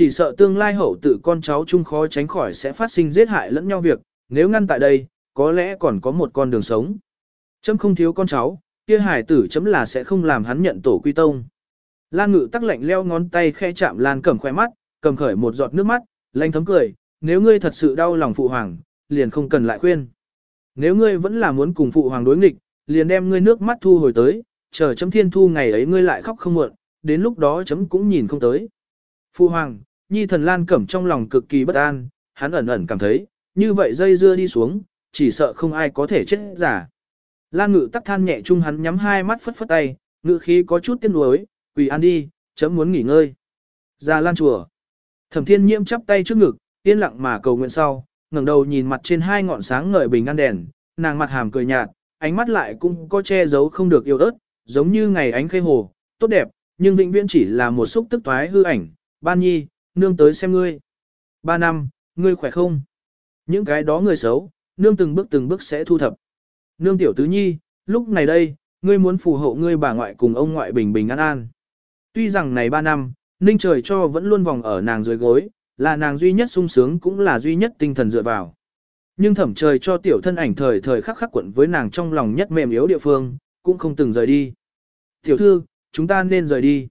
Chỉ sợ tương lai hậu tự con cháu chung khó tránh khỏi sẽ phát sinh giết hại lẫn nhau việc, nếu ngăn tại đây, có lẽ còn có một con đường sống. Chấm không thiếu con cháu, kia hải tử chấm là sẽ không làm hắn nhận tổ quy tông. Lan ngự tắc lạnh leo ngón tay khe chạm Lan cầm khoe mắt, cầm khởi một giọt nước mắt, lanh thấm cười, nếu ngươi thật sự đau lòng phụ hoàng, liền không cần lại khuyên. Nếu ngươi vẫn là muốn cùng phụ hoàng đối nghịch, liền đem ngươi nước mắt thu hồi tới, chờ chấm thiên thu ngày ấy ngươi lại khóc không muộn, đến lúc đó chấm cũng nhìn không tới. Phụ hoàng, nhi thần Lan cẩm trong lòng cực kỳ bất an, hắn ẩn ẩn cảm thấy, như vậy dây dưa đi xuống, chỉ sợ không ai có thể chết giả. Lan ngự tắc than nhẹ chung hắn nhắm hai mắt phất phất tay, ngự khí có chút tiếc nuối, quỳ ăn đi, chấm muốn nghỉ ngơi. Ra lan chùa. Thẩm thiên nhiễm chắp tay trước ngực, yên lặng mà cầu nguyện sau, ngẩng đầu nhìn mặt trên hai ngọn sáng ngời bình ngăn đèn, nàng mặt hàm cười nhạt, ánh mắt lại cũng có che giấu không được yêu ớt, giống như ngày ánh khê hồ, tốt đẹp, nhưng vĩnh viễn chỉ là một xúc tức toái hư ảnh, ban nhi, nương tới xem ngươi. Ba năm, ngươi khỏe không? Những cái đó người xấu, nương từng bước từng bước sẽ thu thập. Nương tiểu tứ nhi, lúc này đây, ngươi muốn phù hộ ngươi bà ngoại cùng ông ngoại bình bình an an. Tuy rằng này ba năm, ninh trời cho vẫn luôn vòng ở nàng dưới gối, là nàng duy nhất sung sướng cũng là duy nhất tinh thần dựa vào. Nhưng thẩm trời cho tiểu thân ảnh thời thời khắc khắc quẩn với nàng trong lòng nhất mềm yếu địa phương, cũng không từng rời đi. Tiểu thư, chúng ta nên rời đi.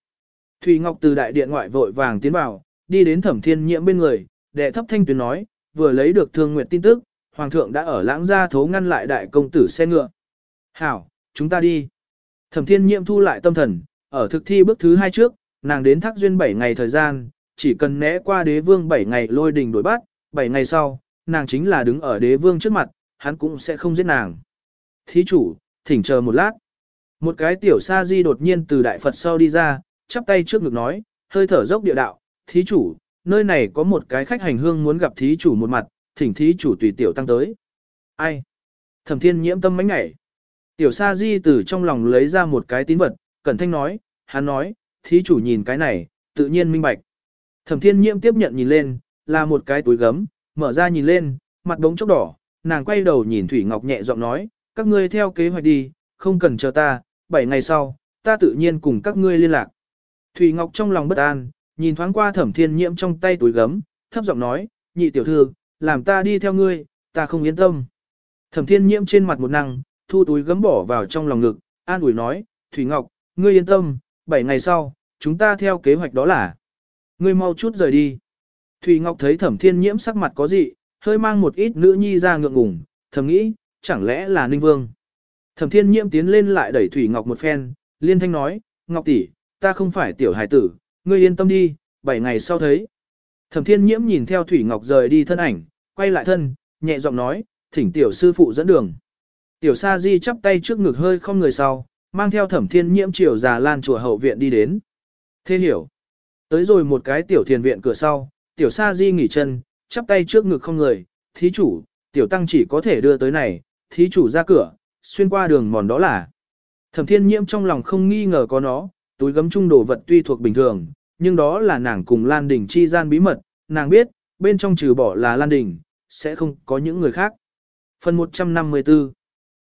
Thùy Ngọc từ đại điện ngoại vội vàng tiến vào, đi đến thẩm thiên nhiễm bên người, đệ thấp thanh tuyến nói, vừa lấy được thương nguyện tin tức, hoàng thượng đã ở lãng gia thố ngăn lại đại công tử xe ngựa. Hảo, chúng ta đi. Thẩm thiên nhiễm thu lại tâm thần, ở thực thi bước thứ hai trước, nàng đến thác duyên 7 ngày thời gian, chỉ cần né qua đế vương 7 ngày lôi đình đổi bắt, 7 ngày sau, nàng chính là đứng ở đế vương trước mặt, hắn cũng sẽ không giết nàng. Thí chủ, thỉnh chờ một lát. Một cái tiểu sa di đột nhiên từ đại Phật sau đi ra, chắp tay trước ngực nói, hơi thở dốc địa đạo, thí chủ, nơi này có một cái khách hành hương muốn gặp thí chủ một mặt, thỉnh thí chủ tùy tiểu tăng tới. Ai? Thẩm thiên nhiễm tâm mánh ngảy. Tiểu sa di từ trong lòng lấy ra một cái tín vật, cẩn thanh nói, hắn nói, thí chủ nhìn cái này, tự nhiên minh bạch. Thẩm thiên nhiễm tiếp nhận nhìn lên, là một cái túi gấm, mở ra nhìn lên, mặt đống chốc đỏ, nàng quay đầu nhìn Thủy Ngọc nhẹ giọng nói, các ngươi theo kế hoạch đi, không cần chờ ta, 7 ngày sau, ta tự nhiên cùng các ngươi liên lạc. Thủy Ngọc trong lòng bất an, nhìn thoáng qua thẩm thiên nhiễm trong tay túi gấm, thấp giọng nói, nhị tiểu thư, làm ta đi theo ngươi, ta không yên tâm. Thẩm thiên nhiễm trên mặt một năng, thu túi gấm bỏ vào trong lòng ngực, an ủi nói, Thủy Ngọc, ngươi yên tâm, 7 ngày sau, chúng ta theo kế hoạch đó là, ngươi mau chút rời đi. Thủy Ngọc thấy thẩm thiên nhiễm sắc mặt có gì, hơi mang một ít nữ nhi ra ngượng ngùng, thầm nghĩ, chẳng lẽ là Ninh Vương. Thẩm thiên nhiễm tiến lên lại đẩy Thủy Ngọc một phen, liên thanh nói, Ngọc tỷ, ta không phải tiểu hài tử, ngươi yên tâm đi, 7 ngày sau thấy. Thẩm thiên nhiễm nhìn theo Thủy Ngọc rời đi thân ảnh, quay lại thân, nhẹ giọng nói, thỉnh tiểu sư phụ dẫn đường. Tiểu sa di chắp tay trước ngực hơi không người sau, mang theo thẩm thiên nhiễm chiều già lan chùa hậu viện đi đến. Thế hiểu. Tới rồi một cái tiểu thiền viện cửa sau, tiểu sa di nghỉ chân, chắp tay trước ngực không người, thí chủ, tiểu tăng chỉ có thể đưa tới này, thí chủ ra cửa, xuyên qua đường mòn đó là. Thẩm thiên nhiễm trong lòng không nghi ngờ có nó, túi gấm trung đồ vật tuy thuộc bình thường, nhưng đó là nàng cùng Lan Đình chi gian bí mật, nàng biết, bên trong trừ bỏ là Lan Đình, sẽ không có những người khác. Phần 154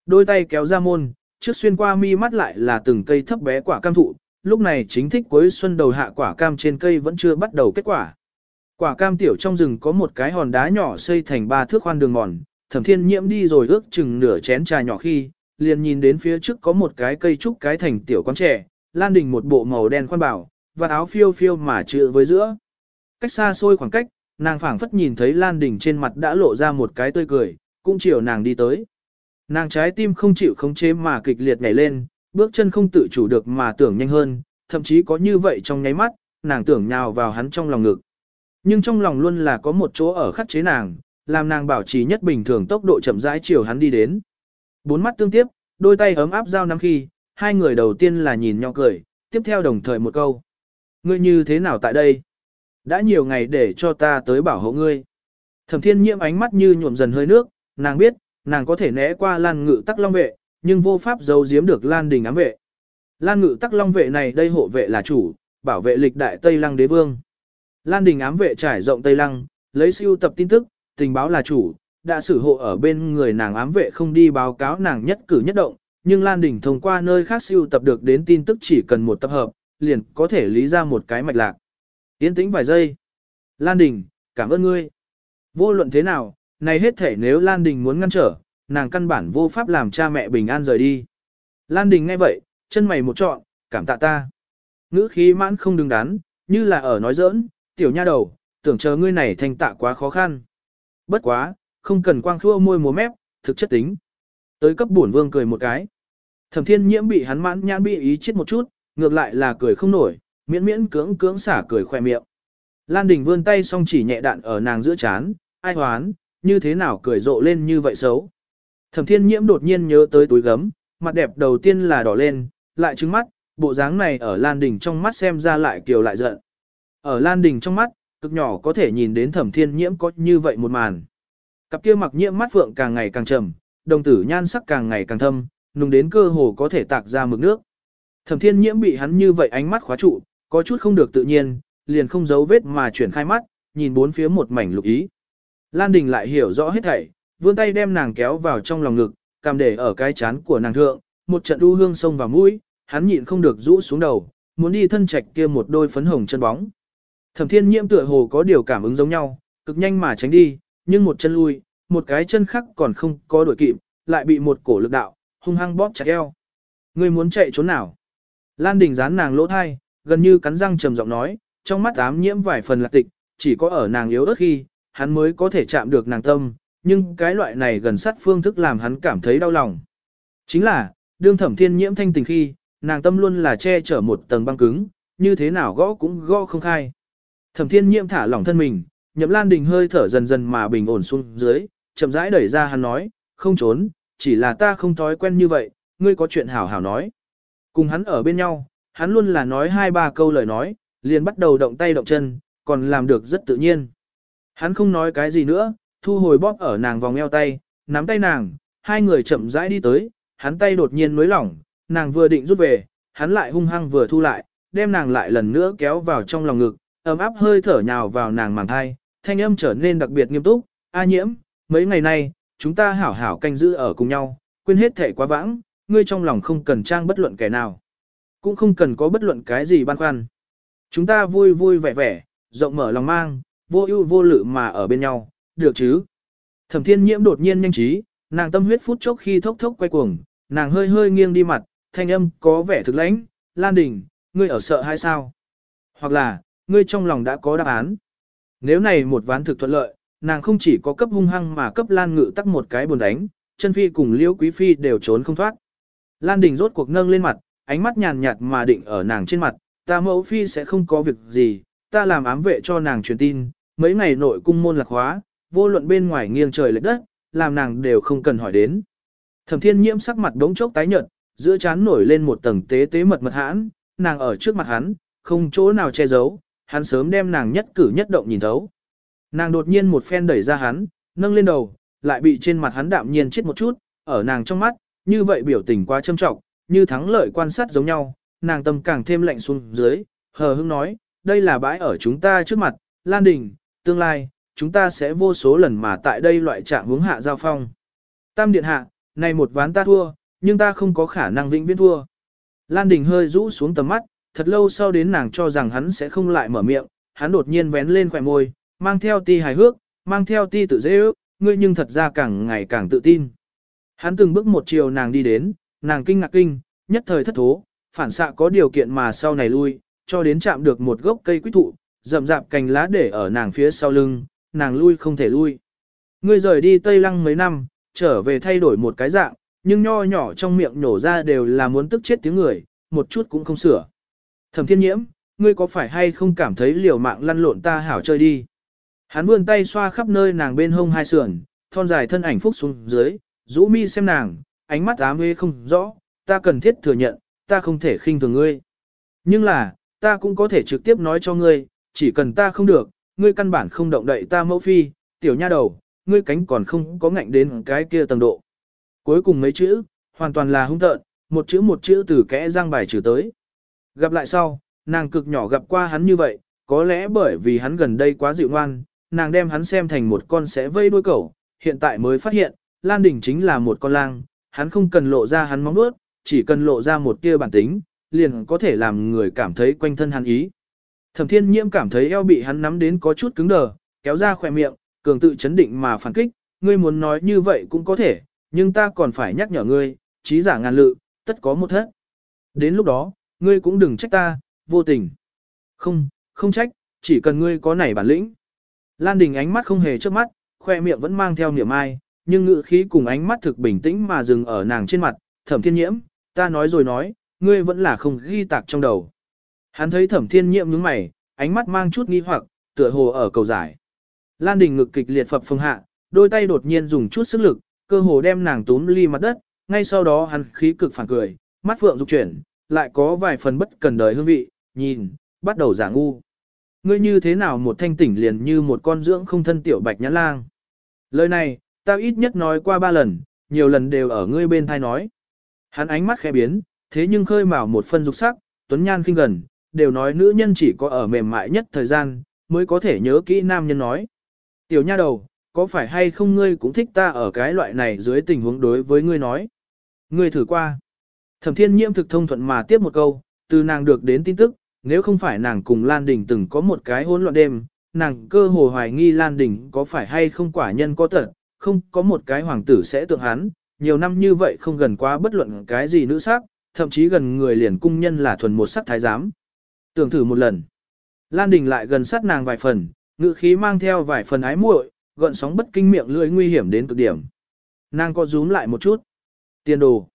Đôi tay kéo ra môn, trước xuyên qua mi mắt lại là từng cây thấp bé quả cam thụ, lúc này chính thích cuối xuân đầu hạ quả cam trên cây vẫn chưa bắt đầu kết quả. Quả cam tiểu trong rừng có một cái hòn đá nhỏ xây thành ba thước khoan đường mòn, thẩm thiên nhiễm đi rồi ước chừng nửa chén trà nhỏ khi, liền nhìn đến phía trước có một cái cây trúc cái thành tiểu quán trẻ, lan đình một bộ màu đen khoan bảo, và áo phiêu phiêu mà chữ với giữa. Cách xa xôi khoảng cách, nàng phảng phất nhìn thấy lan đình trên mặt đã lộ ra một cái tươi cười, cũng chiều nàng đi tới. Nàng trái tim không chịu khống chế mà kịch liệt nhảy lên, bước chân không tự chủ được mà tưởng nhanh hơn, thậm chí có như vậy trong nháy mắt, nàng tưởng nhào vào hắn trong lòng ngực. Nhưng trong lòng luôn là có một chỗ ở khắc chế nàng, làm nàng bảo trì nhất bình thường tốc độ chậm rãi chiều hắn đi đến. Bốn mắt tương tiếp, đôi tay ấm áp giao nắm khi, hai người đầu tiên là nhìn nhau cười, tiếp theo đồng thời một câu. Ngươi như thế nào tại đây? Đã nhiều ngày để cho ta tới bảo hộ ngươi. Thẩm thiên nhiễm ánh mắt như nhuộm dần hơi nước, nàng biết, nàng có thể né qua lan ngự tắc long vệ, nhưng vô pháp giấu giếm được lan đình ám vệ. Lan ngự tắc long vệ này đây hộ vệ là chủ, bảo vệ lịch đại Tây Lăng đế vương. Lan đình ám vệ trải rộng Tây Lăng, lấy siêu tập tin tức, tình báo là chủ, đã xử hộ ở bên người nàng ám vệ không đi báo cáo nàng nhất cử nhất động, nhưng Lan Đình thông qua nơi khác siêu tập được đến tin tức chỉ cần một tập hợp, liền có thể lý ra một cái mạch lạc. Yên tĩnh vài giây. Lan Đình, cảm ơn ngươi. Vô luận thế nào, này hết thể nếu Lan Đình muốn ngăn trở, nàng căn bản vô pháp làm cha mẹ bình an rời đi. Lan Đình nghe vậy, chân mày một trọn, cảm tạ ta. Ngữ khí mãn không đứng đắn, như là ở nói giỡn, tiểu nha đầu, tưởng chờ ngươi này thành tạ quá khó khăn. Bất quá, không cần quang khua môi múa mép, thực chất tính. Tới cấp bổn vương cười một cái. Thẩm thiên nhiễm bị hắn mãn nhãn bị ý chết một chút, ngược lại là cười không nổi, miễn miễn cưỡng cưỡng xả cười khoe miệng. Lan Đình vươn tay song chỉ nhẹ đạn ở nàng giữa chán, ai hoán, như thế nào cười rộ lên như vậy xấu. Thẩm thiên nhiễm đột nhiên nhớ tới túi gấm, mặt đẹp đầu tiên là đỏ lên, lại trứng mắt, bộ dáng này ở Lan Đình trong mắt xem ra lại kiều lại giận. Ở Lan Đình trong mắt, cực nhỏ có thể nhìn đến thẩm thiên nhiễm có như vậy một màn. Cặp kia mặc nhiễm mắt phượng càng ngày càng trầm, đồng tử nhan sắc càng ngày càng thâm, nùng đến cơ hồ có thể tạc ra mực nước. Thẩm thiên nhiễm bị hắn như vậy ánh mắt khóa trụ, có chút không được tự nhiên, liền không giấu vết mà chuyển khai mắt, nhìn bốn phía một mảnh lục ý. Lan Đình lại hiểu rõ hết thảy, vươn tay đem nàng kéo vào trong lòng ngực, cầm để ở cái chán của nàng thượng, một trận u hương sông vào mũi, hắn nhịn không được rũ xuống đầu, muốn đi thân trạch kia một đôi phấn hồng chân bóng. Thẩm Thiên Nhiễm tựa hồ có điều cảm ứng giống nhau, cực nhanh mà tránh đi, nhưng một chân lui, một cái chân khác còn không có đuổi kịp, lại bị một cổ lực đạo hung hăng bóp chặt eo. Ngươi muốn chạy trốn nào? Lan Đình dán nàng lỗ thai, gần như cắn răng trầm giọng nói, trong mắt ám nhiễm vài phần lạc tịch, chỉ có ở nàng yếu ớt khi, hắn mới có thể chạm được nàng tâm, nhưng cái loại này gần sát phương thức làm hắn cảm thấy đau lòng. Chính là, đương thẩm thiên nhiễm thanh tình khi, nàng tâm luôn là che chở một tầng băng cứng, như thế nào gõ cũng gõ không khai. Thẩm thiên nhiễm thả lỏng thân mình, nhậm lan đình hơi thở dần dần mà bình ổn xuống dưới, chậm rãi đẩy ra hắn nói, không trốn, chỉ là ta không thói quen như vậy, ngươi có chuyện hảo hảo nói. Cùng hắn ở bên nhau, hắn luôn là nói hai ba câu lời nói, liền bắt đầu động tay động chân, còn làm được rất tự nhiên. Hắn không nói cái gì nữa, thu hồi bóp ở nàng vòng eo tay, nắm tay nàng, hai người chậm rãi đi tới, hắn tay đột nhiên nối lỏng, nàng vừa định rút về, hắn lại hung hăng vừa thu lại, đem nàng lại lần nữa kéo vào trong lòng ngực, ấm áp hơi thở nhào vào nàng màng thai, thanh âm trở nên đặc biệt nghiêm túc, A nhiễm, mấy ngày nay, chúng ta hảo hảo canh giữ ở cùng nhau, quên hết thể quá vãng, ngươi trong lòng không cần trang bất luận kẻ nào. Cũng không cần có bất luận cái gì băn khoăn. Chúng ta vui vui vẻ vẻ, rộng mở lòng mang, vô ưu vô lự mà ở bên nhau, được chứ? Thẩm thiên nhiễm đột nhiên nhanh trí, nàng tâm huyết phút chốc khi thốc thốc quay cuồng, nàng hơi hơi nghiêng đi mặt, thanh âm có vẻ thực lãnh, Lan Đình, ngươi ở sợ hay sao? Hoặc là, ngươi trong lòng đã có đáp án. Nếu này một ván thực thuận lợi, nàng không chỉ có cấp hung hăng mà cấp Lan Ngự tắc một cái buồn đánh, chân phi cùng Liễu Quý Phi đều trốn không thoát. Lan Đình rốt cuộc nâng lên mặt, ánh mắt nhàn nhạt mà định ở nàng trên mặt, ta mẫu phi sẽ không có việc gì, ta làm ám vệ cho nàng truyền tin, mấy ngày nội cung môn lạc hóa, vô luận bên ngoài nghiêng trời lệch đất, làm nàng đều không cần hỏi đến. Thẩm Thiên Nhiễm sắc mặt đống chốc tái nhợt, giữa trán nổi lên một tầng tế tế mật mật hãn, nàng ở trước mặt hắn, không chỗ nào che giấu, hắn sớm đem nàng nhất cử nhất động nhìn thấu. Nàng đột nhiên một phen đẩy ra hắn, nâng lên đầu, lại bị trên mặt hắn đạm nhiên chết một chút, ở nàng trong mắt, như vậy biểu tình quá châm trọng, như thắng lợi quan sát giống nhau, nàng tâm càng thêm lạnh xuống dưới, hờ hững nói, đây là bãi ở chúng ta trước mặt, Lan Đình, tương lai, chúng ta sẽ vô số lần mà tại đây loại trạng hướng hạ giao phong. Tam điện hạ, này một ván ta thua, nhưng ta không có khả năng vĩnh viễn thua. Lan Đình hơi rũ xuống tầm mắt, thật lâu sau đến nàng cho rằng hắn sẽ không lại mở miệng, hắn đột nhiên vén lên khỏe môi, mang theo ti hài hước, mang theo ti tự dễ ước, ngươi nhưng thật ra càng ngày càng tự tin. Hắn từng bước một chiều nàng đi đến, nàng kinh ngạc kinh, nhất thời thất thố, phản xạ có điều kiện mà sau này lui, cho đến chạm được một gốc cây quýt thụ, rậm rạp cành lá để ở nàng phía sau lưng, nàng lui không thể lui. Ngươi rời đi Tây Lăng mấy năm, trở về thay đổi một cái dạng, nhưng nho nhỏ trong miệng nổ ra đều là muốn tức chết tiếng người, một chút cũng không sửa. Thẩm thiên nhiễm, ngươi có phải hay không cảm thấy liều mạng lăn lộn ta hảo chơi đi. Hắn vươn tay xoa khắp nơi nàng bên hông hai sườn, thon dài thân ảnh phúc xuống dưới, rũ mi xem nàng, ánh mắt ám mê không rõ, ta cần thiết thừa nhận, ta không thể khinh thường ngươi. Nhưng là, ta cũng có thể trực tiếp nói cho ngươi, chỉ cần ta không được, ngươi căn bản không động đậy ta mẫu phi, tiểu nha đầu, ngươi cánh còn không có ngạnh đến cái kia tầng độ. Cuối cùng mấy chữ, hoàn toàn là hung tợn, một chữ một chữ từ kẽ răng bài trừ tới. Gặp lại sau, nàng cực nhỏ gặp qua hắn như vậy, có lẽ bởi vì hắn gần đây quá dịu ngoan, nàng đem hắn xem thành một con sẽ vây đuôi cẩu, hiện tại mới phát hiện, Lan Đình chính là một con lang, hắn không cần lộ ra hắn móng nuốt, chỉ cần lộ ra một tia bản tính, liền có thể làm người cảm thấy quanh thân hắn ý. Thẩm thiên nhiễm cảm thấy eo bị hắn nắm đến có chút cứng đờ, kéo ra khỏe miệng, cường tự chấn định mà phản kích, ngươi muốn nói như vậy cũng có thể, nhưng ta còn phải nhắc nhở ngươi, trí giả ngàn lự, tất có một thất. Đến lúc đó, ngươi cũng đừng trách ta, vô tình. Không, không trách, chỉ cần ngươi có nảy bản lĩnh. Lan Đình ánh mắt không hề trước mắt, khoe miệng vẫn mang theo niềm ai, nhưng ngự khí cùng ánh mắt thực bình tĩnh mà dừng ở nàng trên mặt, thẩm thiên nhiễm, ta nói rồi nói, ngươi vẫn là không ghi tạc trong đầu. Hắn thấy thẩm thiên nhiễm nhướng mày, ánh mắt mang chút nghi hoặc, tựa hồ ở cầu giải. Lan Đình ngực kịch liệt phập phồng hạ, đôi tay đột nhiên dùng chút sức lực, cơ hồ đem nàng túm ly mặt đất, ngay sau đó hắn khí cực phản cười, mắt phượng dục chuyển, lại có vài phần bất cần đời hương vị, nhìn, bắt đầu giả ngu. Ngươi như thế nào một thanh tỉnh liền như một con dưỡng không thân tiểu bạch nhãn lang. Lời này, ta ít nhất nói qua ba lần, nhiều lần đều ở ngươi bên thai nói. Hắn ánh mắt khẽ biến, thế nhưng khơi mào một phân dục sắc, tuấn nhan kinh gần, đều nói nữ nhân chỉ có ở mềm mại nhất thời gian, mới có thể nhớ kỹ nam nhân nói. Tiểu nha đầu, có phải hay không ngươi cũng thích ta ở cái loại này dưới tình huống đối với ngươi nói. Ngươi thử qua. Thẩm thiên nhiễm thực thông thuận mà tiếp một câu, từ nàng được đến tin tức, nếu không phải nàng cùng Lan Đình từng có một cái hỗn loạn đêm, nàng cơ hồ hoài nghi Lan Đình có phải hay không quả nhân có thật, không có một cái hoàng tử sẽ tượng hắn, nhiều năm như vậy không gần quá bất luận cái gì nữ sắc, thậm chí gần người liền cung nhân là thuần một sắc thái giám. Tưởng thử một lần. Lan Đình lại gần sát nàng vài phần, ngữ khí mang theo vài phần ái muội, gợn sóng bất kinh miệng lưỡi nguy hiểm đến cực điểm. Nàng có rúm lại một chút. Tiền đồ.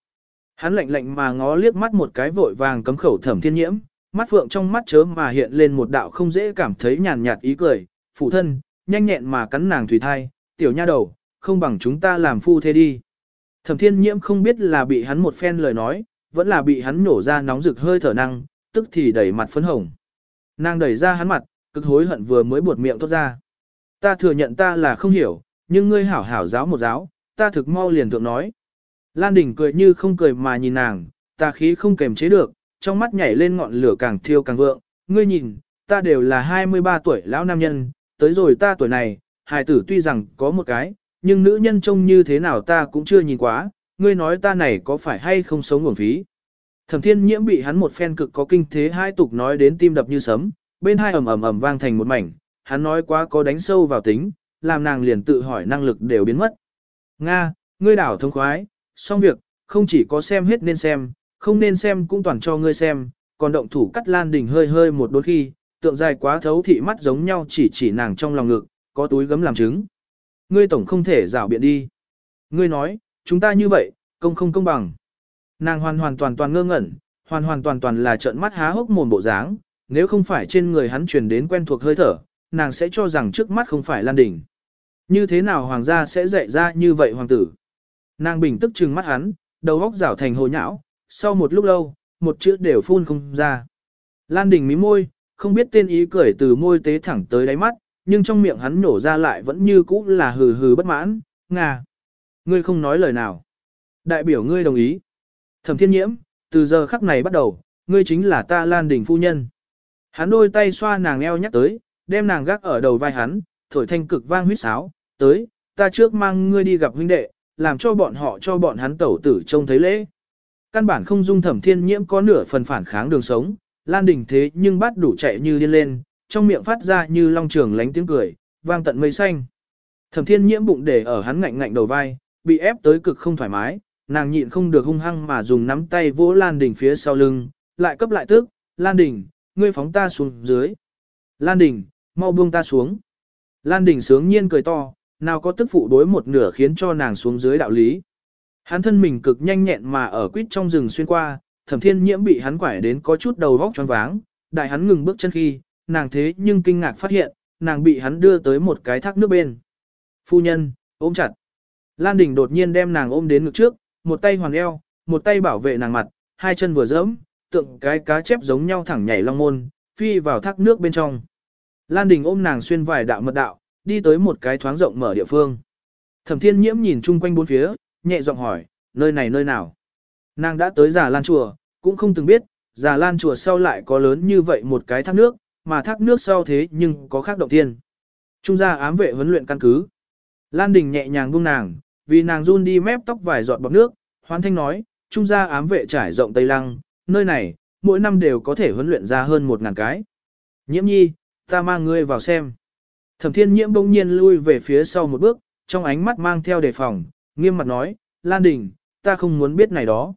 Hắn lạnh lạnh mà ngó liếc mắt một cái vội vàng cấm khẩu thẩm thiên nhiễm, mắt phượng trong mắt chớ mà hiện lên một đạo không dễ cảm thấy nhàn nhạt ý cười, phụ thân, nhanh nhẹn mà cắn nàng thủy thai, tiểu nha đầu, không bằng chúng ta làm phu thế đi. Thẩm thiên nhiễm không biết là bị hắn một phen lời nói, vẫn là bị hắn nổ ra nóng rực hơi thở năng, tức thì đẩy mặt phấn hồng. Nàng đẩy ra hắn mặt, cực hối hận vừa mới buột miệng thốt ra. Ta thừa nhận ta là không hiểu, nhưng ngươi hảo hảo giáo một giáo, ta thực mau liền thượng nói. Lan Đình cười như không cười mà nhìn nàng, ta khí không kềm chế được, trong mắt nhảy lên ngọn lửa càng thiêu càng vượng. Ngươi nhìn, ta đều là 23 tuổi lão nam nhân, tới rồi ta tuổi này, hài tử tuy rằng có một cái, nhưng nữ nhân trông như thế nào ta cũng chưa nhìn quá, ngươi nói ta này có phải hay không sống nguồn phí. Thẩm thiên nhiễm bị hắn một phen cực có kinh thế hai tục nói đến tim đập như sấm, bên hai ầm ầm ầm vang thành một mảnh, hắn nói quá có đánh sâu vào tính, làm nàng liền tự hỏi năng lực đều biến mất. Nga, ngươi đảo thông khoái, xong việc, không chỉ có xem hết nên xem, không nên xem cũng toàn cho ngươi xem, còn động thủ cắt lan Đình hơi hơi một đôi khi, tượng dài quá thấu thị mắt giống nhau chỉ chỉ nàng trong lòng ngực, có túi gấm làm chứng. Ngươi tổng không thể rảo biện đi. Ngươi nói, chúng ta như vậy, công không công bằng. Nàng hoàn hoàn toàn toàn ngơ ngẩn, hoàn hoàn toàn toàn là trợn mắt há hốc mồm bộ dáng, nếu không phải trên người hắn truyền đến quen thuộc hơi thở, nàng sẽ cho rằng trước mắt không phải Lan Đình. Như thế nào hoàng gia sẽ dạy ra như vậy hoàng tử? Nàng bình tức trừng mắt hắn, đầu óc rảo thành hồ nhão, sau một lúc lâu, một chữ đều phun không ra. Lan Đình mí môi, không biết tên ý cười từ môi tế thẳng tới đáy mắt, nhưng trong miệng hắn nổ ra lại vẫn như cũ là hừ hừ bất mãn, ngà. Ngươi không nói lời nào. Đại biểu ngươi đồng ý. Thẩm thiên nhiễm, từ giờ khắc này bắt đầu, ngươi chính là ta Lan Đình phu nhân. Hắn đôi tay xoa nàng eo nhắc tới, đem nàng gác ở đầu vai hắn, thổi thanh cực vang huyết sáo, tới, ta trước mang ngươi đi gặp huynh đệ, làm cho bọn họ cho bọn hắn tẩu tử trông thấy lễ. Căn bản không dung thẩm thiên nhiễm có nửa phần phản kháng đường sống, Lan Đình thế nhưng bắt đủ chạy như điên lên, trong miệng phát ra như long trường lánh tiếng cười, vang tận mây xanh. Thẩm thiên nhiễm bụng để ở hắn ngạnh ngạnh đầu vai, bị ép tới cực không thoải mái, nàng nhịn không được hung hăng mà dùng nắm tay vỗ Lan Đình phía sau lưng, lại cấp lại tức, Lan Đình, ngươi phóng ta xuống dưới. Lan Đình, mau buông ta xuống. Lan Đình sướng nhiên cười to, nào có tức phụ đối một nửa khiến cho nàng xuống dưới đạo lý. Hắn thân mình cực nhanh nhẹn mà ở quýt trong rừng xuyên qua, thẩm thiên nhiễm bị hắn quải đến có chút đầu vóc choáng váng, đại hắn ngừng bước chân khi, nàng thế nhưng kinh ngạc phát hiện, nàng bị hắn đưa tới một cái thác nước bên. Phu nhân, ôm chặt. Lan Đình đột nhiên đem nàng ôm đến ngực trước, một tay hoàn eo, một tay bảo vệ nàng mặt, hai chân vừa dẫm, tượng cái cá chép giống nhau thẳng nhảy long môn, phi vào thác nước bên trong. Lan Đình ôm nàng xuyên vài đạo mật đạo, đi tới một cái thoáng rộng mở địa phương. Thẩm Thiên Nhiễm nhìn chung quanh bốn phía, nhẹ giọng hỏi, nơi này nơi nào? Nàng đã tới Già Lan chùa, cũng không từng biết, Già Lan chùa sau lại có lớn như vậy một cái thác nước, mà thác nước sau thế nhưng có khác động thiên. Trung gia ám vệ huấn luyện căn cứ. Lan Đình nhẹ nhàng buông nàng, vì nàng run đi mép tóc vài giọt bọt nước, hoan thanh nói, trung gia ám vệ trải rộng Tây Lăng, nơi này, mỗi năm đều có thể huấn luyện ra hơn một ngàn cái. Nhiễm nhi, ta mang ngươi vào xem. Thẩm thiên nhiễm bỗng nhiên lui về phía sau một bước, trong ánh mắt mang theo đề phòng, nghiêm mặt nói, Lan Đình, ta không muốn biết này đó.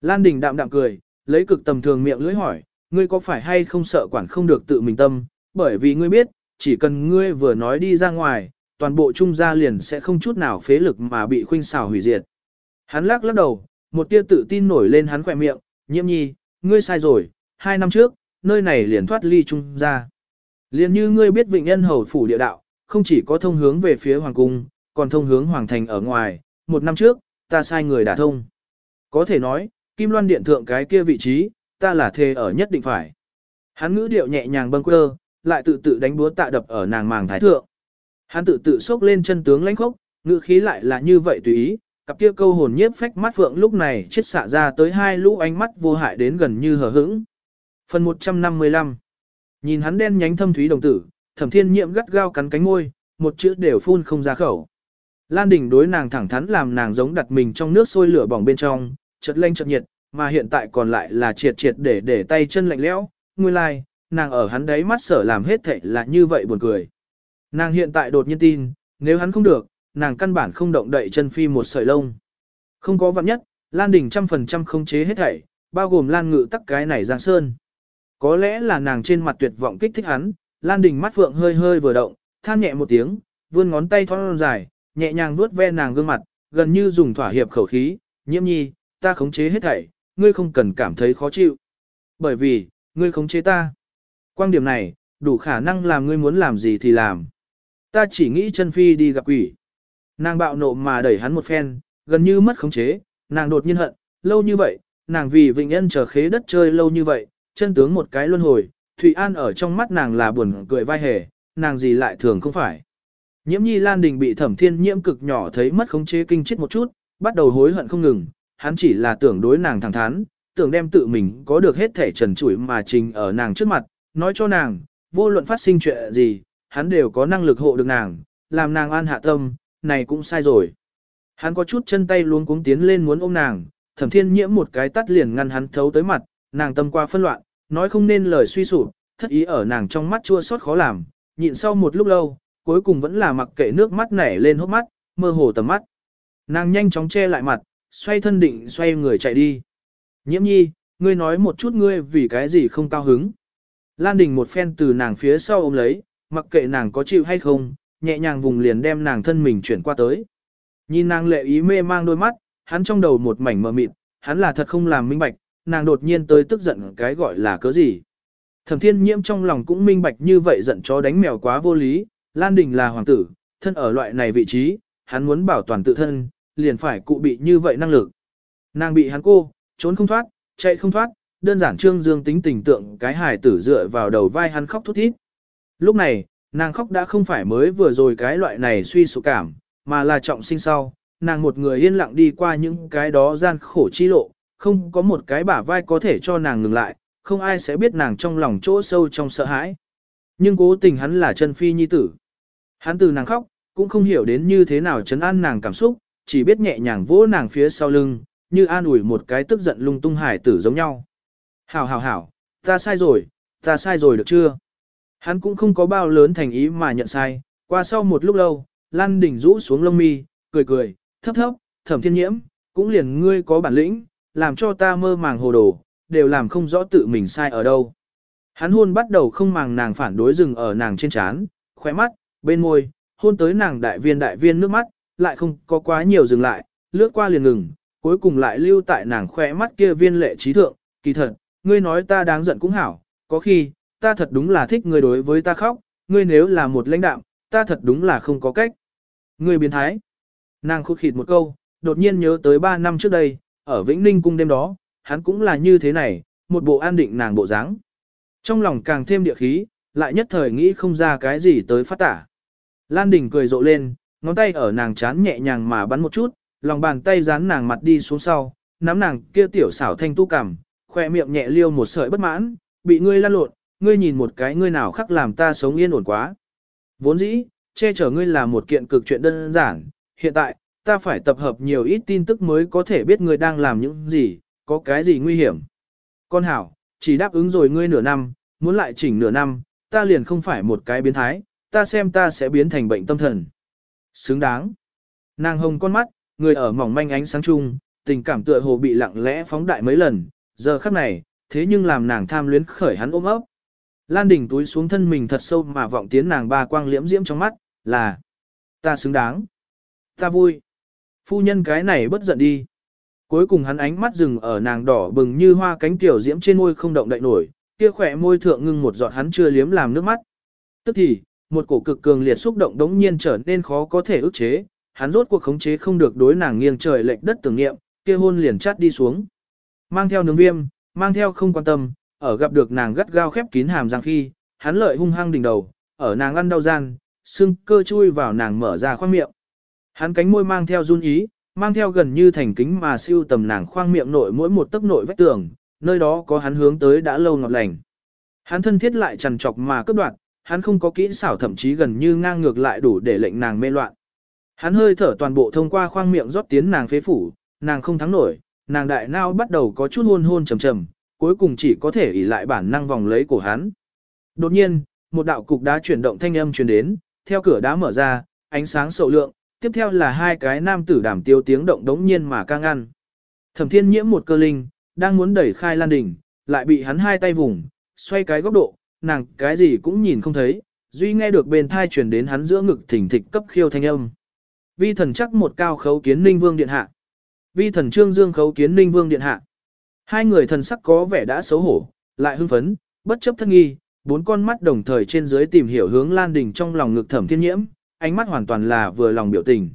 Lan Đình đạm đạm cười, lấy cực tầm thường miệng lưỡi hỏi, ngươi có phải hay không sợ quản không được tự mình tâm, bởi vì ngươi biết, chỉ cần ngươi vừa nói đi ra ngoài, toàn bộ trung gia liền sẽ không chút nào phế lực mà bị khuynh xảo hủy diệt. Hắn lắc lắc đầu, một tia tự tin nổi lên hắn khỏe miệng, nhiễm nhi, ngươi sai rồi, hai năm trước, nơi này liền thoát ly trung gia. Liền như ngươi biết vịnh nhân hầu phủ địa đạo, không chỉ có thông hướng về phía hoàng cung, còn thông hướng hoàng thành ở ngoài, một năm trước, ta sai người đả thông. Có thể nói, Kim Loan Điện thượng cái kia vị trí, ta là thề ở nhất định phải. Hắn ngữ điệu nhẹ nhàng bâng quơ, lại tự tự đánh búa tạ đập ở nàng màng thái thượng. Hắn tự tự xốc lên chân tướng lãnh khốc, ngữ khí lại là như vậy tùy ý, cặp kia câu hồn nhiếp phách mắt phượng lúc này chết xạ ra tới hai lũ ánh mắt vô hại đến gần như hờ hững. Phần 155 Nhìn hắn đen nhánh thâm thúy đồng tử, thẩm thiên nhiệm gắt gao cắn cánh môi, một chữ đều phun không ra khẩu. Lan Đình đối nàng thẳng thắn làm nàng giống đặt mình trong nước sôi lửa bỏng bên trong, chật lanh chật nhiệt, mà hiện tại còn lại là triệt triệt để để tay chân lạnh lẽo, nguyên lai, like, nàng ở hắn đấy mắt sở làm hết thệ là như vậy buồn cười. Nàng hiện tại đột nhiên tin, nếu hắn không được, nàng căn bản không động đậy chân phi một sợi lông. Không có vạn nhất, Lan Đình trăm phần trăm không chế hết thảy, bao gồm Lan Ngự tắc cái này Giang Sơn. Có lẽ là nàng trên mặt tuyệt vọng kích thích hắn, Lan Đình mắt phượng hơi hơi vừa động, than nhẹ một tiếng, vươn ngón tay thon dài, nhẹ nhàng vuốt ve nàng gương mặt, gần như dùng thỏa hiệp khẩu khí, nhiễm nhi, ta khống chế hết thảy, ngươi không cần cảm thấy khó chịu. Bởi vì, ngươi khống chế ta. Quan điểm này, đủ khả năng làm ngươi muốn làm gì thì làm. Ta chỉ nghĩ chân phi đi gặp quỷ. Nàng bạo nộ mà đẩy hắn một phen, gần như mất khống chế, nàng đột nhiên hận, lâu như vậy, nàng vì vịnh Ân chờ khế đất chơi lâu như vậy, chân tướng một cái luân hồi, Thụy An ở trong mắt nàng là buồn cười vai hề, nàng gì lại thường không phải. Nhiễm nhi Lan Đình bị thẩm thiên nhiễm cực nhỏ thấy mất khống chế kinh chết một chút, bắt đầu hối hận không ngừng, hắn chỉ là tưởng đối nàng thẳng thắn, tưởng đem tự mình có được hết thể trần trụi mà trình ở nàng trước mặt, nói cho nàng, vô luận phát sinh chuyện gì, hắn đều có năng lực hộ được nàng, làm nàng an hạ tâm, này cũng sai rồi. Hắn có chút chân tay luống cuống tiến lên muốn ôm nàng, thẩm thiên nhiễm một cái tắt liền ngăn hắn thấu tới mặt, nàng tâm qua phân loạn, nói không nên lời suy sụp, thất ý ở nàng trong mắt chua xót khó làm, nhịn sau một lúc lâu, cuối cùng vẫn là mặc kệ nước mắt nảy lên hốc mắt, mơ hồ tầm mắt. Nàng nhanh chóng che lại mặt, xoay thân định xoay người chạy đi. Nhiễm nhi, ngươi nói một chút ngươi vì cái gì không cao hứng. Lan Đình một phen từ nàng phía sau ôm lấy, mặc kệ nàng có chịu hay không, nhẹ nhàng vùng liền đem nàng thân mình chuyển qua tới. Nhìn nàng lệ ý mê mang đôi mắt, hắn trong đầu một mảnh mờ mịt, hắn là thật không làm minh bạch, nàng đột nhiên tới tức giận cái gọi là cớ gì. Thẩm thiên nhiễm trong lòng cũng minh bạch như vậy giận chó đánh mèo quá vô lý, Lan Đình là hoàng tử, thân ở loại này vị trí, hắn muốn bảo toàn tự thân, liền phải cụ bị như vậy năng lực. Nàng bị hắn cô, trốn không thoát, chạy không thoát, đơn giản trương dương tính tình tượng cái hài tử dựa vào đầu vai hắn khóc thút thít. Lúc này, nàng khóc đã không phải mới vừa rồi cái loại này suy sụp cảm, mà là trọng sinh sau, nàng một người yên lặng đi qua những cái đó gian khổ chi lộ, không có một cái bả vai có thể cho nàng ngừng lại, không ai sẽ biết nàng trong lòng chỗ sâu trong sợ hãi. Nhưng cố tình hắn là chân phi nhi tử. Hắn từ nàng khóc, cũng không hiểu đến như thế nào chấn an nàng cảm xúc, chỉ biết nhẹ nhàng vỗ nàng phía sau lưng, như an ủi một cái tức giận lung tung hải tử giống nhau. Hảo hảo hảo, ta sai rồi, ta sai rồi được chưa? Hắn cũng không có bao lớn thành ý mà nhận sai, qua sau một lúc lâu, Lan Đình rũ xuống lông mi, cười cười, thấp thấp, thẩm thiên nhiễm, cũng liền ngươi có bản lĩnh, làm cho ta mơ màng hồ đồ, đều làm không rõ tự mình sai ở đâu. Hắn hôn bắt đầu không màng nàng phản đối dừng ở nàng trên chán, khóe mắt, bên môi, hôn tới nàng đại viên đại viên nước mắt, lại không có quá nhiều dừng lại, lướt qua liền ngừng, cuối cùng lại lưu tại nàng khỏe mắt kia viên lệ trí thượng, kỳ thật, ngươi nói ta đáng giận cũng hảo, có khi, ta thật đúng là thích ngươi đối với ta khóc, ngươi nếu là một lãnh đạo, ta thật đúng là không có cách. Ngươi biến thái. Nàng khụt khịt một câu, đột nhiên nhớ tới 3 năm trước đây, ở Vĩnh Ninh cung đêm đó, hắn cũng là như thế này, một bộ an định nàng bộ dáng. Trong lòng càng thêm địa khí, lại nhất thời nghĩ không ra cái gì tới phát tả. Lan Đình cười rộ lên, ngón tay ở nàng chán nhẹ nhàng mà bắn một chút, lòng bàn tay dán nàng mặt đi xuống sau, nắm nàng kia tiểu xảo thanh tu cảm, khoe miệng nhẹ liêu một sợi bất mãn, bị ngươi lan lộn, ngươi nhìn một cái ngươi nào khắc làm ta sống yên ổn quá. Vốn dĩ, che chở ngươi là một kiện cực chuyện đơn giản, hiện tại, ta phải tập hợp nhiều ít tin tức mới có thể biết ngươi đang làm những gì, có cái gì nguy hiểm. Con hảo, chỉ đáp ứng rồi ngươi nửa năm, muốn lại chỉnh nửa năm, ta liền không phải một cái biến thái, ta xem ta sẽ biến thành bệnh tâm thần. Xứng đáng. Nàng hồng con mắt, người ở mỏng manh ánh sáng chung, tình cảm tựa hồ bị lặng lẽ phóng đại mấy lần, giờ khắc này, thế nhưng làm nàng tham luyến khởi hắn ôm ấp. Lan đỉnh túi xuống thân mình thật sâu mà vọng tiến nàng ba quang liễm diễm trong mắt, là ta xứng đáng. Ta vui. Phu nhân cái này bất giận đi. Cuối cùng hắn ánh mắt dừng ở nàng đỏ bừng như hoa cánh tiểu diễm trên môi không động đậy nổi, kia khỏe môi thượng ngưng một giọt hắn chưa liếm làm nước mắt. Tức thì, một cổ cực cường liệt xúc động đống nhiên trở nên khó có thể ức chế, hắn rốt cuộc khống chế không được đối nàng nghiêng trời lệch đất tưởng niệm, kia hôn liền chát đi xuống. Mang theo nướng viêm, mang theo không quan tâm, ở gặp được nàng gắt gao khép kín hàm răng khi, hắn lợi hung hăng đỉnh đầu, ở nàng ăn đau gian, xương cơ chui vào nàng mở ra khoang miệng. Hắn cánh môi mang theo run ý, mang theo gần như thành kính mà siêu tầm nàng khoang miệng nội mỗi một tấc nội vách tường, nơi đó có hắn hướng tới đã lâu ngọt lành. Hắn thân thiết lại trằn trọc mà cướp đoạt, hắn không có kỹ xảo thậm chí gần như ngang ngược lại đủ để lệnh nàng mê loạn. Hắn hơi thở toàn bộ thông qua khoang miệng rót tiến nàng phế phủ, nàng không thắng nổi, nàng đại nao bắt đầu có chút hôn hôn trầm trầm, cuối cùng chỉ có thể ỉ lại bản năng vòng lấy cổ hắn. Đột nhiên, một đạo cục đá chuyển động thanh âm truyền đến, theo cửa đá mở ra, ánh sáng sậu lượng, tiếp theo là hai cái nam tử đảm tiêu tiếng động đống nhiên mà ca ngăn. Thẩm thiên nhiễm một cơ linh, đang muốn đẩy khai lan đỉnh, lại bị hắn hai tay vùng, xoay cái góc độ, nàng cái gì cũng nhìn không thấy, duy nghe được bên thai truyền đến hắn giữa ngực thỉnh thịch cấp khiêu thanh âm. Vi thần chắc một cao khấu kiến ninh vương điện hạ. Vi thần trương dương khấu kiến ninh vương điện hạ. Hai người thần sắc có vẻ đã xấu hổ, lại hưng phấn, bất chấp thân nghi, bốn con mắt đồng thời trên dưới tìm hiểu hướng Lan Đình trong lòng ngực thẩm thiên nhiễm, ánh mắt hoàn toàn là vừa lòng biểu tình.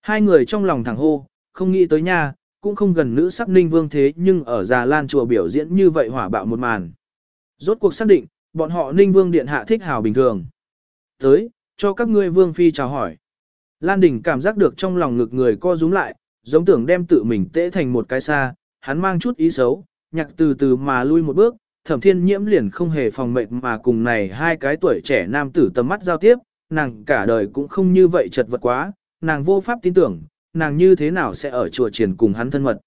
Hai người trong lòng thẳng hô, không nghĩ tới nha, cũng không gần nữ sắc ninh vương thế nhưng ở già Lan chùa biểu diễn như vậy hỏa bạo một màn. Rốt cuộc xác định, bọn họ ninh vương điện hạ thích hào bình thường. Tới, cho các ngươi vương phi chào hỏi. Lan Đình cảm giác được trong lòng ngực người co rúm lại, giống tưởng đem tự mình tễ thành một cái xa, hắn mang chút ý xấu, nhạc từ từ mà lui một bước, thẩm thiên nhiễm liền không hề phòng mệnh mà cùng này hai cái tuổi trẻ nam tử tầm mắt giao tiếp, nàng cả đời cũng không như vậy chật vật quá, nàng vô pháp tin tưởng, nàng như thế nào sẽ ở chùa triển cùng hắn thân mật.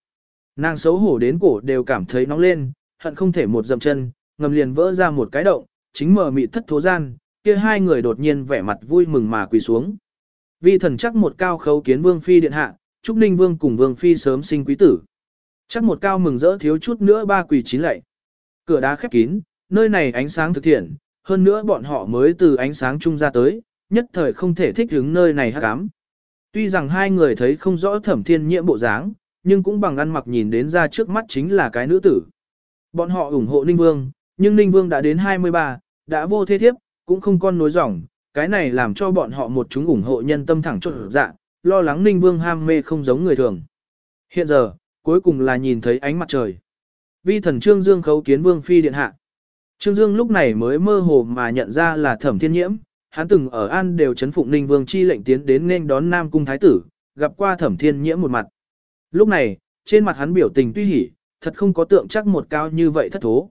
Nàng xấu hổ đến cổ đều cảm thấy nóng lên, hận không thể một dậm chân, ngầm liền vỡ ra một cái động, chính mờ mị thất thố gian, kia hai người đột nhiên vẻ mặt vui mừng mà quỳ xuống. Vi thần chắc một cao khấu kiến vương phi điện hạ, chúc ninh vương cùng vương phi sớm sinh quý tử. Chắc một cao mừng rỡ thiếu chút nữa ba quỳ chín lạy. Cửa đá khép kín, nơi này ánh sáng thực thiện, hơn nữa bọn họ mới từ ánh sáng chung ra tới, nhất thời không thể thích ứng nơi này hắc ám. Tuy rằng hai người thấy không rõ thẩm thiên nhiễm bộ dáng, nhưng cũng bằng ăn mặc nhìn đến ra trước mắt chính là cái nữ tử. Bọn họ ủng hộ Ninh Vương, nhưng Ninh Vương đã đến 23, đã vô thế thiếp, cũng không con nối dòng, cái này làm cho bọn họ một chúng ủng hộ nhân tâm thẳng trộn dạ, lo lắng Ninh Vương ham mê không giống người thường. Hiện giờ, cuối cùng là nhìn thấy ánh mặt trời. Vi thần Trương Dương khấu kiến Vương Phi Điện Hạ. Trương Dương lúc này mới mơ hồ mà nhận ra là thẩm thiên nhiễm, hắn từng ở An đều chấn phụng Ninh Vương chi lệnh tiến đến nên đón Nam Cung Thái Tử, gặp qua thẩm thiên nhiễm một mặt. Lúc này, trên mặt hắn biểu tình tuy hỉ, thật không có tượng chắc một cao như vậy thất thố.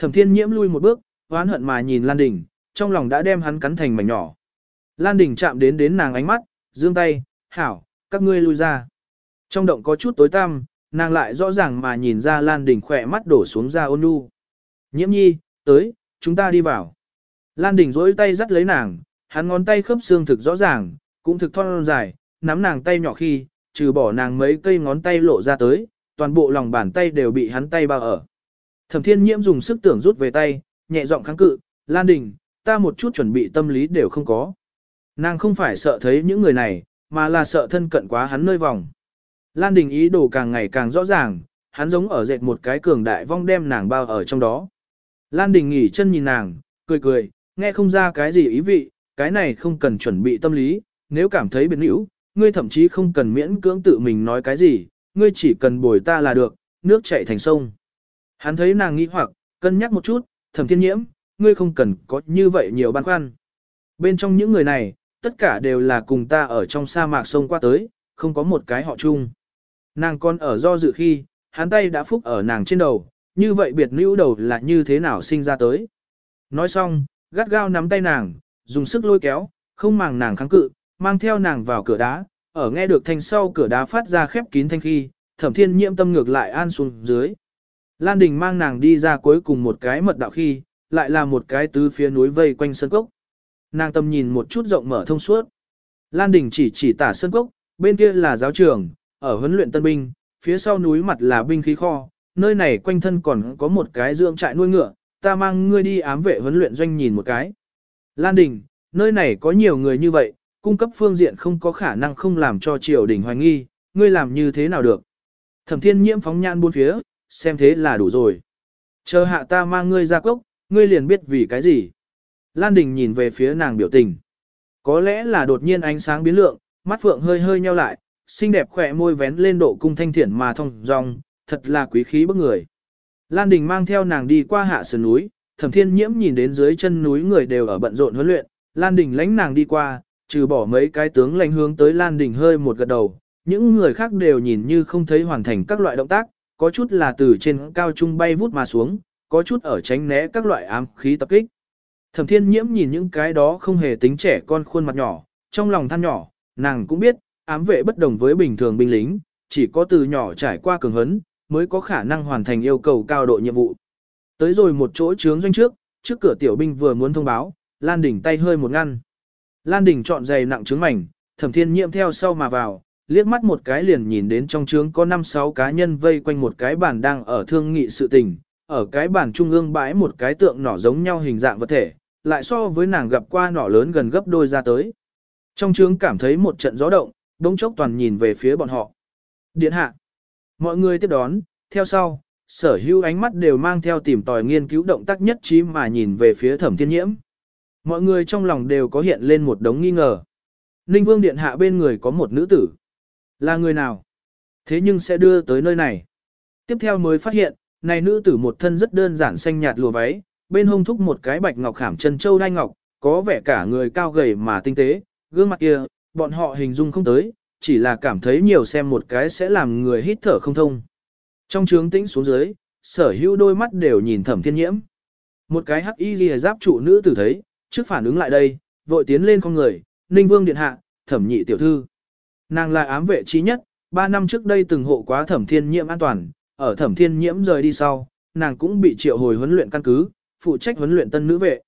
Thẩm thiên nhiễm lui một bước, oán hận mà nhìn Lan Đình, trong lòng đã đem hắn cắn thành mảnh nhỏ. Lan Đình chạm đến đến nàng ánh mắt, dương tay, hảo, các ngươi lui ra. Trong động có chút tối tăm, nàng lại rõ ràng mà nhìn ra Lan Đình khỏe mắt đổ xuống ra ôn nhu. Nhiễm nhi, tới, chúng ta đi vào. Lan Đình dối tay dắt lấy nàng, hắn ngón tay khớp xương thực rõ ràng, cũng thực thon dài, nắm nàng tay nhỏ khi, trừ bỏ nàng mấy cây ngón tay lộ ra tới, toàn bộ lòng bàn tay đều bị hắn tay bao ở. Thẩm thiên nhiễm dùng sức tưởng rút về tay, nhẹ giọng kháng cự, Lan Đình, ta một chút chuẩn bị tâm lý đều không có. Nàng không phải sợ thấy những người này, mà là sợ thân cận quá hắn nơi vòng. Lan Đình ý đồ càng ngày càng rõ ràng, hắn giống ở dệt một cái cường đại vong đem nàng bao ở trong đó. Lan Đình nghỉ chân nhìn nàng, cười cười, nghe không ra cái gì ý vị, cái này không cần chuẩn bị tâm lý, nếu cảm thấy biến hữu, ngươi thậm chí không cần miễn cưỡng tự mình nói cái gì, ngươi chỉ cần bồi ta là được, nước chảy thành sông. Hắn thấy nàng nghĩ hoặc, cân nhắc một chút, thẩm thiên nhiễm, ngươi không cần có như vậy nhiều băn khoăn. Bên trong những người này, tất cả đều là cùng ta ở trong sa mạc sông qua tới, không có một cái họ chung. Nàng còn ở do dự khi, hắn tay đã phúc ở nàng trên đầu, như vậy biệt nữ đầu là như thế nào sinh ra tới. Nói xong, gắt gao nắm tay nàng, dùng sức lôi kéo, không màng nàng kháng cự, mang theo nàng vào cửa đá, ở nghe được thanh sau cửa đá phát ra khép kín thanh khi, thẩm thiên nhiễm tâm ngược lại an xuống dưới. Lan Đình mang nàng đi ra cuối cùng một cái mật đạo khi, lại là một cái tứ phía núi vây quanh sân cốc. Nàng tâm nhìn một chút rộng mở thông suốt. Lan Đình chỉ chỉ tả sân cốc, bên kia là giáo trường, ở huấn luyện tân binh, phía sau núi mặt là binh khí kho, nơi này quanh thân còn có một cái dưỡng trại nuôi ngựa, ta mang ngươi đi ám vệ huấn luyện doanh nhìn một cái. Lan Đình, nơi này có nhiều người như vậy, cung cấp phương diện không có khả năng không làm cho triều đình hoài nghi, ngươi làm như thế nào được. Thẩm thiên nhiễm phóng nhãn buôn phía, xem thế là đủ rồi. Chờ hạ ta mang ngươi ra cốc, ngươi liền biết vì cái gì. Lan Đình nhìn về phía nàng biểu tình. Có lẽ là đột nhiên ánh sáng biến lượng, mắt phượng hơi hơi nheo lại, xinh đẹp khỏe môi vén lên độ cung thanh thiển mà thông dong, thật là quý khí bức người. Lan Đình mang theo nàng đi qua hạ sườn núi, Thẩm Thiên Nhiễm nhìn đến dưới chân núi người đều ở bận rộn huấn luyện, Lan Đình lãnh nàng đi qua, trừ bỏ mấy cái tướng lãnh hướng tới Lan Đình hơi một gật đầu, những người khác đều nhìn như không thấy hoàn thành các loại động tác, có chút là từ trên cao trung bay vút mà xuống, có chút ở tránh né các loại ám khí tập kích. Thẩm Thiên Nhiễm nhìn những cái đó không hề tính trẻ con khuôn mặt nhỏ, trong lòng than nhỏ, nàng cũng biết, ám vệ bất đồng với bình thường binh lính, chỉ có từ nhỏ trải qua cường hấn, mới có khả năng hoàn thành yêu cầu cao độ nhiệm vụ. Tới rồi một chỗ trướng doanh trước, trước cửa tiểu binh vừa muốn thông báo, Lan Đình tay hơi một ngăn. Lan Đình chọn giày nặng trướng mảnh, Thẩm Thiên Nhiễm theo sau mà vào, liếc mắt một cái liền nhìn đến trong trướng có 5-6 cá nhân vây quanh một cái bàn đang ở thương nghị sự tình, ở cái bàn trung ương bãi một cái tượng nỏ giống nhau hình dạng vật thể, lại so với nàng gặp qua nỏ lớn gần gấp đôi ra tới. Trong trướng cảm thấy một trận gió động, đống chốc toàn nhìn về phía bọn họ. Điện hạ. Mọi người tiếp đón, theo sau, sở hữu ánh mắt đều mang theo tìm tòi nghiên cứu động tác nhất trí mà nhìn về phía thẩm thiên nhiễm. Mọi người trong lòng đều có hiện lên một đống nghi ngờ. Ninh Vương Điện Hạ bên người có một nữ tử. Là người nào? Thế nhưng sẽ đưa tới nơi này. Tiếp theo mới phát hiện, này nữ tử một thân rất đơn giản xanh nhạt lùa váy, bên hông thúc một cái bạch ngọc khảm chân châu đai ngọc, có vẻ cả người cao gầy mà tinh tế, gương mặt kia, bọn họ hình dung không tới, chỉ là cảm thấy nhiều xem một cái sẽ làm người hít thở không thông. Trong trướng tĩnh xuống dưới, sở hữu đôi mắt đều nhìn thẩm thiên nhiễm. Một cái hắc y lìa giáp trụ nữ tử thấy, trước phản ứng lại đây, vội tiến lên con người, ninh vương điện hạ, thẩm nhị tiểu thư. Nàng là ám vệ trí nhất, ba năm trước đây từng hộ quá thẩm thiên nhiễm an toàn, ở thẩm thiên nhiễm rời đi sau, nàng cũng bị triệu hồi huấn luyện căn cứ, phụ trách huấn luyện tân nữ vệ.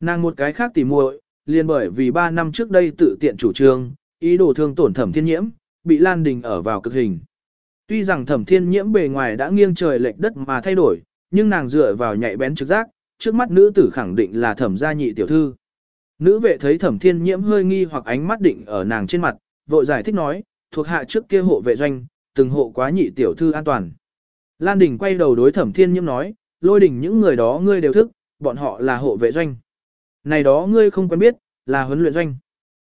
Nàng một cái khác tỉ muội, liền bởi vì ba năm trước đây tự tiện chủ trương, ý đồ thương tổn thẩm thiên nhiễm, bị Lan Đình ở vào cực hình. Tuy rằng thẩm thiên nhiễm bề ngoài đã nghiêng trời lệch đất mà thay đổi, nhưng nàng dựa vào nhạy bén trực giác, trước mắt nữ tử khẳng định là thẩm gia nhị tiểu thư. Nữ vệ thấy thẩm thiên nhiễm hơi nghi hoặc ánh mắt định ở nàng trên mặt, vội giải thích nói, thuộc hạ trước kia hộ vệ doanh, từng hộ quá nhị tiểu thư an toàn. Lan Đình quay đầu đối thẩm thiên nhiễm nói, lôi đình những người đó ngươi đều thức, bọn họ là hộ vệ doanh. Này đó ngươi không quen biết, là huấn luyện doanh.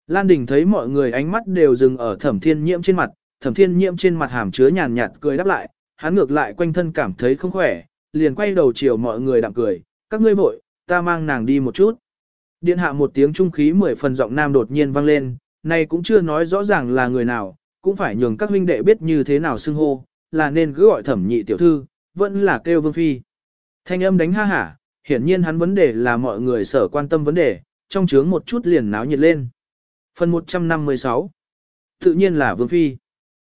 Lan Đình thấy mọi người ánh mắt đều dừng ở thẩm thiên nhiễm trên mặt, thẩm thiên nhiễm trên mặt hàm chứa nhàn nhạt cười đáp lại, hắn ngược lại quanh thân cảm thấy không khỏe, liền quay đầu chiều mọi người đạm cười, các ngươi vội, ta mang nàng đi một chút. Điện hạ một tiếng trung khí mười phần giọng nam đột nhiên vang lên, này cũng chưa nói rõ ràng là người nào, cũng phải nhường các huynh đệ biết như thế nào xưng hô, là nên cứ gọi thẩm nhị tiểu thư, vẫn là kêu vương phi. Thanh âm đánh ha hả, hiển nhiên hắn vấn đề là mọi người sở quan tâm vấn đề, trong chướng một chút liền náo nhiệt lên. Phần 156 Tự nhiên là vương phi.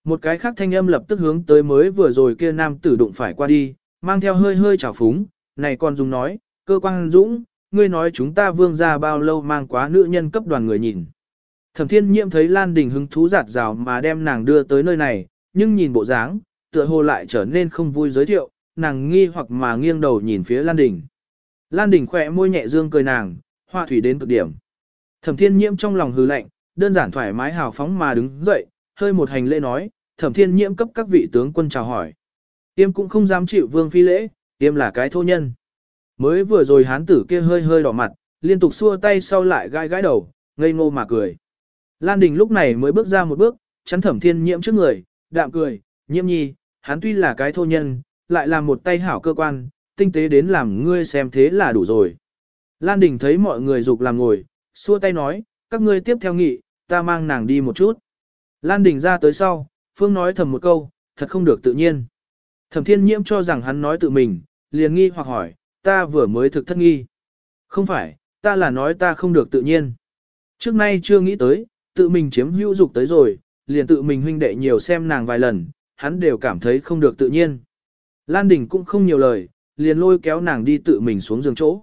Một cái khác thanh âm lập tức hướng tới mới vừa rồi kia nam tử đụng phải qua đi, mang theo hơi hơi trào phúng, này còn dùng nói, cơ quan dũng, ngươi nói chúng ta vương ra bao lâu mang quá nữ nhân cấp đoàn người nhìn. Thẩm thiên nhiễm thấy Lan Đình hứng thú giạt rào mà đem nàng đưa tới nơi này, nhưng nhìn bộ dáng, tựa hồ lại trở nên không vui giới thiệu, nàng nghi hoặc mà nghiêng đầu nhìn phía Lan Đình. Lan Đình khỏe môi nhẹ dương cười nàng, hoa thủy đến cực điểm. Thẩm thiên nhiễm trong lòng hư lạnh, đơn giản thoải mái hào phóng mà đứng dậy, hơi một hành lễ nói, thẩm thiên nhiễm cấp các vị tướng quân chào hỏi. Tiêm cũng không dám chịu vương phi lễ, tiêm là cái thô nhân. Mới vừa rồi hán tử kia hơi hơi đỏ mặt, liên tục xua tay sau lại gai gãi đầu, ngây ngô mà cười. Lan Đình lúc này mới bước ra một bước, chắn thẩm thiên nhiễm trước người, đạm cười, nhiễm nhi, hắn tuy là cái thô nhân, lại là một tay hảo cơ quan, tinh tế đến làm ngươi xem thế là đủ rồi. Lan Đình thấy mọi người dục làm ngồi, xua tay nói, các ngươi tiếp theo nghị, ta mang nàng đi một chút. Lan Đình ra tới sau, Phương nói thầm một câu, thật không được tự nhiên. Thẩm thiên nhiễm cho rằng hắn nói tự mình, liền nghi hoặc hỏi, ta vừa mới thực thất nghi. Không phải, ta là nói ta không được tự nhiên. Trước nay chưa nghĩ tới, tự mình chiếm hữu dục tới rồi, liền tự mình huynh đệ nhiều xem nàng vài lần, hắn đều cảm thấy không được tự nhiên. Lan Đình cũng không nhiều lời, liền lôi kéo nàng đi tự mình xuống giường chỗ.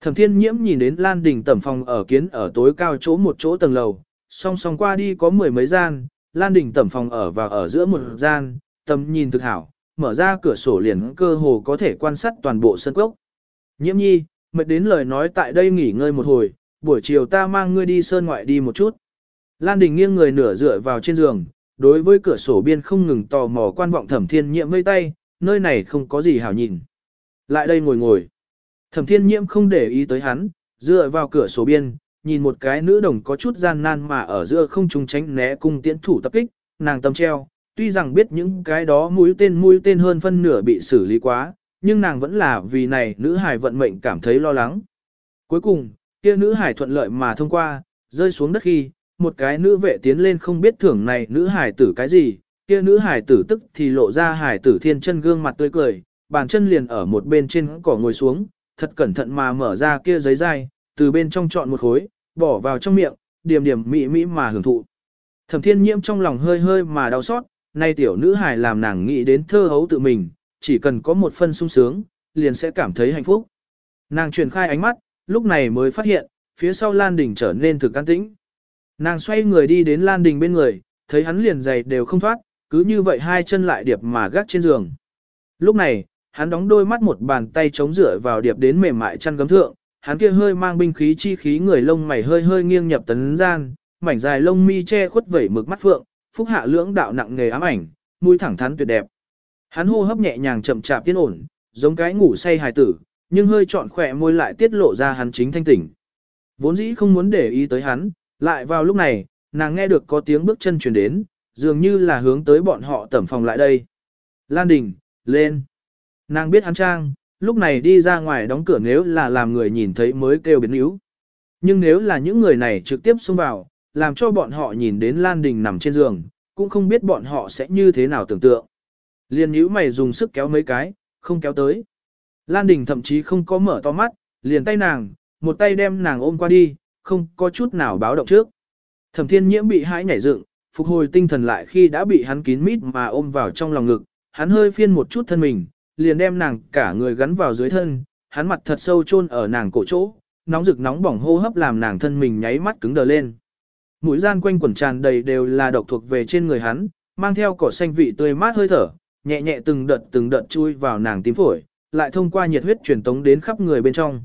Thẩm thiên nhiễm nhìn đến Lan Đình tẩm phòng ở kiến ở tối cao chỗ một chỗ tầng lầu, song song qua đi có mười mấy gian, Lan Đình tẩm phòng ở và ở giữa một gian, tầm nhìn thực hảo, mở ra cửa sổ liền cơ hồ có thể quan sát toàn bộ sân cốc. Nhiễm nhi, mệt đến lời nói tại đây nghỉ ngơi một hồi, buổi chiều ta mang ngươi đi sơn ngoại đi một chút. Lan Đình nghiêng người nửa dựa vào trên giường, đối với cửa sổ biên không ngừng tò mò quan vọng thẩm thiên nhiễm vây tay, nơi này không có gì hảo nhìn. Lại đây ngồi ngồi. Thẩm thiên nhiễm không để ý tới hắn, dựa vào cửa sổ biên, nhìn một cái nữ đồng có chút gian nan mà ở giữa không trung tránh né cung tiễn thủ tập kích, nàng tâm treo, tuy rằng biết những cái đó mũi tên mũi tên hơn phân nửa bị xử lý quá, nhưng nàng vẫn là vì này nữ hải vận mệnh cảm thấy lo lắng. Cuối cùng, kia nữ hải thuận lợi mà thông qua, rơi xuống đất khi, một cái nữ vệ tiến lên không biết thưởng này nữ hải tử cái gì, kia nữ hải tử tức thì lộ ra hải tử thiên chân gương mặt tươi cười, bàn chân liền ở một bên trên cỏ ngồi xuống, thật cẩn thận mà mở ra kia giấy dai, từ bên trong chọn một khối, bỏ vào trong miệng, điểm điểm mị mị mà hưởng thụ. Thẩm thiên nhiễm trong lòng hơi hơi mà đau xót, nay tiểu nữ hài làm nàng nghĩ đến thơ hấu tự mình, chỉ cần có một phân sung sướng, liền sẽ cảm thấy hạnh phúc. Nàng truyền khai ánh mắt, lúc này mới phát hiện, phía sau Lan Đình trở nên thực an tĩnh. Nàng xoay người đi đến Lan Đình bên người, thấy hắn liền giày đều không thoát, cứ như vậy hai chân lại điệp mà gác trên giường. Lúc này, hắn đóng đôi mắt một bàn tay chống rửa vào điệp đến mềm mại chăn gấm thượng, hắn kia hơi mang binh khí chi khí người lông mày hơi hơi nghiêng nhập tấn gian, mảnh dài lông mi che khuất vẩy mực mắt phượng, phúc hạ lưỡng đạo nặng nghề ám ảnh, mũi thẳng thắn tuyệt đẹp. Hắn hô hấp nhẹ nhàng chậm chạp tiến ổn, giống cái ngủ say hài tử, nhưng hơi trọn khỏe môi lại tiết lộ ra hắn chính thanh tỉnh. Vốn dĩ không muốn để ý tới hắn, lại vào lúc này, nàng nghe được có tiếng bước chân chuyển đến, dường như là hướng tới bọn họ tẩm phòng lại đây. Lan Đình, lên. Nàng biết hắn trang, lúc này đi ra ngoài đóng cửa nếu là làm người nhìn thấy mới kêu biến yếu. Nhưng nếu là những người này trực tiếp xông vào, làm cho bọn họ nhìn đến Lan Đình nằm trên giường, cũng không biết bọn họ sẽ như thế nào tưởng tượng. Liên nhíu mày dùng sức kéo mấy cái, không kéo tới. Lan Đình thậm chí không có mở to mắt, liền tay nàng, một tay đem nàng ôm qua đi, không có chút nào báo động trước. Thẩm thiên nhiễm bị hãi nhảy dựng, phục hồi tinh thần lại khi đã bị hắn kín mít mà ôm vào trong lòng ngực, hắn hơi phiên một chút thân mình, liền đem nàng cả người gắn vào dưới thân, hắn mặt thật sâu chôn ở nàng cổ chỗ, nóng rực nóng bỏng hô hấp làm nàng thân mình nháy mắt cứng đờ lên. Mũi gian quanh quẩn tràn đầy đều là độc thuộc về trên người hắn, mang theo cỏ xanh vị tươi mát hơi thở, nhẹ nhẹ từng đợt từng đợt chui vào nàng tím phổi, lại thông qua nhiệt huyết truyền tống đến khắp người bên trong.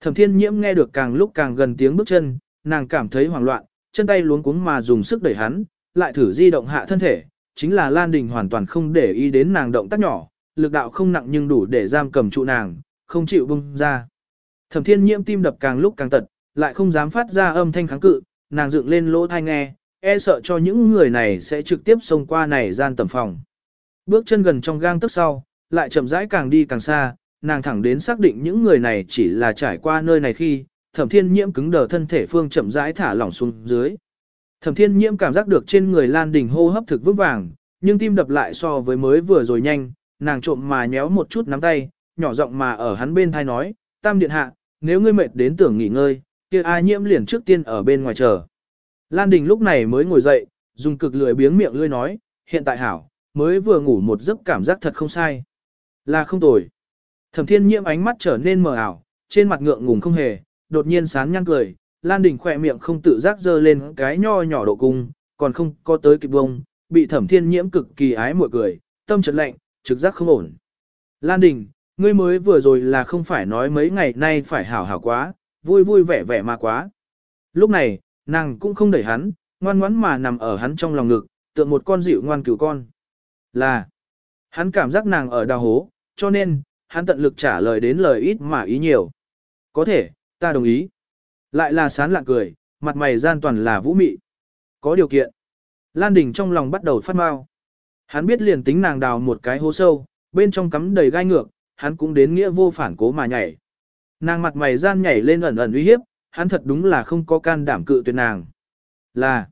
Thẩm Thiên Nhiễm nghe được càng lúc càng gần tiếng bước chân, nàng cảm thấy hoảng loạn, chân tay luống cuống mà dùng sức đẩy hắn, lại thử di động hạ thân thể, chính là Lan Đình hoàn toàn không để ý đến nàng động tác nhỏ, lực đạo không nặng nhưng đủ để giam cầm trụ nàng, không chịu bung ra. Thẩm Thiên Nhiễm tim đập càng lúc càng tật, lại không dám phát ra âm thanh kháng cự, nàng dựng lên lỗ thai nghe, e sợ cho những người này sẽ trực tiếp xông qua này gian tầm phòng. Bước chân gần trong gang tức sau, lại chậm rãi càng đi càng xa, nàng thẳng đến xác định những người này chỉ là trải qua nơi này khi, thẩm thiên nhiễm cứng đờ thân thể phương chậm rãi thả lỏng xuống dưới. Thẩm thiên nhiễm cảm giác được trên người Lan Đình hô hấp thực vững vàng, nhưng tim đập lại so với mới vừa rồi nhanh, nàng trộm mà nhéo một chút nắm tay, nhỏ giọng mà ở hắn bên thai nói, tam điện hạ, nếu ngươi mệt đến tưởng nghỉ ngơi, kia A nhiễm liền trước tiên ở bên ngoài chờ. Lan Đình lúc này mới ngồi dậy, dùng cực lười biếng miệng lươi nói, hiện tại hảo, mới vừa ngủ một giấc cảm giác thật không sai. Là không tồi. Thẩm thiên nhiễm ánh mắt trở nên mờ ảo, trên mặt ngượng ngùng không hề, đột nhiên sán nhăn cười, Lan Đình khỏe miệng không tự giác dơ lên cái nho nhỏ độ cung, còn không có tới kịp bông, bị thẩm thiên nhiễm cực kỳ ái mội cười, tâm trật lạnh, trực giác không ổn. Lan Đình, ngươi mới vừa rồi là không phải nói mấy ngày nay phải hảo hảo quá, vui vui vẻ vẻ mà quá. Lúc này, nàng cũng không đẩy hắn, ngoan ngoãn mà nằm ở hắn trong lòng ngực, tượng một con dịu ngoan cứu con. Là, hắn cảm giác nàng ở đào hố, cho nên, hắn tận lực trả lời đến lời ít mà ý nhiều. Có thể, ta đồng ý. Lại là sán lạ cười, mặt mày gian toàn là vũ mị. Có điều kiện. Lan Đình trong lòng bắt đầu phát mau. Hắn biết liền tính nàng đào một cái hố sâu, bên trong cắm đầy gai ngược, hắn cũng đến nghĩa vô phản cố mà nhảy. Nàng mặt mày gian nhảy lên ẩn ẩn uy hiếp, hắn thật đúng là không có can đảm cự tuyệt nàng. Là,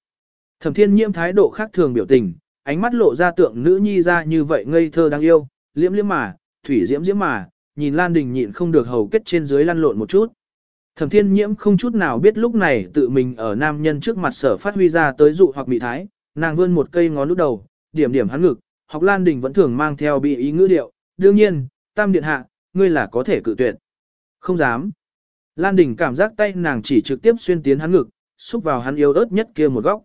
thẩm thiên nhiễm thái độ khác thường biểu tình, ánh mắt lộ ra tượng nữ nhi ra như vậy ngây thơ đáng yêu, liễm liễm mà, thủy diễm diễm mà, nhìn Lan Đình nhịn không được hầu kết trên dưới lăn lộn một chút. Thẩm thiên nhiễm không chút nào biết lúc này tự mình ở nam nhân trước mặt sở phát huy ra tới dụ hoặc bị thái, nàng vươn một cây ngón lúc đầu, điểm điểm hắn ngực, học Lan Đình vẫn thường mang theo bị ý ngữ điệu, đương nhiên, tam điện hạ, ngươi là có thể cự tuyệt. Không dám. Lan Đình cảm giác tay nàng chỉ trực tiếp xuyên tiến hắn ngực, xúc vào hắn yếu ớt nhất kia một góc.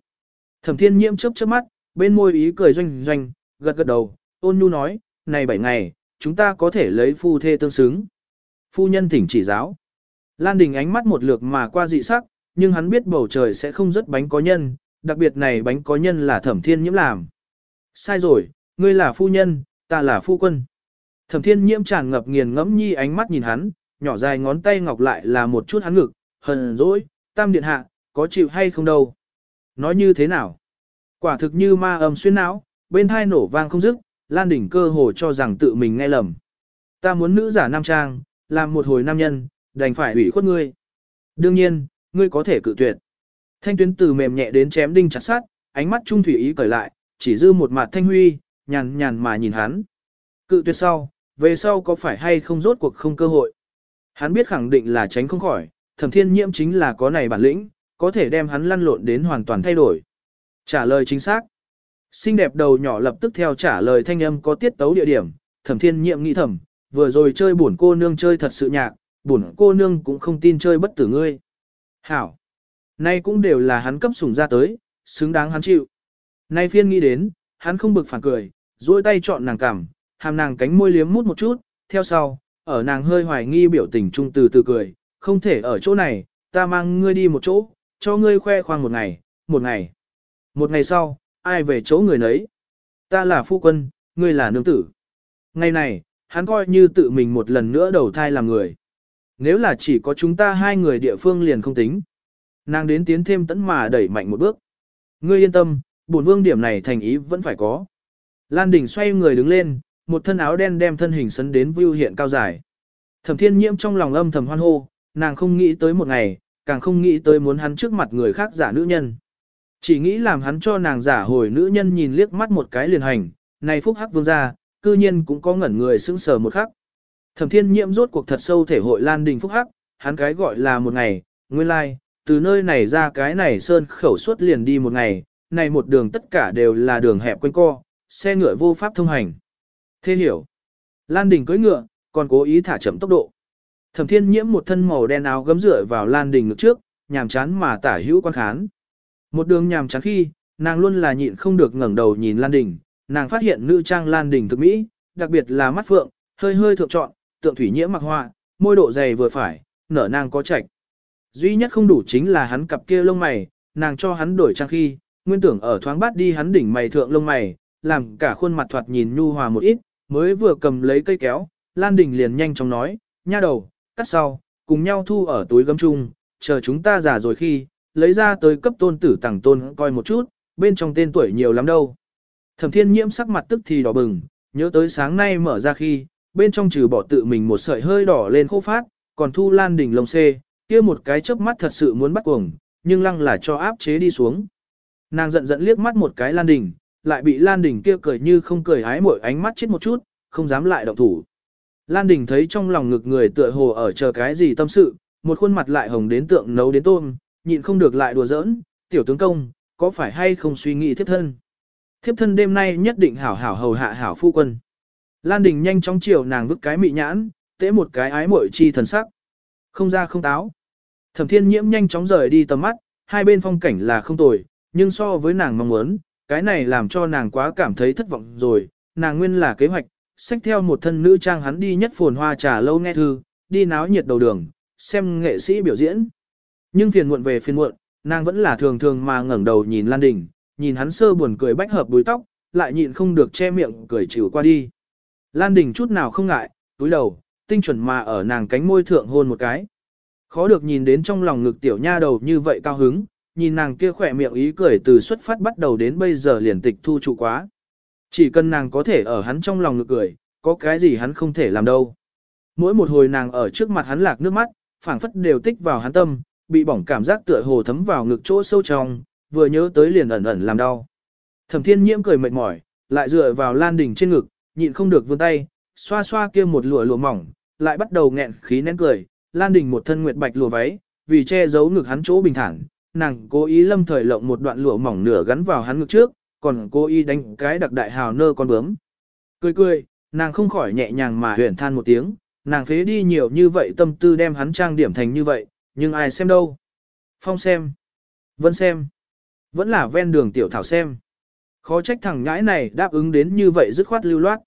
Thẩm Thiên Nhiễm chớp chớp mắt, bên môi ý cười doanh doanh, gật gật đầu, ôn nhu nói, này bảy ngày, chúng ta có thể lấy phu thê tương xứng. Phu nhân thỉnh chỉ giáo. Lan Đình ánh mắt một lượt mà qua dị sắc, nhưng hắn biết bầu trời sẽ không rất bánh có nhân, đặc biệt này bánh có nhân là thẩm thiên nhiễm làm. Sai rồi, ngươi là phu nhân, ta là phu quân. Thẩm thiên nhiễm tràn ngập nghiền ngẫm nhi ánh mắt nhìn hắn, nhỏ dài ngón tay ngọc lại là một chút hắn ngực, hờn dỗi, tam điện hạ, có chịu hay không đâu. Nói như thế nào? Quả thực như ma âm xuyên não, bên thai nổ vang không dứt, Lan Đỉnh cơ hồ cho rằng tự mình nghe lầm. Ta muốn nữ giả nam trang, làm một hồi nam nhân, đành phải ủy khuất ngươi. Đương nhiên, ngươi có thể cự tuyệt. Thanh tuyến từ mềm nhẹ đến chém đinh chặt sát, ánh mắt trung thủy ý cởi lại, chỉ dư một mặt thanh huy, nhàn nhàn mà nhìn hắn. Cự tuyệt sau, về sau có phải hay không rốt cuộc không cơ hội. Hắn biết khẳng định là tránh không khỏi, thẩm thiên nhiễm chính là có này bản lĩnh, có thể đem hắn lăn lộn đến hoàn toàn thay đổi. Trả lời chính xác. Xinh đẹp đầu nhỏ lập tức theo trả lời thanh âm có tiết tấu địa điểm, thẩm thiên nhiệm nghĩ thẩm, vừa rồi chơi buồn cô nương chơi thật sự nhạc, buồn cô nương cũng không tin chơi bất tử ngươi. Hảo. Nay cũng đều là hắn cấp sủng ra tới, xứng đáng hắn chịu. Nay phiên nghĩ đến, hắn không bực phản cười, duỗi tay chọn nàng cằm, hàm nàng cánh môi liếm mút một chút, theo sau, ở nàng hơi hoài nghi biểu tình trung từ từ cười, không thể ở chỗ này, ta mang ngươi đi một chỗ, cho ngươi khoe khoang một ngày, một ngày. Một ngày sau, ai về chỗ người nấy. Ta là phu quân, ngươi là nương tử. Ngày này, hắn coi như tự mình một lần nữa đầu thai làm người. Nếu là chỉ có chúng ta hai người địa phương liền không tính. Nàng đến tiến thêm tấn mà đẩy mạnh một bước. Ngươi yên tâm, bổn vương điểm này thành ý vẫn phải có. Lan Đình xoay người đứng lên, một thân áo đen đem thân hình sấn đến view hiện cao dài. Thẩm thiên nhiễm trong lòng âm thầm hoan hô, nàng không nghĩ tới một ngày, càng không nghĩ tới muốn hắn trước mặt người khác giả nữ nhân. Chỉ nghĩ làm hắn cho nàng giả hồi nữ nhân nhìn liếc mắt một cái liền hành, này phúc hắc vương gia, cư nhiên cũng có ngẩn người sững sờ một khắc. Thẩm thiên nhiễm rốt cuộc thật sâu thể hội lan đình phúc hắc, hắn cái gọi là một ngày, nguyên lai, like, từ nơi này ra cái này sơn khẩu suốt liền đi một ngày, này một đường tất cả đều là đường hẹp quanh co, xe ngựa vô pháp thông hành. Thế hiểu, Lan Đình cưỡi ngựa, còn cố ý thả chậm tốc độ. Thẩm Thiên Nhiễm một thân màu đen áo gấm rửa vào Lan Đình ngực trước, nhàm chán mà tả hữu quan khán. Một đường nhàm chán khi, nàng luôn là nhịn không được ngẩng đầu nhìn Lan Đình, nàng phát hiện nữ trang Lan Đình thực mỹ, đặc biệt là mắt phượng, hơi hơi thượng trọn, tượng thủy nhiễm mặc hoa, môi độ dày vừa phải, nở nàng có trạch. Duy nhất không đủ chính là hắn cặp kia lông mày, nàng cho hắn đổi trang khi, nguyên tưởng ở thoáng bát đi hắn đỉnh mày thượng lông mày, làm cả khuôn mặt thoạt nhìn nhu hòa một ít, mới vừa cầm lấy cây kéo, Lan Đình liền nhanh chóng nói, nha đầu, cắt sau, cùng nhau thu ở túi gấm chung, chờ chúng ta già rồi khi, lấy ra tới cấp tôn tử tàng tôn coi một chút, bên trong tên tuổi nhiều lắm đâu. Thẩm thiên nhiễm sắc mặt tức thì đỏ bừng, nhớ tới sáng nay mở ra khi, bên trong trừ bỏ tự mình một sợi hơi đỏ lên khô phát, còn thu lan đỉnh lồng xê, kia một cái chớp mắt thật sự muốn bắt cuồng, nhưng lăng là cho áp chế đi xuống. Nàng giận giận liếc mắt một cái lan đỉnh, lại bị lan đỉnh kia cười như không cười hái mỗi ánh mắt chết một chút, không dám lại động thủ. Lan đỉnh thấy trong lòng ngực người tựa hồ ở chờ cái gì tâm sự, một khuôn mặt lại hồng đến tượng nấu đến tôm, nhịn không được lại đùa giỡn, tiểu tướng công, có phải hay không suy nghĩ thiếp thân. Thiếp thân đêm nay nhất định hảo hảo hầu hạ hảo phu quân. Lan Đình nhanh chóng chiều nàng vứt cái mị nhãn, tế một cái ái muội chi thần sắc. Không ra không táo. Thẩm thiên nhiễm nhanh chóng rời đi tầm mắt, hai bên phong cảnh là không tồi, nhưng so với nàng mong muốn, cái này làm cho nàng quá cảm thấy thất vọng rồi, nàng nguyên là kế hoạch, xách theo một thân nữ trang hắn đi nhất phồn hoa trà lâu nghe thư, đi náo nhiệt đầu đường, xem nghệ sĩ biểu diễn. Nhưng phiền muộn về phiền muộn, nàng vẫn là thường thường mà ngẩng đầu nhìn Lan Đình, nhìn hắn sơ buồn cười bách hợp búi tóc, lại nhịn không được che miệng cười chịu qua đi. Lan Đình chút nào không ngại, túi đầu, tinh chuẩn mà ở nàng cánh môi thượng hôn một cái. Khó được nhìn đến trong lòng ngực tiểu nha đầu như vậy cao hứng, nhìn nàng kia khỏe miệng ý cười từ xuất phát bắt đầu đến bây giờ liền tịch thu trụ quá. Chỉ cần nàng có thể ở hắn trong lòng ngực cười, có cái gì hắn không thể làm đâu. Mỗi một hồi nàng ở trước mặt hắn lạc nước mắt, phảng phất đều tích vào hắn tâm, bị bỏng cảm giác tựa hồ thấm vào ngực chỗ sâu trong, vừa nhớ tới liền ẩn ẩn làm đau. Thẩm Thiên Nhiễm cười mệt mỏi, lại dựa vào Lan Đình trên ngực, nhịn không được vươn tay, xoa xoa kia một lụa lụa mỏng, lại bắt đầu nghẹn khí nén cười. Lan Đình một thân nguyệt bạch lụa váy, vì che giấu ngực hắn chỗ bình thản, nàng cố ý lâm thời lộng một đoạn lụa mỏng nửa gắn vào hắn ngực trước, còn cố ý đánh cái đặc đại hào nơ con bướm. Cười cười, nàng không khỏi nhẹ nhàng mà huyền than một tiếng, nàng phế đi nhiều như vậy tâm tư đem hắn trang điểm thành như vậy, nhưng ai xem đâu. Phong xem, Vân xem, vẫn là ven đường tiểu thảo xem. Khó trách thằng ngãi này đáp ứng đến như vậy dứt khoát lưu loát.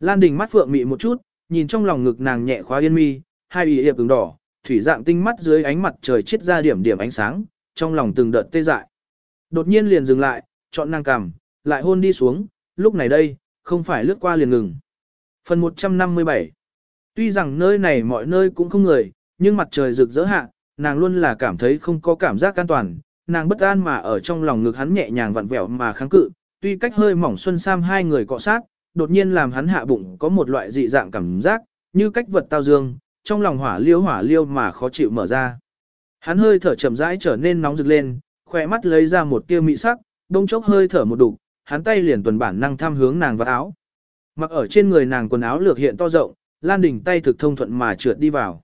Lan Đình mắt phượng mị một chút, nhìn trong lòng ngực nàng nhẹ khóa yên mi, hai ủy hiệp ứng đỏ, thủy dạng tinh mắt dưới ánh mặt trời chết ra điểm điểm ánh sáng, trong lòng từng đợt tê dại. Đột nhiên liền dừng lại, chọn nàng cằm, lại hôn đi xuống, lúc này đây, không phải lướt qua liền ngừng. Phần 157 Tuy rằng nơi này mọi nơi cũng không người, nhưng mặt trời rực rỡ hạ, nàng luôn là cảm thấy không có cảm giác an toàn, nàng bất an mà ở trong lòng ngực hắn nhẹ nhàng vặn vẹo mà kháng cự, tuy cách hơi mỏng xuân sam hai người cọ sát, đột nhiên làm hắn hạ bụng có một loại dị dạng cảm giác, như cách vật tao dương, trong lòng hỏa liêu hỏa liêu mà khó chịu mở ra. Hắn hơi thở chậm rãi trở nên nóng rực lên, khỏe mắt lấy ra một tia mị sắc, đông chốc hơi thở một đục, hắn tay liền tuần bản năng tham hướng nàng vào áo. Mặc ở trên người nàng quần áo lược hiện to rộng, Lan Đình tay thực thông thuận mà trượt đi vào.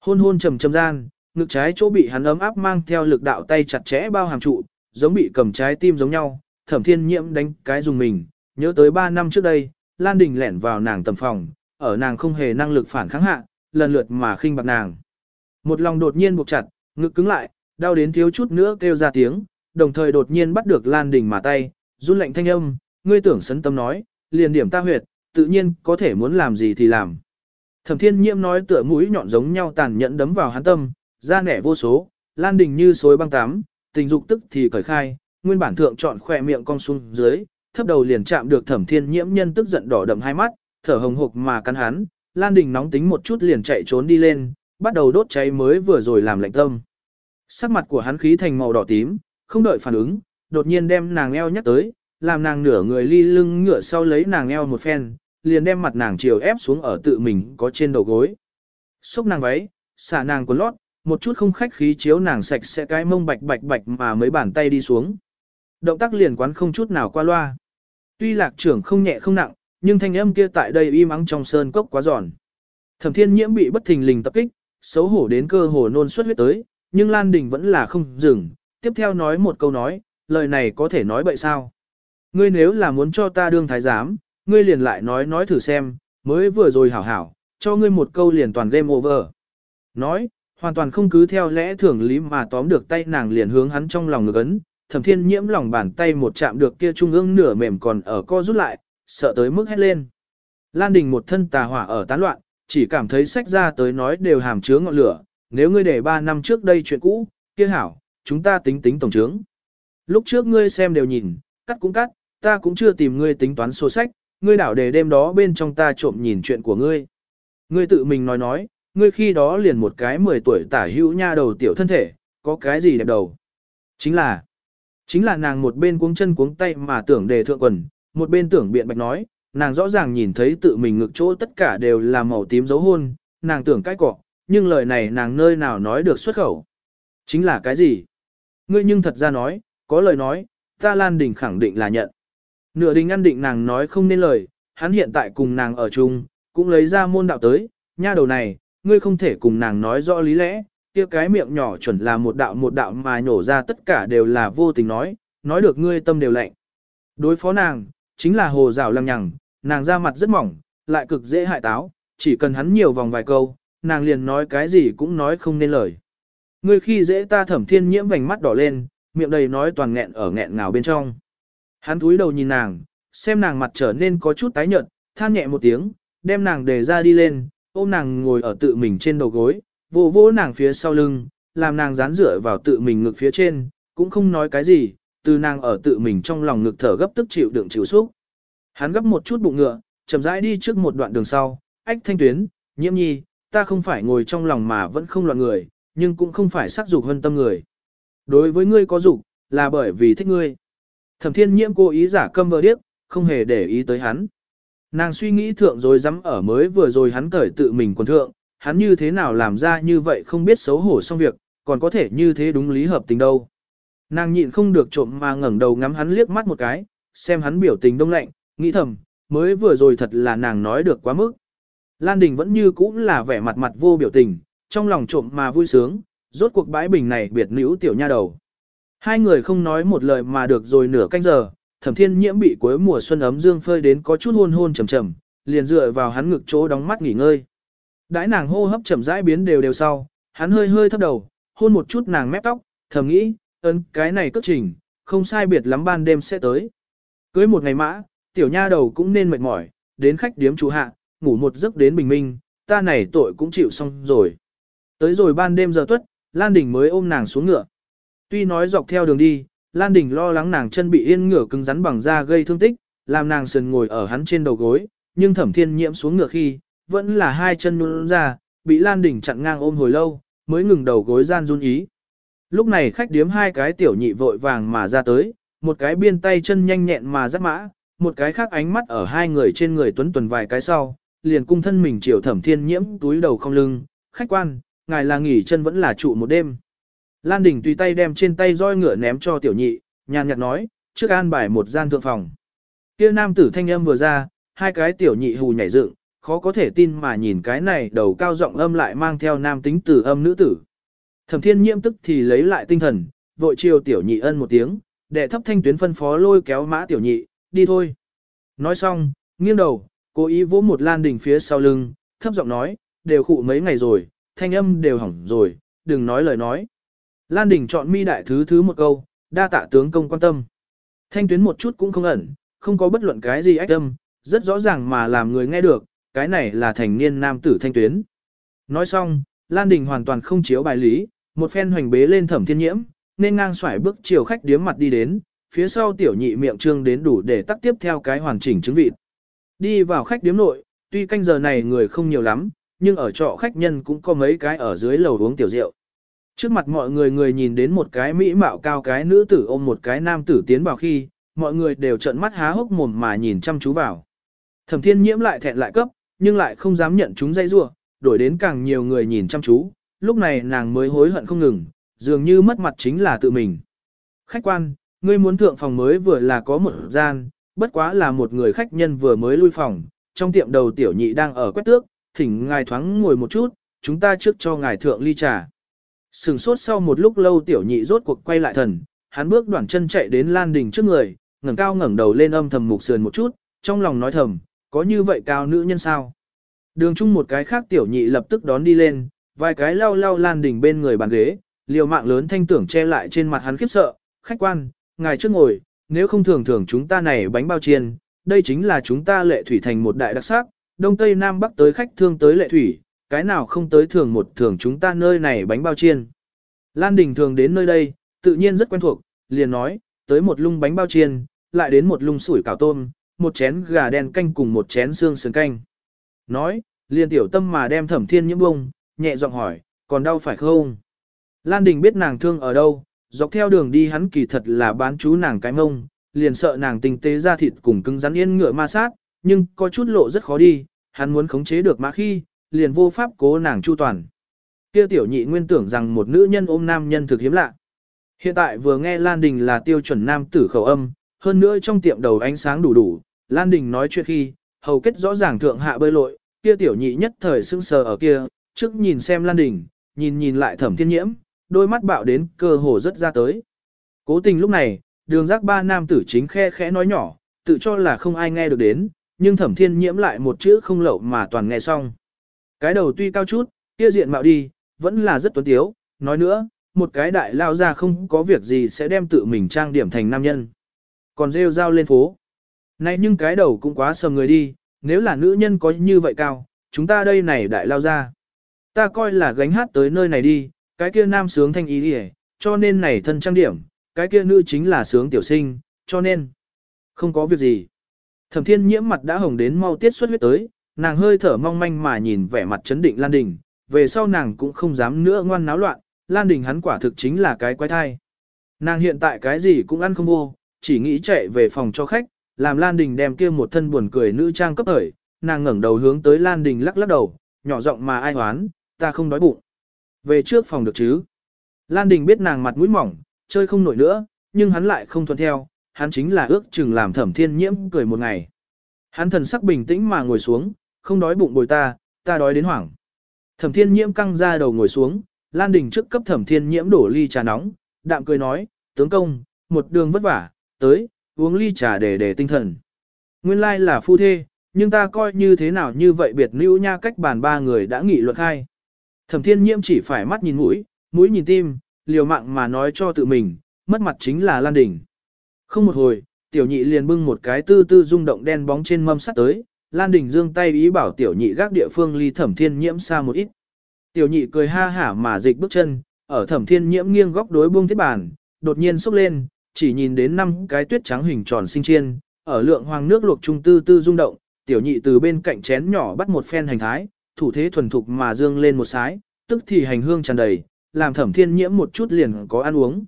Hôn hôn trầm trầm gian, ngực trái chỗ bị hắn ấm áp mang theo lực đạo tay chặt chẽ bao hàm trụ, giống bị cầm trái tim giống nhau, thẩm thiên nhiễm đánh cái dùng mình, nhớ tới 3 năm trước đây, Lan Đình lẻn vào nàng tầm phòng, ở nàng không hề năng lực phản kháng hạ, lần lượt mà khinh bạc nàng. Một lòng đột nhiên buộc chặt, ngực cứng lại, đau đến thiếu chút nữa kêu ra tiếng, đồng thời đột nhiên bắt được Lan Đình mà tay, run lạnh thanh âm, ngươi tưởng sấn tâm nói, liền điểm ta huyệt, tự nhiên có thể muốn làm gì thì làm. Thẩm thiên nhiễm nói tựa mũi nhọn giống nhau tàn nhẫn đấm vào hắn tâm, da nẻ vô số, Lan Đình như xối băng tám, tình dục tức thì cởi khai, nguyên bản thượng chọn khỏe miệng cong xuống dưới, thấp đầu liền chạm được thẩm thiên nhiễm nhân tức giận đỏ đậm hai mắt, thở hồng hộc mà cắn hắn, Lan Đình nóng tính một chút liền chạy trốn đi lên, bắt đầu đốt cháy mới vừa rồi làm lạnh tâm. Sắc mặt của hắn khí thành màu đỏ tím, không đợi phản ứng, đột nhiên đem nàng eo nhắc tới, làm nàng nửa người ly lưng ngựa sau lấy nàng eo một phen, liền đem mặt nàng chiều ép xuống ở tự mình có trên đầu gối. Xúc nàng váy, xả nàng quần lót, một chút không khách khí chiếu nàng sạch sẽ cái mông bạch bạch bạch mà mấy bàn tay đi xuống. Động tác liền quán không chút nào qua loa. Tuy lạc trưởng không nhẹ không nặng, nhưng thanh âm kia tại đây im ắng trong sơn cốc quá giòn. Thẩm thiên nhiễm bị bất thình lình tập kích, xấu hổ đến cơ hồ nôn xuất huyết tới, nhưng Lan Đình vẫn là không dừng, tiếp theo nói một câu nói, lời này có thể nói bậy sao. Ngươi nếu là muốn cho ta đương thái giám, ngươi liền lại nói nói thử xem, mới vừa rồi hảo hảo, cho ngươi một câu liền toàn game over. Nói, hoàn toàn không cứ theo lẽ thường lý mà tóm được tay nàng liền hướng hắn trong lòng ngực ấn, thẩm thiên nhiễm lòng bàn tay một chạm được kia trung ương nửa mềm còn ở co rút lại, sợ tới mức hét lên. Lan Đình một thân tà hỏa ở tán loạn, chỉ cảm thấy sách ra tới nói đều hàm chứa ngọn lửa, nếu ngươi để 3 năm trước đây chuyện cũ, kia hảo, chúng ta tính tính tổng trướng. Lúc trước ngươi xem đều nhìn, cắt cũng cắt, ta cũng chưa tìm ngươi tính toán sổ sách, ngươi đảo để đêm đó bên trong ta trộm nhìn chuyện của ngươi. Ngươi tự mình nói nói, ngươi khi đó liền một cái 10 tuổi tả hữu nha đầu tiểu thân thể, có cái gì đẹp đầu. Chính là, chính là nàng một bên cuống chân cuống tay mà tưởng đề thượng quần, một bên tưởng biện bạch nói, nàng rõ ràng nhìn thấy tự mình ngực chỗ tất cả đều là màu tím dấu hôn, nàng tưởng cái cọ, nhưng lời này nàng nơi nào nói được xuất khẩu. Chính là cái gì? Ngươi nhưng thật ra nói, có lời nói, ta Lan Đình khẳng định là nhận. Nửa đình ăn định nàng nói không nên lời, hắn hiện tại cùng nàng ở chung, cũng lấy ra môn đạo tới, nha đầu này, ngươi không thể cùng nàng nói rõ lý lẽ, kia cái miệng nhỏ chuẩn là một đạo một đạo mà nhổ ra tất cả đều là vô tình nói, nói được ngươi tâm đều lạnh. Đối phó nàng, chính là hồ rào lăng nhằng, nàng ra mặt rất mỏng, lại cực dễ hại táo, chỉ cần hắn nhiều vòng vài câu, nàng liền nói cái gì cũng nói không nên lời. Ngươi khi dễ ta thẩm thiên nhiễm vành mắt đỏ lên, miệng đầy nói toàn nghẹn ở nghẹn ngào bên trong. Hắn túi đầu nhìn nàng, xem nàng mặt trở nên có chút tái nhợt, than nhẹ một tiếng, đem nàng để ra đi lên, ôm nàng ngồi ở tự mình trên đầu gối, vỗ vỗ nàng phía sau lưng, làm nàng dán dựa vào tự mình ngực phía trên, cũng không nói cái gì, từ nàng ở tự mình trong lòng ngực thở gấp tức chịu đựng chịu xúc. Hắn gấp một chút bụng ngựa, chậm rãi đi trước một đoạn đường sau, ách thanh tuyến, nhiễm nhi, ta không phải ngồi trong lòng mà vẫn không loạn người, nhưng cũng không phải sắc dục hơn tâm người. Đối với ngươi có dục, là bởi vì thích ngươi. Thẩm thiên nhiễm cố ý giả câm vờ điếc, không hề để ý tới hắn. Nàng suy nghĩ thượng rồi dám ở mới vừa rồi hắn cởi tự mình quần thượng, hắn như thế nào làm ra như vậy không biết xấu hổ xong việc, còn có thể như thế đúng lý hợp tình đâu. Nàng nhịn không được trộm mà ngẩng đầu ngắm hắn liếc mắt một cái, xem hắn biểu tình đông lạnh, nghĩ thầm, mới vừa rồi thật là nàng nói được quá mức. Lan Đình vẫn như cũ là vẻ mặt mặt vô biểu tình, trong lòng trộm mà vui sướng, rốt cuộc bãi bình này biệt nữ tiểu nha đầu. Hai người không nói một lời mà được rồi nửa canh giờ, thẩm thiên nhiễm bị cuối mùa xuân ấm dương phơi đến có chút hôn hôn trầm trầm, liền dựa vào hắn ngực chỗ đóng mắt nghỉ ngơi. Đãi nàng hô hấp chậm rãi biến đều đều sau, hắn hơi hơi thấp đầu, hôn một chút nàng mép tóc, thầm nghĩ, ơn cái này cất trình, không sai biệt lắm ban đêm sẽ tới. Cưới một ngày mã, tiểu nha đầu cũng nên mệt mỏi, đến khách điếm chủ hạ, ngủ một giấc đến bình minh, ta này tội cũng chịu xong rồi. Tới rồi ban đêm giờ tuất, Lan Đình mới ôm nàng xuống ngựa. Tuy nói dọc theo đường đi, Lan Đình lo lắng nàng chân bị yên ngựa cứng rắn bằng da gây thương tích, làm nàng sườn ngồi ở hắn trên đầu gối, nhưng thẩm thiên nhiễm xuống ngựa khi, vẫn là hai chân nhún ra, bị Lan Đình chặn ngang ôm hồi lâu, mới ngừng đầu gối gian run ý. Lúc này khách điếm hai cái tiểu nhị vội vàng mà ra tới, một cái biên tay chân nhanh nhẹn mà dắt mã, một cái khác ánh mắt ở hai người trên người tuấn tuần vài cái sau, liền cung thân mình chiều thẩm thiên nhiễm túi đầu không lưng, khách quan, ngài là nghỉ chân vẫn là trụ một đêm. Lan Đình tùy tay đem trên tay roi ngựa ném cho tiểu nhị, nhàn nhạt nói, trước an bài một gian thượng phòng. Kia nam tử thanh âm vừa ra, hai cái tiểu nhị hù nhảy dựng, khó có thể tin mà nhìn cái này đầu cao giọng âm lại mang theo nam tính tử âm nữ tử. Thẩm thiên nhiễm tức thì lấy lại tinh thần, vội chiều tiểu nhị ân một tiếng, đệ thấp thanh tuyến phân phó lôi kéo mã tiểu nhị, đi thôi. Nói xong, nghiêng đầu, cố ý vỗ một lan đỉnh phía sau lưng, thấp giọng nói, đều khụ mấy ngày rồi, thanh âm đều hỏng rồi, đừng nói lời nói. Lan Đình chọn mi đại thứ thứ một câu, đa tạ tướng công quan tâm. Thanh tuyến một chút cũng không ẩn, không có bất luận cái gì ách âm, rất rõ ràng mà làm người nghe được, cái này là thành niên nam tử thanh tuyến. Nói xong, Lan Đình hoàn toàn không chiếu bài lý, một phen hoành bế lên thẩm thiên nhiễm, nên ngang xoải bước chiều khách điếm mặt đi đến, phía sau tiểu nhị miệng trương đến đủ để tắt tiếp theo cái hoàn chỉnh chứng vịt. Đi vào khách điếm nội, tuy canh giờ này người không nhiều lắm, nhưng ở trọ khách nhân cũng có mấy cái ở dưới lầu uống tiểu rượu. Trước mặt mọi người người nhìn đến một cái mỹ mạo cao cái nữ tử ôm một cái nam tử tiến vào khi, mọi người đều trợn mắt há hốc mồm mà nhìn chăm chú vào. Thẩm thiên nhiễm lại thẹn lại cấp, nhưng lại không dám nhận chúng dây rua, đổi đến càng nhiều người nhìn chăm chú, lúc này nàng mới hối hận không ngừng, dường như mất mặt chính là tự mình. Khách quan, ngươi muốn thượng phòng mới vừa là có một gian, bất quá là một người khách nhân vừa mới lui phòng, trong tiệm đầu tiểu nhị đang ở quét tước, thỉnh ngài thoáng ngồi một chút, chúng ta trước cho ngài thượng ly trà. Sừng sốt sau một lúc lâu tiểu nhị rốt cuộc quay lại thần, hắn bước đoạn chân chạy đến Lan Đình trước người, ngẩng cao ngẩng đầu lên âm thầm mục sườn một chút, trong lòng nói thầm, có như vậy cao nữ nhân sao? Đường chung một cái khác tiểu nhị lập tức đón đi lên, vài cái lau lau Lan Đình bên người bàn ghế, liều mạng lớn thanh tưởng che lại trên mặt hắn khiếp sợ, khách quan, ngài trước ngồi, nếu không thường thường chúng ta này bánh bao chiên, đây chính là chúng ta lệ thủy thành một đại đặc sắc, đông tây nam bắc tới khách thương tới lệ thủy, cái nào không tới thường một thường chúng ta nơi này bánh bao chiên. Lan Đình thường đến nơi đây, tự nhiên rất quen thuộc, liền nói, tới một lung bánh bao chiên, lại đến một lung sủi cảo tôm, một chén gà đen canh cùng một chén xương sườn canh. Nói, liền tiểu tâm mà đem thẩm thiên nhiễm bông, nhẹ giọng hỏi, còn đau phải không? Lan Đình biết nàng thương ở đâu, dọc theo đường đi hắn kỳ thật là bán chú nàng cái mông, liền sợ nàng tinh tế ra thịt cùng cứng rắn yên ngựa ma sát, nhưng có chút lộ rất khó đi, hắn muốn khống chế được mã khi, liền vô pháp cố nàng chu toàn. Kia tiểu nhị nguyên tưởng rằng một nữ nhân ôm nam nhân thực hiếm lạ. Hiện tại vừa nghe Lan Đình là tiêu chuẩn nam tử khẩu âm, hơn nữa trong tiệm đầu ánh sáng đủ đủ, Lan Đình nói chuyện khi, hầu kết rõ ràng thượng hạ bơi lội, kia tiểu nhị nhất thời sững sờ ở kia, trước nhìn xem Lan Đình, nhìn nhìn lại thẩm thiên nhiễm, đôi mắt bạo đến cơ hồ rất ra tới. Cố tình lúc này, đường giác ba nam tử chính khe khẽ nói nhỏ, tự cho là không ai nghe được đến, nhưng thẩm thiên nhiễm lại một chữ không lậu mà toàn nghe xong. Cái đầu tuy cao chút, kia diện mạo đi, vẫn là rất tuấn tiếu, nói nữa, một cái đại lao ra không có việc gì sẽ đem tự mình trang điểm thành nam nhân. Còn rêu rao lên phố. Này nhưng cái đầu cũng quá sầm người đi, nếu là nữ nhân có như vậy cao, chúng ta đây này đại lao ra. Ta coi là gánh hát tới nơi này đi, cái kia nam sướng thanh ý đi cho nên này thân trang điểm, cái kia nữ chính là sướng tiểu sinh, cho nên không có việc gì. Thẩm thiên nhiễm mặt đã hồng đến mau tiết xuất huyết tới, nàng hơi thở mong manh mà nhìn vẻ mặt chấn định Lan Đình, về sau nàng cũng không dám nữa ngoan náo loạn, Lan Đình hắn quả thực chính là cái quái thai. Nàng hiện tại cái gì cũng ăn không vô, chỉ nghĩ chạy về phòng cho khách, làm Lan Đình đem kia một thân buồn cười nữ trang cấp thời, nàng ngẩng đầu hướng tới Lan Đình lắc lắc đầu, nhỏ giọng mà ai hoán, ta không đói bụng. Về trước phòng được chứ. Lan Đình biết nàng mặt mũi mỏng, chơi không nổi nữa, nhưng hắn lại không thuận theo, hắn chính là ước chừng làm thẩm thiên nhiễm cười một ngày. Hắn thần sắc bình tĩnh mà ngồi xuống, không đói bụng bồi ta, ta đói đến hoảng. Thẩm thiên nhiễm căng ra đầu ngồi xuống, Lan Đình trước cấp thẩm thiên nhiễm đổ ly trà nóng, đạm cười nói, tướng công, một đường vất vả, tới, uống ly trà để để tinh thần. Nguyên lai là phu thê, nhưng ta coi như thế nào như vậy biệt lưu nha cách bàn ba người đã nghị luận khai. Thẩm thiên nhiễm chỉ phải mắt nhìn mũi, mũi nhìn tim, liều mạng mà nói cho tự mình, mất mặt chính là Lan Đình. Không một hồi, tiểu nhị liền bưng một cái tư tư rung động đen bóng trên mâm sắt tới, Lan Đình dương tay ý bảo tiểu nhị gác địa phương ly thẩm thiên nhiễm xa một ít. Tiểu nhị cười ha hả mà dịch bước chân, ở thẩm thiên nhiễm nghiêng góc đối buông thiết bàn, đột nhiên xúc lên, chỉ nhìn đến năm cái tuyết trắng hình tròn sinh chiên, ở lượng hoàng nước luộc trung tư tư rung động, tiểu nhị từ bên cạnh chén nhỏ bắt một phen hành thái, thủ thế thuần thục mà dương lên một sái, tức thì hành hương tràn đầy, làm thẩm thiên nhiễm một chút liền có ăn uống.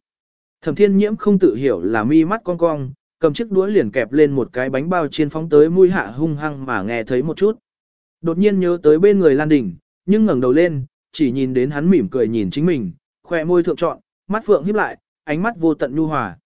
Thẩm thiên nhiễm không tự hiểu là mi mắt con cong, cầm chiếc đũa liền kẹp lên một cái bánh bao chiên phóng tới mũi hạ hung hăng mà nghe thấy một chút. Đột nhiên nhớ tới bên người Lan Đình, nhưng ngẩng đầu lên, chỉ nhìn đến hắn mỉm cười nhìn chính mình, khoe môi thượng trọn, mắt phượng híp lại, ánh mắt vô tận nhu hòa.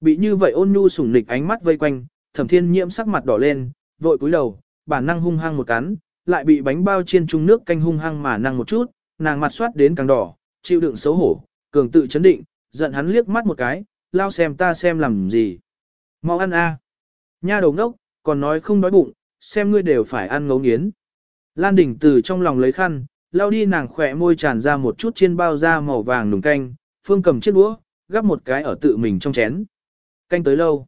Bị như vậy ôn nhu sủng nịch ánh mắt vây quanh, Thẩm Thiên Nhiễm sắc mặt đỏ lên, vội cúi đầu, bản năng hung hăng một cắn, lại bị bánh bao chiên trung nước canh hung hăng mà năng một chút, nàng mặt soát đến càng đỏ, chịu đựng xấu hổ, cường tự chấn định, giận hắn liếc mắt một cái, lao xem ta xem làm gì. Mau ăn a. Nha đầu ngốc, còn nói không đói bụng, xem ngươi đều phải ăn ngấu nghiến. Lan Đình từ trong lòng lấy khăn, lao đi nàng khỏe môi tràn ra một chút trên bao da màu vàng nùng canh, phương cầm chiếc đũa, gắp một cái ở tự mình trong chén. Canh tới lâu.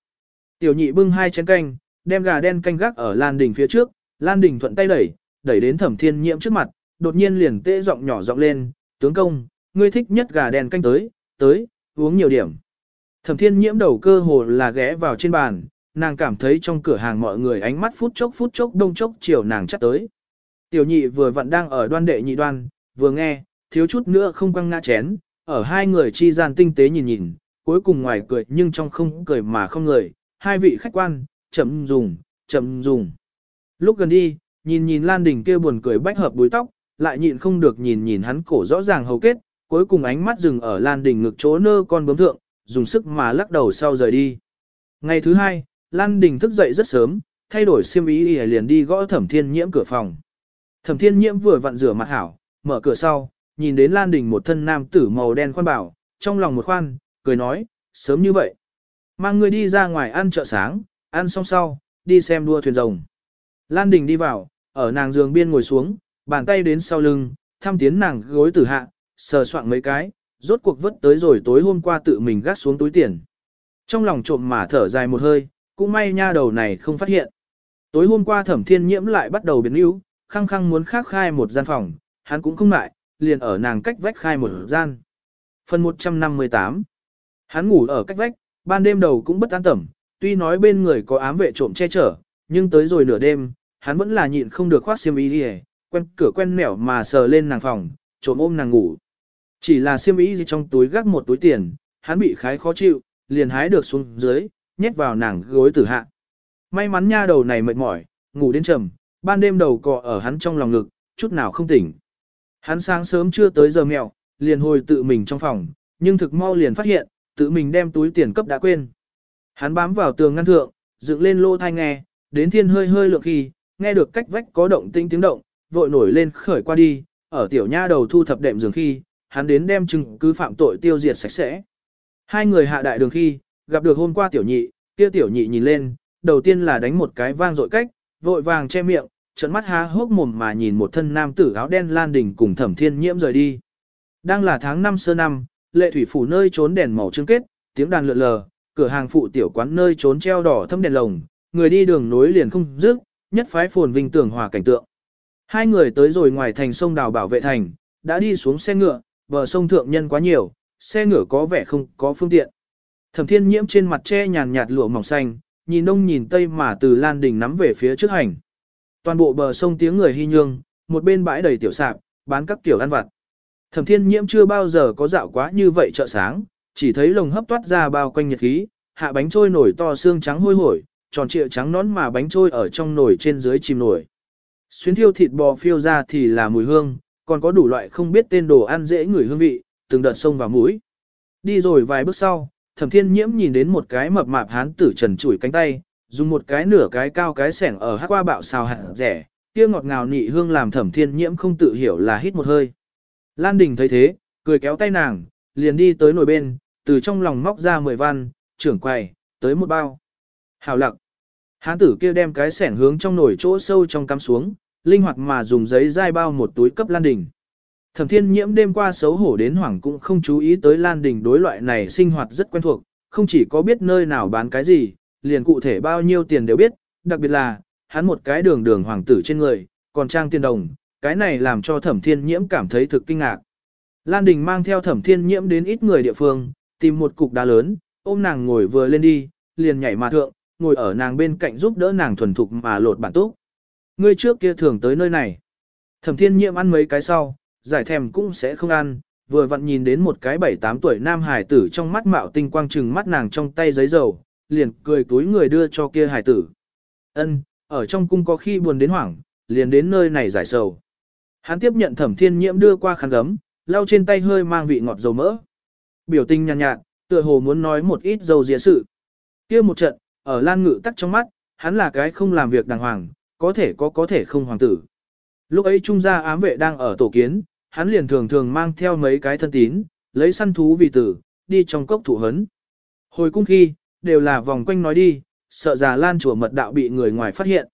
Tiểu nhị bưng hai chén canh, đem gà đen canh gác ở Lan Đình phía trước, Lan Đình thuận tay đẩy, đẩy đến thẩm thiên nhiễm trước mặt, đột nhiên liền tê giọng nhỏ giọng lên, tướng công, ngươi thích nhất gà đen canh tới, tới, uống nhiều điểm. Thẩm thiên nhiễm đầu cơ hồ là ghé vào trên bàn, nàng cảm thấy trong cửa hàng mọi người ánh mắt phút chốc phút chốc đông chốc chiều nàng chắc tới. Tiểu nhị vừa vặn đang ở đoan đệ nhị đoan, vừa nghe, thiếu chút nữa không quăng ngã chén, ở hai người chi gian tinh tế nhìn nhìn, cuối cùng ngoài cười nhưng trong không cười mà không người, hai vị khách quan, chậm dùng, chậm dùng. Lúc gần đi, nhìn nhìn Lan Đình kia buồn cười bách hợp búi tóc, lại nhịn không được nhìn nhìn hắn cổ rõ ràng hầu kết, cuối cùng ánh mắt dừng ở Lan Đình ngực chỗ nơ con bướm thượng, dùng sức mà lắc đầu sau rời đi. Ngày thứ hai, Lan Đình thức dậy rất sớm, thay đổi xiêm y liền đi gõ Thẩm Thiên Nhiễm cửa phòng. Thẩm Thiên Nhiễm vừa vặn rửa mặt hảo, mở cửa sau, nhìn đến Lan Đình một thân nam tử màu đen khoan bảo, trong lòng một khoan, cười nói, sớm như vậy. Mang người đi ra ngoài ăn chợ sáng, ăn xong sau, đi xem đua thuyền rồng. Lan Đình đi vào, ở nàng giường biên ngồi xuống, bàn tay đến sau lưng, thăm tiến nàng gối tử hạ, sờ soạn mấy cái, rốt cuộc vất tới rồi tối hôm qua tự mình gác xuống túi tiền. Trong lòng trộm mà thở dài một hơi, cũng may nha đầu này không phát hiện. Tối hôm qua thẩm thiên nhiễm lại bắt đầu biến yếu, khăng khăng muốn khác khai một gian phòng, hắn cũng không ngại, liền ở nàng cách vách khai một gian. Phần 158 Hắn ngủ ở cách vách, ban đêm đầu cũng bất an tẩm, tuy nói bên người có ám vệ trộm che chở, nhưng tới rồi nửa đêm, hắn vẫn là nhịn không được khoác xiêm y đi quen cửa quen nẻo mà sờ lên nàng phòng, trộm ôm nàng ngủ. Chỉ là siêm ý gì trong túi gác một túi tiền, hắn bị khái khó chịu, liền hái được xuống dưới, nhét vào nàng gối tử hạ. May mắn nha đầu này mệt mỏi, ngủ đến trầm, ban đêm đầu cọ ở hắn trong lòng ngực, chút nào không tỉnh. Hắn sáng sớm chưa tới giờ mèo, liền hồi tự mình trong phòng, nhưng thực mau liền phát hiện, tự mình đem túi tiền cấp đã quên. Hắn bám vào tường ngăn thượng, dựng lên lô thai nghe, đến thiên hơi hơi lượng khi, nghe được cách vách có động tinh tiếng động, vội nổi lên khởi qua đi, ở tiểu nha đầu thu thập đệm giường khi, hắn đến đem chứng cứ phạm tội tiêu diệt sạch sẽ. Hai người hạ đại đường khi, gặp được hôm qua tiểu nhị, kia tiểu nhị nhìn lên, đầu tiên là đánh một cái vang dội cách, vội vàng che miệng, trận mắt há hốc mồm mà nhìn một thân nam tử áo đen lan đỉnh cùng thẩm thiên nhiễm rời đi. Đang là tháng 5 sơ năm, lệ thủy phủ nơi trốn đèn màu trưng kết, tiếng đàn lượn lờ, cửa hàng phụ tiểu quán nơi trốn treo đỏ thâm đèn lồng, người đi đường nối liền không dứt, nhất phái phồn vinh tưởng hòa cảnh tượng. Hai người tới rồi ngoài thành sông đào bảo vệ thành, đã đi xuống xe ngựa, bờ sông thượng nhân quá nhiều, xe ngựa có vẻ không có phương tiện. Thẩm thiên nhiễm trên mặt che nhàn nhạt lụa mỏng xanh, nhìn đông nhìn tây mà từ lan đỉnh nắm về phía trước hành. Toàn bộ bờ sông tiếng người hy nhương, một bên bãi đầy tiểu sạp, bán các tiểu ăn vặt. Thẩm thiên nhiễm chưa bao giờ có dạo quá như vậy chợ sáng, chỉ thấy lồng hấp toát ra bao quanh nhiệt khí, hạ bánh trôi nổi to xương trắng hôi hổi, tròn trịa trắng nón mà bánh trôi ở trong nồi trên dưới chìm nổi. Xuyến thiêu thịt bò phiêu ra thì là mùi hương, còn có đủ loại không biết tên đồ ăn dễ ngửi hương vị, từng đợt sông vào mũi. Đi rồi vài bước sau, thẩm thiên nhiễm nhìn đến một cái mập mạp hán tử trần chủi cánh tay, dùng một cái nửa cái cao cái sẻng ở hát qua bạo xào hạt rẻ, kia ngọt ngào nị hương làm thẩm thiên nhiễm không tự hiểu là hít một hơi. Lan Đình thấy thế, cười kéo tay nàng, liền đi tới nồi bên, từ trong lòng móc ra 10 văn, trưởng quầy, tới một bao. hào lặc. Hán tử kia đem cái sẻn hướng trong nồi chỗ sâu trong cắm xuống, linh hoạt mà dùng giấy dai bao một túi cấp Lan Đình. Thẩm Thiên Nhiễm đêm qua xấu hổ đến hoảng cũng không chú ý tới Lan Đình đối loại này sinh hoạt rất quen thuộc, không chỉ có biết nơi nào bán cái gì, liền cụ thể bao nhiêu tiền đều biết, đặc biệt là, hắn một cái đường đường hoàng tử trên người, còn trang tiền đồng, cái này làm cho Thẩm Thiên Nhiễm cảm thấy thực kinh ngạc. Lan Đình mang theo Thẩm Thiên Nhiễm đến ít người địa phương, tìm một cục đá lớn, ôm nàng ngồi vừa lên đi, liền nhảy mà thượng, ngồi ở nàng bên cạnh giúp đỡ nàng thuần thục mà lột bản túc. Ngươi trước kia thường tới nơi này. Thẩm Thiên Nhiễm ăn mấy cái sau, giải thèm cũng sẽ không ăn, vừa vặn nhìn đến một cái bảy tám tuổi nam hải tử trong mắt mạo tinh quang trừng mắt nàng trong tay giấy dầu, liền cười túi người đưa cho kia hải tử. Ân, ở trong cung có khi buồn đến hoảng, liền đến nơi này giải sầu. Hắn tiếp nhận thẩm thiên nhiễm đưa qua khăn gấm, lau trên tay hơi mang vị ngọt dầu mỡ. Biểu tình nhàn nhạt, nhạt, tựa hồ muốn nói một ít dầu dịa sự. kia một trận, ở lan ngự tắc trong mắt, hắn là cái không làm việc đàng hoàng, có thể có có thể không hoàng tử. Lúc ấy trung gia ám vệ đang ở tổ kiến, hắn liền thường thường mang theo mấy cái thân tín, lấy săn thú vì tử, đi trong cốc thủ hấn. Hồi cung khi, đều là vòng quanh nói đi, sợ già lan chùa mật đạo bị người ngoài phát hiện.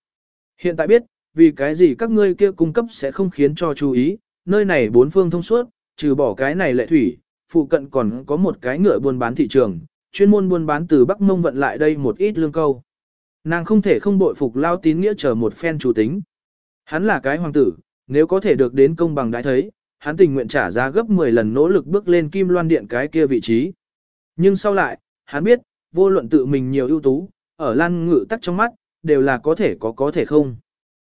Hiện tại biết, vì cái gì các ngươi kia cung cấp sẽ không khiến cho chú ý, nơi này bốn phương thông suốt, trừ bỏ cái này lệ thủy, phụ cận còn có một cái ngựa buôn bán thị trường, chuyên môn buôn bán từ Bắc Mông vận lại đây một ít lương câu. Nàng không thể không bội phục lao tín nghĩa chờ một phen chủ tính. Hắn là cái hoàng tử, nếu có thể được đến công bằng đại thấy, hắn tình nguyện trả giá gấp 10 lần nỗ lực bước lên kim loan điện cái kia vị trí. Nhưng sau lại, hắn biết, vô luận tự mình nhiều ưu tú, ở Lan Ngự tắc trong mắt, đều là có thể có có thể không.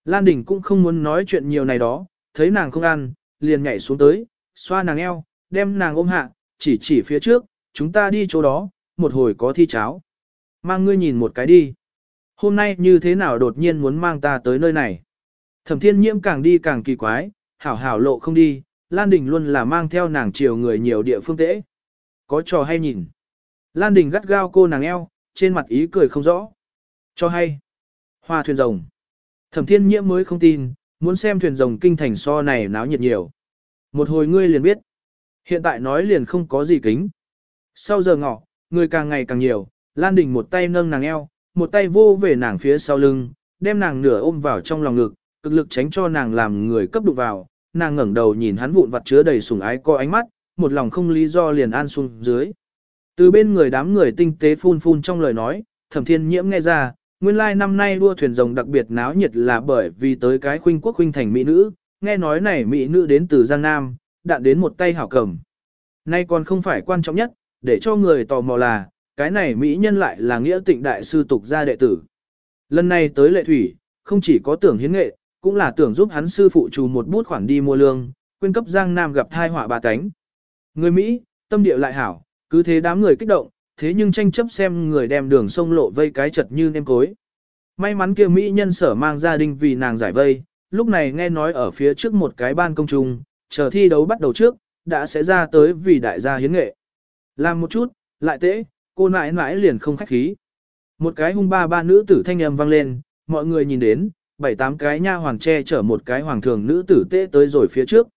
Lan Đình cũng không muốn nói chuyện nhiều này đó, thấy nàng không ăn, liền nhảy xuống tới, xoa nàng eo, đem nàng ôm hạ, chỉ chỉ phía trước, chúng ta đi chỗ đó, một hồi có thi cháo. Mang ngươi nhìn một cái đi. Hôm nay như thế nào đột nhiên muốn mang ta tới nơi này. Thẩm thiên nhiễm càng đi càng kỳ quái, hảo hảo lộ không đi, Lan Đình luôn là mang theo nàng chiều người nhiều địa phương tễ. Có trò hay nhìn. Lan Đình gắt gao cô nàng eo, trên mặt ý cười không rõ. Cho hay. Hoa thuyền rồng. Thẩm thiên nhiễm mới không tin, muốn xem thuyền rồng kinh thành so này náo nhiệt nhiều. Một hồi ngươi liền biết. Hiện tại nói liền không có gì kính. Sau giờ ngọ, người càng ngày càng nhiều, Lan Đình một tay nâng nàng eo, một tay vô về nàng phía sau lưng, đem nàng nửa ôm vào trong lòng ngực, cực lực tránh cho nàng làm người cấp đụng vào, nàng ngẩng đầu nhìn hắn vụn vặt chứa đầy sủng ái co ánh mắt, một lòng không lý do liền an xuống dưới. Từ bên người đám người tinh tế phun phun trong lời nói, thẩm thiên nhiễm nghe ra, nguyên lai năm nay đua thuyền rồng đặc biệt náo nhiệt là bởi vì tới cái khuynh quốc khuynh thành mỹ nữ, nghe nói này mỹ nữ đến từ Giang Nam, đạn đến một tay hảo cầm. Nay còn không phải quan trọng nhất, để cho người tò mò là, cái này mỹ nhân lại là nghĩa tịnh đại sư tục gia đệ tử. Lần này tới lệ thủy, không chỉ có tưởng hiến nghệ, cũng là tưởng giúp hắn sư phụ trù một bút khoản đi mua lương, quyên cấp Giang Nam gặp thai họa bà tánh. Người Mỹ, tâm địa lại hảo, cứ thế đám người kích động, thế nhưng tranh chấp xem người đem đường sông lộ vây cái chật như nêm cối. May mắn kia Mỹ nhân sở mang gia đình vì nàng giải vây, lúc này nghe nói ở phía trước một cái ban công trung, chờ thi đấu bắt đầu trước, đã sẽ ra tới vì đại gia hiến nghệ. Làm một chút, lại tễ, cô nãi nãi liền không khách khí. Một cái hung ba ba nữ tử thanh âm vang lên, mọi người nhìn đến, bảy tám cái nha hoàng che chở một cái hoàng thường nữ tử tê tới rồi phía trước.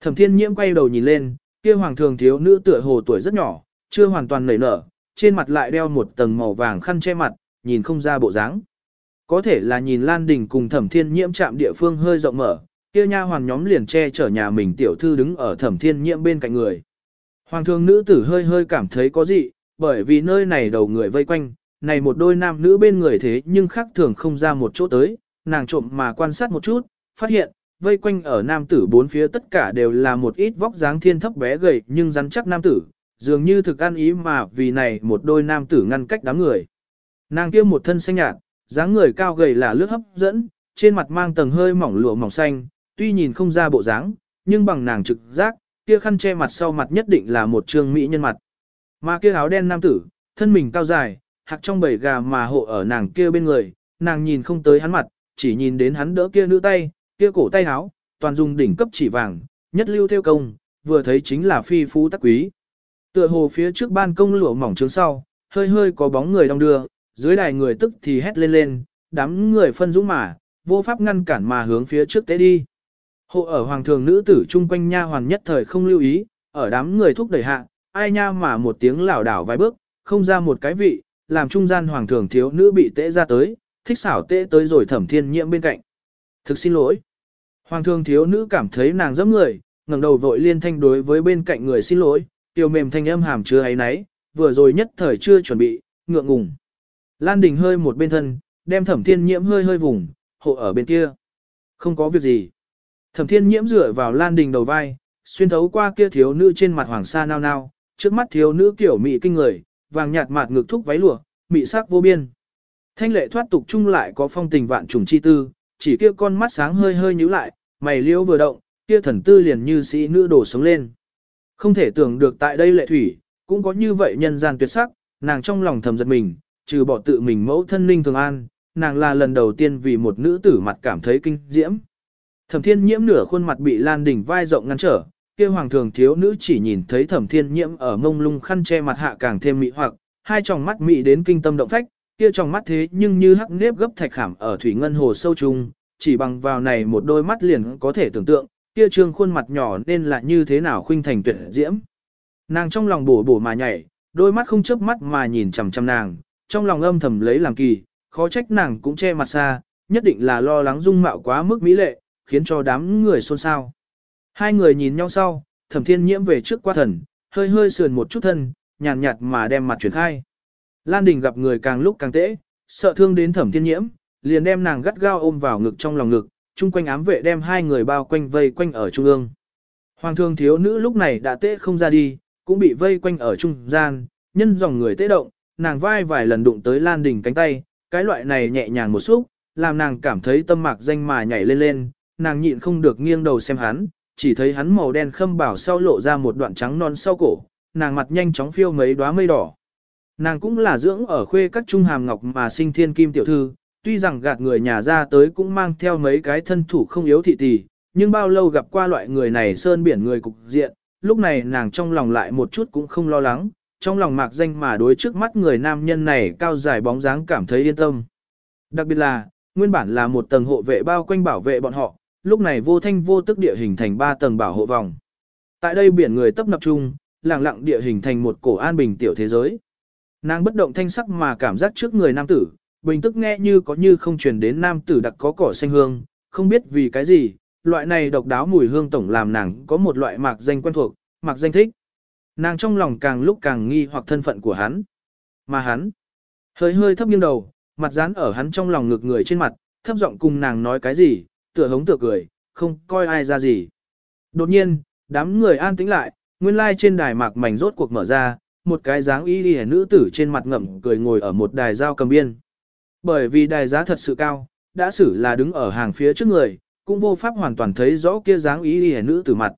Thẩm thiên nhiễm quay đầu nhìn lên, kia hoàng thường thiếu nữ tựa hồ tuổi rất nhỏ, chưa hoàn toàn nảy nở, trên mặt lại đeo một tầng màu vàng khăn che mặt, nhìn không ra bộ dáng. Có thể là nhìn Lan Đình cùng Thẩm Thiên Nhiễm chạm địa phương hơi rộng mở, kia nha hoàng nhóm liền che chở nhà mình tiểu thư đứng ở Thẩm Thiên Nhiễm bên cạnh người. Hoàng thường nữ tử hơi hơi cảm thấy có gì, bởi vì nơi này đầu người vây quanh, này một đôi nam nữ bên người thế nhưng khác thường không ra một chỗ tới, nàng trộm mà quan sát một chút, phát hiện, vây quanh ở nam tử bốn phía tất cả đều là một ít vóc dáng thiên thấp bé gầy nhưng rắn chắc nam tử, dường như thực ăn ý mà vì này một đôi nam tử ngăn cách đám người. Nàng kia một thân xanh nhạt, dáng người cao gầy là lướt hấp dẫn, trên mặt mang tầng hơi mỏng lụa mỏng xanh, tuy nhìn không ra bộ dáng, nhưng bằng nàng trực giác, kia khăn che mặt sau mặt nhất định là một trương mỹ nhân mặt. Mà kia áo đen nam tử, thân mình cao dài, hạc trong bầy gà mà hộ ở nàng kia bên người, nàng nhìn không tới hắn mặt, chỉ nhìn đến hắn đỡ kia nữ tay, kia cổ tay áo, toàn dùng đỉnh cấp chỉ vàng, nhất lưu theo công, vừa thấy chính là phi phú tắc quý. Tựa hồ phía trước ban công lửa mỏng trướng sau, hơi hơi có bóng người đong đưa, dưới đài người tức thì hét lên lên, đám người phân dũng mà, vô pháp ngăn cản mà hướng phía trước tế đi. Hộ ở hoàng thường nữ tử chung quanh nha hoàn nhất thời không lưu ý, ở đám người thúc đẩy hạ, ai nha mà một tiếng lảo đảo vài bước, không ra một cái vị, làm trung gian hoàng thường thiếu nữ bị tễ ra tới, thích xảo tễ tới rồi thẩm thiên nhiễm bên cạnh. Thực xin lỗi. Hoàng thường thiếu nữ cảm thấy nàng dẫm người, ngẩng đầu vội liên thanh đối với bên cạnh người xin lỗi, tiêu mềm thanh âm hàm chứa ấy nấy, vừa rồi nhất thời chưa chuẩn bị, ngượng ngùng. Lan Đình hơi một bên thân, đem thẩm thiên nhiễm hơi hơi vùng, hộ ở bên kia. Không có việc gì. Thẩm thiên nhiễm dựa vào Lan Đình đầu vai, xuyên thấu qua kia thiếu nữ trên mặt hoàng sa nao nao, trước mắt thiếu nữ kiểu mị kinh người, vàng nhạt mạt ngực thúc váy lụa, mị sắc vô biên. Thanh lệ thoát tục chung lại có phong tình vạn trùng chi tư, chỉ kia con mắt sáng hơi hơi nhíu lại, mày liễu vừa động, kia thần tư liền như sĩ nữ đổ sống lên. Không thể tưởng được tại đây lệ thủy, cũng có như vậy nhân gian tuyệt sắc, nàng trong lòng thầm giật mình, trừ bỏ tự mình mẫu thân ninh thường an, nàng là lần đầu tiên vì một nữ tử mặt cảm thấy kinh diễm. Thẩm thiên nhiễm nửa khuôn mặt bị lan đỉnh vai rộng ngăn trở, kia hoàng thường thiếu nữ chỉ nhìn thấy thẩm thiên nhiễm ở mông lung khăn che mặt hạ càng thêm mị hoặc, hai tròng mắt mị đến kinh tâm động phách, kia tròng mắt thế nhưng như hắc nếp gấp thạch khảm ở thủy ngân hồ sâu trung, chỉ bằng vào này một đôi mắt liền có thể tưởng tượng, kia trương khuôn mặt nhỏ nên là như thế nào khuynh thành tuyệt diễm. Nàng trong lòng bổ bổ mà nhảy, đôi mắt không chớp mắt mà nhìn chằm chằm nàng, trong lòng âm thầm lấy làm kỳ, khó trách nàng cũng che mặt xa, nhất định là lo lắng dung mạo quá mức mỹ lệ, khiến cho đám người xôn xao. Hai người nhìn nhau sau, thẩm thiên nhiễm về trước qua thần, hơi hơi sườn một chút thân, nhàn nhạt, mà đem mặt chuyển khai. Lan Đình gặp người càng lúc càng tễ, sợ thương đến thẩm thiên nhiễm, liền đem nàng gắt gao ôm vào ngực trong lòng ngực, chung quanh ám vệ đem hai người bao quanh vây quanh ở trung ương. Hoàng thương thiếu nữ lúc này đã tễ không ra đi, cũng bị vây quanh ở trung gian, nhân dòng người tễ động, nàng vai vài lần đụng tới Lan Đình cánh tay, cái loại này nhẹ nhàng một xúc, làm nàng cảm thấy tâm mạc danh mà nhảy lên lên, nàng nhịn không được nghiêng đầu xem hắn, chỉ thấy hắn màu đen khâm bảo sau lộ ra một đoạn trắng non sau cổ, nàng mặt nhanh chóng phiêu mấy đóa mây đỏ. Nàng cũng là dưỡng ở khuê các trung hàm ngọc mà sinh thiên kim tiểu thư, tuy rằng gạt người nhà ra tới cũng mang theo mấy cái thân thủ không yếu thị tỷ, nhưng bao lâu gặp qua loại người này sơn biển người cục diện, lúc này nàng trong lòng lại một chút cũng không lo lắng, trong lòng mạc danh mà đối trước mắt người nam nhân này cao dài bóng dáng cảm thấy yên tâm. Đặc biệt là, nguyên bản là một tầng hộ vệ bao quanh bảo vệ bọn họ, lúc này vô thanh vô tức địa hình thành ba tầng bảo hộ vòng. Tại đây biển người tấp nập chung, lặng lặng địa hình thành một cổ an bình tiểu thế giới. Nàng bất động thanh sắc mà cảm giác trước người nam tử, bình tức nghe như có như không truyền đến nam tử đặc có cỏ xanh hương, không biết vì cái gì, loại này độc đáo mùi hương tổng làm nàng có một loại mạc danh quen thuộc, mạc danh thích. Nàng trong lòng càng lúc càng nghi hoặc thân phận của hắn. Mà hắn, hơi hơi thấp nghiêng đầu, mặt dán ở hắn trong lòng ngực người trên mặt, thấp giọng cùng nàng nói cái gì, tựa hống tựa cười, không coi ai ra gì. Đột nhiên, đám người an tĩnh lại, nguyên lai trên đài mạc mảnh rốt cuộc mở ra, một cái dáng y y nữ tử trên mặt ngậm cười ngồi ở một đài dao cầm biên. Bởi vì đài giá thật sự cao, đã xử là đứng ở hàng phía trước người, cũng vô pháp hoàn toàn thấy rõ kia dáng y y nữ tử mặt.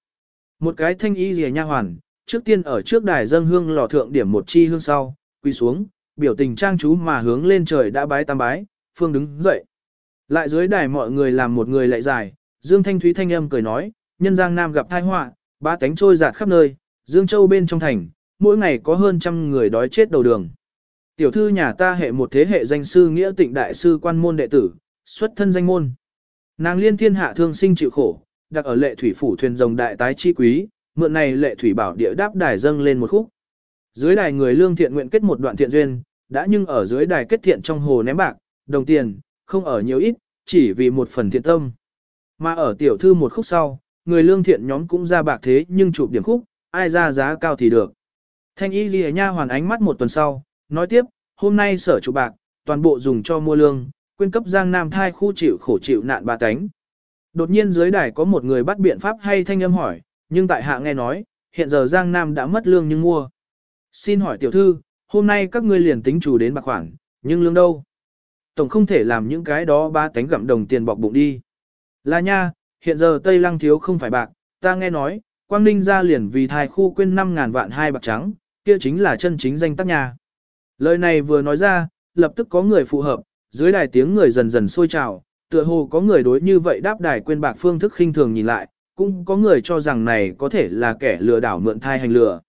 Một cái thanh y y nha hoàn, trước tiên ở trước đài dâng hương lò thượng điểm một chi hương sau, quy xuống, biểu tình trang chú mà hướng lên trời đã bái tam bái, phương đứng dậy. Lại dưới đài mọi người làm một người lại dài, Dương Thanh Thúy thanh âm cười nói, nhân Giang Nam gặp tai họa, ba cánh trôi giạt khắp nơi, Dương Châu bên trong thành, mỗi ngày có hơn trăm người đói chết đầu đường. Tiểu thư nhà ta hệ một thế hệ danh sư nghĩa tịnh đại sư quan môn đệ tử, xuất thân danh môn. Nàng liên thiên hạ thương sinh chịu khổ, đặt ở lệ thủy phủ thuyền rồng đại tái chi quý, mượn này lệ thủy bảo địa đáp đài dâng lên một khúc. Dưới đài người lương thiện nguyện kết một đoạn thiện duyên, đã nhưng ở dưới đài kết thiện trong hồ ném bạc, đồng tiền, không ở nhiều ít, chỉ vì một phần thiện tâm. Mà ở tiểu thư một khúc sau, người lương thiện nhóm cũng ra bạc thế nhưng chụp điểm khúc, ai ra giá cao thì được. Thanh y ghi nha hoàn ánh mắt một tuần sau, nói tiếp, hôm nay sở chụp bạc, toàn bộ dùng cho mua lương, quyên cấp giang nam thai khu chịu khổ chịu nạn ba cánh. Đột nhiên dưới đài có một người bắt biện pháp hay thanh âm hỏi, nhưng tại hạ nghe nói, hiện giờ giang nam đã mất lương nhưng mua. Xin hỏi tiểu thư, hôm nay các ngươi liền tính chủ đến bạc khoản, nhưng lương đâu? Tổng không thể làm những cái đó ba tánh gặm đồng tiền bọc bụng đi. Là nha, hiện giờ Tây Lăng thiếu không phải bạc, ta nghe nói, Quang Ninh ra liền vì thai khu quên 5.000 vạn hai bạc trắng, kia chính là chân chính danh tác nhà. Lời này vừa nói ra, lập tức có người phù hợp, dưới đài tiếng người dần dần sôi trào, tựa hồ có người đối như vậy đáp đài quên bạc phương thức khinh thường nhìn lại, cũng có người cho rằng này có thể là kẻ lừa đảo mượn thai hành lừa.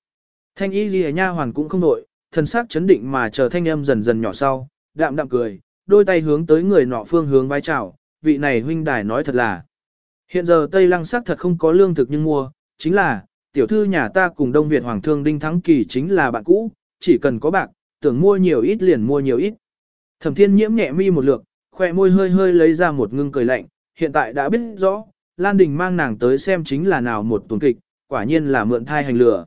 Thanh y ghi nha hoàn cũng không nội, thân xác chấn định mà chờ thanh âm dần dần nhỏ sau, đạm đạm cười, đôi tay hướng tới người nọ phương hướng vai chào, vị này huynh đài nói thật là. Hiện giờ Tây Lăng sắc thật không có lương thực nhưng mua, chính là, tiểu thư nhà ta cùng Đông Việt Hoàng thương Đinh Thắng Kỳ chính là bạn cũ, chỉ cần có bạc, tưởng mua nhiều ít liền mua nhiều ít. Thẩm thiên nhiễm nhẹ mi một lượt, khoe môi hơi hơi lấy ra một ngưng cười lạnh, hiện tại đã biết rõ, Lan Đình mang nàng tới xem chính là nào một tuần kịch, quả nhiên là mượn thai hành lửa.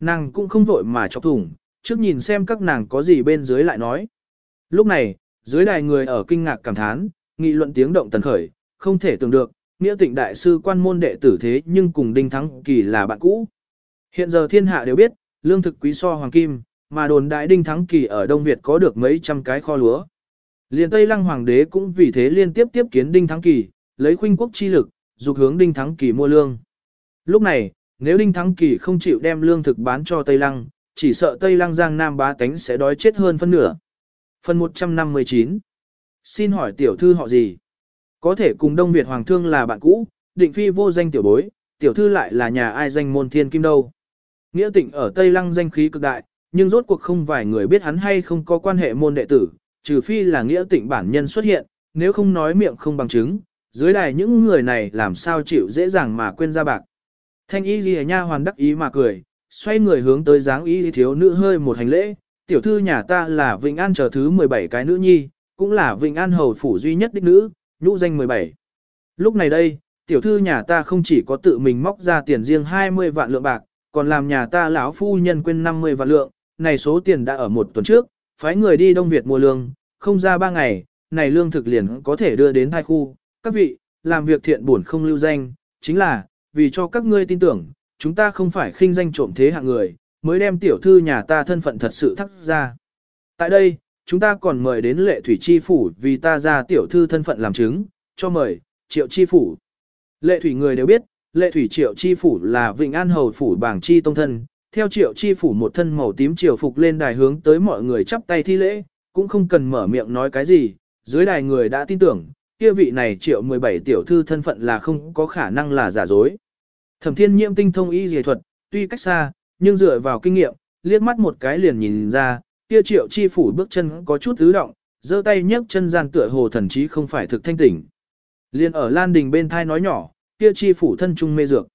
Nàng cũng không vội mà chọc thủng, trước nhìn xem các nàng có gì bên dưới lại nói. Lúc này, dưới đài người ở kinh ngạc cảm thán, nghị luận tiếng động tần khởi, không thể tưởng được, nghĩa tịnh đại sư quan môn đệ tử thế nhưng cùng Đinh Thắng Kỳ là bạn cũ. Hiện giờ thiên hạ đều biết, lương thực quý so hoàng kim, mà đồn đại Đinh Thắng Kỳ ở Đông Việt có được mấy trăm cái kho lúa. Liên Tây Lăng Hoàng đế cũng vì thế liên tiếp tiếp kiến Đinh Thắng Kỳ, lấy khuynh quốc chi lực, dục hướng Đinh Thắng Kỳ mua lương. Lúc này, nếu Đinh Thắng Kỳ không chịu đem lương thực bán cho Tây Lăng, chỉ sợ Tây Lăng Giang Nam bá tánh sẽ đói chết hơn phân nửa. Phần 159 Xin hỏi tiểu thư họ gì? Có thể cùng Đông Việt Hoàng thương là bạn cũ, định phi vô danh tiểu bối, tiểu thư lại là nhà ai danh môn thiên kim đâu. Nghĩa tịnh ở Tây Lăng danh khí cực đại, nhưng rốt cuộc không vài người biết hắn hay không có quan hệ môn đệ tử, trừ phi là nghĩa tịnh bản nhân xuất hiện, nếu không nói miệng không bằng chứng, dưới đài những người này làm sao chịu dễ dàng mà quên ra bạc. Thanh y ghi nha hoàn đắc ý mà cười, xoay người hướng tới dáng y thiếu nữ hơi một hành lễ, tiểu thư nhà ta là Vĩnh An chờ thứ 17 cái nữ nhi, cũng là Vĩnh An hầu phủ duy nhất đích nữ, nhũ danh 17. Lúc này đây, tiểu thư nhà ta không chỉ có tự mình móc ra tiền riêng 20 vạn lượng bạc, còn làm nhà ta lão phu nhân quên 50 vạn lượng, này số tiền đã ở một tuần trước, phái người đi Đông Việt mua lương, không ra ba ngày, này lương thực liền có thể đưa đến thai khu. Các vị, làm việc thiện buồn không lưu danh, chính là, vì cho các ngươi tin tưởng, chúng ta không phải khinh danh trộm thế hạng người, mới đem tiểu thư nhà ta thân phận thật sự thắc ra. Tại đây, chúng ta còn mời đến lệ thủy chi phủ vì ta ra tiểu thư thân phận làm chứng, cho mời, triệu chi phủ. Lệ thủy người đều biết, lệ thủy triệu chi phủ là Vịnh An Hầu phủ bảng chi tông thân, theo triệu chi phủ một thân màu tím triều phục lên đài hướng tới mọi người chắp tay thi lễ, cũng không cần mở miệng nói cái gì, dưới đài người đã tin tưởng, kia vị này triệu 17 tiểu thư thân phận là không có khả năng là giả dối. Thẩm thiên nhiễm tinh thông y dề thuật, tuy cách xa, nhưng dựa vào kinh nghiệm, liếc mắt một cái liền nhìn ra, kia triệu chi phủ bước chân có chút ứ động, giơ tay nhấc chân gian tựa hồ thần chí không phải thực thanh tỉnh. Liên ở Lan Đình bên thai nói nhỏ, kia chi phủ thân trung mê dược.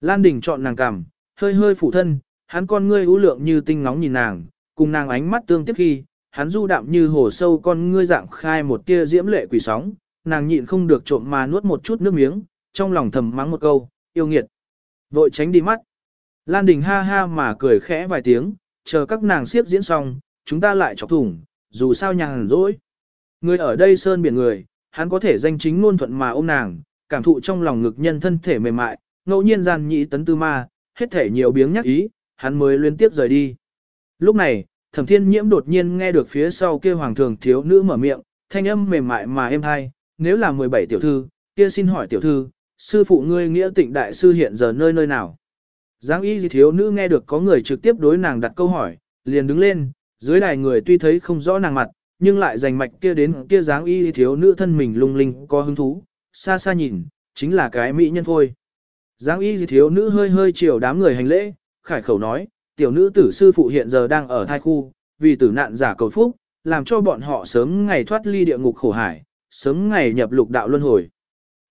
Lan Đình chọn nàng cằm, hơi hơi phủ thân, hắn con ngươi ưu lượng như tinh nóng nhìn nàng, cùng nàng ánh mắt tương tiếp khi, hắn du đạm như hồ sâu con ngươi dạng khai một tia diễm lệ quỷ sóng, nàng nhịn không được trộm mà nuốt một chút nước miếng, trong lòng thầm mắng một câu, yêu nghiệt. Vội tránh đi mắt. Lan Đình ha ha mà cười khẽ vài tiếng, chờ các nàng siếp diễn xong, chúng ta lại chọc thủng, dù sao nhàn rỗi. Người ở đây sơn biển người, hắn có thể danh chính ngôn thuận mà ôm nàng, cảm thụ trong lòng ngực nhân thân thể mềm mại, ngẫu nhiên gian nhị tấn tư ma, hết thể nhiều biếng nhắc ý, hắn mới liên tiếp rời đi. Lúc này, thẩm thiên nhiễm đột nhiên nghe được phía sau kia hoàng thường thiếu nữ mở miệng, thanh âm mềm mại mà êm hay, nếu là 17 tiểu thư, kia xin hỏi tiểu thư, sư phụ ngươi nghĩa tịnh đại sư hiện giờ nơi nơi nào? Giáng y gì thiếu nữ nghe được có người trực tiếp đối nàng đặt câu hỏi, liền đứng lên, dưới đài người tuy thấy không rõ nàng mặt, nhưng lại dành mạch kia đến kia dáng y thiếu nữ thân mình lung linh có hứng thú, xa xa nhìn, chính là cái mỹ nhân phôi. Giáng y thiếu nữ hơi hơi chiều đám người hành lễ, khải khẩu nói, tiểu nữ tử sư phụ hiện giờ đang ở thai khu, vì tử nạn giả cầu phúc, làm cho bọn họ sớm ngày thoát ly địa ngục khổ hải, sớm ngày nhập lục đạo luân hồi.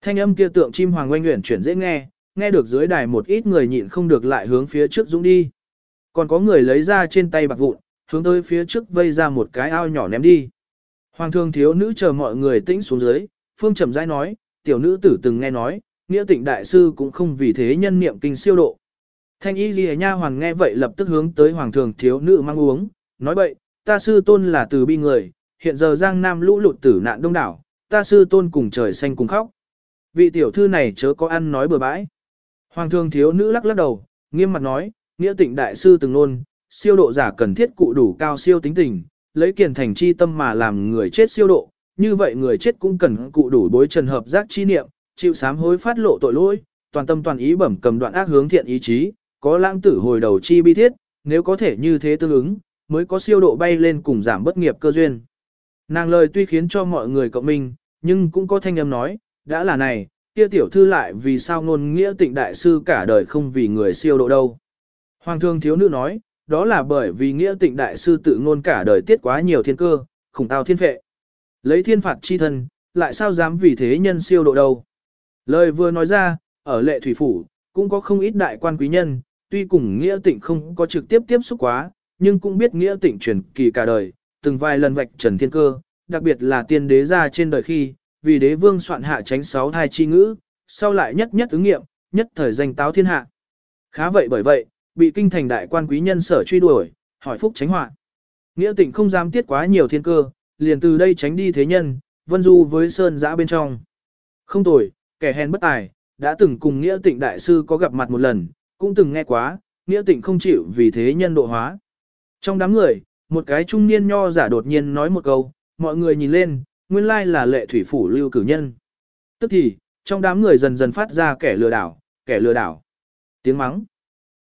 Thanh âm kia tượng chim hoàng oanh nguyện chuyển dễ nghe, nghe được dưới đài một ít người nhịn không được lại hướng phía trước dũng đi. Còn có người lấy ra trên tay bạc vụn, hướng tới phía trước vây ra một cái ao nhỏ ném đi. Hoàng thương thiếu nữ chờ mọi người tĩnh xuống dưới, phương trầm rãi nói, tiểu nữ tử từng nghe nói, nghĩa tịnh đại sư cũng không vì thế nhân niệm kinh siêu độ. Thanh y ghi nha hoàng nghe vậy lập tức hướng tới hoàng thường thiếu nữ mang uống, nói vậy, ta sư tôn là từ bi người, hiện giờ giang nam lũ lụt tử nạn đông đảo, ta sư tôn cùng trời xanh cùng khóc. Vị tiểu thư này chớ có ăn nói bừa bãi. Hoàng thường thiếu nữ lắc lắc đầu, nghiêm mặt nói, nghĩa tịnh đại sư từng nôn, siêu độ giả cần thiết cụ đủ cao siêu tính tình, lấy kiền thành chi tâm mà làm người chết siêu độ, như vậy người chết cũng cần cụ đủ bối trần hợp giác chi niệm, chịu sám hối phát lộ tội lỗi, toàn tâm toàn ý bẩm cầm đoạn ác hướng thiện ý chí, có lãng tử hồi đầu chi bi thiết, nếu có thể như thế tương ứng, mới có siêu độ bay lên cùng giảm bất nghiệp cơ duyên. Nàng lời tuy khiến cho mọi người cộng minh, nhưng cũng có thanh âm nói, đã là này, kia tiểu thư lại vì sao ngôn nghĩa tịnh đại sư cả đời không vì người siêu độ đâu. Hoàng thương thiếu nữ nói, đó là bởi vì nghĩa tịnh đại sư tự ngôn cả đời tiết quá nhiều thiên cơ, khủng tao thiên phệ. Lấy thiên phạt chi thân, lại sao dám vì thế nhân siêu độ đâu. Lời vừa nói ra, ở lệ thủy phủ, cũng có không ít đại quan quý nhân, tuy cùng nghĩa tịnh không có trực tiếp tiếp xúc quá, nhưng cũng biết nghĩa tịnh truyền kỳ cả đời, từng vài lần vạch trần thiên cơ, đặc biệt là tiên đế ra trên đời khi, vì đế vương soạn hạ tránh sáu thai chi ngữ, sau lại nhất nhất ứng nghiệm, nhất thời danh táo thiên hạ. Khá vậy bởi vậy, bị kinh thành đại quan quý nhân sở truy đuổi, hỏi phúc tránh họa. Nghĩa tịnh không dám tiết quá nhiều thiên cơ, liền từ đây tránh đi thế nhân, vân du với sơn giã bên trong. Không tồi, kẻ hèn bất tài, đã từng cùng Nghĩa tịnh đại sư có gặp mặt một lần, cũng từng nghe quá, Nghĩa tịnh không chịu vì thế nhân độ hóa. Trong đám người, một cái trung niên nho giả đột nhiên nói một câu, mọi người nhìn lên, nguyên lai là lệ thủy phủ lưu cử nhân. Tức thì, trong đám người dần dần phát ra kẻ lừa đảo, kẻ lừa đảo. Tiếng mắng.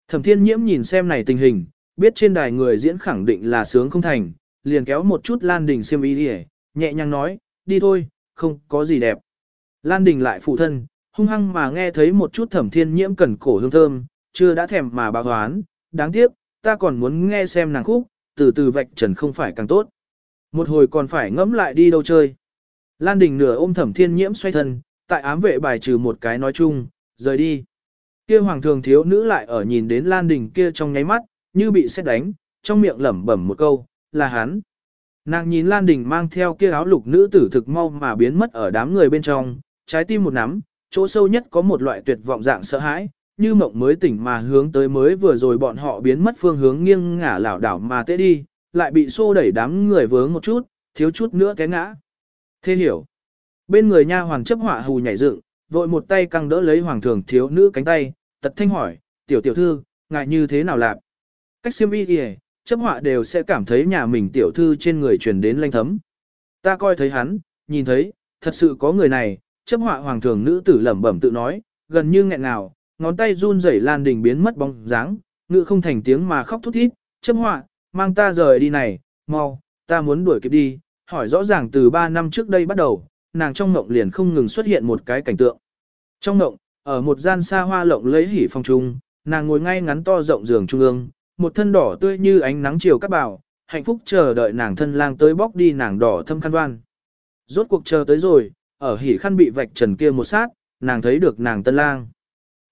Thẩm thiên nhiễm nhìn xem này tình hình, biết trên đài người diễn khẳng định là sướng không thành, liền kéo một chút Lan Đình xiêm y đi nhẹ nhàng nói, đi thôi, không có gì đẹp. Lan Đình lại phụ thân, hung hăng mà nghe thấy một chút thẩm thiên nhiễm cần cổ hương thơm, chưa đã thèm mà báo hoán, đáng tiếc, ta còn muốn nghe xem nàng khúc, từ từ vạch trần không phải càng tốt. Một hồi còn phải ngẫm lại đi đâu chơi. Lan Đình nửa ôm thẩm thiên nhiễm xoay thân, tại ám vệ bài trừ một cái nói chung, rời đi. Kia hoàng thường thiếu nữ lại ở nhìn đến Lan Đình kia trong nháy mắt, như bị xét đánh, trong miệng lẩm bẩm một câu, là hắn. Nàng nhìn Lan Đình mang theo kia áo lục nữ tử thực mau mà biến mất ở đám người bên trong, trái tim một nắm, chỗ sâu nhất có một loại tuyệt vọng dạng sợ hãi, như mộng mới tỉnh mà hướng tới mới vừa rồi bọn họ biến mất phương hướng nghiêng ngả lảo đảo mà tê đi, lại bị xô đẩy đám người vướng một chút, thiếu chút nữa té ngã. Thế hiểu. Bên người nha hoàng chấp họa hù nhảy dựng, vội một tay căng đỡ lấy hoàng thường thiếu nữ cánh tay, tật thanh hỏi, tiểu tiểu thư, ngại như thế nào lạc? Cách siêm y kìa, chấp họa đều sẽ cảm thấy nhà mình tiểu thư trên người truyền đến lanh thấm. Ta coi thấy hắn, nhìn thấy, thật sự có người này, chấp họa hoàng thường nữ tử lẩm bẩm tự nói, gần như nghẹn nào, ngón tay run rẩy lan đình biến mất bóng dáng, ngự không thành tiếng mà khóc thút thít, chấp họa, mang ta rời đi này, mau, ta muốn đuổi kịp đi, hỏi rõ ràng từ 3 năm trước đây bắt đầu, nàng trong ngộng liền không ngừng xuất hiện một cái cảnh tượng. Trong ngộng, ở một gian xa hoa lộng lấy hỉ phong trung, nàng ngồi ngay ngắn to rộng giường trung ương, một thân đỏ tươi như ánh nắng chiều các bảo, hạnh phúc chờ đợi nàng thân lang tới bóc đi nàng đỏ thâm khăn đoan. Rốt cuộc chờ tới rồi, ở hỉ khăn bị vạch trần kia một sát, nàng thấy được nàng tân lang.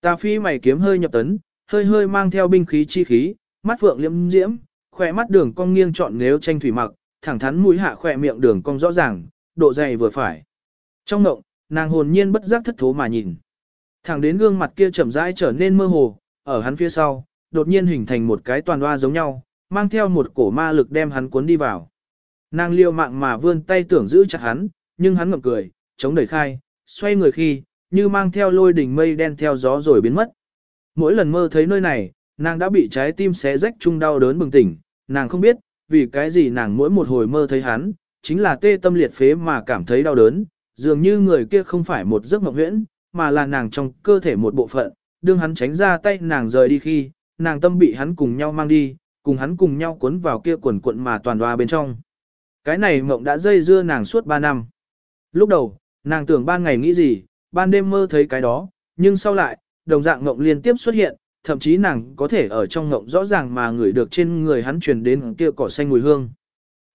Tà phi mày kiếm hơi nhập tấn, hơi hơi mang theo binh khí chi khí, mắt phượng liễm diễm, khỏe mắt đường cong nghiêng chọn nếu tranh thủy mặc, thẳng thắn mũi hạ khỏe miệng đường cong rõ ràng, độ dày vừa phải. Trong ngộng, nàng hồn nhiên bất giác thất thố mà nhìn. Thẳng đến gương mặt kia chậm rãi trở nên mơ hồ, ở hắn phía sau, đột nhiên hình thành một cái toàn hoa giống nhau, mang theo một cổ ma lực đem hắn cuốn đi vào. Nàng liều mạng mà vươn tay tưởng giữ chặt hắn, nhưng hắn ngậm cười, chống đẩy khai, xoay người khi, như mang theo lôi đỉnh mây đen theo gió rồi biến mất. Mỗi lần mơ thấy nơi này, nàng đã bị trái tim xé rách chung đau đớn bừng tỉnh, nàng không biết, vì cái gì nàng mỗi một hồi mơ thấy hắn, chính là tê tâm liệt phế mà cảm thấy đau đớn, dường như người kia không phải một giấc mộng huyễn, mà là nàng trong cơ thể một bộ phận, đương hắn tránh ra tay nàng rời đi khi, nàng tâm bị hắn cùng nhau mang đi, cùng hắn cùng nhau cuốn vào kia quần cuộn mà toàn đoa bên trong. Cái này mộng đã dây dưa nàng suốt 3 năm. Lúc đầu, nàng tưởng ban ngày nghĩ gì, ban đêm mơ thấy cái đó, nhưng sau lại, đồng dạng mộng liên tiếp xuất hiện, thậm chí nàng có thể ở trong ngộng rõ ràng mà ngửi được trên người hắn truyền đến kia cỏ xanh mùi hương.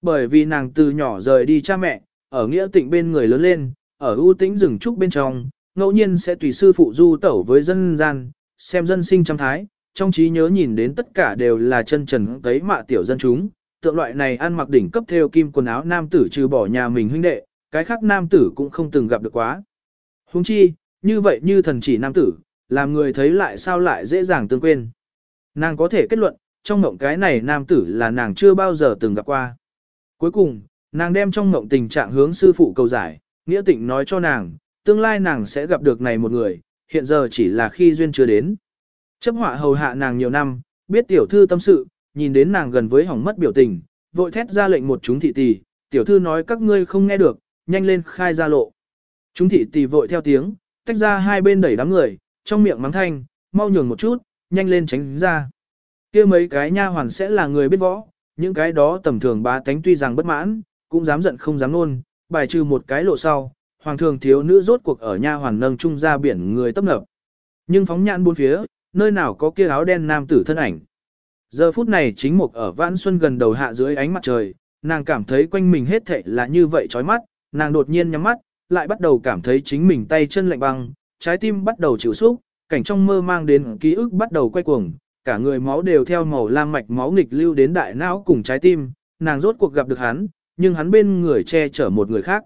Bởi vì nàng từ nhỏ rời đi cha mẹ, ở nghĩa tịnh bên người lớn lên, ở ưu tĩnh rừng trúc bên trong, ngẫu nhiên sẽ tùy sư phụ du tẩu với dân gian, xem dân sinh trăm thái, trong trí nhớ nhìn đến tất cả đều là chân trần thấy mạ tiểu dân chúng, tượng loại này ăn mặc đỉnh cấp theo kim quần áo nam tử trừ bỏ nhà mình huynh đệ, cái khác nam tử cũng không từng gặp được quá. Huống chi, như vậy như thần chỉ nam tử, làm người thấy lại sao lại dễ dàng tương quên. Nàng có thể kết luận, trong mộng cái này nam tử là nàng chưa bao giờ từng gặp qua. Cuối cùng, nàng đem trong mộng tình trạng hướng sư phụ cầu giải, nghĩa tịnh nói cho nàng, tương lai nàng sẽ gặp được này một người, hiện giờ chỉ là khi duyên chưa đến. Chấp họa hầu hạ nàng nhiều năm, biết tiểu thư tâm sự, nhìn đến nàng gần với hỏng mất biểu tình, vội thét ra lệnh một chúng thị tỷ, tiểu thư nói các ngươi không nghe được, nhanh lên khai ra lộ. Chúng thị tỷ vội theo tiếng, tách ra hai bên đẩy đám người, trong miệng mắng thanh, mau nhường một chút, nhanh lên tránh ra. kia mấy cái nha hoàn sẽ là người biết võ, những cái đó tầm thường bá tánh tuy rằng bất mãn, cũng dám giận không dám nôn, bài trừ một cái lộ sau, hoàng thường thiếu nữ rốt cuộc ở nha hoàn nâng trung ra biển người tấp nập. Nhưng phóng nhãn bốn phía, nơi nào có kia áo đen nam tử thân ảnh. Giờ phút này chính mục ở vãn xuân gần đầu hạ dưới ánh mặt trời, nàng cảm thấy quanh mình hết thảy là như vậy chói mắt, nàng đột nhiên nhắm mắt, lại bắt đầu cảm thấy chính mình tay chân lạnh băng, trái tim bắt đầu chịu xúc, cảnh trong mơ mang đến ký ức bắt đầu quay cuồng, cả người máu đều theo màu lam mạch máu nghịch lưu đến đại não cùng trái tim, nàng rốt cuộc gặp được hắn, nhưng hắn bên người che chở một người khác.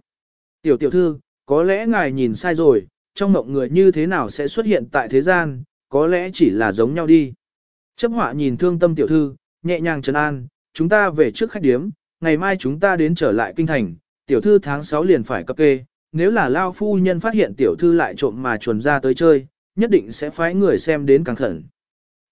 Tiểu tiểu thư, có lẽ ngài nhìn sai rồi, trong mộng người như thế nào sẽ xuất hiện tại thế gian, có lẽ chỉ là giống nhau đi. Chấp họa nhìn thương tâm tiểu thư, nhẹ nhàng trấn an, chúng ta về trước khách điếm, ngày mai chúng ta đến trở lại kinh thành, tiểu thư tháng 6 liền phải cập kê, nếu là lao phu nhân phát hiện tiểu thư lại trộm mà chuồn ra tới chơi, nhất định sẽ phái người xem đến càng khẩn.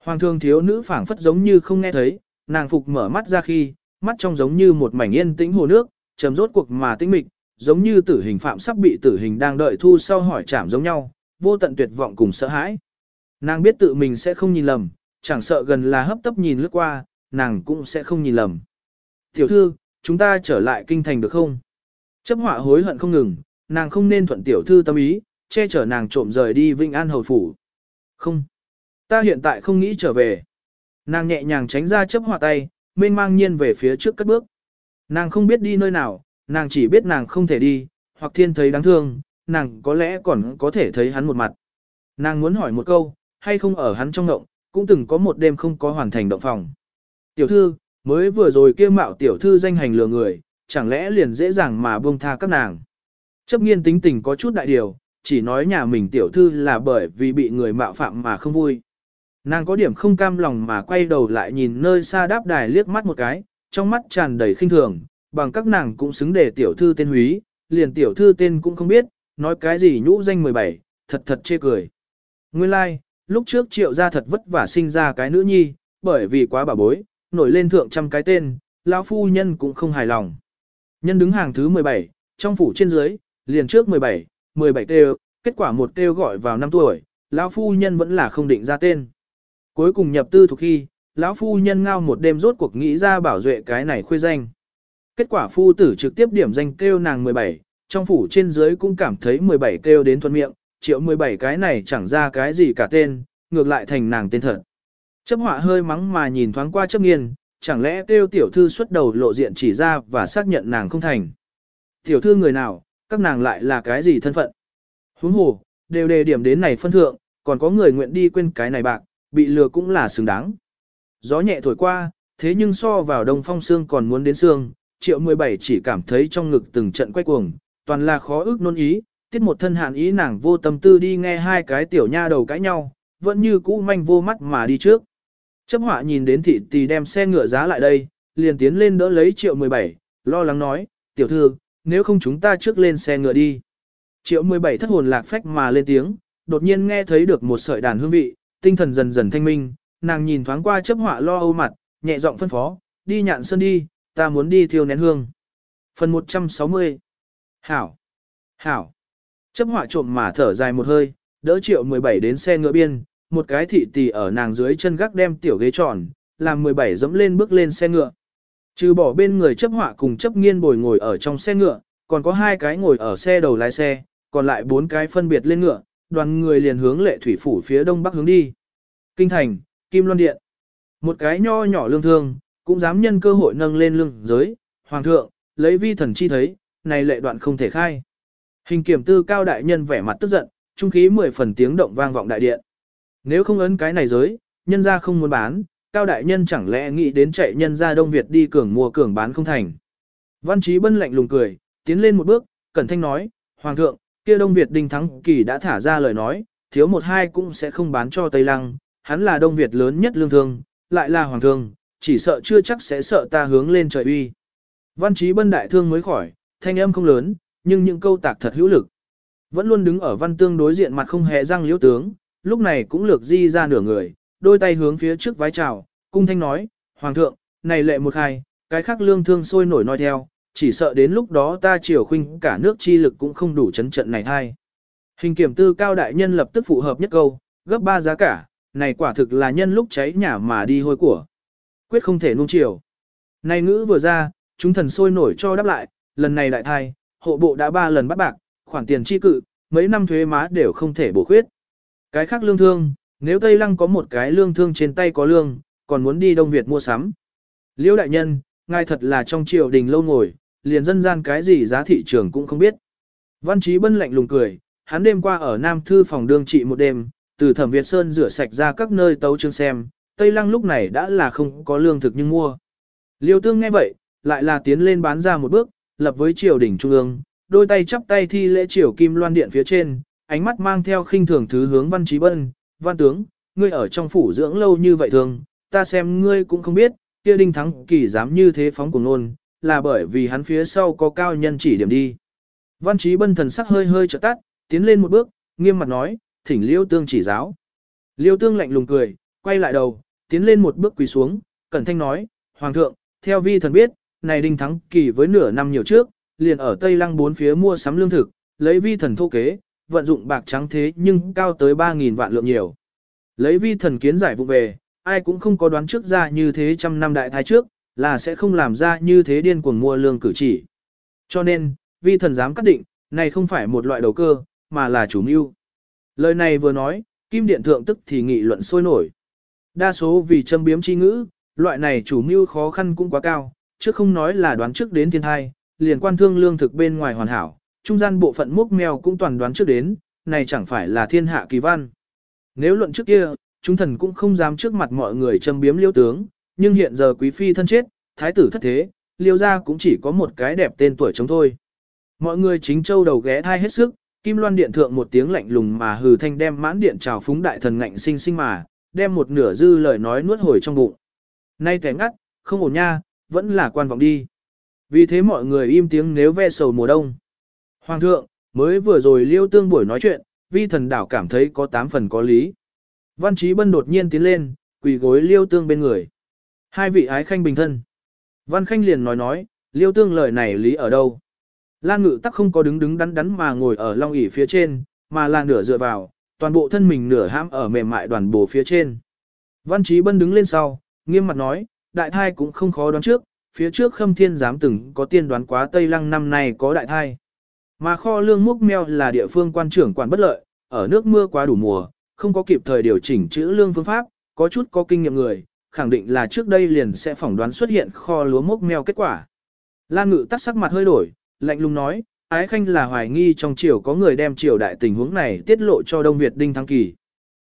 Hoàng thương thiếu nữ phảng phất giống như không nghe thấy, nàng phục mở mắt ra khi, mắt trong giống như một mảnh yên tĩnh hồ nước, trầm rốt cuộc mà tĩnh mịch, giống như tử hình phạm sắp bị tử hình đang đợi thu sau hỏi trảm giống nhau, vô tận tuyệt vọng cùng sợ hãi. Nàng biết tự mình sẽ không nhìn lầm, chẳng sợ gần là hấp tấp nhìn lướt qua, nàng cũng sẽ không nhìn lầm. Tiểu thư, chúng ta trở lại kinh thành được không? Chấp họa hối hận không ngừng, nàng không nên thuận tiểu thư tâm ý, che chở nàng trộm rời đi Vinh An Hầu Phủ. Không. Ta hiện tại không nghĩ trở về. Nàng nhẹ nhàng tránh ra chấp họa tay, mênh mang nhiên về phía trước cất bước. Nàng không biết đi nơi nào, nàng chỉ biết nàng không thể đi, hoặc thiên thấy đáng thương, nàng có lẽ còn có thể thấy hắn một mặt. Nàng muốn hỏi một câu, hay không ở hắn trong động, cũng từng có một đêm không có hoàn thành động phòng. Tiểu thư, mới vừa rồi kia mạo tiểu thư danh hành lừa người, chẳng lẽ liền dễ dàng mà buông tha các nàng. Chấp nghiên tính tình có chút đại điều, chỉ nói nhà mình tiểu thư là bởi vì bị người mạo phạm mà không vui. Nàng có điểm không cam lòng mà quay đầu lại nhìn nơi xa đáp đài liếc mắt một cái, trong mắt tràn đầy khinh thường, bằng các nàng cũng xứng để tiểu thư tên húy, liền tiểu thư tên cũng không biết, nói cái gì nhũ danh 17, thật thật chê cười. Nguyên lai, like, lúc trước triệu gia thật vất vả sinh ra cái nữ nhi, bởi vì quá bà bối, nổi lên thượng trăm cái tên, lão phu nhân cũng không hài lòng. Nhân đứng hàng thứ 17, trong phủ trên dưới, liền trước 17, 17 kêu, kết quả một kêu gọi vào năm tuổi, lão phu nhân vẫn là không định ra tên. Cuối cùng nhập tư thuộc khi, lão phu nhân ngao một đêm rốt cuộc nghĩ ra bảo duệ cái này khuê danh. Kết quả phu tử trực tiếp điểm danh kêu nàng 17, trong phủ trên dưới cũng cảm thấy 17 kêu đến thuận miệng, triệu 17 cái này chẳng ra cái gì cả tên, ngược lại thành nàng tên thật. Chấp họa hơi mắng mà nhìn thoáng qua chấp nghiên, chẳng lẽ kêu tiểu thư xuất đầu lộ diện chỉ ra và xác nhận nàng không thành. Tiểu thư người nào, các nàng lại là cái gì thân phận. Huống hồ, đều đề điểm đến này phân thượng, còn có người nguyện đi quên cái này bạc, bị lừa cũng là xứng đáng. Gió nhẹ thổi qua, thế nhưng so vào đông phong xương còn muốn đến xương, triệu 17 chỉ cảm thấy trong ngực từng trận quay cuồng, toàn là khó ước nôn ý, tiết một thân hạn ý nàng vô tâm tư đi nghe hai cái tiểu nha đầu cãi nhau, vẫn như cũ manh vô mắt mà đi trước. Chấp họa nhìn đến thị tỷ đem xe ngựa giá lại đây, liền tiến lên đỡ lấy triệu 17, lo lắng nói, tiểu thư, nếu không chúng ta trước lên xe ngựa đi. Triệu 17 thất hồn lạc phách mà lên tiếng, đột nhiên nghe thấy được một sợi đàn hương vị, tinh thần dần dần thanh minh, nàng nhìn thoáng qua chấp họa lo âu mặt, nhẹ giọng phân phó, đi nhạn sơn đi, ta muốn đi thiêu nén hương. Phần 160 Hảo! Hảo! Chấp họa trộm mà thở dài một hơi, đỡ triệu 17 đến xe ngựa biên, một cái thị tỷ ở nàng dưới chân gác đem tiểu ghế tròn, làm 17 dẫm lên bước lên xe ngựa. Trừ bỏ bên người chấp họa cùng chấp nghiên bồi ngồi ở trong xe ngựa, còn có hai cái ngồi ở xe đầu lái xe, còn lại bốn cái phân biệt lên ngựa, đoàn người liền hướng lệ thủy phủ phía đông bắc hướng đi. Kinh thành, Kim Loan Điện. Một cái nho nhỏ lương thương, cũng dám nhân cơ hội nâng lên lương giới, hoàng thượng, lấy vi thần chi thấy, này lệ đoạn không thể khai. Hình kiểm tư cao đại nhân vẻ mặt tức giận, trung khí mười phần tiếng động vang vọng đại điện. Nếu không ấn cái này giới, nhân ra không muốn bán, cao đại nhân chẳng lẽ nghĩ đến chạy nhân ra Đông Việt đi cường mua cường bán không thành. Văn Chí bân lạnh lùng cười, tiến lên một bước, cẩn thanh nói, Hoàng thượng, kia Đông Việt đinh thắng kỳ đã thả ra lời nói, thiếu một hai cũng sẽ không bán cho Tây Lăng, hắn là Đông Việt lớn nhất lương thương, lại là Hoàng thương, chỉ sợ chưa chắc sẽ sợ ta hướng lên trời uy. Văn Chí bân đại thương mới khỏi, thanh âm không lớn, nhưng những câu tạc thật hữu lực. Vẫn luôn đứng ở văn tương đối diện mặt không hề răng liễu tướng, lúc này cũng lược di ra nửa người, đôi tay hướng phía trước vái chào, cung thanh nói, Hoàng thượng, này lệ một hai, cái khác lương thương sôi nổi nói theo, chỉ sợ đến lúc đó ta triều khuynh cả nước chi lực cũng không đủ chấn trận này thay. Hình kiểm tư cao đại nhân lập tức phụ hợp nhất câu, gấp ba giá cả, này quả thực là nhân lúc cháy nhà mà đi hôi của. Quyết không thể nung chiều. Này ngữ vừa ra, chúng thần sôi nổi cho đáp lại, lần này đại thai, hộ bộ đã ba lần bắt bạc, khoản tiền chi cự, mấy năm thuế má đều không thể bổ khuyết. Cái khác lương thương, nếu Tây Lăng có một cái lương thương trên tay có lương, còn muốn đi Đông Việt mua sắm. Liễu đại nhân, ngài thật là trong triều đình lâu ngồi, liền dân gian cái gì giá thị trường cũng không biết. Văn Chí Bân lạnh lùng cười, hắn đêm qua ở Nam Thư phòng đương trị một đêm, từ Thẩm Việt Sơn rửa sạch ra các nơi tấu chương xem, Tây Lăng lúc này đã là không có lương thực nhưng mua. Liêu Tương nghe vậy, lại là tiến lên bán ra một bước, lập với triều đỉnh trung ương, đôi tay chắp tay thi lễ triều kim loan điện phía trên, ánh mắt mang theo khinh thường thứ hướng văn Chí bân, văn tướng, ngươi ở trong phủ dưỡng lâu như vậy thường, ta xem ngươi cũng không biết, kia đinh thắng kỳ dám như thế phóng cùng nôn, là bởi vì hắn phía sau có cao nhân chỉ điểm đi. Văn trí bân thần sắc hơi hơi trợ tắt, tiến lên một bước, nghiêm mặt nói, thỉnh liêu tương chỉ giáo. Liêu tương lạnh lùng cười, quay lại đầu, tiến lên một bước quỳ xuống, cẩn thanh nói, Hoàng thượng, theo vi thần biết, này đinh thắng kỳ với nửa năm nhiều trước, liền ở Tây Lăng bốn phía mua sắm lương thực, lấy vi thần thô kế, vận dụng bạc trắng thế nhưng cao tới 3.000 vạn lượng nhiều. Lấy vi thần kiến giải vụ về, ai cũng không có đoán trước ra như thế trăm năm đại thái trước, là sẽ không làm ra như thế điên cuồng mua lương cử chỉ. Cho nên, vi thần dám cắt định, này không phải một loại đầu cơ, mà là chủ mưu. Lời này vừa nói, kim điện thượng tức thì nghị luận sôi nổi. Đa số vì châm biếm chi ngữ, loại này chủ mưu khó khăn cũng quá cao, chứ không nói là đoán trước đến thiên thai, liền quan thương lương thực bên ngoài hoàn hảo, trung gian bộ phận mốc mèo cũng toàn đoán trước đến, này chẳng phải là thiên hạ kỳ văn. Nếu luận trước kia, chúng thần cũng không dám trước mặt mọi người châm biếm liêu tướng, nhưng hiện giờ quý phi thân chết, thái tử thất thế, liêu ra cũng chỉ có một cái đẹp tên tuổi chống thôi. Mọi người chính châu đầu ghé thai hết sức, kim loan điện thượng một tiếng lạnh lùng mà hừ thanh đem mãn điện trào phúng đại thần ngạnh sinh sinh mà, đem một nửa dư lời nói nuốt hồi trong bụng. Nay kẻ ngắt, không ổn nha, vẫn là quan vọng đi. Vì thế mọi người im tiếng nếu ve sầu mùa đông. Hoàng thượng, mới vừa rồi liêu tương buổi nói chuyện, vi thần đảo cảm thấy có tám phần có lý. Văn Trí Bân đột nhiên tiến lên, quỳ gối liêu tương bên người. Hai vị ái khanh bình thân. Văn Khanh liền nói nói, liêu tương lời này lý ở đâu. Lan ngự tắc không có đứng đứng đắn đắn mà ngồi ở long ỉ phía trên, mà là nửa dựa vào, toàn bộ thân mình nửa hãm ở mềm mại đoàn bồ phía trên. Văn Trí Bân đứng lên sau, nghiêm mặt nói, đại thai cũng không khó đoán trước, phía trước khâm thiên dám từng có tiên đoán quá Tây Lăng năm nay có đại thai. Mà kho lương múc meo là địa phương quan trưởng quản bất lợi, ở nước mưa quá đủ mùa, không có kịp thời điều chỉnh chữ lương phương pháp, có chút có kinh nghiệm người, khẳng định là trước đây liền sẽ phỏng đoán xuất hiện kho lúa mốc meo kết quả. Lan ngự tắt sắc mặt hơi đổi, lạnh lùng nói, ái khanh là hoài nghi trong triều có người đem triều đại tình huống này tiết lộ cho Đông Việt Đinh Thăng Kỳ.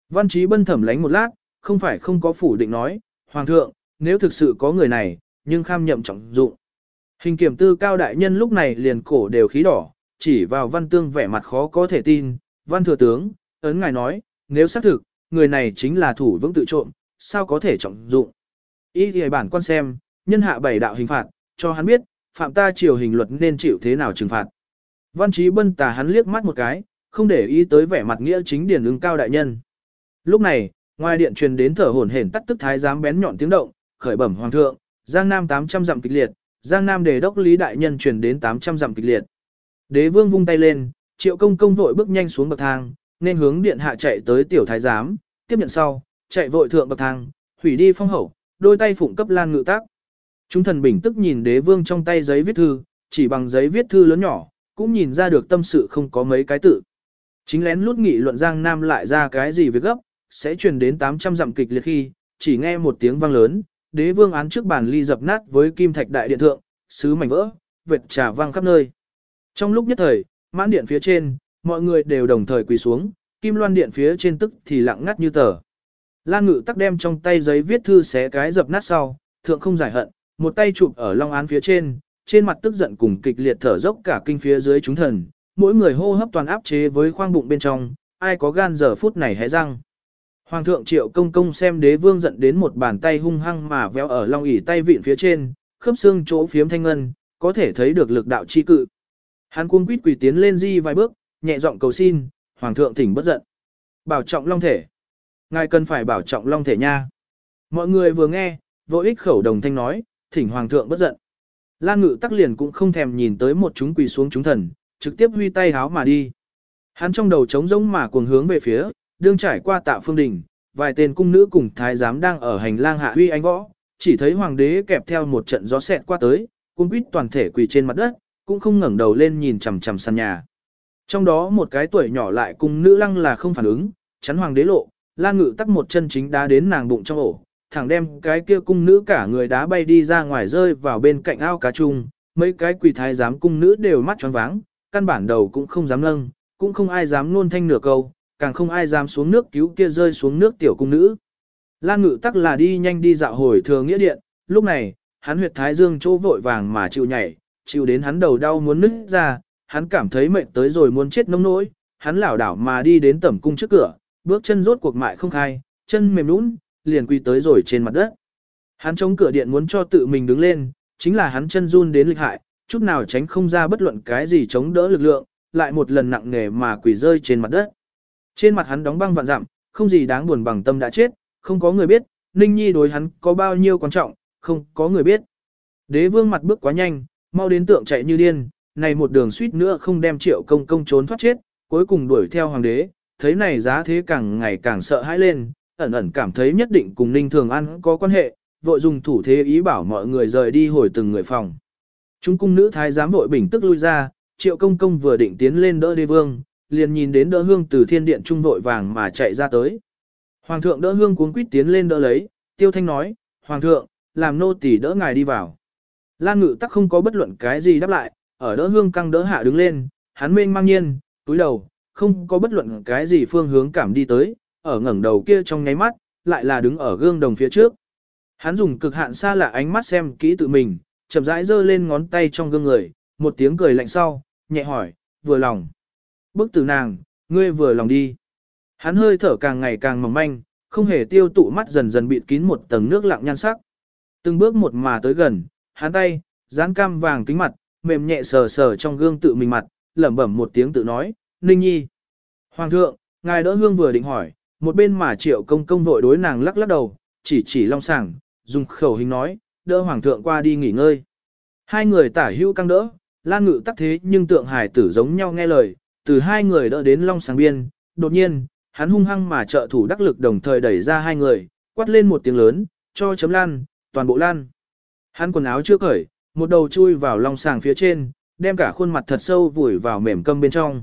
Văn trí bân thẩm lánh một lát, không phải không có phủ định nói, Hoàng thượng, nếu thực sự có người này, nhưng kham nhậm trọng dụng. Hình kiểm tư cao đại nhân lúc này liền cổ đều khí đỏ, chỉ vào văn tương vẻ mặt khó có thể tin, văn thừa tướng, ấn ngài nói, nếu xác thực, người này chính là thủ vững tự trộm, sao có thể trọng dụng. Ý thì bản quan xem, nhân hạ bảy đạo hình phạt, cho hắn biết, phạm ta triều hình luật nên chịu thế nào trừng phạt. Văn trí bân tà hắn liếc mắt một cái, không để ý tới vẻ mặt nghĩa chính điển ứng cao đại nhân. Lúc này, ngoài điện truyền đến thở hổn hển tắt tức thái giám bén nhọn tiếng động, khởi bẩm hoàng thượng, Giang Nam 800 dặm kịch liệt, Giang Nam đề đốc Lý đại nhân truyền đến 800 dặm kịch liệt. Đế vương vung tay lên, Triệu Công công vội bước nhanh xuống bậc thang, nên hướng điện hạ chạy tới tiểu thái giám, tiếp nhận sau, chạy vội thượng bậc thang, hủy đi phong hậu, đôi tay phụng cấp lan ngự tác. Chúng thần bình tức nhìn đế vương trong tay giấy viết thư, chỉ bằng giấy viết thư lớn nhỏ, cũng nhìn ra được tâm sự không có mấy cái tự. Chính lén lút nghị luận Giang Nam lại ra cái gì việc gấp, sẽ truyền đến 800 dặm kịch liệt khi, chỉ nghe một tiếng vang lớn, đế vương án trước bàn ly dập nát với kim thạch đại điện thượng, sứ mảnh vỡ, vệt trà vang khắp nơi. Trong lúc nhất thời, mãn điện phía trên, mọi người đều đồng thời quỳ xuống, kim loan điện phía trên tức thì lặng ngắt như tờ. Lan ngự tắc đem trong tay giấy viết thư xé cái dập nát sau, thượng không giải hận, một tay chụp ở long án phía trên, trên mặt tức giận cùng kịch liệt thở dốc cả kinh phía dưới chúng thần, mỗi người hô hấp toàn áp chế với khoang bụng bên trong, ai có gan giờ phút này hé răng. Hoàng thượng triệu công công xem đế vương giận đến một bàn tay hung hăng mà véo ở long ỉ tay vịn phía trên, khớp xương chỗ phiếm thanh ngân, có thể thấy được lực đạo chi cự. Hắn cuống quýt quỳ tiến lên di vài bước, nhẹ giọng cầu xin, hoàng thượng thỉnh bất giận. Bảo trọng long thể. Ngài cần phải bảo trọng long thể nha. Mọi người vừa nghe, vô ích khẩu đồng thanh nói, thỉnh hoàng thượng bất giận. Lan ngự tắc liền cũng không thèm nhìn tới một chúng quỳ xuống chúng thần, trực tiếp huy tay háo mà đi. Hắn trong đầu trống rỗng mà cuồng hướng về phía, đương trải qua tạ phương đình, vài tên cung nữ cùng thái giám đang ở hành lang hạ huy anh võ, chỉ thấy hoàng đế kẹp theo một trận gió xẹt qua tới, cung quýt toàn thể quỳ trên mặt đất, cũng không ngẩng đầu lên nhìn chằm chằm sàn nhà. Trong đó một cái tuổi nhỏ lại cung nữ lăng là không phản ứng, chắn hoàng đế lộ, lan ngự tắc một chân chính đá đến nàng bụng trong ổ, thẳng đem cái kia cung nữ cả người đá bay đi ra ngoài rơi vào bên cạnh ao cá chung, mấy cái quỳ thái giám cung nữ đều mắt tròn váng, căn bản đầu cũng không dám lâng, cũng không ai dám nôn thanh nửa câu, càng không ai dám xuống nước cứu kia rơi xuống nước tiểu cung nữ. Lan ngự tắc là đi nhanh đi dạo hồi thừa nghĩa điện, lúc này, hắn huyệt thái dương chỗ vội vàng mà chịu nhảy, chịu đến hắn đầu đau muốn nứt ra, hắn cảm thấy mệt tới rồi muốn chết nông nỗi, hắn lảo đảo mà đi đến tẩm cung trước cửa, bước chân rốt cuộc mại không khai, chân mềm nũng, liền quỳ tới rồi trên mặt đất. Hắn chống cửa điện muốn cho tự mình đứng lên, chính là hắn chân run đến lịch hại, chút nào tránh không ra bất luận cái gì chống đỡ lực lượng, lại một lần nặng nề mà quỳ rơi trên mặt đất. Trên mặt hắn đóng băng vạn dặm, không gì đáng buồn bằng tâm đã chết, không có người biết, Ninh Nhi đối hắn có bao nhiêu quan trọng, không có người biết. Đế vương mặt bước quá nhanh, mau đến tượng chạy như điên, này một đường suýt nữa không đem triệu công công trốn thoát chết, cuối cùng đuổi theo hoàng đế, thấy này giá thế càng ngày càng sợ hãi lên, ẩn ẩn cảm thấy nhất định cùng Ninh Thường An có quan hệ, vội dùng thủ thế ý bảo mọi người rời đi hồi từng người phòng. Chúng cung nữ thái giám vội bình tức lui ra, triệu công công vừa định tiến lên đỡ đế vương, liền nhìn đến đỡ hương từ thiên điện trung vội vàng mà chạy ra tới. Hoàng thượng đỡ hương cuốn quýt tiến lên đỡ lấy, tiêu thanh nói, Hoàng thượng, làm nô tỳ đỡ ngài đi vào. Lan ngự tắc không có bất luận cái gì đáp lại, ở đỡ hương căng đỡ hạ đứng lên, hắn mênh mang nhiên, túi đầu, không có bất luận cái gì phương hướng cảm đi tới, ở ngẩng đầu kia trong nháy mắt, lại là đứng ở gương đồng phía trước. Hắn dùng cực hạn xa lạ ánh mắt xem kỹ tự mình, chậm rãi giơ lên ngón tay trong gương người, một tiếng cười lạnh sau, nhẹ hỏi, vừa lòng. Bức tử nàng, ngươi vừa lòng đi. Hắn hơi thở càng ngày càng mỏng manh, không hề tiêu tụ mắt dần dần bịt kín một tầng nước lặng nhan sắc. Từng bước một mà tới gần, hắn tay, dán cam vàng kính mặt, mềm nhẹ sờ sờ trong gương tự mình mặt, lẩm bẩm một tiếng tự nói, Ninh Nhi. Hoàng thượng, ngài đỡ hương vừa định hỏi, một bên mà triệu công công vội đối nàng lắc lắc đầu, chỉ chỉ long sàng, dùng khẩu hình nói, đỡ hoàng thượng qua đi nghỉ ngơi. Hai người tả hữu căng đỡ, lan ngự tắc thế nhưng tượng hải tử giống nhau nghe lời, từ hai người đỡ đến long sàng biên, đột nhiên, hắn hung hăng mà trợ thủ đắc lực đồng thời đẩy ra hai người, quát lên một tiếng lớn, cho chấm lan, toàn bộ lan. Hắn quần áo chưa cởi, một đầu chui vào lòng sàng phía trên, đem cả khuôn mặt thật sâu vùi vào mềm câm bên trong.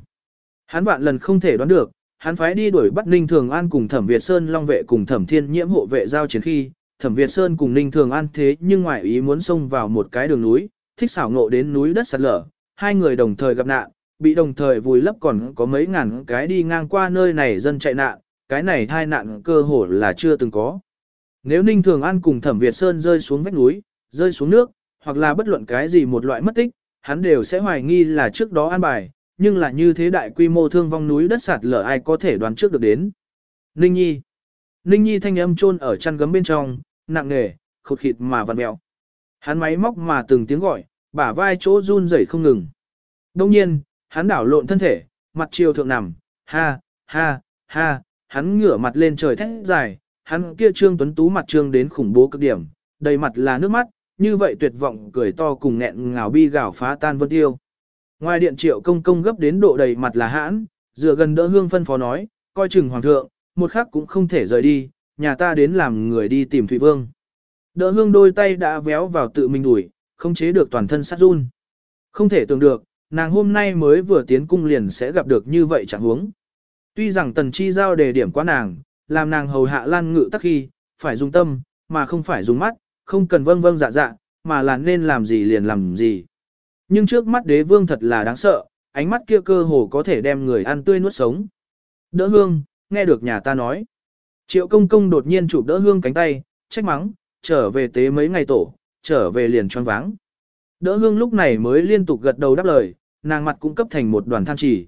Hắn vạn lần không thể đoán được, hắn phái đi đuổi bắt Ninh Thường An cùng Thẩm Việt Sơn Long vệ cùng Thẩm Thiên Nhiễm hộ vệ giao chiến khi, Thẩm Việt Sơn cùng Ninh Thường An thế nhưng ngoại ý muốn xông vào một cái đường núi, thích xảo ngộ đến núi đất sạt lở, hai người đồng thời gặp nạn, bị đồng thời vùi lấp còn có mấy ngàn cái đi ngang qua nơi này dân chạy nạn, cái này thai nạn cơ hồ là chưa từng có. Nếu Ninh Thường An cùng Thẩm Việt Sơn rơi xuống vách núi, rơi xuống nước, hoặc là bất luận cái gì một loại mất tích, hắn đều sẽ hoài nghi là trước đó an bài, nhưng là như thế đại quy mô thương vong núi đất sạt lở ai có thể đoán trước được đến. Ninh Nhi Ninh Nhi thanh âm chôn ở chăn gấm bên trong, nặng nề, khụt khịt mà vặn mẹo. Hắn máy móc mà từng tiếng gọi, bả vai chỗ run rẩy không ngừng. Đông nhiên, hắn đảo lộn thân thể, mặt chiều thượng nằm, ha, ha, ha, hắn ngửa mặt lên trời thét dài, hắn kia trương tuấn tú mặt trương đến khủng bố cực điểm, đầy mặt là nước mắt, như vậy tuyệt vọng cười to cùng nghẹn ngào bi gào phá tan vân tiêu. Ngoài điện triệu công công gấp đến độ đầy mặt là hãn, dựa gần đỡ hương phân phó nói, coi chừng hoàng thượng, một khắc cũng không thể rời đi, nhà ta đến làm người đi tìm Thụy Vương. Đỡ hương đôi tay đã véo vào tự mình đuổi, không chế được toàn thân sát run. Không thể tưởng được, nàng hôm nay mới vừa tiến cung liền sẽ gặp được như vậy chẳng huống. Tuy rằng tần chi giao đề điểm quá nàng, làm nàng hầu hạ lan ngự tắc khi, phải dùng tâm, mà không phải dùng mắt, không cần vâng vâng dạ dạ, mà là nên làm gì liền làm gì. Nhưng trước mắt đế vương thật là đáng sợ, ánh mắt kia cơ hồ có thể đem người ăn tươi nuốt sống. Đỡ hương, nghe được nhà ta nói. Triệu công công đột nhiên chụp đỡ hương cánh tay, trách mắng, trở về tế mấy ngày tổ, trở về liền choáng váng. Đỡ hương lúc này mới liên tục gật đầu đáp lời, nàng mặt cũng cấp thành một đoàn than chỉ.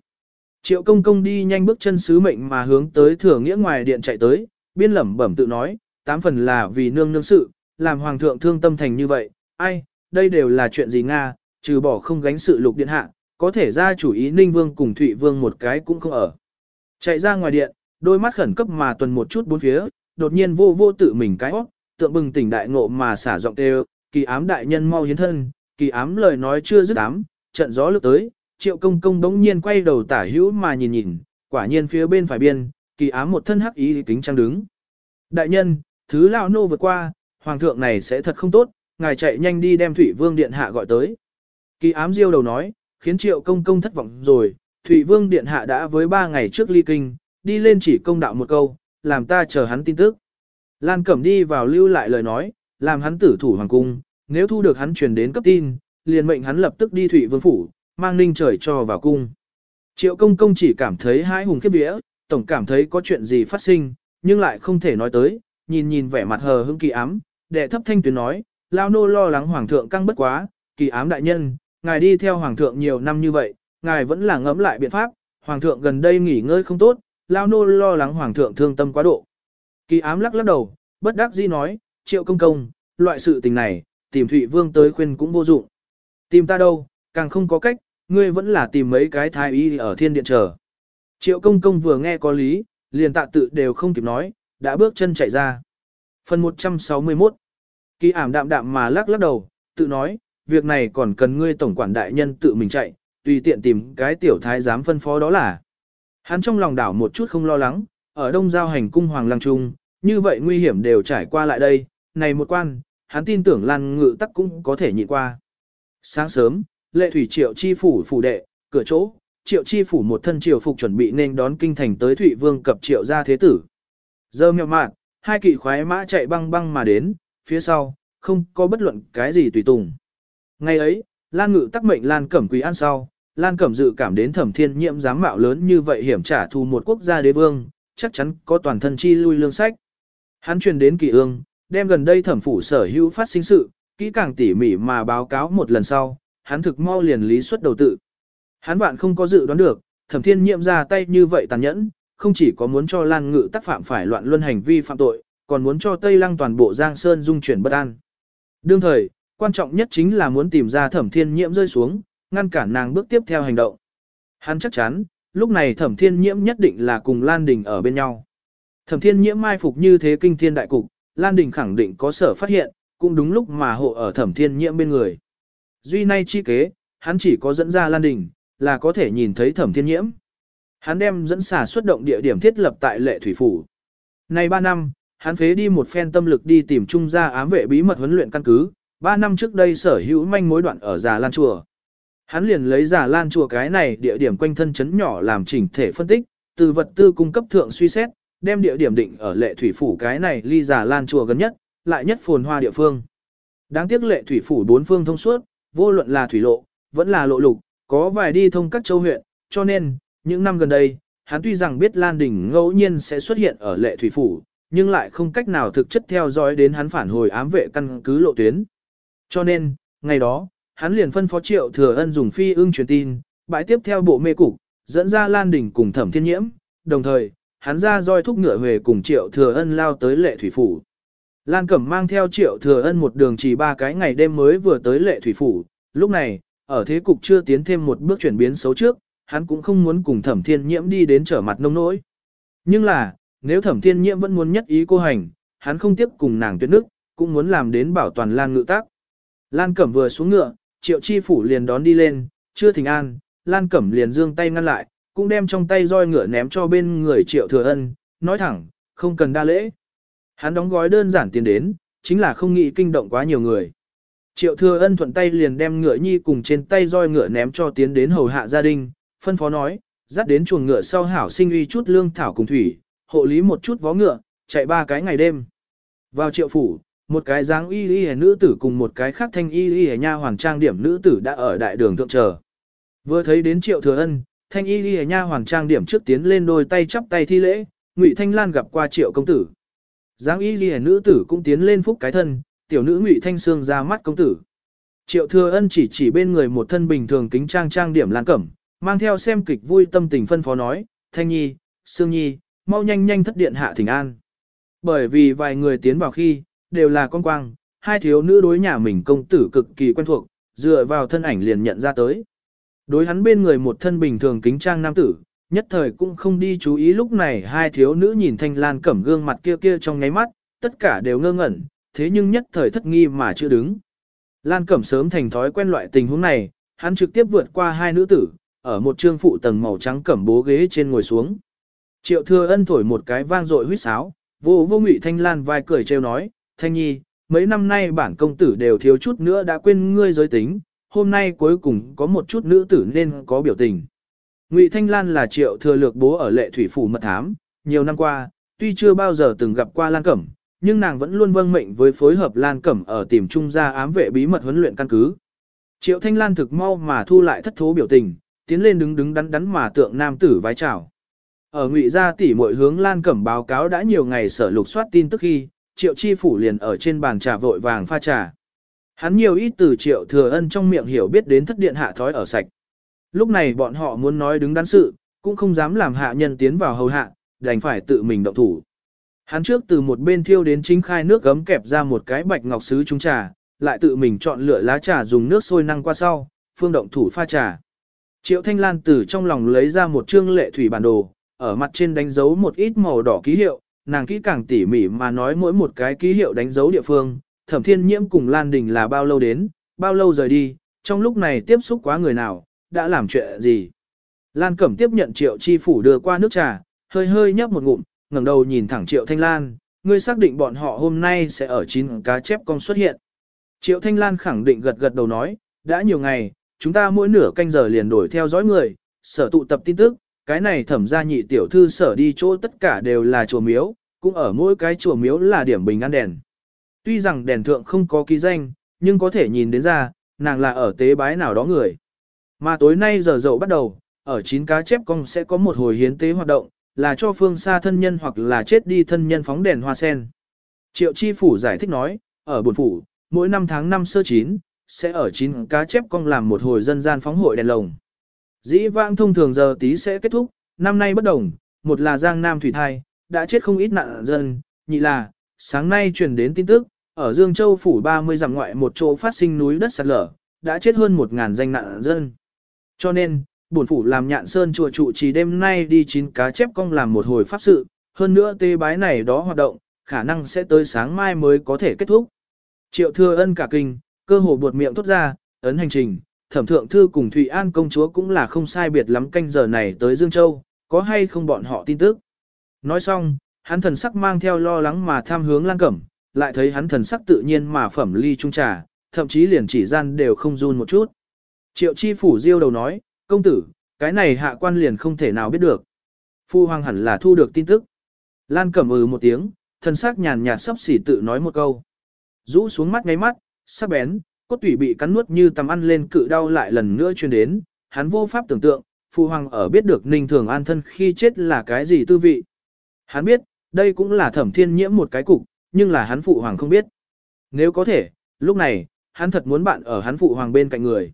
Triệu công công đi nhanh bước chân sứ mệnh mà hướng tới thừa nghĩa ngoài điện chạy tới, biên lẩm bẩm tự nói, tám phần là vì nương nương sự, làm hoàng thượng thương tâm thành như vậy, ai, đây đều là chuyện gì Nga, trừ bỏ không gánh sự lục điện hạ, có thể ra chủ ý ninh vương cùng thụy vương một cái cũng không ở. Chạy ra ngoài điện, đôi mắt khẩn cấp mà tuần một chút bốn phía, đột nhiên vô vô tự mình cái óc, tượng bừng tỉnh đại ngộ mà xả giọng đều, kỳ ám đại nhân mau hiến thân, kỳ ám lời nói chưa dứt ám, trận gió lướt tới, triệu công công đống nhiên quay đầu tả hữu mà nhìn nhìn, quả nhiên phía bên phải biên, kỳ ám một thân hắc ý kính trang đứng. Đại nhân, thứ lão nô vượt qua, hoàng thượng này sẽ thật không tốt, ngài chạy nhanh đi đem Thủy Vương Điện Hạ gọi tới. Kỳ ám diêu đầu nói, khiến triệu công công thất vọng rồi, Thủy Vương Điện Hạ đã với ba ngày trước ly kinh, đi lên chỉ công đạo một câu, làm ta chờ hắn tin tức. Lan Cẩm đi vào lưu lại lời nói, làm hắn tử thủ hoàng cung, nếu thu được hắn truyền đến cấp tin, liền mệnh hắn lập tức đi Thủy Vương Phủ, mang ninh trời cho vào cung. Triệu công công chỉ cảm thấy hai hùng khiếp vía, tổng cảm thấy có chuyện gì phát sinh, nhưng lại không thể nói tới, nhìn nhìn vẻ mặt hờ hững kỳ ám, đệ thấp thanh tuyến nói, lao nô lo lắng hoàng thượng căng bất quá, kỳ ám đại nhân, ngài đi theo hoàng thượng nhiều năm như vậy, ngài vẫn là ngẫm lại biện pháp, hoàng thượng gần đây nghỉ ngơi không tốt, lao nô lo lắng hoàng thượng thương tâm quá độ. Kỳ ám lắc lắc đầu, bất đắc dĩ nói, triệu công công, loại sự tình này, tìm Thụy Vương tới khuyên cũng vô dụng. Tìm ta đâu, càng không có cách, ngươi vẫn là tìm mấy cái thái y ở thiên điện chờ. Triệu công công vừa nghe có lý, liền tạ tự đều không kịp nói, đã bước chân chạy ra. Phần 161 Kỳ ảm đạm đạm mà lắc lắc đầu, tự nói, việc này còn cần ngươi tổng quản đại nhân tự mình chạy, tùy tiện tìm cái tiểu thái giám phân phó đó là. Hắn trong lòng đảo một chút không lo lắng, ở đông giao hành cung hoàng lăng trung, như vậy nguy hiểm đều trải qua lại đây, này một quan, hắn tin tưởng Lan Ngự Tắc cũng có thể nhịn qua. Sáng sớm, lệ thủy triệu chi phủ phủ đệ, cửa chỗ, triệu chi phủ một thân triều phục chuẩn bị nên đón kinh thành tới Thụy Vương cập triệu gia thế tử. Giờ mèo mạn, hai kỵ khoái mã chạy băng băng mà đến, phía sau, không có bất luận cái gì tùy tùng. Ngày ấy, Lan Ngự tắc mệnh Lan Cẩm Quý an sau, Lan Cẩm dự cảm đến thẩm thiên nhiễm dám mạo lớn như vậy hiểm trả thù một quốc gia đế vương, chắc chắn có toàn thân chi lui lương sách. Hắn truyền đến kỳ ương, đem gần đây thẩm phủ sở hữu phát sinh sự, kỹ càng tỉ mỉ mà báo cáo một lần sau, hắn thực mau liền lý xuất đầu tự. Hắn vạn không có dự đoán được, thẩm thiên nhiệm ra tay như vậy tàn nhẫn, không chỉ có muốn cho Lan Ngự tác phạm phải loạn luân hành vi phạm tội, còn muốn cho Tây Lăng toàn bộ Giang Sơn dung chuyển bất an. Đương thời, quan trọng nhất chính là muốn tìm ra thẩm thiên nhiễm rơi xuống, ngăn cản nàng bước tiếp theo hành động. Hắn chắc chắn, lúc này thẩm thiên nhiễm nhất định là cùng Lan Đình ở bên nhau. Thẩm thiên nhiễm mai phục như thế kinh thiên đại cục, Lan Đình khẳng định có sở phát hiện, cũng đúng lúc mà hộ ở thẩm thiên nhiễm bên người. Duy nay chi kế, hắn chỉ có dẫn ra Lan Đình, là có thể nhìn thấy thẩm thiên nhiễm. Hắn đem dẫn xả xuất động địa điểm thiết lập tại lệ thủy phủ. Nay 3 năm, hắn phế đi một phen tâm lực đi tìm trung gia ám vệ bí mật huấn luyện căn cứ, 3 năm trước đây sở hữu manh mối đoạn ở Già Lan Chùa. Hắn liền lấy Già Lan Chùa cái này địa điểm quanh thân chấn nhỏ làm chỉnh thể phân tích, từ vật tư cung cấp thượng suy xét, đem địa điểm định ở lệ thủy phủ cái này ly Già Lan Chùa gần nhất, lại nhất phồn hoa địa phương. Đáng tiếc lệ thủy phủ bốn phương thông suốt, vô luận là thủy lộ, vẫn là lộ lục, có vài đi thông các châu huyện, cho nên, những năm gần đây, hắn tuy rằng biết Lan Đình ngẫu nhiên sẽ xuất hiện ở lệ thủy phủ, nhưng lại không cách nào thực chất theo dõi đến hắn phản hồi ám vệ căn cứ lộ tuyến. Cho nên, ngày đó, hắn liền phân phó triệu thừa ân dùng phi ưng truyền tin, bãi tiếp theo bộ mê cục, dẫn ra Lan Đình cùng thẩm thiên nhiễm, đồng thời, hắn ra roi thúc ngựa về cùng triệu thừa ân lao tới lệ thủy phủ. Lan Cẩm mang theo triệu thừa ân một đường chỉ ba cái ngày đêm mới vừa tới lệ thủy phủ, lúc này, ở thế cục chưa tiến thêm một bước chuyển biến xấu trước, hắn cũng không muốn cùng thẩm thiên nhiễm đi đến trở mặt nông nỗi. Nhưng là, nếu thẩm thiên nhiễm vẫn muốn nhất ý cô hành, hắn không tiếp cùng nàng tuyệt nước, cũng muốn làm đến bảo toàn Lan ngự tác. Lan Cẩm vừa xuống ngựa, triệu chi phủ liền đón đi lên, chưa thỉnh an, Lan Cẩm liền dương tay ngăn lại, cũng đem trong tay roi ngựa ném cho bên người triệu thừa ân, nói thẳng, không cần đa lễ. Hắn đóng gói đơn giản tiền đến, chính là không nghĩ kinh động quá nhiều người. Triệu thừa ân thuận tay liền đem ngựa nhi cùng trên tay roi ngựa ném cho tiến đến hầu hạ gia đình, phân phó nói, dắt đến chuồng ngựa sau hảo sinh uy chút lương thảo cùng thủy, hộ lý một chút vó ngựa, chạy ba cái ngày đêm. Vào triệu phủ, một cái dáng y y nữ tử cùng một cái khác thanh y y nha hoàng trang điểm nữ tử đã ở đại đường thượng chờ. Vừa thấy đến triệu thừa ân, thanh y y nha hoàng trang điểm trước tiến lên đôi tay chắp tay thi lễ, ngụy thanh lan gặp qua triệu công tử. Dáng y y nữ tử cũng tiến lên phúc cái thân, tiểu nữ ngụy thanh sương ra mắt công tử. Triệu thừa ân chỉ chỉ bên người một thân bình thường kính trang trang điểm lan cẩm, mang theo xem kịch vui tâm tình phân phó nói, thanh nhi, sương nhi, mau nhanh nhanh thất điện hạ thỉnh an. Bởi vì vài người tiến vào khi, đều là con quang, hai thiếu nữ đối nhà mình công tử cực kỳ quen thuộc, dựa vào thân ảnh liền nhận ra tới. Đối hắn bên người một thân bình thường kính trang nam tử, nhất thời cũng không đi chú ý lúc này hai thiếu nữ nhìn thanh lan cẩm gương mặt kia kia trong ngáy mắt, tất cả đều ngơ ngẩn, thế nhưng nhất thời thất nghi mà chưa đứng. Lan cẩm sớm thành thói quen loại tình huống này, hắn trực tiếp vượt qua hai nữ tử, ở một trương phụ tầng màu trắng cẩm bố ghế trên ngồi xuống. Triệu thừa ân thổi một cái vang dội huýt sáo, vô vô ngụy thanh lan vai cười trêu nói, thanh nhi, mấy năm nay bản công tử đều thiếu chút nữa đã quên ngươi giới tính, hôm nay cuối cùng có một chút nữ tử nên có biểu tình. Ngụy Thanh Lan là triệu thừa lược bố ở lệ thủy phủ mật thám, nhiều năm qua, tuy chưa bao giờ từng gặp qua Lan Cẩm, nhưng nàng vẫn luôn vâng mệnh với phối hợp Lan Cẩm ở tìm trung gia ám vệ bí mật huấn luyện căn cứ. Triệu Thanh Lan thực mau mà thu lại thất thố biểu tình, tiến lên đứng đứng đắn đắn mà tượng nam tử vái chào. Ở ngụy gia tỷ muội hướng Lan Cẩm báo cáo đã nhiều ngày sở lục soát tin tức khi, Triệu Chi phủ liền ở trên bàn trà vội vàng pha trà. Hắn nhiều ít từ triệu thừa ân trong miệng hiểu biết đến thất điện hạ thói ở sạch. Lúc này bọn họ muốn nói đứng đắn sự, cũng không dám làm hạ nhân tiến vào hầu hạ, đành phải tự mình động thủ. Hắn trước từ một bên thiêu đến chính khai nước gấm kẹp ra một cái bạch ngọc sứ trung trà, lại tự mình chọn lựa lá trà dùng nước sôi năng qua sau, phương động thủ pha trà. Triệu Thanh Lan từ trong lòng lấy ra một chương lệ thủy bản đồ, ở mặt trên đánh dấu một ít màu đỏ ký hiệu, nàng kỹ càng tỉ mỉ mà nói mỗi một cái ký hiệu đánh dấu địa phương, thẩm thiên nhiễm cùng Lan Đình là bao lâu đến, bao lâu rời đi, trong lúc này tiếp xúc quá người nào, đã làm chuyện gì. Lan Cẩm tiếp nhận triệu chi phủ đưa qua nước trà, hơi hơi nhấp một ngụm, ngẩng đầu nhìn thẳng triệu thanh lan, ngươi xác định bọn họ hôm nay sẽ ở chín cá chép con xuất hiện. Triệu thanh lan khẳng định gật gật đầu nói, đã nhiều ngày, chúng ta mỗi nửa canh giờ liền đổi theo dõi người, sở tụ tập tin tức, cái này thẩm ra nhị tiểu thư sở đi chỗ tất cả đều là chùa miếu, cũng ở mỗi cái chùa miếu là điểm bình an đèn. Tuy rằng đèn thượng không có ký danh, nhưng có thể nhìn đến ra, nàng là ở tế bái nào đó người. Mà tối nay giờ dậu bắt đầu, ở chín cá chép cong sẽ có một hồi hiến tế hoạt động, là cho phương xa thân nhân hoặc là chết đi thân nhân phóng đèn hoa sen. Triệu Chi Phủ giải thích nói, ở buồn phủ, mỗi năm tháng năm sơ chín, sẽ ở chín cá chép cong làm một hồi dân gian phóng hội đèn lồng. Dĩ vãng thông thường giờ tí sẽ kết thúc, năm nay bất đồng, một là Giang Nam Thủy Thai, đã chết không ít nạn dân, nhị là, sáng nay truyền đến tin tức, ở Dương Châu phủ 30 dặm ngoại một chỗ phát sinh núi đất sạt lở, đã chết hơn 1.000 danh nạn dân. Cho nên, bổn phủ làm nhạn sơn chùa trụ trì đêm nay đi chín cá chép cong làm một hồi pháp sự, hơn nữa tê bái này đó hoạt động, khả năng sẽ tới sáng mai mới có thể kết thúc. Triệu thừa ân cả kinh, cơ hồ buột miệng thốt ra, ấn hành trình, thẩm thượng thư cùng Thụy An công chúa cũng là không sai biệt lắm canh giờ này tới Dương Châu, có hay không bọn họ tin tức. Nói xong, hắn thần sắc mang theo lo lắng mà tham hướng Lan Cẩm, lại thấy hắn thần sắc tự nhiên mà phẩm ly trung trà, thậm chí liền chỉ gian đều không run một chút. Triệu chi phủ diêu đầu nói, công tử, cái này hạ quan liền không thể nào biết được. Phu hoàng hẳn là thu được tin tức. Lan cẩm ừ một tiếng, thần sắc nhàn nhạt sắp xỉ tự nói một câu. Rũ xuống mắt ngáy mắt, sắc bén, cốt tủy bị cắn nuốt như tầm ăn lên cự đau lại lần nữa truyền đến, hắn vô pháp tưởng tượng, phu hoàng ở biết được ninh thường an thân khi chết là cái gì tư vị. Hắn biết, đây cũng là thẩm thiên nhiễm một cái cục, nhưng là hắn phụ hoàng không biết. Nếu có thể, lúc này, hắn thật muốn bạn ở hắn phụ hoàng bên cạnh người.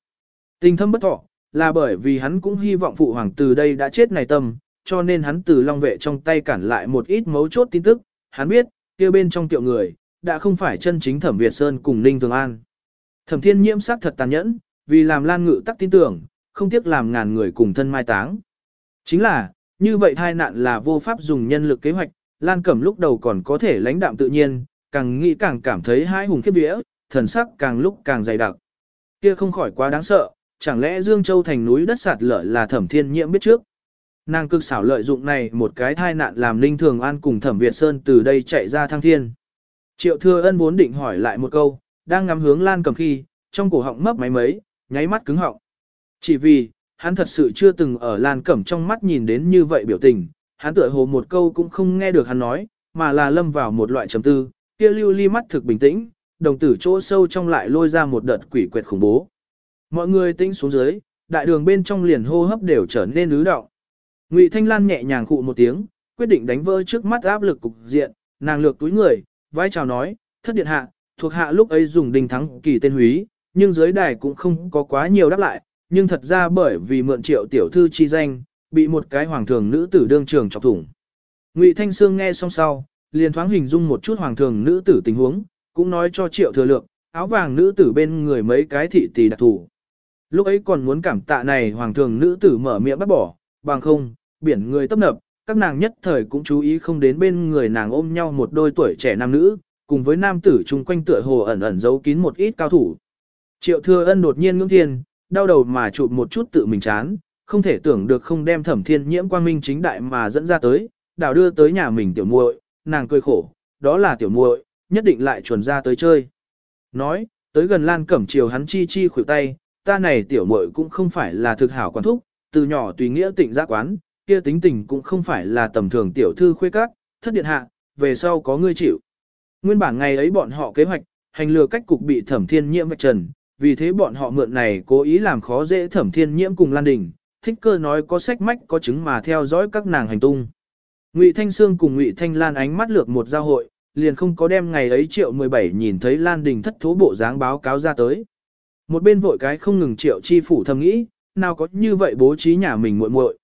Tình thâm bất thọ, là bởi vì hắn cũng hy vọng phụ hoàng từ đây đã chết này tâm, cho nên hắn từ long vệ trong tay cản lại một ít mấu chốt tin tức, hắn biết, kia bên trong tiệu người, đã không phải chân chính thẩm Việt Sơn cùng Ninh Thường An. Thẩm thiên nhiễm sắc thật tàn nhẫn, vì làm lan ngự tắc tin tưởng, không tiếc làm ngàn người cùng thân mai táng. Chính là, như vậy thai nạn là vô pháp dùng nhân lực kế hoạch, Lan Cẩm lúc đầu còn có thể lãnh đạm tự nhiên, càng nghĩ càng cảm thấy hai hùng khiếp vía, thần sắc càng lúc càng dày đặc. Kia không khỏi quá đáng sợ, chẳng lẽ Dương Châu thành núi đất sạt lở là thẩm thiên nhiễm biết trước. Nàng cực xảo lợi dụng này một cái thai nạn làm Linh Thường An cùng thẩm Việt Sơn từ đây chạy ra thăng thiên. Triệu thừa ân vốn định hỏi lại một câu, đang ngắm hướng Lan cầm khi, trong cổ họng mấp máy mấy, nháy mắt cứng họng. Chỉ vì, hắn thật sự chưa từng ở Lan Cẩm trong mắt nhìn đến như vậy biểu tình, hắn tựa hồ một câu cũng không nghe được hắn nói, mà là lâm vào một loại trầm tư, kia lưu ly mắt thực bình tĩnh, đồng tử chỗ sâu trong lại lôi ra một đợt quỷ quệt khủng bố. Mọi người tĩnh xuống dưới, đại đường bên trong liền hô hấp đều trở nên ứ động. Ngụy Thanh Lan nhẹ nhàng khụ một tiếng, quyết định đánh vỡ trước mắt áp lực cục diện, nàng lược túi người, vai chào nói, thất điện hạ, thuộc hạ lúc ấy dùng đình thắng kỳ tên húy, nhưng dưới đài cũng không có quá nhiều đáp lại, nhưng thật ra bởi vì mượn triệu tiểu thư chi danh, bị một cái hoàng thường nữ tử đương trường chọc thủng. Ngụy Thanh Sương nghe xong sau, liền thoáng hình dung một chút hoàng thường nữ tử tình huống, cũng nói cho triệu thừa lượng, áo vàng nữ tử bên người mấy cái thị tỷ đặc thủ. Lúc ấy còn muốn cảm tạ này hoàng thường nữ tử mở miệng bắt bỏ, bằng không, biển người tấp nập, các nàng nhất thời cũng chú ý không đến bên người nàng ôm nhau một đôi tuổi trẻ nam nữ, cùng với nam tử chung quanh tựa hồ ẩn ẩn giấu kín một ít cao thủ. Triệu thừa ân đột nhiên ngưỡng thiên, đau đầu mà chụp một chút tự mình chán, không thể tưởng được không đem thẩm thiên nhiễm quang minh chính đại mà dẫn ra tới, đảo đưa tới nhà mình tiểu muội, nàng cười khổ, đó là tiểu muội, nhất định lại chuẩn ra tới chơi. Nói, tới gần Lan Cẩm chiều hắn chi chi khuỷu tay, ta này tiểu muội cũng không phải là thực hảo quán thúc, từ nhỏ tùy nghĩa tịnh giác quán, kia tính tình cũng không phải là tầm thường tiểu thư khuê các, thất điện hạ, về sau có ngươi chịu. Nguyên bản ngày ấy bọn họ kế hoạch, hành lừa cách cục bị thẩm thiên nhiễm vạch trần, vì thế bọn họ mượn này cố ý làm khó dễ thẩm thiên nhiễm cùng Lan Đình, thích cơ nói có sách mách có chứng mà theo dõi các nàng hành tung. Ngụy Thanh Sương cùng Ngụy Thanh Lan ánh mắt lược một giao hội, liền không có đem ngày ấy triệu 17 nhìn thấy Lan Đình thất thố bộ dáng báo cáo ra tới. Một bên vội cái không ngừng triệu chi phủ thầm nghĩ, nào có như vậy bố trí nhà mình muội muội.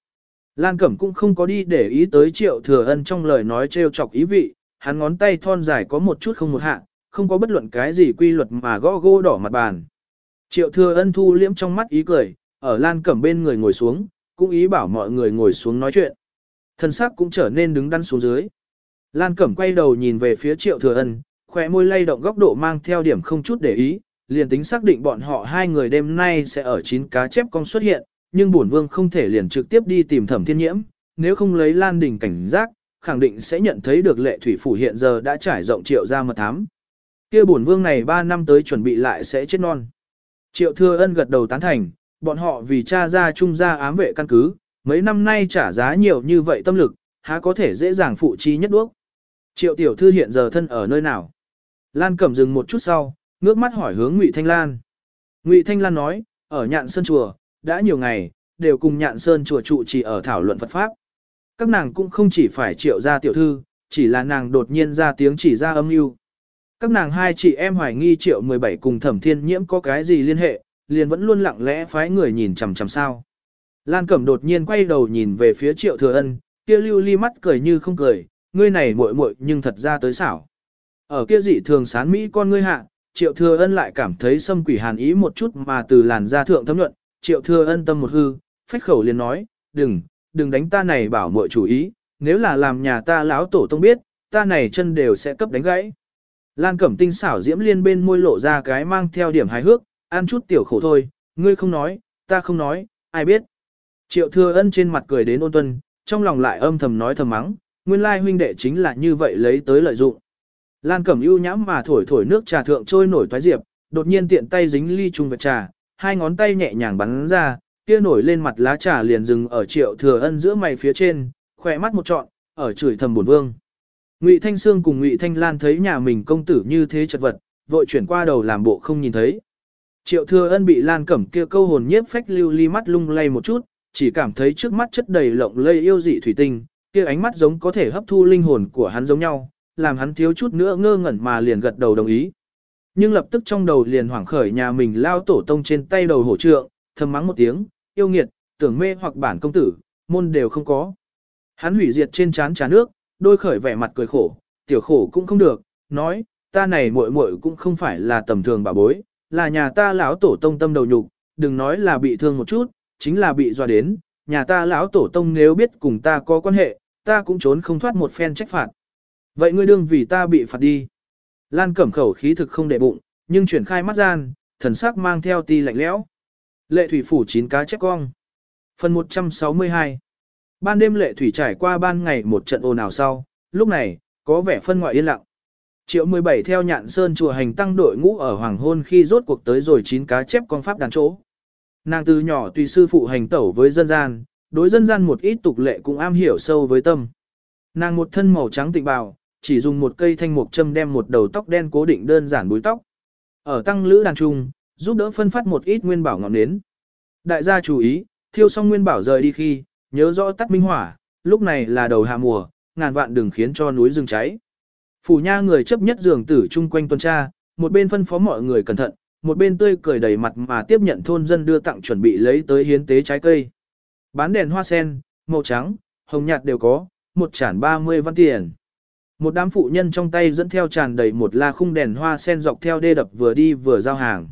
Lan Cẩm cũng không có đi để ý tới triệu thừa ân trong lời nói trêu chọc ý vị, hắn ngón tay thon dài có một chút không một hạ, không có bất luận cái gì quy luật mà gõ gỗ đỏ mặt bàn. Triệu thừa ân thu liễm trong mắt ý cười, ở Lan Cẩm bên người ngồi xuống, cũng ý bảo mọi người ngồi xuống nói chuyện. Thần sắc cũng trở nên đứng đắn xuống dưới. Lan Cẩm quay đầu nhìn về phía triệu thừa ân, khỏe môi lay động góc độ mang theo điểm không chút để ý, liền tính xác định bọn họ hai người đêm nay sẽ ở chín cá chép con xuất hiện, nhưng bổn vương không thể liền trực tiếp đi tìm thẩm thiên nhiễm, nếu không lấy Lan Đình cảnh giác, khẳng định sẽ nhận thấy được lệ thủy phủ hiện giờ đã trải rộng triệu ra mật thám. kia bổn vương này 3 năm tới chuẩn bị lại sẽ chết non. Triệu thừa ân gật đầu tán thành, bọn họ vì cha ra trung gia ám vệ căn cứ, mấy năm nay trả giá nhiều như vậy tâm lực, há có thể dễ dàng phụ chi nhất đuốc. Triệu tiểu thư hiện giờ thân ở nơi nào? Lan Cẩm dừng một chút sau, ngước mắt hỏi hướng Ngụy Thanh Lan. Ngụy Thanh Lan nói, ở nhạn sơn chùa, đã nhiều ngày, đều cùng nhạn sơn chùa trụ trì ở thảo luận Phật Pháp. Các nàng cũng không chỉ phải triệu ra tiểu thư, chỉ là nàng đột nhiên ra tiếng chỉ ra âm mưu. Các nàng hai chị em hoài nghi triệu 17 cùng thẩm thiên nhiễm có cái gì liên hệ, liền vẫn luôn lặng lẽ phái người nhìn chằm chằm sao. Lan Cẩm đột nhiên quay đầu nhìn về phía triệu thừa ân, kia lưu ly mắt cười như không cười, ngươi này muội muội nhưng thật ra tới xảo. Ở kia dị thường sán Mỹ con ngươi hạ, triệu thừa ân lại cảm thấy xâm quỷ hàn ý một chút mà từ làn da thượng thấm nhuận, triệu thừa ân tâm một hư, phách khẩu liền nói, đừng, đừng đánh ta này bảo muội chủ ý, nếu là làm nhà ta lão tổ tông biết, ta này chân đều sẽ cấp đánh gãy. Lan Cẩm Tinh xảo diễm liên bên môi lộ ra cái mang theo điểm hài hước, ăn chút tiểu khổ thôi, ngươi không nói, ta không nói, ai biết. Triệu thừa ân trên mặt cười đến ôn tuân, trong lòng lại âm thầm nói thầm mắng, nguyên lai huynh đệ chính là như vậy lấy tới lợi dụng. Lan Cẩm ưu nhãm mà thổi thổi nước trà thượng trôi nổi toái diệp, đột nhiên tiện tay dính ly chung vật trà, hai ngón tay nhẹ nhàng bắn ra, kia nổi lên mặt lá trà liền dừng ở triệu thừa ân giữa mày phía trên, khỏe mắt một trọn, ở chửi thầm buồn vương. Ngụy Thanh Sương cùng Ngụy Thanh Lan thấy nhà mình công tử như thế chật vật, vội chuyển qua đầu làm bộ không nhìn thấy. Triệu thừa ân bị Lan Cẩm kia câu hồn nhiếp phách lưu ly mắt lung lay một chút, chỉ cảm thấy trước mắt chất đầy lộng lây yêu dị thủy tinh, kia ánh mắt giống có thể hấp thu linh hồn của hắn giống nhau, làm hắn thiếu chút nữa ngơ ngẩn mà liền gật đầu đồng ý. Nhưng lập tức trong đầu liền hoảng khởi nhà mình lao tổ tông trên tay đầu hổ trượng, thầm mắng một tiếng, yêu nghiệt, tưởng mê hoặc bản công tử, môn đều không có. Hắn hủy diệt trên chán trà nước, đôi khởi vẻ mặt cười khổ, tiểu khổ cũng không được, nói, ta này muội muội cũng không phải là tầm thường bà bối, là nhà ta lão tổ tông tâm đầu nhục, đừng nói là bị thương một chút, chính là bị dọa đến, nhà ta lão tổ tông nếu biết cùng ta có quan hệ, ta cũng trốn không thoát một phen trách phạt. Vậy ngươi đương vì ta bị phạt đi. Lan cẩm khẩu khí thực không để bụng, nhưng chuyển khai mắt gian, thần sắc mang theo ti lạnh lẽo. Lệ thủy phủ chín cá chép cong. Phần 162 Ban đêm lệ thủy trải qua ban ngày một trận ồn ào sau, lúc này, có vẻ phân ngoại yên lặng. Triệu 17 theo nhạn sơn chùa hành tăng đội ngũ ở hoàng hôn khi rốt cuộc tới rồi chín cá chép con pháp đàn chỗ. Nàng từ nhỏ tùy sư phụ hành tẩu với dân gian, đối dân gian một ít tục lệ cũng am hiểu sâu với tâm. Nàng một thân màu trắng tịnh bào, chỉ dùng một cây thanh mục châm đem một đầu tóc đen cố định đơn giản búi tóc. Ở tăng lữ đàn trung, giúp đỡ phân phát một ít nguyên bảo ngọn nến. Đại gia chú ý, thiêu xong nguyên bảo rời đi khi, nhớ rõ tắt minh hỏa, lúc này là đầu hạ mùa, ngàn vạn đừng khiến cho núi rừng cháy. Phủ nha người chấp nhất giường tử chung quanh tuần tra, một bên phân phó mọi người cẩn thận, một bên tươi cười đầy mặt mà tiếp nhận thôn dân đưa tặng chuẩn bị lấy tới hiến tế trái cây. Bán đèn hoa sen, màu trắng, hồng nhạt đều có, một chản 30 văn tiền. Một đám phụ nhân trong tay dẫn theo tràn đầy một la khung đèn hoa sen dọc theo đê đập vừa đi vừa giao hàng.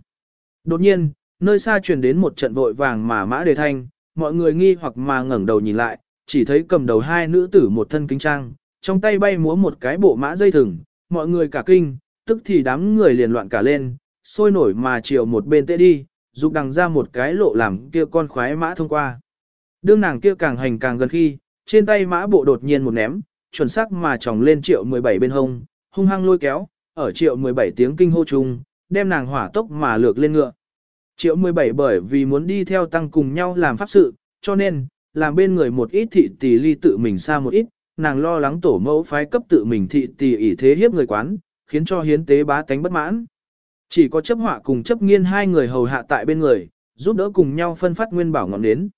Đột nhiên, nơi xa truyền đến một trận vội vàng mà mã đề thanh, mọi người nghi hoặc mà ngẩng đầu nhìn lại, chỉ thấy cầm đầu hai nữ tử một thân kính trang, trong tay bay múa một cái bộ mã dây thừng, mọi người cả kinh, tức thì đám người liền loạn cả lên, sôi nổi mà chiều một bên tê đi, dục đằng ra một cái lộ làm kia con khoái mã thông qua. Đương nàng kia càng hành càng gần khi, trên tay mã bộ đột nhiên một ném, chuẩn xác mà tròng lên triệu 17 bên hông, hung hăng lôi kéo, ở triệu 17 tiếng kinh hô chung, đem nàng hỏa tốc mà lược lên ngựa. Triệu 17 bởi vì muốn đi theo tăng cùng nhau làm pháp sự, cho nên, làm bên người một ít thị tỷ ly tự mình xa một ít, nàng lo lắng tổ mẫu phái cấp tự mình thị tỷ ỷ thế hiếp người quán, khiến cho hiến tế bá tánh bất mãn. Chỉ có chấp họa cùng chấp nghiên hai người hầu hạ tại bên người, giúp đỡ cùng nhau phân phát nguyên bảo ngọn đến.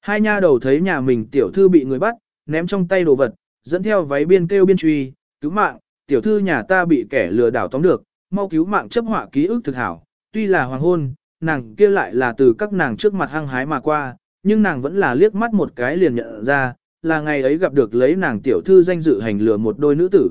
Hai nha đầu thấy nhà mình tiểu thư bị người bắt, ném trong tay đồ vật, dẫn theo váy biên kêu biên truy, cứu mạng, tiểu thư nhà ta bị kẻ lừa đảo tóm được, mau cứu mạng chấp họa ký ức thực hảo, tuy là hoàng hôn, nàng kia lại là từ các nàng trước mặt hăng hái mà qua, nhưng nàng vẫn là liếc mắt một cái liền nhận ra, là ngày ấy gặp được lấy nàng tiểu thư danh dự hành lừa một đôi nữ tử.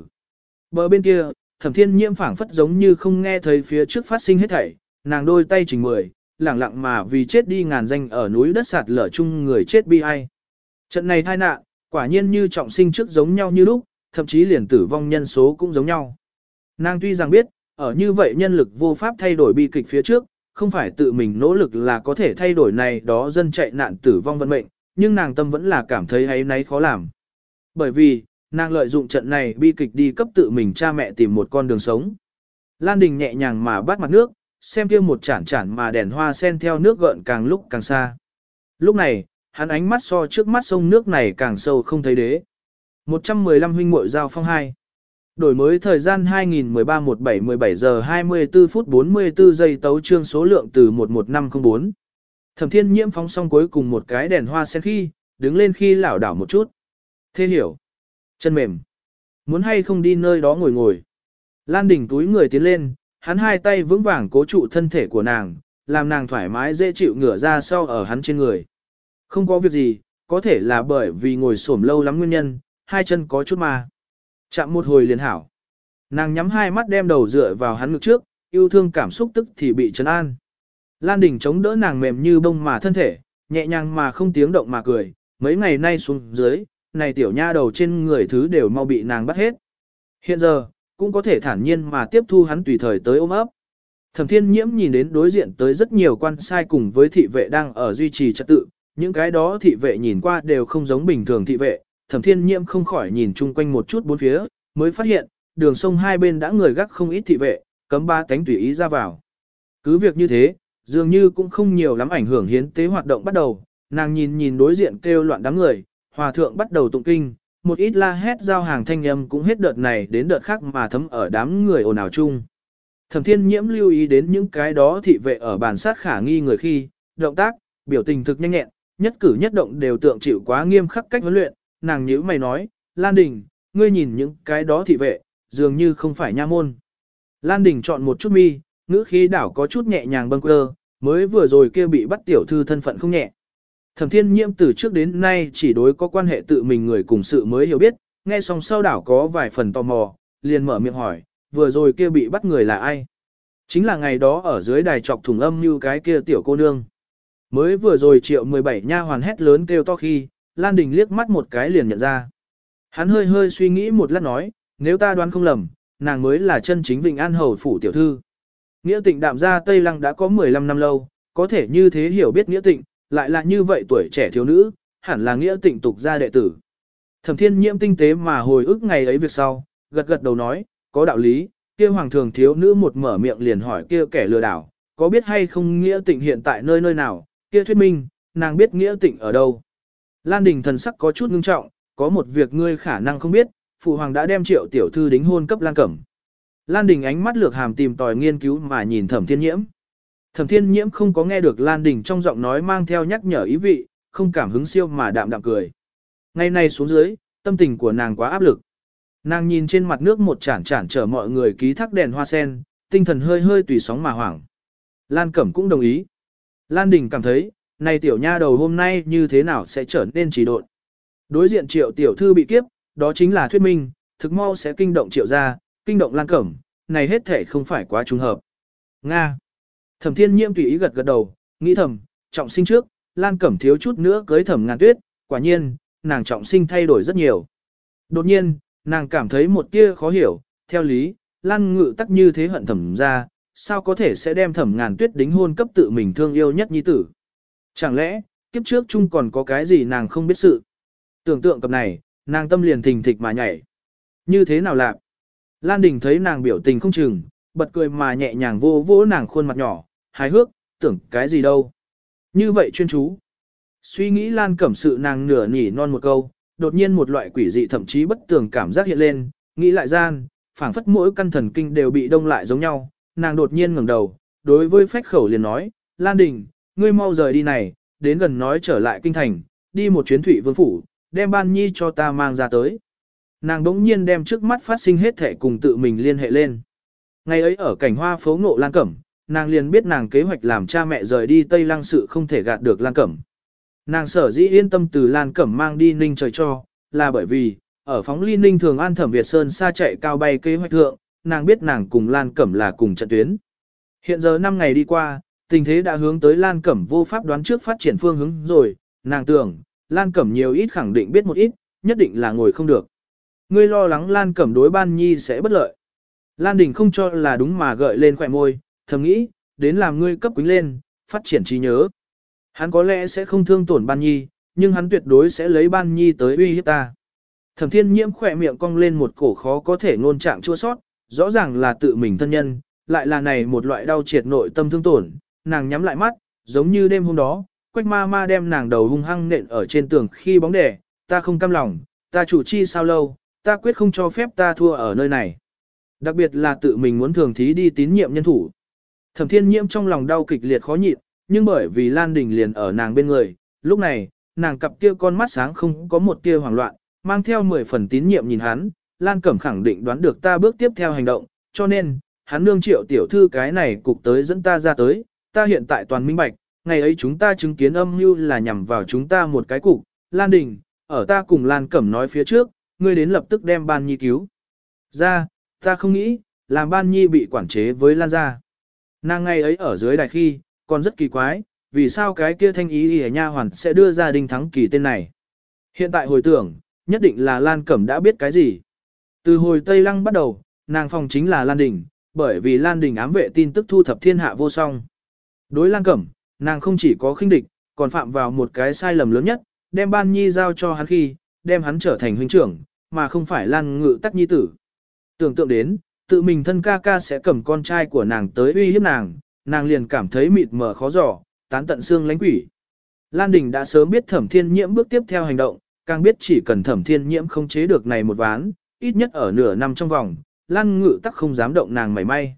Bờ bên kia, thẩm thiên nhiễm phảng phất giống như không nghe thấy phía trước phát sinh hết thảy, nàng đôi tay chỉnh mười, lẳng lặng mà vì chết đi ngàn danh ở núi đất sạt lở chung người chết bi ai. Trận này tai nạn, quả nhiên như trọng sinh trước giống nhau như lúc, thậm chí liền tử vong nhân số cũng giống nhau. Nàng tuy rằng biết, ở như vậy nhân lực vô pháp thay đổi bi kịch phía trước, không phải tự mình nỗ lực là có thể thay đổi này đó dân chạy nạn tử vong vận mệnh, nhưng nàng tâm vẫn là cảm thấy ấy nấy khó làm. Bởi vì, nàng lợi dụng trận này bi kịch đi cấp tự mình cha mẹ tìm một con đường sống. Lan Đình nhẹ nhàng mà bắt mặt nước, xem kia một chản chản mà đèn hoa sen theo nước gợn càng lúc càng xa. Lúc này, hắn ánh mắt so trước mắt sông nước này càng sâu không thấy đế. 115 huynh muội giao phong 2. Đổi mới thời gian 2013-17-17 giờ 24 phút 44 giây tấu trương số lượng từ 11504. Thẩm thiên nhiễm phóng xong cuối cùng một cái đèn hoa sen khi, đứng lên khi lảo đảo một chút. Thế hiểu. Chân mềm. Muốn hay không đi nơi đó ngồi ngồi. Lan đỉnh túi người tiến lên, hắn hai tay vững vàng cố trụ thân thể của nàng, làm nàng thoải mái dễ chịu ngửa ra sau ở hắn trên người. Không có việc gì, có thể là bởi vì ngồi xổm lâu lắm nguyên nhân, hai chân có chút mà. Chạm một hồi liền hảo. Nàng nhắm hai mắt đem đầu dựa vào hắn ngực trước, yêu thương cảm xúc tức thì bị trấn an. Lan Đình chống đỡ nàng mềm như bông mà thân thể, nhẹ nhàng mà không tiếng động mà cười, mấy ngày nay xuống dưới, này tiểu nha đầu trên người thứ đều mau bị nàng bắt hết. Hiện giờ, cũng có thể thản nhiên mà tiếp thu hắn tùy thời tới ôm ấp. Thẩm thiên nhiễm nhìn đến đối diện tới rất nhiều quan sai cùng với thị vệ đang ở duy trì trật tự, những cái đó thị vệ nhìn qua đều không giống bình thường thị vệ, thẩm thiên nhiễm không khỏi nhìn chung quanh một chút bốn phía, mới phát hiện, đường sông hai bên đã người gác không ít thị vệ, cấm ba cánh tùy ý ra vào. Cứ việc như thế, dường như cũng không nhiều lắm ảnh hưởng hiến tế hoạt động bắt đầu, nàng nhìn nhìn đối diện kêu loạn đám người, hòa thượng bắt đầu tụng kinh, một ít la hét giao hàng thanh âm cũng hết đợt này đến đợt khác mà thấm ở đám người ồn ào chung. Thẩm thiên nhiễm lưu ý đến những cái đó thị vệ ở bản sát khả nghi người khi, động tác, biểu tình thực nhanh nhẹn, nhất cử nhất động đều tượng chịu quá nghiêm khắc cách huấn luyện, nàng nhíu mày nói, Lan Đình, ngươi nhìn những cái đó thị vệ, dường như không phải nha môn. Lan Đình chọn một chút mi, ngữ khí đảo có chút nhẹ nhàng bâng quơ, mới vừa rồi kia bị bắt tiểu thư thân phận không nhẹ. Thẩm thiên nhiễm từ trước đến nay chỉ đối có quan hệ tự mình người cùng sự mới hiểu biết, nghe xong sau đảo có vài phần tò mò, liền mở miệng hỏi, vừa rồi kia bị bắt người là ai? Chính là ngày đó ở dưới đài trọc thùng âm như cái kia tiểu cô nương. Mới vừa rồi triệu 17 nha hoàn hét lớn kêu to khi, Lan Đình liếc mắt một cái liền nhận ra. Hắn hơi hơi suy nghĩ một lát nói, nếu ta đoán không lầm, nàng mới là chân chính Vịnh An Hầu Phủ Tiểu Thư. Nghĩa tịnh đạm ra Tây Lăng đã có 15 năm lâu, có thể như thế hiểu biết Nghĩa tịnh, lại là như vậy tuổi trẻ thiếu nữ, hẳn là Nghĩa tịnh tục gia đệ tử. Thẩm thiên nhiễm tinh tế mà hồi ức ngày ấy việc sau, gật gật đầu nói, có đạo lý, kia hoàng thường thiếu nữ một mở miệng liền hỏi kia kẻ lừa đảo, có biết hay không Nghĩa tịnh hiện tại nơi nơi nào, kia thuyết minh, nàng biết Nghĩa tịnh ở đâu. Lan Đình thần sắc có chút ngưng trọng, có một việc ngươi khả năng không biết, phụ hoàng đã đem triệu tiểu thư đính hôn cấp Lan Cẩm. Lan Đình ánh mắt lược hàm tìm tòi nghiên cứu mà nhìn Thẩm Thiên Nhiễm. Thẩm Thiên Nhiễm không có nghe được Lan Đình trong giọng nói mang theo nhắc nhở ý vị, không cảm hứng siêu mà đạm đạm cười. Ngày nay xuống dưới, tâm tình của nàng quá áp lực. Nàng nhìn trên mặt nước một chản chản chở mọi người ký thác đèn hoa sen, tinh thần hơi hơi tùy sóng mà hoảng. Lan Cẩm cũng đồng ý. Lan Đình cảm thấy, này tiểu nha đầu hôm nay như thế nào sẽ trở nên trì độn. Đối diện triệu tiểu thư bị kiếp, đó chính là thuyết minh, thực mau sẽ kinh động triệu gia, kinh động lan cẩm, này hết thể không phải quá trùng hợp. Nga. Thẩm thiên nhiễm tùy ý gật gật đầu, nghĩ thầm, trọng sinh trước, lan cẩm thiếu chút nữa cưới thẩm ngàn tuyết, quả nhiên, nàng trọng sinh thay đổi rất nhiều. Đột nhiên, nàng cảm thấy một tia khó hiểu, theo lý, lan ngự tắc như thế hận thẩm ra, sao có thể sẽ đem thẩm ngàn tuyết đính hôn cấp tự mình thương yêu nhất nhi tử. Chẳng lẽ, kiếp trước chung còn có cái gì nàng không biết sự? Tưởng tượng cập này, nàng tâm liền thình thịch mà nhảy. Như thế nào lạc? Lan Đình thấy nàng biểu tình không chừng, bật cười mà nhẹ nhàng vô vỗ nàng khuôn mặt nhỏ, hài hước, tưởng cái gì đâu. Như vậy chuyên chú. Suy nghĩ Lan cẩm sự nàng nửa nhỉ non một câu, đột nhiên một loại quỷ dị thậm chí bất tường cảm giác hiện lên, nghĩ lại gian, phảng phất mỗi căn thần kinh đều bị đông lại giống nhau, nàng đột nhiên ngẩng đầu, đối với phách khẩu liền nói, Lan Đình, ngươi mau rời đi này, đến gần nói trở lại kinh thành, đi một chuyến thủy vương phủ, đem ban nhi cho ta mang ra tới. nàng đống nhiên đem trước mắt phát sinh hết thể cùng tự mình liên hệ lên. Ngày ấy ở cảnh hoa phố ngộ Lan Cẩm, nàng liền biết nàng kế hoạch làm cha mẹ rời đi Tây Lăng sự không thể gạt được Lan Cẩm. Nàng sở dĩ yên tâm từ Lan Cẩm mang đi ninh trời cho, là bởi vì, ở phóng ly ninh thường an thẩm Việt Sơn xa chạy cao bay kế hoạch thượng, nàng biết nàng cùng Lan Cẩm là cùng trận tuyến. Hiện giờ 5 ngày đi qua, tình thế đã hướng tới Lan Cẩm vô pháp đoán trước phát triển phương hướng rồi, nàng tưởng, Lan Cẩm nhiều ít khẳng định biết một ít, nhất định là ngồi không được. Ngươi lo lắng Lan Cẩm đối ban nhi sẽ bất lợi. Lan Đình không cho là đúng mà gợi lên khỏe môi, thầm nghĩ, đến làm ngươi cấp quýnh lên, phát triển trí nhớ. Hắn có lẽ sẽ không thương tổn ban nhi, nhưng hắn tuyệt đối sẽ lấy ban nhi tới uy hiếp ta. Thẩm thiên nhiễm khỏe miệng cong lên một cổ khó có thể ngôn trạng chua sót, rõ ràng là tự mình thân nhân, lại là này một loại đau triệt nội tâm thương tổn, nàng nhắm lại mắt, giống như đêm hôm đó, quách ma ma đem nàng đầu hung hăng nện ở trên tường khi bóng đẻ, ta không cam lòng, ta chủ chi sao lâu, ta quyết không cho phép ta thua ở nơi này. Đặc biệt là tự mình muốn thường thí đi tín nhiệm nhân thủ. Thẩm thiên nhiễm trong lòng đau kịch liệt khó nhịn, nhưng bởi vì Lan Đình liền ở nàng bên người, lúc này, nàng cặp kia con mắt sáng không có một tia hoảng loạn, mang theo 10 phần tín nhiệm nhìn hắn, Lan Cẩm khẳng định đoán được ta bước tiếp theo hành động, cho nên, hắn nương triệu tiểu thư cái này cục tới dẫn ta ra tới, ta hiện tại toàn minh bạch, ngày ấy chúng ta chứng kiến âm mưu là nhằm vào chúng ta một cái cục, Lan Đình, ở ta cùng Lan Cẩm nói phía trước, ngươi đến lập tức đem ban nhi cứu. Ra, ta không nghĩ, làm ban nhi bị quản chế với Lan gia. Nàng ngày ấy ở dưới đài khi, còn rất kỳ quái, vì sao cái kia thanh ý hề nha hoàn sẽ đưa ra đinh thắng kỳ tên này. Hiện tại hồi tưởng, nhất định là Lan Cẩm đã biết cái gì. Từ hồi Tây Lăng bắt đầu, nàng phòng chính là Lan Đình, bởi vì Lan Đình ám vệ tin tức thu thập thiên hạ vô song. Đối Lan Cẩm, nàng không chỉ có khinh địch, còn phạm vào một cái sai lầm lớn nhất, đem ban nhi giao cho hắn khi, đem hắn trở thành huynh trưởng, mà không phải Lan ngự tắc nhi tử. Tưởng tượng đến, tự mình thân ca ca sẽ cầm con trai của nàng tới uy hiếp nàng, nàng liền cảm thấy mịt mờ khó giỏ, tán tận xương lánh quỷ. Lan Đình đã sớm biết thẩm thiên nhiễm bước tiếp theo hành động, càng biết chỉ cần thẩm thiên nhiễm không chế được này một ván, ít nhất ở nửa năm trong vòng, Lan ngự tắc không dám động nàng mảy may.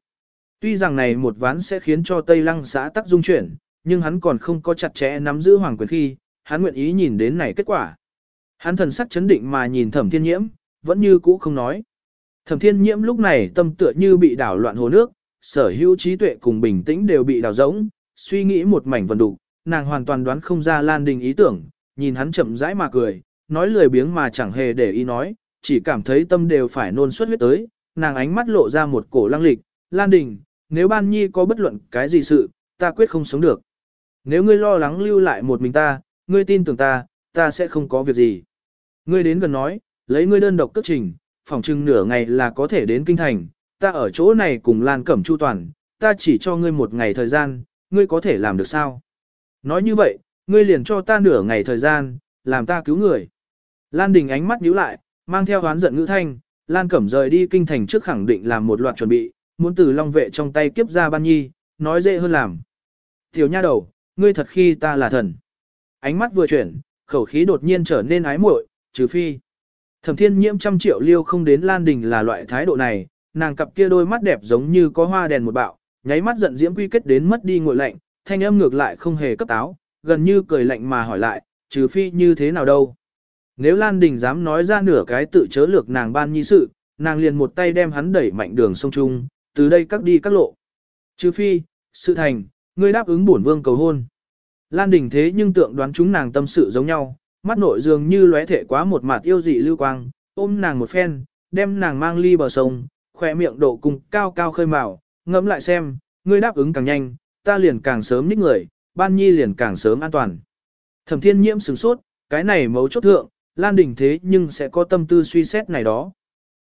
Tuy rằng này một ván sẽ khiến cho Tây Lăng xã tắc dung chuyển, nhưng hắn còn không có chặt chẽ nắm giữ hoàng quyền khi, hắn nguyện ý nhìn đến này kết quả. Hắn thần sắc chấn định mà nhìn thẩm thiên nhiễm, vẫn như cũ không nói. Thẩm thiên nhiễm lúc này tâm tựa như bị đảo loạn hồ nước, sở hữu trí tuệ cùng bình tĩnh đều bị đảo rỗng, suy nghĩ một mảnh vần đục, nàng hoàn toàn đoán không ra Lan Đình ý tưởng, nhìn hắn chậm rãi mà cười, nói lười biếng mà chẳng hề để ý nói, chỉ cảm thấy tâm đều phải nôn suất huyết tới, nàng ánh mắt lộ ra một cổ lăng lịch, Lan Đình, nếu ban nhi có bất luận cái gì sự, ta quyết không sống được. Nếu ngươi lo lắng lưu lại một mình ta, ngươi tin tưởng ta, ta sẽ không có việc gì. Ngươi đến gần nói, lấy ngươi đơn độc cất trình, phòng trưng nửa ngày là có thể đến kinh thành, ta ở chỗ này cùng Lan Cẩm Chu Toàn, ta chỉ cho ngươi một ngày thời gian, ngươi có thể làm được sao? Nói như vậy, ngươi liền cho ta nửa ngày thời gian, làm ta cứu người. Lan Đình ánh mắt nhíu lại, mang theo oán giận ngữ thanh, Lan Cẩm rời đi kinh thành trước khẳng định làm một loạt chuẩn bị, muốn từ long vệ trong tay kiếp ra ban nhi, nói dễ hơn làm. Tiểu nha đầu, ngươi thật khi ta là thần. Ánh mắt vừa chuyển, khẩu khí đột nhiên trở nên ái muội, trừ phi. Thẩm thiên nhiễm trăm triệu liêu không đến Lan Đình là loại thái độ này, nàng cặp kia đôi mắt đẹp giống như có hoa đèn một bạo, nháy mắt giận diễm quy kết đến mất đi ngội lạnh, thanh âm ngược lại không hề cấp táo, gần như cười lạnh mà hỏi lại, trừ phi như thế nào đâu. Nếu Lan Đình dám nói ra nửa cái tự chớ lược nàng ban nhi sự, nàng liền một tay đem hắn đẩy mạnh đường sông Trung, từ đây các đi các lộ. Trừ phi, sự thành, ngươi đáp ứng bổn vương cầu hôn. Lan Đình thế nhưng tượng đoán chúng nàng tâm sự giống nhau, mắt nội dường như lóe thể quá một mặt yêu dị lưu quang, ôm nàng một phen, đem nàng mang ly bờ sông, khỏe miệng độ cùng cao cao khơi mào, ngẫm lại xem, ngươi đáp ứng càng nhanh, ta liền càng sớm ních người, ban nhi liền càng sớm an toàn. Thẩm thiên nhiễm sửng sốt, cái này mấu chốt thượng, Lan Đình thế nhưng sẽ có tâm tư suy xét này đó.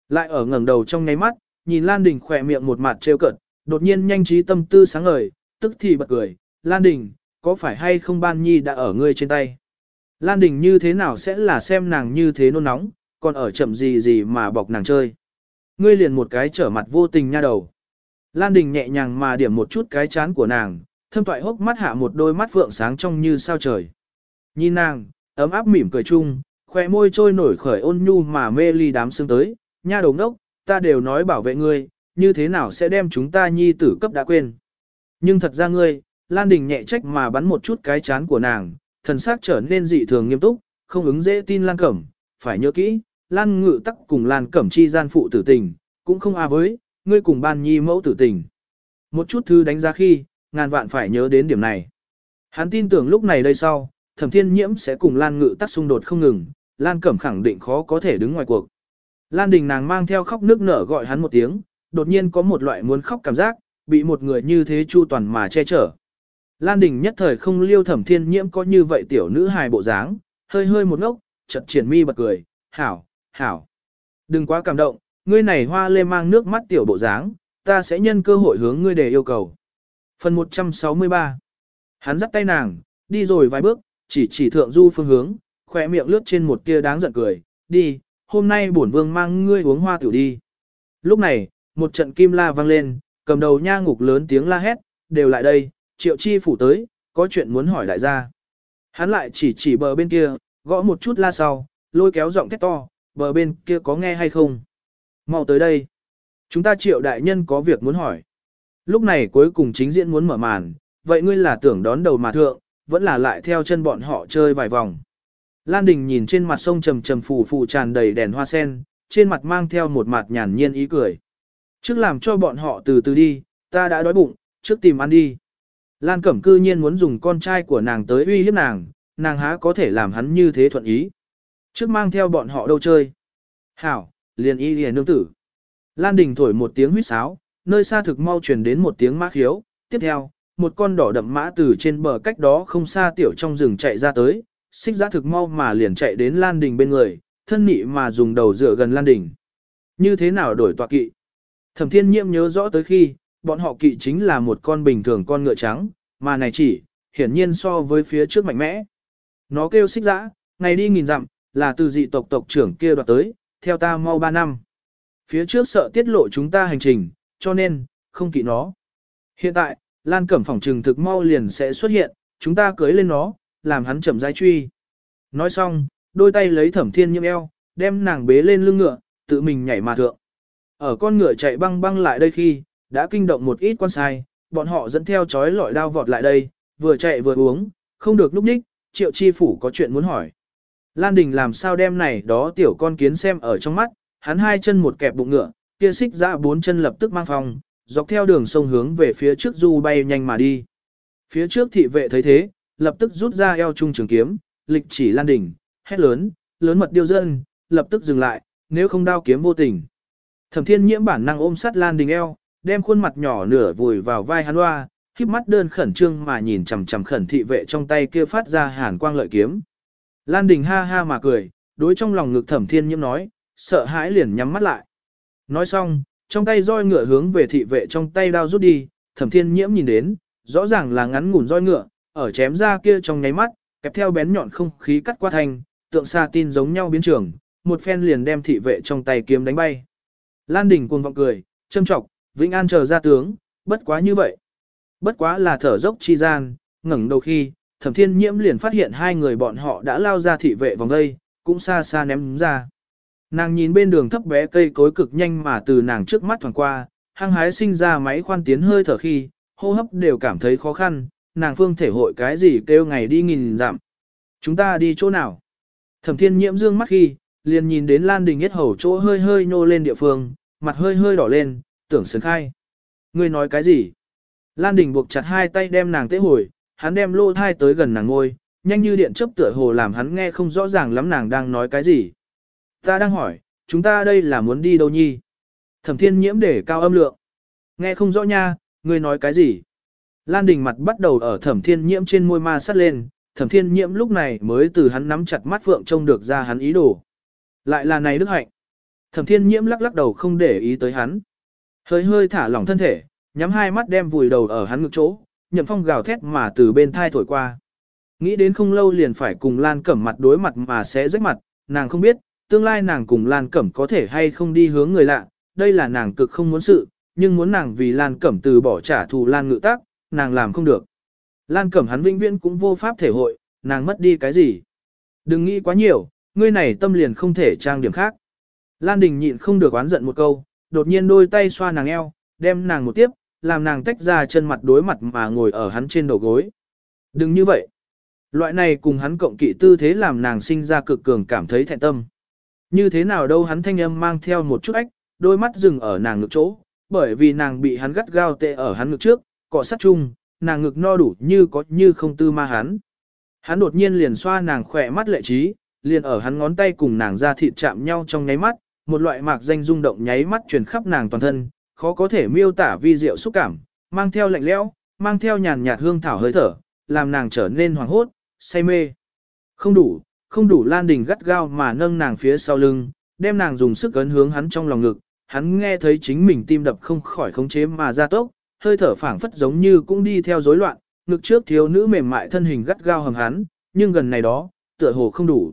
Lại ở ngẩng đầu trong nháy mắt, nhìn Lan Đình khỏe miệng một mặt trêu cợt, đột nhiên nhanh trí tâm tư sáng ngời, tức thì bật cười, Lan Đình, có phải hay không ban nhi đã ở ngươi trên tay? Lan Đình như thế nào sẽ là xem nàng như thế nôn nóng, còn ở chậm gì gì mà bọc nàng chơi. Ngươi liền một cái trở mặt vô tình nha đầu. Lan Đình nhẹ nhàng mà điểm một chút cái chán của nàng, thâm toại hốc mắt hạ một đôi mắt vượng sáng trong như sao trời. Nhìn nàng, ấm áp mỉm cười chung, khỏe môi trôi nổi khởi ôn nhu mà mê ly đám xương tới, nha đầu ngốc, ta đều nói bảo vệ ngươi, như thế nào sẽ đem chúng ta nhi tử cấp đã quên. Nhưng thật ra ngươi, Lan Đình nhẹ trách mà bắn một chút cái chán của nàng, thần sắc trở nên dị thường nghiêm túc, không ứng dễ tin Lan Cẩm, phải nhớ kỹ, Lan Ngự tắc cùng Lan Cẩm Chi gian phụ tử tình, cũng không a với, ngươi cùng ban nhi mẫu tử tình. Một chút thư đánh giá khi, ngàn vạn phải nhớ đến điểm này. Hắn tin tưởng lúc này đây sau, thẩm thiên nhiễm sẽ cùng Lan Ngự tắc xung đột không ngừng, Lan Cẩm khẳng định khó có thể đứng ngoài cuộc. Lan Đình nàng mang theo khóc nước nở gọi hắn một tiếng, đột nhiên có một loại muốn khóc cảm giác, bị một người như thế chu toàn mà che chở. Lan Đình nhất thời không liêu thẩm thiên nhiễm có như vậy tiểu nữ hài bộ dáng, hơi hơi một ngốc, chợt triển mi bật cười, hảo, hảo. Đừng quá cảm động, ngươi này hoa lê mang nước mắt tiểu bộ dáng, ta sẽ nhân cơ hội hướng ngươi để yêu cầu. Phần 163 Hắn dắt tay nàng, đi rồi vài bước, chỉ chỉ thượng du phương hướng, khỏe miệng lướt trên một tia đáng giận cười, đi, hôm nay bổn vương mang ngươi uống hoa tiểu đi. Lúc này, một trận kim la vang lên, cầm đầu nha ngục lớn tiếng la hét, đều lại đây, triệu chi phủ tới, có chuyện muốn hỏi đại gia. Hắn lại chỉ chỉ bờ bên kia, gõ một chút la sau, lôi kéo giọng thét to, bờ bên kia có nghe hay không? Mau tới đây. Chúng ta triệu đại nhân có việc muốn hỏi. Lúc này cuối cùng chính diễn muốn mở màn, vậy ngươi là tưởng đón đầu mà thượng, vẫn là lại theo chân bọn họ chơi vài vòng. Lan Đình nhìn trên mặt sông trầm trầm phù phù tràn đầy đèn hoa sen, trên mặt mang theo một mặt nhàn nhiên ý cười. Trước làm cho bọn họ từ từ đi, ta đã đói bụng, trước tìm ăn đi. Lan Cẩm cư nhiên muốn dùng con trai của nàng tới uy hiếp nàng, nàng há có thể làm hắn như thế thuận ý. Trước mang theo bọn họ đâu chơi. Hảo, liền y liền nương tử. Lan Đình thổi một tiếng huýt sáo, nơi xa thực mau truyền đến một tiếng mã khiếu. Tiếp theo, một con đỏ đậm mã từ trên bờ cách đó không xa tiểu trong rừng chạy ra tới, xích giá thực mau mà liền chạy đến Lan Đình bên người, thân nị mà dùng đầu dựa gần Lan Đình. Như thế nào đổi tọa kỵ? Thẩm thiên nhiễm nhớ rõ tới khi, bọn họ kỵ chính là một con bình thường con ngựa trắng, mà này chỉ, hiển nhiên so với phía trước mạnh mẽ. Nó kêu xích giã, ngày đi nghìn dặm, là từ dị tộc tộc trưởng kia đoạt tới, theo ta mau ba năm. Phía trước sợ tiết lộ chúng ta hành trình, cho nên, không kỵ nó. Hiện tại, Lan Cẩm phòng trừng thực mau liền sẽ xuất hiện, chúng ta cưới lên nó, làm hắn chậm rãi truy. Nói xong, đôi tay lấy thẩm thiên nhiễm eo, đem nàng bế lên lưng ngựa, tự mình nhảy mà thượng. Ở con ngựa chạy băng băng lại đây khi, đã kinh động một ít quan sai, bọn họ dẫn theo chói lọi đao vọt lại đây, vừa chạy vừa uống, không được lúc ních, triệu chi phủ có chuyện muốn hỏi. Lan Đình làm sao đem này đó tiểu con kiến xem ở trong mắt, hắn hai chân một kẹp bụng ngựa, kia xích ra bốn chân lập tức mang phòng, dọc theo đường sông hướng về phía trước du bay nhanh mà đi. Phía trước thị vệ thấy thế, lập tức rút ra eo trung trường kiếm, lịch chỉ Lan Đỉnh, hét lớn, lớn mật điêu dân, lập tức dừng lại, nếu không đao kiếm vô tình. Thẩm thiên nhiễm bản năng ôm sát Lan Đình eo, đem khuôn mặt nhỏ nửa vùi vào vai hắn hoa, khiếp mắt đơn khẩn trương mà nhìn chằm chằm khẩn thị vệ trong tay kia phát ra hàn quang lợi kiếm. Lan Đình ha ha mà cười, đối trong lòng ngực thẩm thiên nhiễm nói, sợ hãi liền nhắm mắt lại. Nói xong, trong tay roi ngựa hướng về thị vệ trong tay đao rút đi, thẩm thiên nhiễm nhìn đến, rõ ràng là ngắn ngủn roi ngựa, ở chém ra kia trong nháy mắt, kẹp theo bén nhọn không khí cắt qua thành, tượng xa tin giống nhau biến trường, một phen liền đem thị vệ trong tay kiếm đánh bay. Lan Đình cuồng vọng cười, châm trọng, Vĩnh An chờ ra tướng, bất quá như vậy. Bất quá là thở dốc chi gian, ngẩng đầu khi, thẩm thiên nhiễm liền phát hiện hai người bọn họ đã lao ra thị vệ vòng đây, cũng xa xa ném ra. Nàng nhìn bên đường thấp bé cây cối cực nhanh mà từ nàng trước mắt thoảng qua, hăng hái sinh ra máy khoan tiến hơi thở khi, hô hấp đều cảm thấy khó khăn, nàng phương thể hội cái gì kêu ngày đi nghìn dặm. Chúng ta đi chỗ nào? Thẩm thiên nhiễm dương mắt khi, liền nhìn đến Lan Đình Yết Hầu chỗ hơi hơi nô lên địa phương, mặt hơi hơi đỏ lên, tưởng sướng khai. Ngươi nói cái gì? Lan Đình buộc chặt hai tay đem nàng tế hồi, hắn đem lô thai tới gần nàng ngôi, nhanh như điện chớp tựa hồ làm hắn nghe không rõ ràng lắm nàng đang nói cái gì. Ta đang hỏi, chúng ta đây là muốn đi đâu nhi? Thẩm thiên nhiễm để cao âm lượng. Nghe không rõ nha, ngươi nói cái gì? Lan Đình mặt bắt đầu ở thẩm thiên nhiễm trên môi ma sắt lên, thẩm thiên nhiễm lúc này mới từ hắn nắm chặt mắt phượng trông được ra hắn ý đồ. Lại là này đức hạnh. Thẩm thiên nhiễm lắc lắc đầu không để ý tới hắn. Hơi hơi thả lỏng thân thể, nhắm hai mắt đem vùi đầu ở hắn ngực chỗ, nhậm phong gào thét mà từ bên thai thổi qua. Nghĩ đến không lâu liền phải cùng Lan Cẩm mặt đối mặt mà sẽ rách mặt, nàng không biết, tương lai nàng cùng Lan Cẩm có thể hay không đi hướng người lạ, đây là nàng cực không muốn sự, nhưng muốn nàng vì Lan Cẩm từ bỏ trả thù Lan ngự tác, nàng làm không được. Lan Cẩm hắn vĩnh viễn cũng vô pháp thể hội, nàng mất đi cái gì. Đừng nghĩ quá nhiều, ngươi này tâm liền không thể trang điểm khác. Lan Đình nhịn không được oán giận một câu, đột nhiên đôi tay xoa nàng eo, đem nàng một tiếp, làm nàng tách ra chân mặt đối mặt mà ngồi ở hắn trên đầu gối. Đừng như vậy. Loại này cùng hắn cộng kỵ tư thế làm nàng sinh ra cực cường cảm thấy thẹn tâm. Như thế nào đâu hắn thanh âm mang theo một chút ách, đôi mắt dừng ở nàng ngực chỗ, bởi vì nàng bị hắn gắt gao tệ ở hắn ngực trước, cọ sát chung, nàng ngực no đủ như có như không tư ma hắn. Hắn đột nhiên liền xoa nàng khỏe mắt lệ trí, liền ở hắn ngón tay cùng nàng ra thịt chạm nhau trong nháy mắt, một loại mạc danh rung động nháy mắt truyền khắp nàng toàn thân, khó có thể miêu tả vi diệu xúc cảm, mang theo lạnh lẽo, mang theo nhàn nhạt hương thảo hơi thở, làm nàng trở nên hoàng hốt, say mê. Không đủ, không đủ Lan Đình gắt gao mà nâng nàng phía sau lưng, đem nàng dùng sức ấn hướng hắn trong lòng ngực, hắn nghe thấy chính mình tim đập không khỏi khống chế mà ra tốc, hơi thở phảng phất giống như cũng đi theo rối loạn, ngực trước thiếu nữ mềm mại thân hình gắt gao hầm hắn, nhưng gần này đó, tựa hồ không đủ.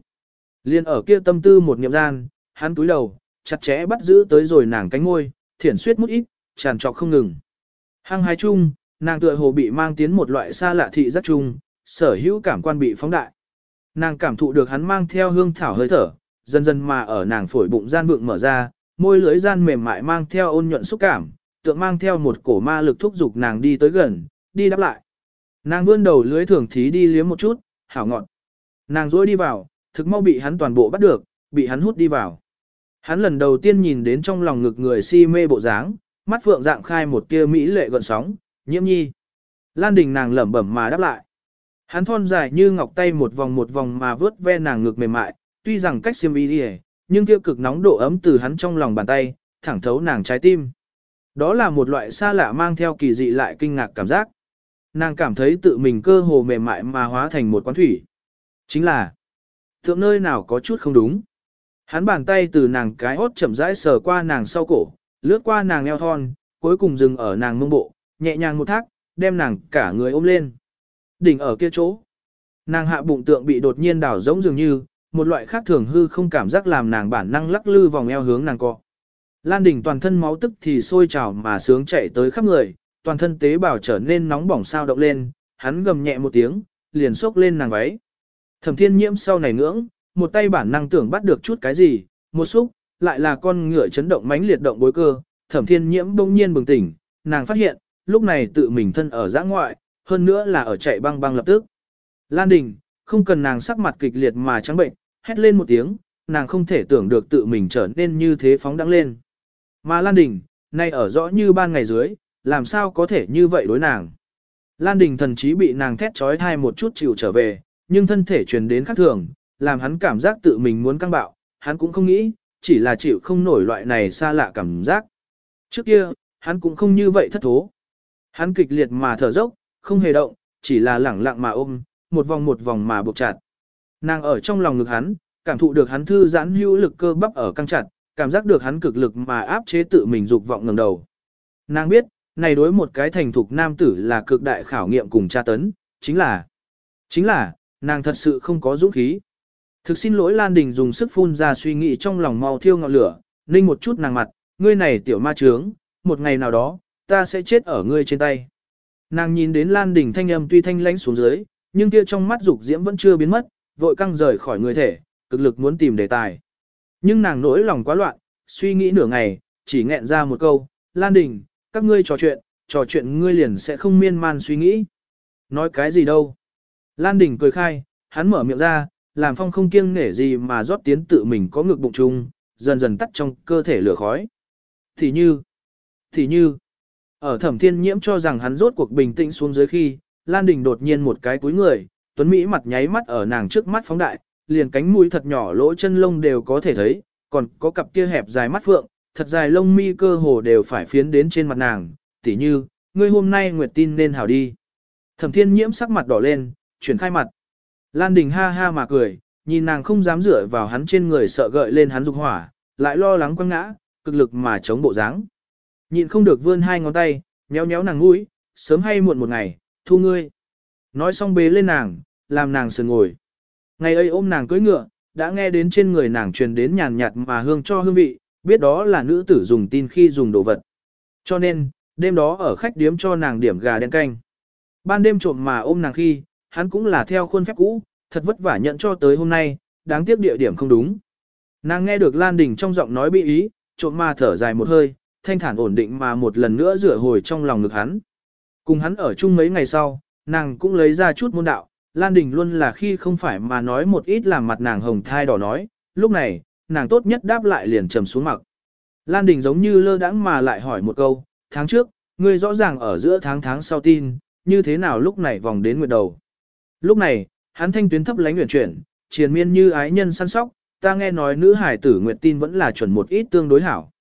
Liên ở kia tâm tư một niệm gian, hắn túi đầu, chặt chẽ bắt giữ tới rồi nàng cánh môi, thiển suyết mút ít, tràn trọc không ngừng. Hăng hai chung, nàng tựa hồ bị mang tiến một loại xa lạ thị rất chung, sở hữu cảm quan bị phóng đại. Nàng cảm thụ được hắn mang theo hương thảo hơi thở, dần dần mà ở nàng phổi bụng gian vượng mở ra, môi lưỡi gian mềm mại mang theo ôn nhuận xúc cảm, tượng mang theo một cổ ma lực thúc giục nàng đi tới gần, đi đáp lại. Nàng vươn đầu lưới thường thí đi liếm một chút, hảo ngọn. Nàng dối đi vào, thực mau bị hắn toàn bộ bắt được, bị hắn hút đi vào. Hắn lần đầu tiên nhìn đến trong lòng ngực người si mê bộ dáng, mắt phượng dạng khai một tia mỹ lệ gợn sóng, nhiễm nhi. Lan đình nàng lẩm bẩm mà đáp lại. Hắn thon dài như ngọc tay một vòng một vòng mà vớt ve nàng ngực mềm mại, tuy rằng cách xiêm y đi nhưng kia cực nóng độ ấm từ hắn trong lòng bàn tay, thẳng thấu nàng trái tim. Đó là một loại xa lạ mang theo kỳ dị lại kinh ngạc cảm giác. Nàng cảm thấy tự mình cơ hồ mềm mại mà hóa thành một quán thủy. Chính là, thượng nơi nào có chút không đúng. Hắn bàn tay từ nàng cái hốt chậm rãi sờ qua nàng sau cổ, lướt qua nàng eo thon, cuối cùng dừng ở nàng mông bộ, nhẹ nhàng một thác, đem nàng cả người ôm lên. Đỉnh ở kia chỗ. Nàng hạ bụng tượng bị đột nhiên đảo giống dường như, một loại khác thường hư không cảm giác làm nàng bản năng lắc lư vòng eo hướng nàng cọ. Lan đỉnh toàn thân máu tức thì sôi trào mà sướng chạy tới khắp người, toàn thân tế bào trở nên nóng bỏng sao động lên, hắn gầm nhẹ một tiếng, liền xốc lên nàng váy. Thẩm thiên nhiễm sau này ngưỡng, một tay bản năng tưởng bắt được chút cái gì, một xúc, lại là con ngựa chấn động mãnh liệt động bối cơ, thẩm thiên nhiễm bỗng nhiên bừng tỉnh, nàng phát hiện, lúc này tự mình thân ở giã ngoại, hơn nữa là ở chạy băng băng lập tức. Lan Đình, không cần nàng sắc mặt kịch liệt mà trắng bệnh, hét lên một tiếng, nàng không thể tưởng được tự mình trở nên như thế phóng đăng lên. Mà Lan Đình, nay ở rõ như ban ngày dưới, làm sao có thể như vậy đối nàng. Lan Đình thần chí bị nàng thét trói thai một chút chịu trở về, nhưng thân thể truyền đến khác thường, làm hắn cảm giác tự mình muốn căng bạo, hắn cũng không nghĩ, chỉ là chịu không nổi loại này xa lạ cảm giác. Trước kia, hắn cũng không như vậy thất thố. Hắn kịch liệt mà thở dốc, không hề động, chỉ là lẳng lặng mà ôm, một vòng một vòng mà buộc chặt. Nàng ở trong lòng ngực hắn, cảm thụ được hắn thư giãn hữu lực cơ bắp ở căng chặt, cảm giác được hắn cực lực mà áp chế tự mình dục vọng ngẩng đầu. Nàng biết, này đối một cái thành thục nam tử là cực đại khảo nghiệm cùng tra tấn, chính là, chính là, nàng thật sự không có dũng khí. Thực xin lỗi Lan Đình dùng sức phun ra suy nghĩ trong lòng mau thiêu ngọn lửa, ninh một chút nàng mặt, ngươi này tiểu ma trướng, một ngày nào đó, ta sẽ chết ở ngươi trên tay. Nàng nhìn đến Lan Đình thanh âm tuy thanh lãnh xuống dưới, nhưng kia trong mắt dục diễm vẫn chưa biến mất, vội căng rời khỏi người thể, cực lực muốn tìm đề tài. Nhưng nàng nỗi lòng quá loạn, suy nghĩ nửa ngày, chỉ nghẹn ra một câu, Lan Đình, các ngươi trò chuyện, trò chuyện ngươi liền sẽ không miên man suy nghĩ. Nói cái gì đâu. Lan Đình cười khai, hắn mở miệng ra, làm phong không kiêng nể gì mà rót tiến tự mình có ngực bụng chung, dần dần tắt trong cơ thể lửa khói. Thì như, thì như, ở thẩm thiên nhiễm cho rằng hắn rốt cuộc bình tĩnh xuống dưới khi, Lan Đình đột nhiên một cái túi người, Tuấn Mỹ mặt nháy mắt ở nàng trước mắt phóng đại, liền cánh mũi thật nhỏ lỗ chân lông đều có thể thấy, còn có cặp kia hẹp dài mắt phượng, thật dài lông mi cơ hồ đều phải phiến đến trên mặt nàng, tỉ như, ngươi hôm nay nguyệt tin nên hảo đi. Thẩm thiên nhiễm sắc mặt đỏ lên, chuyển khai mặt. Lan Đình ha ha mà cười, nhìn nàng không dám dựa vào hắn trên người sợ gợi lên hắn dục hỏa, lại lo lắng quăng ngã, cực lực mà chống bộ dáng. Nhịn không được vươn hai ngón tay, nhéo nhéo nàng mũi, sớm hay muộn một ngày, thu ngươi. Nói xong bế lên nàng, làm nàng sườn ngồi. Ngày ấy ôm nàng cưỡi ngựa, đã nghe đến trên người nàng truyền đến nhàn nhạt mà hương cho hương vị, biết đó là nữ tử dùng tin khi dùng đồ vật. Cho nên, đêm đó ở khách điếm cho nàng điểm gà đen canh. Ban đêm trộm mà ôm nàng khi, hắn cũng là theo khuôn phép cũ, thật vất vả nhận cho tới hôm nay, đáng tiếc địa điểm không đúng. Nàng nghe được Lan Đình trong giọng nói bị ý, trộm mà thở dài một hơi, thanh thản ổn định mà một lần nữa rửa hồi trong lòng ngực hắn. Cùng hắn ở chung mấy ngày sau, nàng cũng lấy ra chút môn đạo, Lan Đình luôn là khi không phải mà nói một ít làm mặt nàng hồng thai đỏ nói, lúc này, nàng tốt nhất đáp lại liền trầm xuống mặc. Lan Đình giống như lơ đãng mà lại hỏi một câu, tháng trước, ngươi rõ ràng ở giữa tháng tháng sau tin, như thế nào lúc này vòng đến nguyệt đầu. Lúc này, hắn thanh tuyến thấp lánh nguyện chuyển, triền miên như ái nhân săn sóc, ta nghe nói nữ hải tử nguyệt tin vẫn là chuẩn một ít tương đối hảo.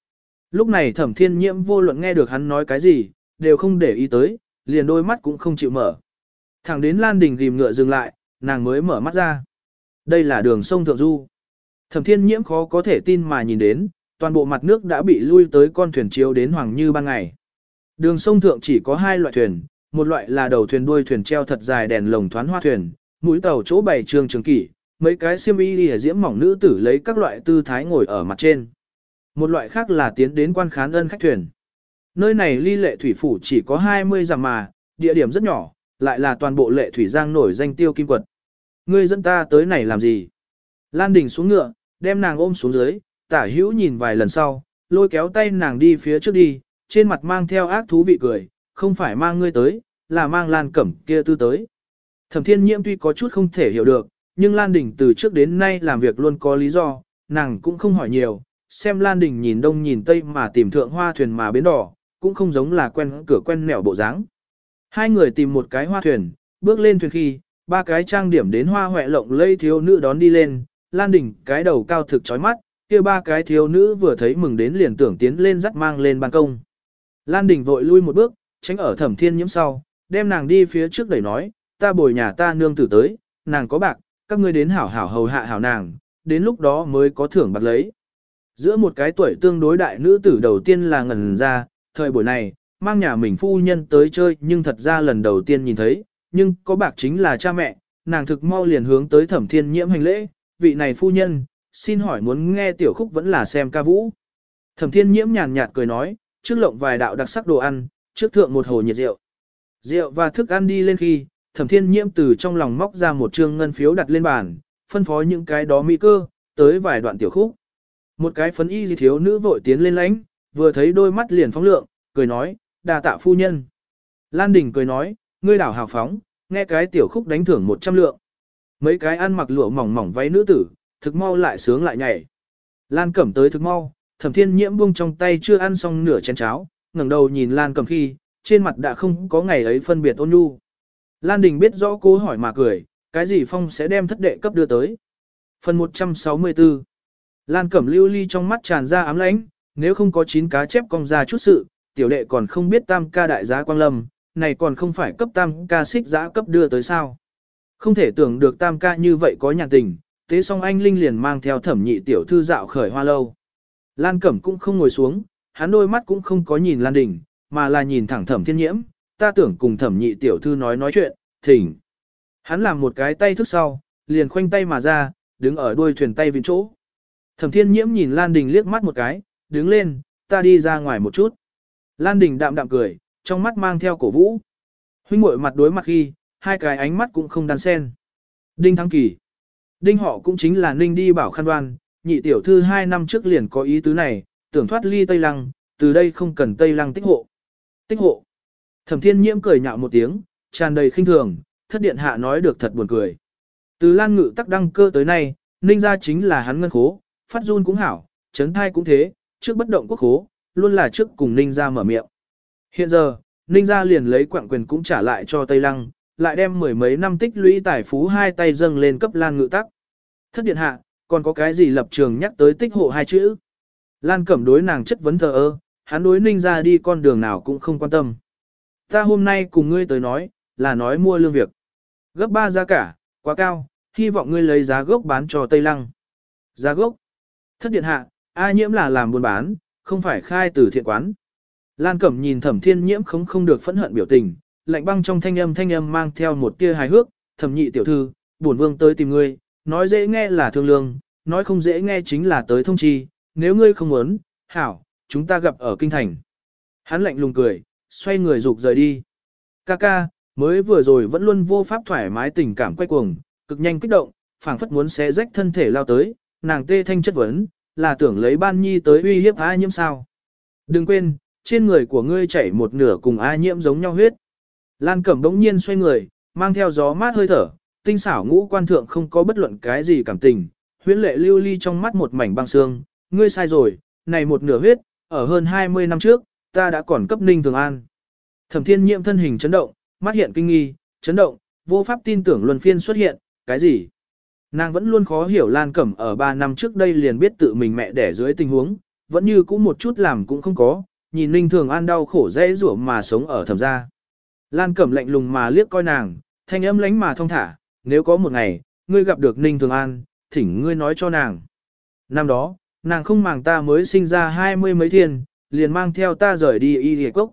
Lúc này thẩm thiên nhiễm vô luận nghe được hắn nói cái gì, đều không để ý tới, liền đôi mắt cũng không chịu mở. Thẳng đến Lan Đình gìm ngựa dừng lại, nàng mới mở mắt ra. Đây là đường sông Thượng Du. Thẩm thiên nhiễm khó có thể tin mà nhìn đến, toàn bộ mặt nước đã bị lui tới con thuyền chiếu đến hoàng như ban ngày. Đường sông Thượng chỉ có hai loại thuyền, một loại là đầu thuyền đuôi thuyền treo thật dài đèn lồng thoán hoa thuyền, mũi tàu chỗ bày trường trường kỷ, mấy cái xiêm y lìa diễm mỏng nữ tử lấy các loại tư thái ngồi ở mặt trên. Một loại khác là tiến đến quan khán ân khách thuyền. Nơi này ly lệ thủy phủ chỉ có 20 dặm mà, địa điểm rất nhỏ, lại là toàn bộ lệ thủy giang nổi danh tiêu kim quật. Ngươi dẫn ta tới này làm gì? Lan Đình xuống ngựa, đem nàng ôm xuống dưới, tả hữu nhìn vài lần sau, lôi kéo tay nàng đi phía trước đi, trên mặt mang theo ác thú vị cười, không phải mang ngươi tới, là mang Lan Cẩm kia tư tới. Thẩm thiên nhiễm tuy có chút không thể hiểu được, nhưng Lan Đình từ trước đến nay làm việc luôn có lý do, nàng cũng không hỏi nhiều, xem Lan Đình nhìn đông nhìn tây mà tìm thượng hoa thuyền mà biến đỏ, cũng không giống là quen cửa quen nẻo bộ dáng. Hai người tìm một cái hoa thuyền, bước lên thuyền khi, ba cái trang điểm đến hoa hoẹ lộng lây thiếu nữ đón đi lên, Lan Đình cái đầu cao thực chói mắt, kia ba cái thiếu nữ vừa thấy mừng đến liền tưởng tiến lên dắt mang lên ban công. Lan Đình vội lui một bước, tránh ở thẩm thiên nhiễm sau, đem nàng đi phía trước đẩy nói, ta bồi nhà ta nương tử tới, nàng có bạc, các ngươi đến hảo hảo hầu hạ hảo nàng, đến lúc đó mới có thưởng bạc lấy. Giữa một cái tuổi tương đối đại nữ tử đầu tiên là ngần ra, thời buổi này, mang nhà mình phu nhân tới chơi nhưng thật ra lần đầu tiên nhìn thấy, nhưng có bạc chính là cha mẹ, nàng thực mau liền hướng tới thẩm thiên nhiễm hành lễ, vị này phu nhân, xin hỏi muốn nghe tiểu khúc vẫn là xem ca vũ. Thẩm thiên nhiễm nhàn nhạt cười nói, trước lộng vài đạo đặc sắc đồ ăn, trước thượng một hồ nhiệt rượu. Rượu và thức ăn đi lên khi, thẩm thiên nhiễm từ trong lòng móc ra một trương ngân phiếu đặt lên bàn, phân phó những cái đó mỹ cơ, tới vài đoạn tiểu khúc. Một cái phấn y gì thiếu nữ vội tiến lên lãnh, vừa thấy đôi mắt liền phóng lượng, cười nói, đà tạ phu nhân. Lan Đình cười nói, ngươi đảo hào phóng, nghe cái tiểu khúc đánh thưởng 100 lượng. Mấy cái ăn mặc lụa mỏng mỏng váy nữ tử, thực mau lại sướng lại nhảy. Lan Cẩm tới thực mau, Thẩm Thiên Nhiễm buông trong tay chưa ăn xong nửa chén cháo, ngẩng đầu nhìn Lan Cẩm khi, trên mặt đã không có ngày ấy phân biệt ôn nhu. Lan Đình biết rõ cố hỏi mà cười, cái gì Phong sẽ đem thất đệ cấp đưa tới. Phần 164 Lan Cẩm lưu ly trong mắt tràn ra ám lãnh, nếu không có chín cá chép cong ra chút sự, tiểu đệ còn không biết tam ca đại giá quang lâm, này còn không phải cấp tam ca xích giá cấp đưa tới sao. Không thể tưởng được tam ca như vậy có nhàn tình, tế song anh Linh liền mang theo thẩm nhị tiểu thư dạo khởi hoa lâu. Lan Cẩm cũng không ngồi xuống, hắn đôi mắt cũng không có nhìn Lan Đình, mà là nhìn thẳng thẩm thiên nhiễm, ta tưởng cùng thẩm nhị tiểu thư nói nói chuyện, thỉnh. Hắn làm một cái tay thức sau, liền khoanh tay mà ra, đứng ở đuôi thuyền tay vịn chỗ. Thẩm thiên nhiễm nhìn Lan Đình liếc mắt một cái, đứng lên, ta đi ra ngoài một chút. Lan Đình đạm đạm cười, trong mắt mang theo cổ vũ. Huynh muội mặt đối mặt khi, hai cái ánh mắt cũng không đan xen. Đinh Thắng Kỳ. Đinh họ cũng chính là Ninh đi bảo khăn đoan, nhị tiểu thư hai năm trước liền có ý tứ này, tưởng thoát ly Tây Lăng, từ đây không cần Tây Lăng tích hộ. Tích hộ. Thẩm thiên nhiễm cười nhạo một tiếng, tràn đầy khinh thường, thất điện hạ nói được thật buồn cười. Từ Lan Ngự tắc đăng cơ tới nay, Ninh ra chính là hắn ngân khố, phát run cũng hảo, chấn thai cũng thế, trước bất động quốc khố, luôn là trước cùng Ninh ra mở miệng. Hiện giờ, Ninh ra liền lấy quạng quyền cũng trả lại cho Tây Lăng, lại đem mười mấy năm tích lũy tài phú hai tay dâng lên cấp Lan Ngự tắc. Thất điện hạ, còn có cái gì lập trường nhắc tới tích hộ hai chữ. Lan Cẩm đối nàng chất vấn thờ ơ, hắn đối Ninh ra đi con đường nào cũng không quan tâm. Ta hôm nay cùng ngươi tới nói, là nói mua lương việc. Gấp ba giá cả, quá cao, hy vọng ngươi lấy giá gốc bán cho Tây Lăng. Giá gốc. Thất điện hạ, A nhiễm là làm buôn bán, không phải khai từ thiện quán. Lan Cẩm nhìn thẩm thiên nhiễm không không được phẫn hận biểu tình, lạnh băng trong thanh âm thanh âm mang theo một tia hài hước, thẩm nhị tiểu thư, bổn vương tới tìm ngươi, nói dễ nghe là thương lương, nói không dễ nghe chính là tới thông chi, nếu ngươi không muốn, hảo, chúng ta gặp ở kinh thành. Hắn lạnh lùng cười, xoay người rục rời đi. Ca ca, mới vừa rồi vẫn luôn vô pháp thoải mái tình cảm quay cuồng, cực nhanh kích động, phảng phất muốn xé rách thân thể lao tới, nàng tê thanh chất vấn, là tưởng lấy ban nhi tới uy hiếp A nhiễm sao. Đừng quên, trên người của ngươi chảy một nửa cùng A nhiễm giống nhau huyết. Lan cẩm đống nhiên xoay người, mang theo gió mát hơi thở, tinh xảo ngũ quan thượng không có bất luận cái gì cảm tình, huyễn lệ lưu ly trong mắt một mảnh băng xương, ngươi sai rồi, này một nửa huyết, ở hơn 20 năm trước, ta đã còn cấp ninh thường an. Thẩm thiên nhiệm thân hình chấn động, mắt hiện kinh nghi, chấn động, vô pháp tin tưởng luân phiên xuất hiện, cái gì? Nàng vẫn luôn khó hiểu Lan Cẩm ở 3 năm trước đây liền biết tự mình mẹ đẻ dưới tình huống, vẫn như cũ một chút làm cũng không có, nhìn Ninh Thường An đau khổ dễ rủa mà sống ở thầm gia. Lan Cẩm lạnh lùng mà liếc coi nàng, thanh âm lánh mà thông thả, nếu có một ngày, ngươi gặp được Ninh Thường An, thỉnh ngươi nói cho nàng. Năm đó, nàng không màng ta mới sinh ra hai mươi mấy thiên, liền mang theo ta rời đi y hề cốc.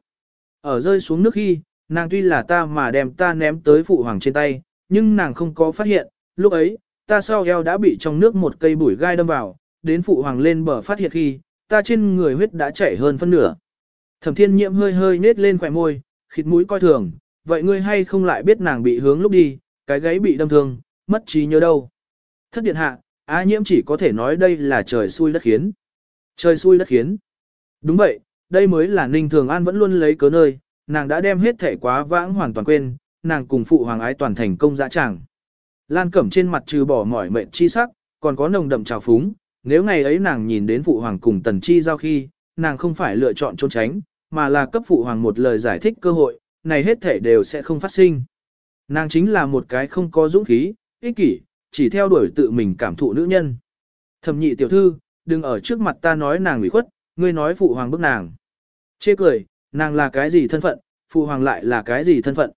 Ở rơi xuống nước khi, nàng tuy là ta mà đem ta ném tới phụ hoàng trên tay, nhưng nàng không có phát hiện, lúc ấy, ta sau eo đã bị trong nước một cây bụi gai đâm vào, đến phụ hoàng lên bờ phát hiện khi, ta trên người huyết đã chảy hơn phân nửa. Thẩm thiên nhiễm hơi hơi nết lên khỏe môi, khịt mũi coi thường, vậy ngươi hay không lại biết nàng bị hướng lúc đi, cái gáy bị đâm thương, mất trí nhớ đâu. Thất điện hạ, á nhiễm chỉ có thể nói đây là trời xui đất khiến. Trời xui đất khiến. Đúng vậy, đây mới là ninh thường an vẫn luôn lấy cớ nơi, nàng đã đem hết thể quá vãng hoàn toàn quên, nàng cùng phụ hoàng ái toàn thành công dã tràng. Lan Cẩm trên mặt trừ bỏ mỏi mệt chi sắc, còn có nồng đậm trào phúng, nếu ngày ấy nàng nhìn đến phụ hoàng cùng tần chi giao khi, nàng không phải lựa chọn trốn tránh, mà là cấp phụ hoàng một lời giải thích cơ hội, này hết thể đều sẽ không phát sinh. Nàng chính là một cái không có dũng khí, ích kỷ, chỉ theo đuổi tự mình cảm thụ nữ nhân. Thẩm nhị tiểu thư, đừng ở trước mặt ta nói nàng ủy khuất, ngươi nói phụ hoàng bức nàng. Chê cười, nàng là cái gì thân phận, phụ hoàng lại là cái gì thân phận.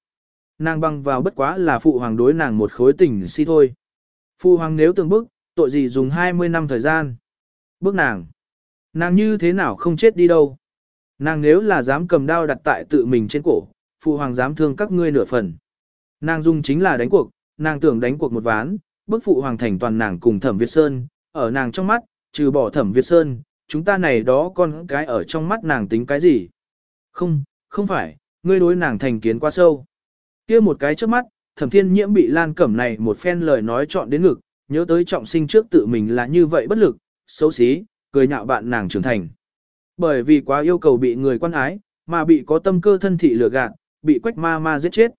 Nàng băng vào bất quá là phụ hoàng đối nàng một khối tình si thôi. Phụ hoàng nếu từng bức, tội gì dùng 20 năm thời gian. Bức nàng. Nàng như thế nào không chết đi đâu. Nàng nếu là dám cầm đao đặt tại tự mình trên cổ, phụ hoàng dám thương các ngươi nửa phần. Nàng dùng chính là đánh cuộc, nàng tưởng đánh cuộc một ván, bức phụ hoàng thành toàn nàng cùng thẩm Việt Sơn, ở nàng trong mắt, trừ bỏ thẩm Việt Sơn, chúng ta này đó con cái ở trong mắt nàng tính cái gì? Không, không phải, ngươi đối nàng thành kiến quá sâu kia một cái trước mắt, thẩm thiên nhiễm bị lan cẩm này một phen lời nói chọn đến ngực, nhớ tới trọng sinh trước tự mình là như vậy bất lực, xấu xí, cười nhạo bạn nàng trưởng thành. Bởi vì quá yêu cầu bị người quan ái, mà bị có tâm cơ thân thị lừa gạt, bị quách ma ma giết chết.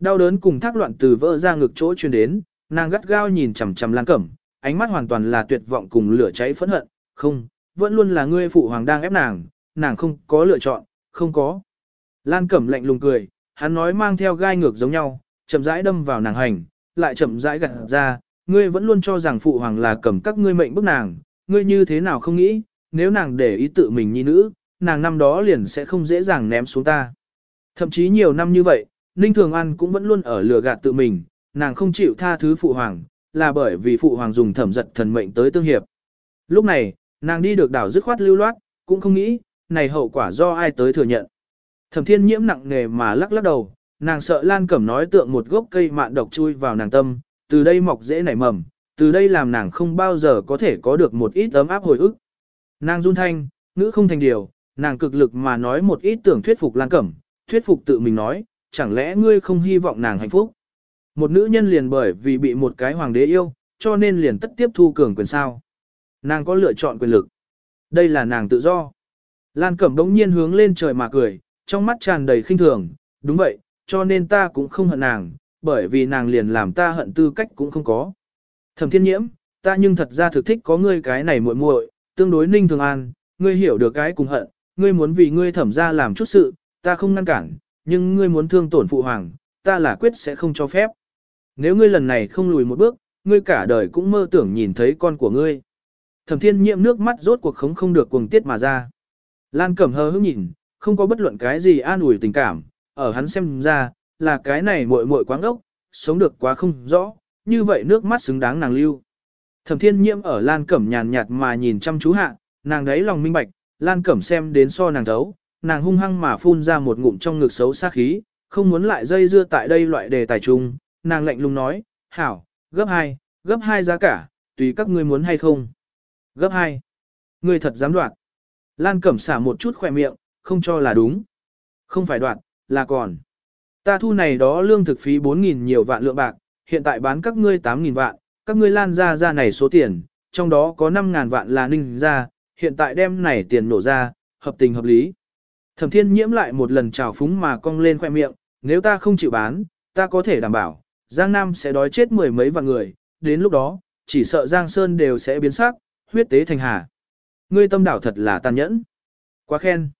Đau đớn cùng thác loạn từ vỡ ra ngực chỗ truyền đến, nàng gắt gao nhìn chằm chằm Lan Cẩm, ánh mắt hoàn toàn là tuyệt vọng cùng lửa cháy phẫn hận, không, vẫn luôn là ngươi phụ hoàng đang ép nàng, nàng không có lựa chọn, không có. Lan Cẩm lạnh lùng cười, hắn nói mang theo gai ngược giống nhau, chậm rãi đâm vào nàng hành, lại chậm rãi gạt ra, ngươi vẫn luôn cho rằng phụ hoàng là cầm các ngươi mệnh bức nàng, ngươi như thế nào không nghĩ, nếu nàng để ý tự mình nhi nữ, nàng năm đó liền sẽ không dễ dàng ném xuống ta. Thậm chí nhiều năm như vậy, Ninh Thường An cũng vẫn luôn ở lừa gạt tự mình, nàng không chịu tha thứ phụ hoàng, là bởi vì phụ hoàng dùng thẩm giật thần mệnh tới tương hiệp. Lúc này, nàng đi được đảo dứt khoát lưu loát, cũng không nghĩ, này hậu quả do ai tới thừa nhận. Thẩm thiên nhiễm nặng nề mà lắc lắc đầu, nàng sợ Lan Cẩm nói tượng một gốc cây mạn độc chui vào nàng tâm, từ đây mọc dễ nảy mầm, từ đây làm nàng không bao giờ có thể có được một ít ấm áp hồi ức. Nàng run thanh, ngữ không thành điều, nàng cực lực mà nói một ít tưởng thuyết phục Lan Cẩm, thuyết phục tự mình nói, chẳng lẽ ngươi không hy vọng nàng hạnh phúc. Một nữ nhân liền bởi vì bị một cái hoàng đế yêu, cho nên liền tất tiếp thu cường quyền sao. Nàng có lựa chọn quyền lực. Đây là nàng tự do. Lan Cẩm đống nhiên hướng lên trời mà cười, trong mắt tràn đầy khinh thường, đúng vậy, cho nên ta cũng không hận nàng, bởi vì nàng liền làm ta hận tư cách cũng không có. Thẩm thiên nhiễm, ta nhưng thật ra thực thích có ngươi cái này muội muội, tương đối ninh thường an, ngươi hiểu được cái cùng hận, ngươi muốn vì ngươi thẩm ra làm chút sự, ta không ngăn cản, nhưng ngươi muốn thương tổn phụ hoàng, ta là quyết sẽ không cho phép. Nếu ngươi lần này không lùi một bước, ngươi cả đời cũng mơ tưởng nhìn thấy con của ngươi. Thẩm thiên nhiễm nước mắt rốt cuộc khống không được cuồng tiết mà ra. Lan cẩm hờ hững nhìn, không có bất luận cái gì an ủi tình cảm, ở hắn xem ra, là cái này muội muội quáng ốc, sống được quá không rõ, như vậy nước mắt xứng đáng nàng lưu. Thẩm thiên nhiễm ở Lan Cẩm nhàn nhạt mà nhìn chăm chú hạ, nàng đấy lòng minh bạch, Lan Cẩm xem đến so nàng thấu, nàng hung hăng mà phun ra một ngụm trong ngực xấu xa khí, không muốn lại dây dưa tại đây loại đề tài chung, nàng lạnh lùng nói, hảo, gấp hai, gấp hai giá cả, tùy các ngươi muốn hay không. Gấp hai, ngươi thật dám đoạt. Lan Cẩm xả một chút khỏe miệng, không cho là đúng. Không phải đoạn, là còn. Ta thu này đó lương thực phí 4.000 nhiều vạn lượng bạc, hiện tại bán các ngươi 8.000 vạn, các ngươi lan ra ra này số tiền, trong đó có 5.000 vạn là ninh ra, hiện tại đem này tiền nổ ra, hợp tình hợp lý. Thẩm thiên nhiễm lại một lần trào phúng mà cong lên khoe miệng, nếu ta không chịu bán, ta có thể đảm bảo, Giang Nam sẽ đói chết mười mấy vạn người, đến lúc đó, chỉ sợ Giang Sơn đều sẽ biến sắc, huyết tế thành hà. Ngươi tâm đảo thật là tàn nhẫn. Quá khen.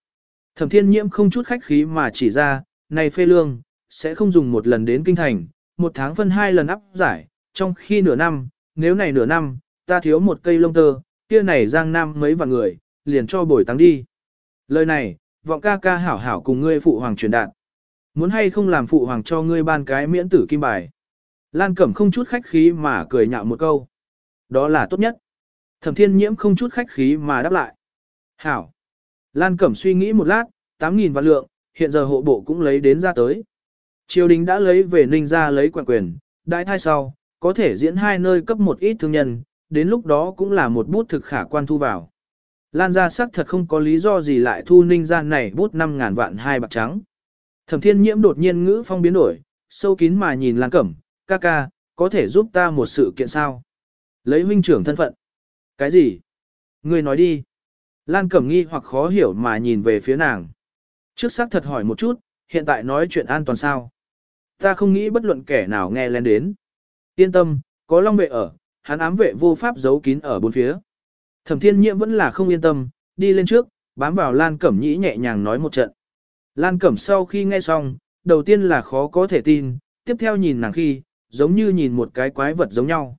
Thẩm thiên nhiễm không chút khách khí mà chỉ ra, này phê lương, sẽ không dùng một lần đến kinh thành, một tháng phân hai lần áp giải, trong khi nửa năm, nếu này nửa năm, ta thiếu một cây lông tơ, kia này giang nam mấy vạn người, liền cho bồi tăng đi. Lời này, vọng ca ca hảo hảo cùng ngươi phụ hoàng truyền đạt. Muốn hay không làm phụ hoàng cho ngươi ban cái miễn tử kim bài. Lan Cẩm không chút khách khí mà cười nhạo một câu. Đó là tốt nhất. Thẩm thiên nhiễm không chút khách khí mà đáp lại. Hảo. Lan Cẩm suy nghĩ một lát, 8.000 vạn lượng, hiện giờ hộ bộ cũng lấy đến ra tới. Triều đình đã lấy về ninh ra lấy quản quyền, đại thai sau, có thể diễn hai nơi cấp một ít thương nhân, đến lúc đó cũng là một bút thực khả quan thu vào. Lan ra sắc thật không có lý do gì lại thu ninh ra này bút 5.000 vạn hai bạc trắng. Thẩm thiên nhiễm đột nhiên ngữ phong biến đổi, sâu kín mà nhìn Lan Cẩm, ca ca, có thể giúp ta một sự kiện sao? Lấy huynh trưởng thân phận. Cái gì? Ngươi nói đi. Lan Cẩm nghi hoặc khó hiểu mà nhìn về phía nàng. Trước xác thật hỏi một chút, hiện tại nói chuyện an toàn sao? Ta không nghĩ bất luận kẻ nào nghe lên đến. Yên tâm, có long vệ ở, hắn ám vệ vô pháp giấu kín ở bốn phía. Thẩm thiên nhiễm vẫn là không yên tâm, đi lên trước, bám vào Lan Cẩm nhĩ nhẹ nhàng nói một trận. Lan Cẩm sau khi nghe xong, đầu tiên là khó có thể tin, tiếp theo nhìn nàng khi, giống như nhìn một cái quái vật giống nhau.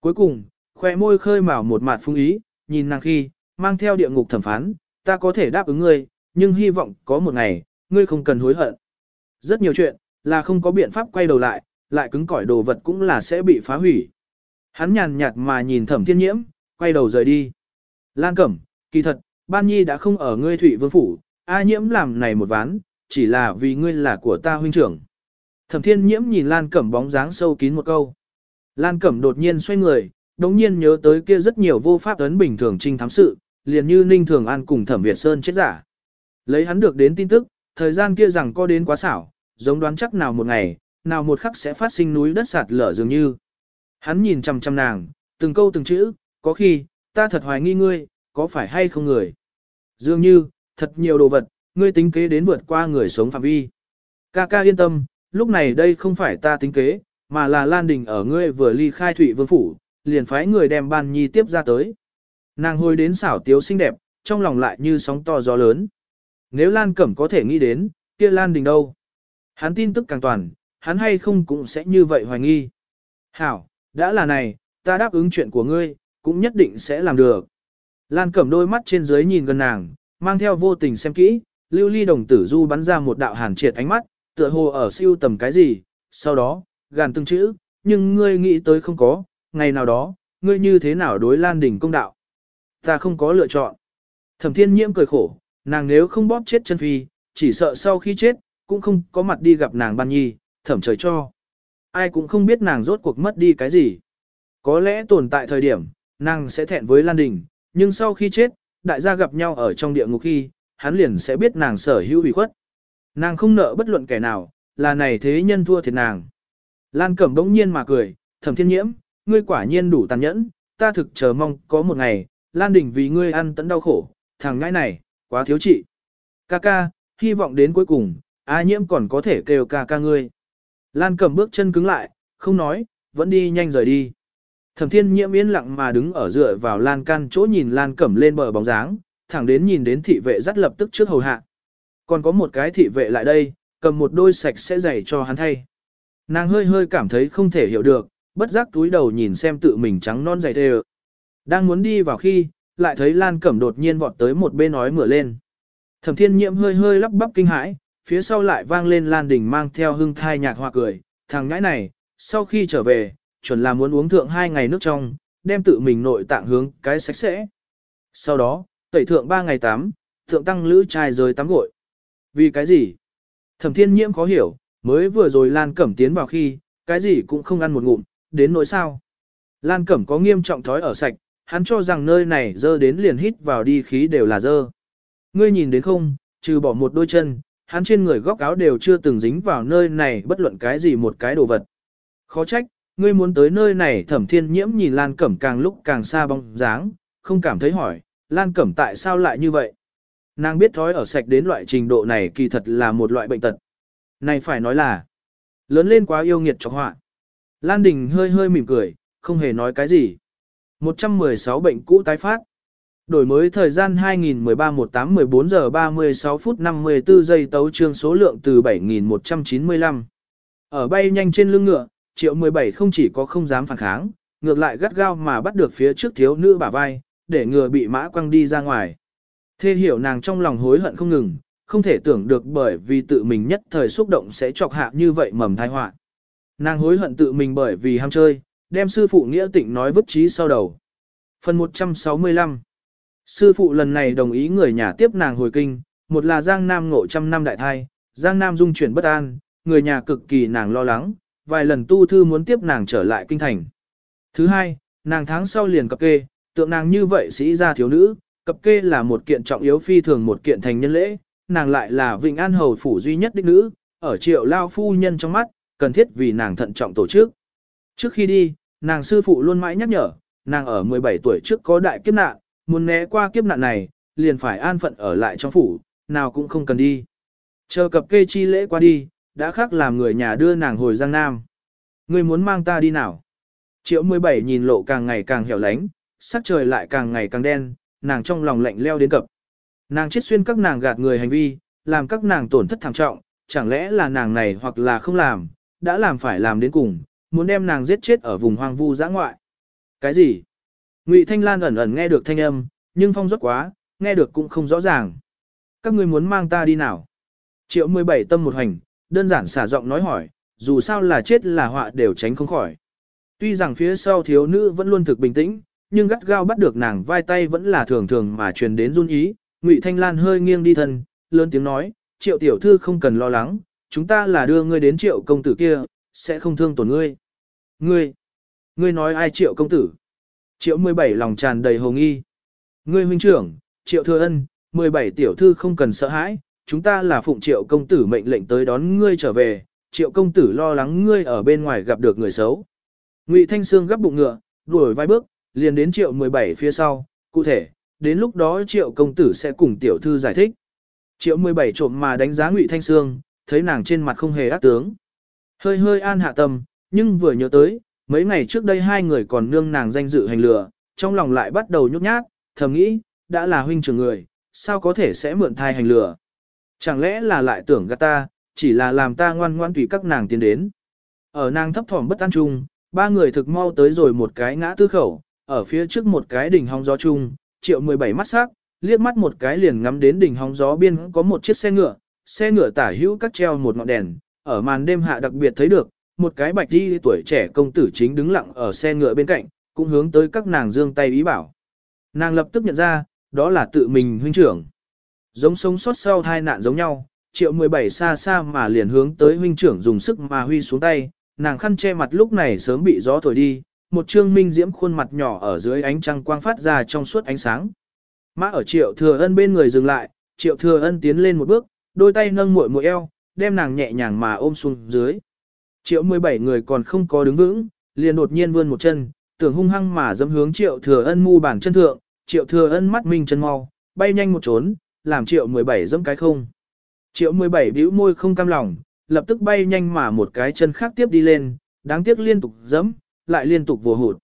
Cuối cùng, khoe môi khơi mào một mặt phung ý, nhìn nàng khi, mang theo địa ngục thẩm phán, ta có thể đáp ứng ngươi, nhưng hy vọng có một ngày, ngươi không cần hối hận. Rất nhiều chuyện, là không có biện pháp quay đầu lại, lại cứng cỏi đồ vật cũng là sẽ bị phá hủy. Hắn nhàn nhạt mà nhìn thẩm thiên nhiễm, quay đầu rời đi. Lan Cẩm, kỳ thật, Ban Nhi đã không ở ngươi thủy Vương Phủ, A nhiễm làm này một ván, chỉ là vì ngươi là của ta huynh trưởng. Thẩm thiên nhiễm nhìn Lan Cẩm bóng dáng sâu kín một câu. Lan Cẩm đột nhiên xoay người, đống nhiên nhớ tới kia rất nhiều vô pháp ấn bình thường trinh thám sự, liền như Ninh Thường An cùng Thẩm Việt Sơn chết giả. Lấy hắn được đến tin tức, thời gian kia rằng có đến quá xảo, giống đoán chắc nào một ngày, nào một khắc sẽ phát sinh núi đất sạt lở dường như. Hắn nhìn chằm chằm nàng, từng câu từng chữ, có khi, ta thật hoài nghi ngươi, có phải hay không người. Dường như, thật nhiều đồ vật, ngươi tính kế đến vượt qua người sống phạm vi. Ca ca yên tâm, lúc này đây không phải ta tính kế, mà là Lan Đình ở ngươi vừa ly khai Thụy Vương Phủ, liền phái người đem ban nhi tiếp ra tới. Nàng hồi đến xảo tiếu xinh đẹp, trong lòng lại như sóng to gió lớn. Nếu Lan Cẩm có thể nghĩ đến, kia Lan Đình đâu? Hắn tin tức càng toàn, hắn hay không cũng sẽ như vậy hoài nghi. Hảo, đã là này, ta đáp ứng chuyện của ngươi, cũng nhất định sẽ làm được. Lan Cẩm đôi mắt trên dưới nhìn gần nàng, mang theo vô tình xem kỹ, lưu ly đồng tử du bắn ra một đạo hàn triệt ánh mắt, tựa hồ ở siêu tầm cái gì, sau đó, gàn từng chữ, nhưng ngươi nghĩ tới không có, ngày nào đó, ngươi như thế nào đối Lan Đình công đạo. Ta không có lựa chọn. Thẩm thiên nhiễm cười khổ, nàng nếu không bóp chết chân phi, chỉ sợ sau khi chết, cũng không có mặt đi gặp nàng ban nhi, thẩm trời cho. Ai cũng không biết nàng rốt cuộc mất đi cái gì. Có lẽ tồn tại thời điểm, nàng sẽ thẹn với Lan Đình, nhưng sau khi chết, đại gia gặp nhau ở trong địa ngục khi, hắn liền sẽ biết nàng sở hữu ủy khuất. Nàng không nợ bất luận kẻ nào, là này thế nhân thua thiệt nàng. Lan Cẩm đống nhiên mà cười, thẩm thiên nhiễm, ngươi quả nhiên đủ tàn nhẫn, ta thực chờ mong có một ngày, Lan Đình vì ngươi ăn tận đau khổ, thằng ngãi này, quá thiếu trị. Ca ca, hy vọng đến cuối cùng, A nhiễm còn có thể kêu ca ca ngươi. Lan Cẩm bước chân cứng lại, không nói, vẫn đi nhanh rời đi. Thẩm thiên nhiễm yên lặng mà đứng ở dựa vào lan can chỗ nhìn lan cẩm lên bờ bóng dáng, thẳng đến nhìn đến thị vệ dắt lập tức trước hầu hạ. Còn có một cái thị vệ lại đây, cầm một đôi sạch sẽ giày cho hắn thay. Nàng hơi hơi cảm thấy không thể hiểu được, bất giác túi đầu nhìn xem tự mình trắng non giày thề. Đang muốn đi vào khi, lại thấy Lan Cẩm đột nhiên vọt tới một bên nói mửa lên. Thẩm thiên nhiễm hơi hơi lắp bắp kinh hãi, phía sau lại vang lên Lan Đình mang theo hưng thai nhạc hoa cười, thằng ngãi này, sau khi trở về, chuẩn là muốn uống thượng hai ngày nước trong, đem tự mình nội tạng hướng cái sạch sẽ. Sau đó, tẩy thượng ba ngày tắm, thượng tăng lữ trai rời tắm gội. Vì cái gì? Thẩm thiên nhiễm khó hiểu, mới vừa rồi Lan Cẩm tiến vào khi, cái gì cũng không ăn một ngụm, đến nỗi sao. Lan Cẩm có nghiêm trọng thói ở sạch, hắn cho rằng nơi này dơ đến liền hít vào đi khí đều là dơ. Ngươi nhìn đến không, trừ bỏ một đôi chân, hắn trên người góc áo đều chưa từng dính vào nơi này bất luận cái gì một cái đồ vật. Khó trách, Ngươi muốn tới nơi này thẩm thiên nhiễm nhìn Lan Cẩm càng lúc càng xa bóng dáng, không cảm thấy hỏi, Lan Cẩm tại sao lại như vậy? Nàng biết thói ở sạch đến loại trình độ này kỳ thật là một loại bệnh tật. Này phải nói là, lớn lên quá yêu nghiệt cho họa. Lan Đình hơi hơi mỉm cười, không hề nói cái gì. 116 bệnh cũ tái phát. Đổi mới thời gian 2013-18-14 giờ 36 phút 54 giây tấu trương số lượng từ 7.195. Ở bay nhanh trên lưng ngựa, triệu 17 không chỉ có không dám phản kháng, ngược lại gắt gao mà bắt được phía trước thiếu nữ bả vai, để ngựa bị mã quăng đi ra ngoài. Thê hiểu nàng trong lòng hối hận không ngừng, không thể tưởng được bởi vì tự mình nhất thời xúc động sẽ chọc hạ như vậy mầm thai họa. Nàng hối hận tự mình bởi vì ham chơi, đem sư phụ nghĩa tịnh nói vứt trí sau đầu. Phần 165 Sư phụ lần này đồng ý người nhà tiếp nàng hồi kinh, một là Giang Nam ngộ trăm năm đại thai, Giang Nam dung chuyển bất an, người nhà cực kỳ nàng lo lắng, vài lần tu thư muốn tiếp nàng trở lại kinh thành. Thứ hai, nàng tháng sau liền cập kê, tượng nàng như vậy sĩ gia thiếu nữ, cập kê là một kiện trọng yếu phi thường một kiện thành nhân lễ, nàng lại là Vịnh An Hầu phủ duy nhất đích nữ, ở triệu lao phu nhân trong mắt, cần thiết vì nàng thận trọng tổ chức. Trước khi đi, nàng sư phụ luôn mãi nhắc nhở, nàng ở 17 tuổi trước có đại kiếp nạn, muốn né qua kiếp nạn này, liền phải an phận ở lại trong phủ, nào cũng không cần đi. Chờ cập kê chi lễ qua đi, đã khác làm người nhà đưa nàng hồi Giang Nam. Người muốn mang ta đi nào? Triệu 17 nhìn lộ càng ngày càng hẻo lánh, sắc trời lại càng ngày càng đen, nàng trong lòng lạnh leo đến cập. Nàng chết xuyên các nàng gạt người hành vi, làm các nàng tổn thất thảm trọng, chẳng lẽ là nàng này hoặc là không làm, đã làm phải làm đến cùng, muốn đem nàng giết chết ở vùng hoang vu giã ngoại. Cái gì? Ngụy Thanh Lan ẩn ẩn nghe được thanh âm, nhưng phong rất quá, nghe được cũng không rõ ràng. Các ngươi muốn mang ta đi nào? Triệu 17 tâm một hành, đơn giản xả giọng nói hỏi, dù sao là chết là họa đều tránh không khỏi. Tuy rằng phía sau thiếu nữ vẫn luôn thực bình tĩnh, nhưng gắt gao bắt được nàng vai tay vẫn là thường thường mà truyền đến run ý. Ngụy Thanh Lan hơi nghiêng đi thân, lớn tiếng nói, triệu tiểu thư không cần lo lắng, chúng ta là đưa ngươi đến triệu công tử kia, sẽ không thương tổn ngươi. Ngươi, ngươi nói ai triệu công tử? Triệu 17 lòng tràn đầy hồ nghi. Ngươi huynh trưởng, triệu thừa ân, 17 tiểu thư không cần sợ hãi, chúng ta là phụng triệu công tử mệnh lệnh tới đón ngươi trở về, triệu công tử lo lắng ngươi ở bên ngoài gặp được người xấu. Ngụy Thanh Sương gấp bụng ngựa, đuổi vài bước, liền đến triệu 17 phía sau, cụ thể, đến lúc đó triệu công tử sẽ cùng tiểu thư giải thích. Triệu 17 trộm mà đánh giá Ngụy Thanh Sương, thấy nàng trên mặt không hề ác tướng. Hơi hơi an hạ tâm, nhưng vừa nhớ tới, mấy ngày trước đây hai người còn nương nàng danh dự hành lừa, trong lòng lại bắt đầu nhút nhát, thầm nghĩ, đã là huynh trưởng người, sao có thể sẽ mượn thai hành lừa. Chẳng lẽ là lại tưởng gạt ta, chỉ là làm ta ngoan ngoan tùy các nàng tiến đến. Ở nàng thấp thỏm bất an chung, ba người thực mau tới rồi một cái ngã tư khẩu, ở phía trước một cái đỉnh hóng gió chung, triệu 17 mắt sắc, liếc mắt một cái liền ngắm đến đỉnh hóng gió biên có một chiếc xe ngựa, xe ngựa tả hữu cắt treo một ngọn đèn, ở màn đêm hạ đặc biệt thấy được, một cái bạch đi tuổi trẻ công tử chính đứng lặng ở xe ngựa bên cạnh, cũng hướng tới các nàng dương tay ý bảo. Nàng lập tức nhận ra, đó là tự mình huynh trưởng. Giống sống sót sau hai nạn giống nhau, triệu 17 xa xa mà liền hướng tới huynh trưởng dùng sức mà huy xuống tay, nàng khăn che mặt lúc này sớm bị gió thổi đi, một trương minh diễm khuôn mặt nhỏ ở dưới ánh trăng quang phát ra trong suốt ánh sáng. Mã ở triệu thừa ân bên người dừng lại, triệu thừa ân tiến lên một bước, đôi tay nâng muội muội eo, đem nàng nhẹ nhàng mà ôm xuống dưới. Triệu 17 người còn không có đứng vững, liền đột nhiên vươn một chân, tưởng hung hăng mà dẫm hướng triệu thừa ân mu bàn chân thượng, triệu thừa ân mắt minh chân mau, bay nhanh một trốn, làm triệu 17 dẫm cái không. Triệu 17 bĩu môi không cam lòng, lập tức bay nhanh mà một cái chân khác tiếp đi lên, đáng tiếc liên tục dẫm, lại liên tục vô hụt.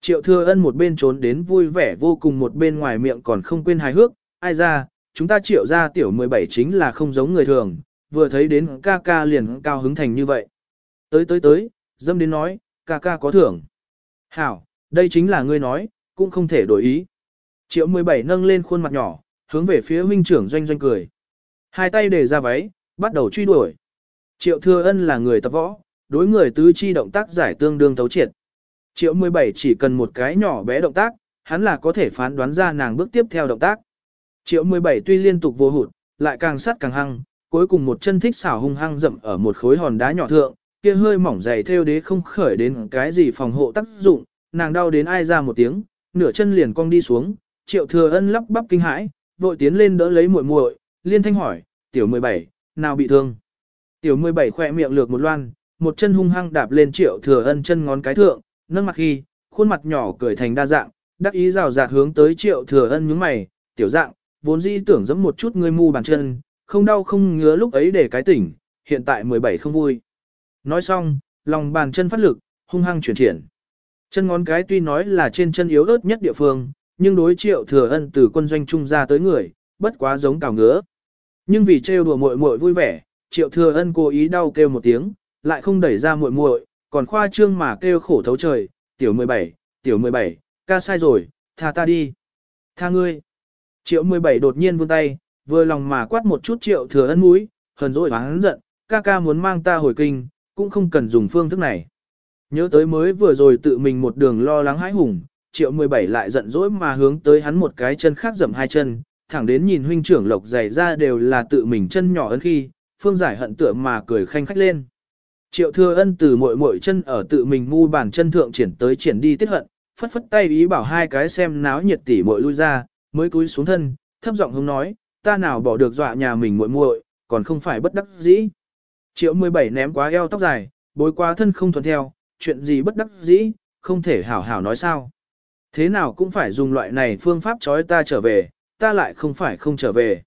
Triệu thừa ân một bên trốn đến vui vẻ vô cùng một bên ngoài miệng còn không quên hài hước, ai ra, chúng ta triệu ra tiểu 17 chính là không giống người thường, vừa thấy đến ca ca liền cao hứng thành như vậy. Tới tới tới, dâm đến nói, ca ca có thưởng. Hảo, đây chính là ngươi nói, cũng không thể đổi ý. Triệu 17 nâng lên khuôn mặt nhỏ, hướng về phía huynh trưởng doanh doanh cười. Hai tay để ra váy, bắt đầu truy đuổi. Triệu thừa ân là người tập võ, đối người tứ chi động tác giải tương đương thấu triệt. Triệu 17 chỉ cần một cái nhỏ bé động tác, hắn là có thể phán đoán ra nàng bước tiếp theo động tác. Triệu 17 tuy liên tục vô hụt, lại càng sát càng hăng, cuối cùng một chân thích xảo hung hăng dậm ở một khối hòn đá nhỏ thượng, kia hơi mỏng dày theo đế không khởi đến cái gì phòng hộ tác dụng, nàng đau đến ai ra một tiếng, nửa chân liền cong đi xuống, triệu thừa ân lắp bắp kinh hãi, vội tiến lên đỡ lấy muội muội, liên thanh hỏi, tiểu 17, nào bị thương? Tiểu 17 khỏe miệng lược một loan, một chân hung hăng đạp lên triệu thừa ân chân ngón cái thượng, nâng mặt khi, khuôn mặt nhỏ cười thành đa dạng, đắc ý rào rạt hướng tới triệu thừa ân nhướng mày, tiểu dạng, vốn dĩ tưởng giẫm một chút ngươi mu bàn chân, không đau không ngứa lúc ấy để cái tỉnh, hiện tại 17 không vui. Nói xong, lòng bàn chân phát lực, hung hăng chuyển triển. Chân ngón cái tuy nói là trên chân yếu ớt nhất địa phương, nhưng đối triệu thừa ân từ quân doanh trung ra tới người, bất quá giống cào ngứa. Nhưng vì trêu đùa muội muội vui vẻ, triệu thừa ân cố ý đau kêu một tiếng, lại không đẩy ra muội muội, còn khoa trương mà kêu khổ thấu trời, tiểu 17, tiểu 17, ca sai rồi, tha ta đi. Tha ngươi. Triệu 17 đột nhiên vươn tay, vừa lòng mà quát một chút triệu thừa ân mũi, hờn dỗi hắn giận, ca ca muốn mang ta hồi kinh, cũng không cần dùng phương thức này. Nhớ tới mới vừa rồi tự mình một đường lo lắng hãi hùng, triệu 17 lại giận dỗi mà hướng tới hắn một cái chân khác dầm hai chân, thẳng đến nhìn huynh trưởng lộc dày ra đều là tự mình chân nhỏ ấn khi, phương giải hận tựa mà cười khanh khách lên. Triệu thừa ân từ mội mội chân ở tự mình mu bàn chân thượng triển tới triển đi tiết hận, phất phất tay ý bảo hai cái xem náo nhiệt tỉ muội lui ra, mới cúi xuống thân, thấp giọng hướng nói, ta nào bỏ được dọa nhà mình muội muội, còn không phải bất đắc dĩ. Triệu 17 ném quá eo tóc dài, bối quá thân không thuận theo, chuyện gì bất đắc dĩ, không thể hảo hảo nói sao. Thế nào cũng phải dùng loại này phương pháp trói ta trở về, ta lại không phải không trở về.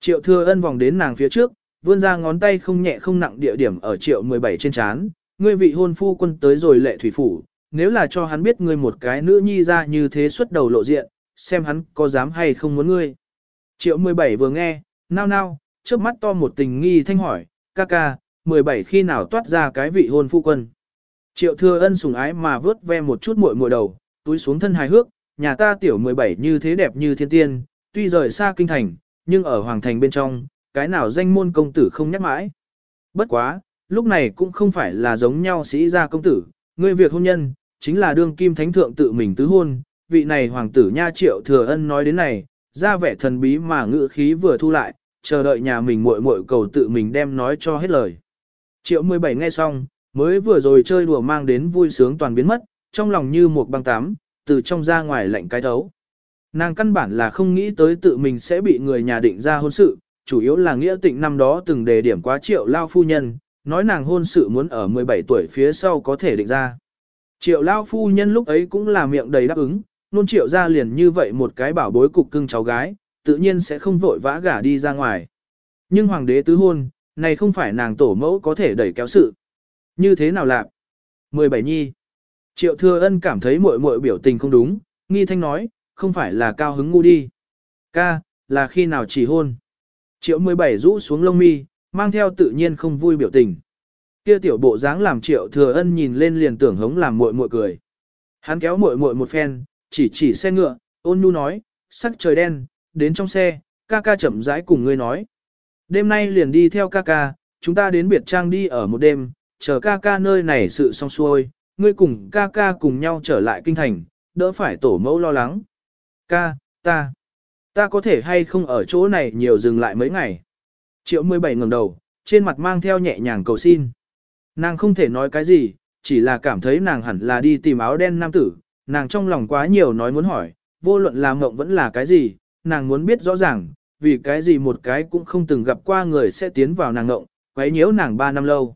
Triệu thừa ân vòng đến nàng phía trước, vươn ra ngón tay không nhẹ không nặng địa điểm ở triệu 17 trên chán. Ngươi vị hôn phu quân tới rồi lệ thủy phủ, nếu là cho hắn biết ngươi một cái nữ nhi ra như thế xuất đầu lộ diện, xem hắn có dám hay không muốn ngươi. Triệu 17 vừa nghe, nao nao, trước mắt to một tình nghi thanh hỏi, ca ca, 17 khi nào toát ra cái vị hôn phu quân. Triệu thừa ân sùng ái mà vớt ve một chút muội muội đầu, túi xuống thân hài hước, nhà ta tiểu 17 như thế đẹp như thiên tiên, tuy rời xa kinh thành, nhưng ở hoàng thành bên trong, cái nào danh môn công tử không nhắc mãi. Bất quá, lúc này cũng không phải là giống nhau sĩ gia công tử, người việc hôn nhân, chính là đương kim thánh thượng tự mình tứ hôn, vị này hoàng tử nha triệu thừa ân nói đến này, ra vẻ thần bí mà ngự khí vừa thu lại, chờ đợi nhà mình muội muội cầu tự mình đem nói cho hết lời. Triệu 17 nghe xong, mới vừa rồi chơi đùa mang đến vui sướng toàn biến mất, trong lòng như một băng tám, từ trong ra ngoài lạnh cái thấu. Nàng căn bản là không nghĩ tới tự mình sẽ bị người nhà định ra hôn sự, chủ yếu là nghĩa tịnh năm đó từng đề điểm quá triệu lao phu nhân, nói nàng hôn sự muốn ở 17 tuổi phía sau có thể định ra. Triệu lao phu nhân lúc ấy cũng là miệng đầy đáp ứng, nôn triệu ra liền như vậy một cái bảo bối cục cưng cháu gái, tự nhiên sẽ không vội vã gả đi ra ngoài. Nhưng hoàng đế tứ hôn, này không phải nàng tổ mẫu có thể đẩy kéo sự. Như thế nào lạc? 17 nhi. Triệu thừa ân cảm thấy muội muội biểu tình không đúng, nghi thanh nói, không phải là cao hứng ngu đi. Ca, là khi nào chỉ hôn. Triệu 17 rũ xuống lông mi, mang theo tự nhiên không vui biểu tình. Kia tiểu bộ dáng làm triệu thừa ân nhìn lên liền tưởng hống làm muội muội cười. Hắn kéo muội muội một phen, chỉ chỉ xe ngựa, ôn nhu nói, sắc trời đen, đến trong xe, ca ca chậm rãi cùng ngươi nói. Đêm nay liền đi theo ca ca, chúng ta đến biệt trang đi ở một đêm, chờ ca ca nơi này sự xong xuôi, ngươi cùng ca ca cùng nhau trở lại kinh thành, đỡ phải tổ mẫu lo lắng. Ca, ta, ta có thể hay không ở chỗ này nhiều dừng lại mấy ngày. Triệu 17 ngẩng đầu, trên mặt mang theo nhẹ nhàng cầu xin. Nàng không thể nói cái gì, chỉ là cảm thấy nàng hẳn là đi tìm áo đen nam tử, nàng trong lòng quá nhiều nói muốn hỏi, vô luận là mộng vẫn là cái gì, nàng muốn biết rõ ràng, vì cái gì một cái cũng không từng gặp qua người sẽ tiến vào nàng ngộng, quấy nhiễu nàng ba năm lâu.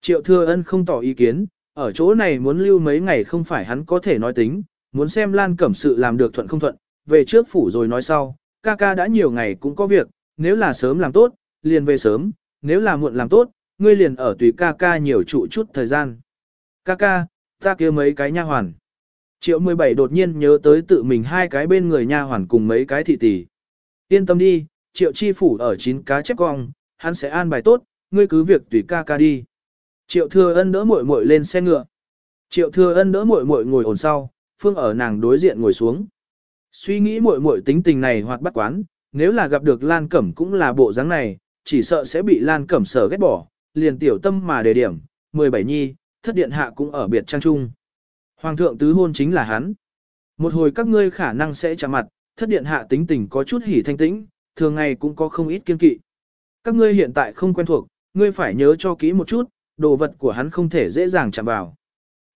Triệu thừa ân không tỏ ý kiến, ở chỗ này muốn lưu mấy ngày không phải hắn có thể nói tính, muốn xem Lan Cẩm sự làm được thuận không thuận, về trước phủ rồi nói sau, ca ca đã nhiều ngày cũng có việc, nếu là sớm làm tốt, liền về sớm, nếu là muộn làm tốt, ngươi liền ở tùy ca ca nhiều trụ chút thời gian. Ca ca, ta kia mấy cái nha hoàn. Triệu 17 đột nhiên nhớ tới tự mình hai cái bên người nha hoàn cùng mấy cái thị tỷ. Yên tâm đi, triệu chi phủ ở chín cá chép cong, hắn sẽ an bài tốt, ngươi cứ việc tùy ca ca đi. Triệu thừa ân đỡ muội muội lên xe ngựa. Triệu thừa ân đỡ muội muội ngồi ổn sau, phương ở nàng đối diện ngồi xuống. Suy nghĩ muội muội tính tình này hoặc bắt quán, nếu là gặp được Lan Cẩm cũng là bộ dáng này, chỉ sợ sẽ bị Lan Cẩm sở ghét bỏ, liền tiểu tâm mà đề điểm, 17 nhi, thất điện hạ cũng ở biệt trang trung. Hoàng thượng tứ hôn chính là hắn. Một hồi các ngươi khả năng sẽ chạm mặt, thất điện hạ tính tình có chút hỉ thanh tĩnh, thường ngày cũng có không ít kiên kỵ. Các ngươi hiện tại không quen thuộc, ngươi phải nhớ cho kỹ một chút, đồ vật của hắn không thể dễ dàng chạm vào.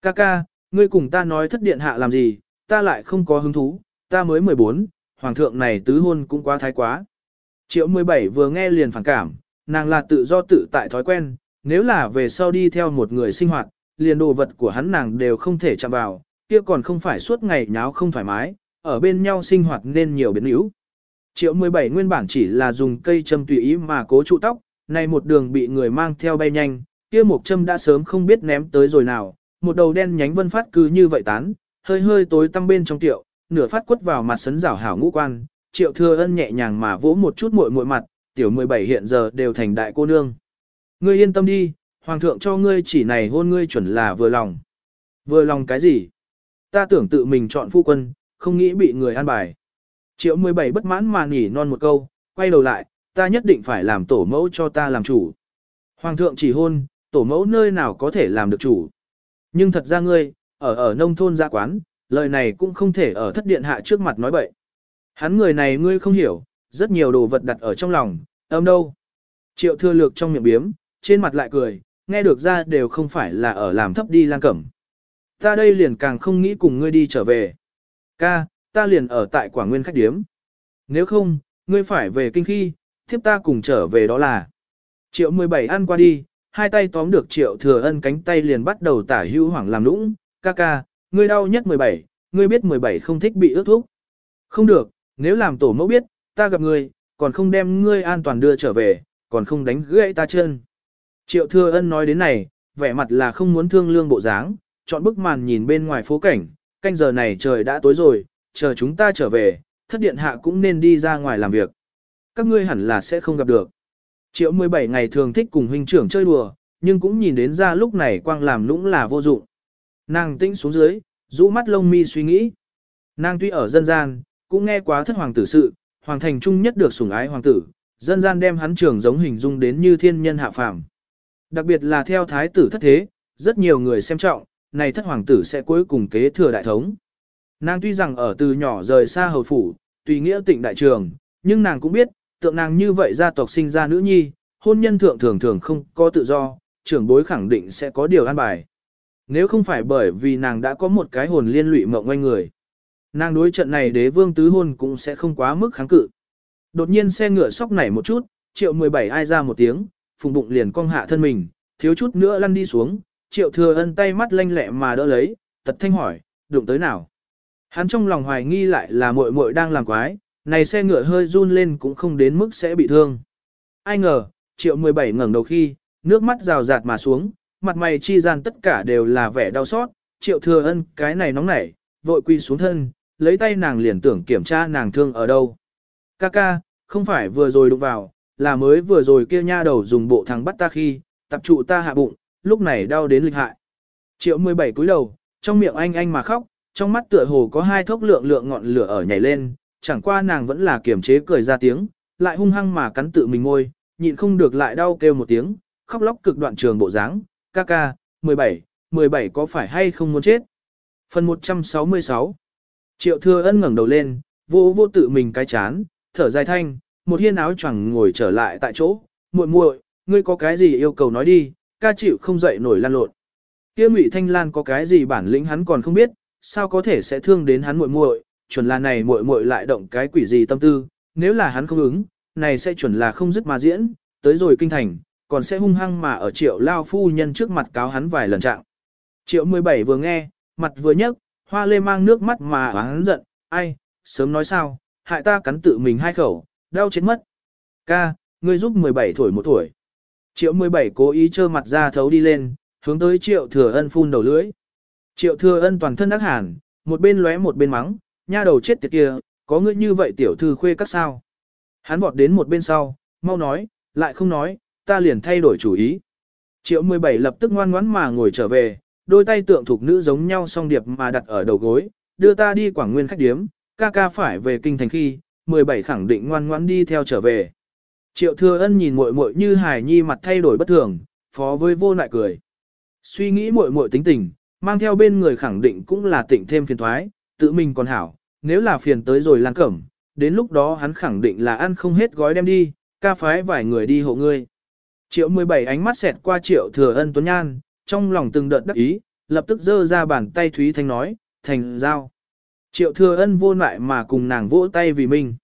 Ca ca, ngươi cùng ta nói thất điện hạ làm gì, ta lại không có hứng thú, ta mới 14, hoàng thượng này tứ hôn cũng quá thái quá. Triệu 17 vừa nghe liền phản cảm, nàng là tự do tự tại thói quen, nếu là về sau đi theo một người sinh hoạt, liền đồ vật của hắn nàng đều không thể chạm vào, kia còn không phải suốt ngày nháo không thoải mái, ở bên nhau sinh hoạt nên nhiều biến yếu. Triệu 17 nguyên bản chỉ là dùng cây châm tùy ý mà cố trụ tóc, nay một đường bị người mang theo bay nhanh, kia một châm đã sớm không biết ném tới rồi nào, một đầu đen nhánh vân phát cứ như vậy tán, hơi hơi tối tăm bên trong tiệu, nửa phát quất vào mặt sấn rảo hảo ngũ quan, triệu thừa ân nhẹ nhàng mà vỗ một chút muội muội mặt, tiểu 17 hiện giờ đều thành đại cô nương. Ngươi yên tâm đi, hoàng thượng cho ngươi chỉ này hôn ngươi chuẩn là vừa lòng. Vừa lòng cái gì? Ta tưởng tự mình chọn phu quân, không nghĩ bị người an bài. Triệu 17 bất mãn mà nhỉ non một câu, quay đầu lại, ta nhất định phải làm tổ mẫu cho ta làm chủ. Hoàng thượng chỉ hôn, tổ mẫu nơi nào có thể làm được chủ. Nhưng thật ra ngươi, ở ở nông thôn gia quán, lời này cũng không thể ở thất điện hạ trước mặt nói bậy. Hắn người này ngươi không hiểu, rất nhiều đồ vật đặt ở trong lòng, âm đâu. Triệu thưa lược trong miệng biếm, trên mặt lại cười, nghe được ra đều không phải là ở làm thấp đi lan cẩm. Ta đây liền càng không nghĩ cùng ngươi đi trở về. Ca, ta liền ở tại quả nguyên khách điếm. Nếu không, ngươi phải về kinh khi, thiếp ta cùng trở về đó là. Triệu 17 ăn qua đi, hai tay tóm được triệu thừa ân cánh tay liền bắt đầu tả hưu hoảng làm lũng, ca ca, ngươi đau nhất 17, ngươi biết 17 không thích bị ước thúc. Không được, nếu làm tổ mẫu biết, ta gặp ngươi, còn không đem ngươi an toàn đưa trở về, còn không đánh gãy ta chân. Triệu thừa ân nói đến này, vẻ mặt là không muốn thương lương bộ dáng, chọn bức màn nhìn bên ngoài phố cảnh, canh giờ này trời đã tối rồi, chờ chúng ta trở về, thất điện hạ cũng nên đi ra ngoài làm việc. Các ngươi hẳn là sẽ không gặp được. Triệu 17 ngày thường thích cùng huynh trưởng chơi đùa, nhưng cũng nhìn đến ra lúc này quang làm lũng là vô dụng. Nàng tĩnh xuống dưới, rũ mắt lông mi suy nghĩ. Nàng tuy ở dân gian, cũng nghe quá thất hoàng tử sự, hoàng thành trung nhất được sủng ái hoàng tử, dân gian đem hắn trưởng giống hình dung đến như thiên nhân hạ phàm. Đặc biệt là theo thái tử thất thế, rất nhiều người xem trọng, này thất hoàng tử sẽ cuối cùng kế thừa đại thống. Nàng tuy rằng ở từ nhỏ rời xa hầu phủ, tùy nghĩa tịnh đại trường, nhưng nàng cũng biết, tượng nàng như vậy gia tộc sinh ra nữ nhi, hôn nhân thượng thường thường không có tự do, trưởng bối khẳng định sẽ có điều an bài. Nếu không phải bởi vì nàng đã có một cái hồn liên lụy mộng quanh người. Nàng đối trận này đế vương tứ hôn cũng sẽ không quá mức kháng cự. Đột nhiên xe ngựa sóc nảy một chút, triệu 17 ai ra một tiếng, phùng bụng liền cong hạ thân mình, thiếu chút nữa lăn đi xuống, triệu thừa ân tay mắt lanh lẹ mà đỡ lấy, tật thanh hỏi, đụng tới nào. Hắn trong lòng hoài nghi lại là muội muội đang làm quái, này xe ngựa hơi run lên cũng không đến mức sẽ bị thương. Ai ngờ, triệu 17 ngẩng đầu khi, nước mắt rào rạt mà xuống, mặt mày chi gian tất cả đều là vẻ đau xót, triệu thừa ân cái này nóng nảy, vội quy xuống thân, lấy tay nàng liền tưởng kiểm tra nàng thương ở đâu. Ca ca, không phải vừa rồi đụng vào, là mới vừa rồi kia nha đầu dùng bộ thằng bắt ta khi, tập trụ ta hạ bụng, lúc này đau đến lịch hại. Triệu 17 cúi đầu, trong miệng anh anh mà khóc, trong mắt tựa hồ có hai thốc lượng lượng ngọn lửa ở nhảy lên, chẳng qua nàng vẫn là kiềm chế cười ra tiếng, lại hung hăng mà cắn tự mình ngôi, nhịn không được lại đau kêu một tiếng, khóc lóc cực đoạn trường bộ dáng, ca ca, 17, 17 có phải hay không muốn chết? Phần 166 Triệu thừa ân ngẩng đầu lên, vô vô tự mình cái chán, thở dài thanh, một hiên áo choàng ngồi trở lại tại chỗ, muội muội, ngươi có cái gì yêu cầu nói đi, ca chịu không dậy nổi lan lộn. Kia Ngụy Thanh Lan có cái gì bản lĩnh hắn còn không biết, sao có thể sẽ thương đến hắn muội muội, chuẩn là này muội muội lại động cái quỷ gì tâm tư, nếu là hắn không ứng, này sẽ chuẩn là không dứt mà diễn, tới rồi kinh thành, còn sẽ hung hăng mà ở triệu lao phu nhân trước mặt cáo hắn vài lần trạng. Triệu 17 vừa nghe, mặt vừa nhấc, hoa lê mang nước mắt mà hắn giận, ai, sớm nói sao, hại ta cắn tự mình hai khẩu, đau chết mất. Ca, ngươi giúp 17 tuổi một tuổi. Triệu 17 cố ý trơ mặt ra thấu đi lên, hướng tới triệu thừa ân phun đầu lưỡi. Triệu thừa ân toàn thân ác hàn, một bên lóe một bên mắng, nha đầu chết tiệt kia, có ngươi như vậy tiểu thư khuê các sao. Hắn vọt đến một bên sau, mau nói, lại không nói, ta liền thay đổi chủ ý. Triệu 17 lập tức ngoan ngoãn mà ngồi trở về, đôi tay tượng thuộc nữ giống nhau song điệp mà đặt ở đầu gối, đưa ta đi quảng nguyên khách điếm, ca ca phải về kinh thành khi, 17 khẳng định ngoan ngoãn đi theo trở về. Triệu thừa ân nhìn muội muội như hài nhi mặt thay đổi bất thường, phó với vô lại cười. Suy nghĩ muội muội tính tình, mang theo bên người khẳng định cũng là tịnh thêm phiền thoái, tự mình còn hảo, nếu là phiền tới rồi lan cẩm, đến lúc đó hắn khẳng định là ăn không hết gói đem đi, ca phái vài người đi hộ ngươi. Triệu 17 ánh mắt xẹt qua triệu thừa ân tuấn nhan, trong lòng từng đợt đắc ý, lập tức giơ ra bàn tay Thúy Thanh nói, thành giao. Triệu thừa ân vô lại mà cùng nàng vỗ tay vì mình.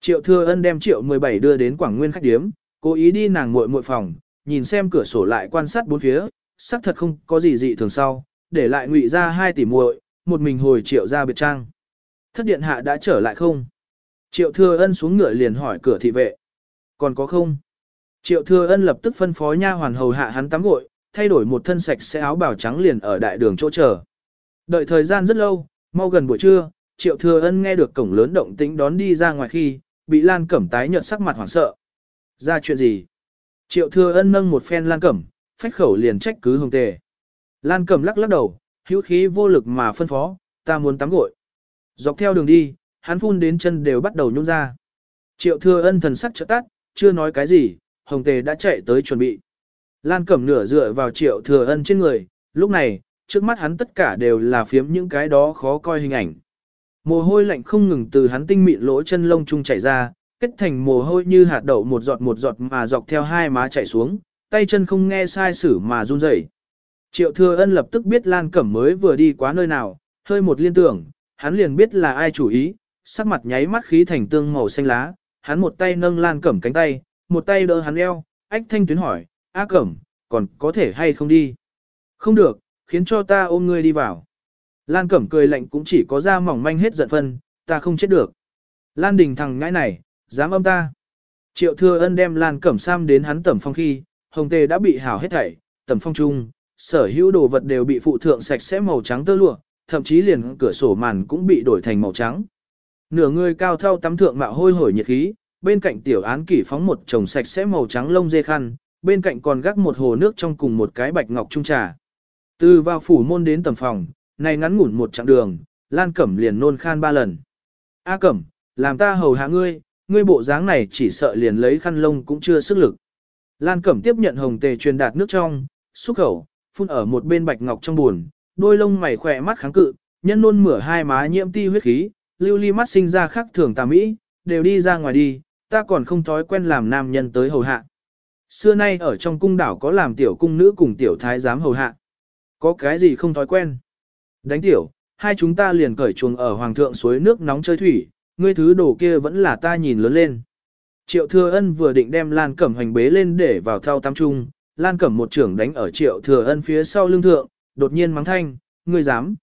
Triệu thừa ân đem triệu 17 đưa đến Quảng Nguyên khách điếm, cố ý đi nàng muội muội phòng, nhìn xem cửa sổ lại quan sát bốn phía, xác thật không có gì dị thường sau, để lại ngụy ra hai tỷ muội, một mình hồi triệu ra biệt trang. Thất điện hạ đã trở lại không? Triệu thừa ân xuống ngựa liền hỏi cửa thị vệ. Còn có không? Triệu thừa ân lập tức phân phó nha hoàn hầu hạ hắn tắm gội, thay đổi một thân sạch sẽ áo bào trắng liền ở đại đường chỗ chờ. Đợi thời gian rất lâu, mau gần buổi trưa, Triệu Thừa Ân nghe được cổng lớn động tĩnh đón đi ra ngoài khi, bị Lan Cẩm tái nhợt sắc mặt hoảng sợ. Ra chuyện gì? Triệu Thừa Ân nâng một phen Lan Cẩm, phách khẩu liền trách cứ Hồng Tề. Lan Cẩm lắc lắc đầu, hữu khí vô lực mà phân phó, ta muốn tắm gội. Dọc theo đường đi, hắn phun đến chân đều bắt đầu nhung ra. Triệu Thừa Ân thần sắc trợ tắt, chưa nói cái gì, Hồng Tề đã chạy tới chuẩn bị. Lan Cẩm nửa dựa vào Triệu Thừa Ân trên người, lúc này, trước mắt hắn tất cả đều là phiếm những cái đó khó coi hình ảnh. Mồ hôi lạnh không ngừng từ hắn tinh mịn lỗ chân lông trung chảy ra, kết thành mồ hôi như hạt đậu một giọt một giọt mà dọc theo hai má chảy xuống, tay chân không nghe sai sử mà run rẩy. Triệu Thừa Ân lập tức biết Lan Cẩm mới vừa đi quá nơi nào, hơi một liên tưởng, hắn liền biết là ai chủ ý, sắc mặt nháy mắt khí thành tương màu xanh lá, hắn một tay nâng Lan Cẩm cánh tay, một tay đỡ hắn eo, ách thanh tuyến hỏi, A Cẩm, còn có thể hay không đi? Không được, khiến cho ta ôm ngươi đi vào. Lan Cẩm cười lạnh cũng chỉ có da mỏng manh hết giận phân, ta không chết được. Lan Đình thằng ngãi này, dám âm ta. Triệu Thừa Ân đem Lan Cẩm Sam đến hắn tẩm phong khi, hồng tề đã bị hảo hết thảy, tẩm phong chung, sở hữu đồ vật đều bị phụ thượng sạch sẽ màu trắng tơ lụa, thậm chí liền cửa sổ màn cũng bị đổi thành màu trắng. Nửa người cao thâu tắm thượng mạo hôi hổi nhiệt khí, bên cạnh tiểu án kỷ phóng một chồng sạch sẽ màu trắng lông dê khăn, bên cạnh còn gác một hồ nước trong cùng một cái bạch ngọc trung trà. Từ vào phủ môn đến tầm phòng, này ngắn ngủn một chặng đường, Lan Cẩm liền nôn khan ba lần. A Cẩm, làm ta hầu hạ ngươi, ngươi bộ dáng này chỉ sợ liền lấy khăn lông cũng chưa sức lực. Lan Cẩm tiếp nhận hồng tề truyền đạt nước trong, xúc khẩu, phun ở một bên bạch ngọc trong buồn, đôi lông mày khỏe mắt kháng cự, nhân nôn mửa hai má nhiễm ti huyết khí, lưu ly mắt sinh ra khắc thường tà mỹ, đều đi ra ngoài đi, ta còn không thói quen làm nam nhân tới hầu hạ. Xưa nay ở trong cung đảo có làm tiểu cung nữ cùng tiểu thái giám hầu hạ. Có cái gì không thói quen? Đánh tiểu, hai chúng ta liền cởi chuồng ở hoàng thượng suối nước nóng chơi thủy, ngươi thứ đồ kia vẫn là ta nhìn lớn lên. Triệu Thừa Ân vừa định đem Lan Cẩm hành bế lên để vào thao tam trung, Lan Cẩm một trưởng đánh ở Triệu Thừa Ân phía sau lưng thượng, đột nhiên mắng thanh, ngươi dám.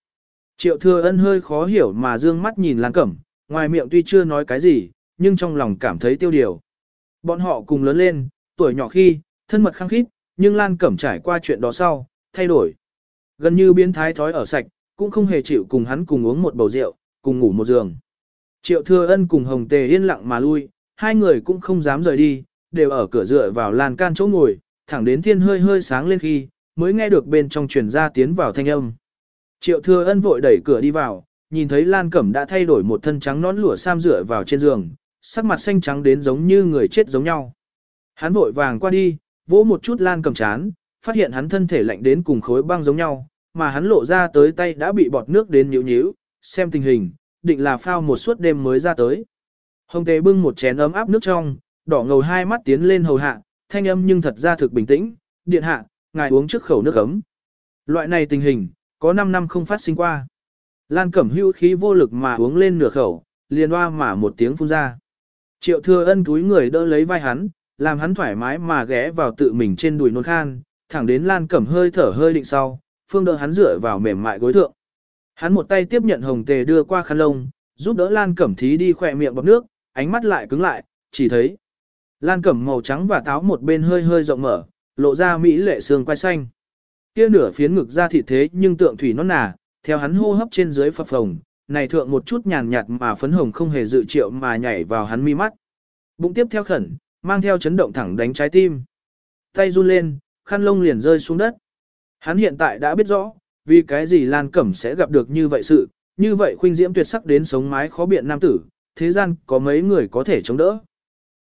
Triệu Thừa Ân hơi khó hiểu mà dương mắt nhìn Lan Cẩm, ngoài miệng tuy chưa nói cái gì, nhưng trong lòng cảm thấy tiêu điều. Bọn họ cùng lớn lên, tuổi nhỏ khi, thân mật khăng khít, nhưng Lan Cẩm trải qua chuyện đó sau, thay đổi. Gần như biến thái thói ở sạch, cũng không hề chịu cùng hắn cùng uống một bầu rượu, cùng ngủ một giường. Triệu Thừa Ân cùng Hồng Tề yên lặng mà lui, hai người cũng không dám rời đi, đều ở cửa dựa vào lan can chỗ ngồi, thẳng đến thiên hơi hơi sáng lên khi, mới nghe được bên trong truyền ra tiến vào thanh âm. Triệu Thừa Ân vội đẩy cửa đi vào, nhìn thấy Lan Cẩm đã thay đổi một thân trắng nón lụa sam dựa vào trên giường, sắc mặt xanh trắng đến giống như người chết giống nhau. Hắn vội vàng qua đi, vỗ một chút Lan Cẩm chán, phát hiện hắn thân thể lạnh đến cùng khối băng giống nhau, mà hắn lộ ra tới tay đã bị bọt nước đến nhíu nhíu, xem tình hình, định là phao một suốt đêm mới ra tới. Hồng Tề bưng một chén ấm áp nước trong, đỏ ngầu hai mắt tiến lên hầu hạ, thanh âm nhưng thật ra thực bình tĩnh, điện hạ, ngài uống trước khẩu nước ấm. Loại này tình hình, có 5 năm không phát sinh qua. Lan Cẩm hưu khí vô lực mà uống lên nửa khẩu, liền hoa mà một tiếng phun ra. Triệu thừa ân túi người đỡ lấy vai hắn, làm hắn thoải mái mà ghé vào tự mình trên đùi nôn khan, thẳng đến Lan Cẩm hơi thở hơi định sau, phương đỡ hắn dựa vào mềm mại gối thượng. Hắn một tay tiếp nhận hồng tề đưa qua khăn lông, giúp đỡ Lan Cẩm thí đi khỏe miệng bọc nước, ánh mắt lại cứng lại, chỉ thấy. Lan Cẩm màu trắng và táo một bên hơi hơi rộng mở, lộ ra mỹ lệ xương quai xanh. Kia nửa phiến ngực ra thịt thế nhưng tượng thủy nó nà, theo hắn hô hấp trên dưới phập phồng, này thượng một chút nhàn nhạt mà phấn hồng không hề dự triệu mà nhảy vào hắn mi mắt. Bụng tiếp theo khẩn, mang theo chấn động thẳng đánh trái tim. Tay run lên, khăn lông liền rơi xuống đất. Hắn hiện tại đã biết rõ, vì cái gì Lan Cẩm sẽ gặp được như vậy sự, như vậy khuynh diễm tuyệt sắc đến sống mái khó biện nam tử, thế gian có mấy người có thể chống đỡ.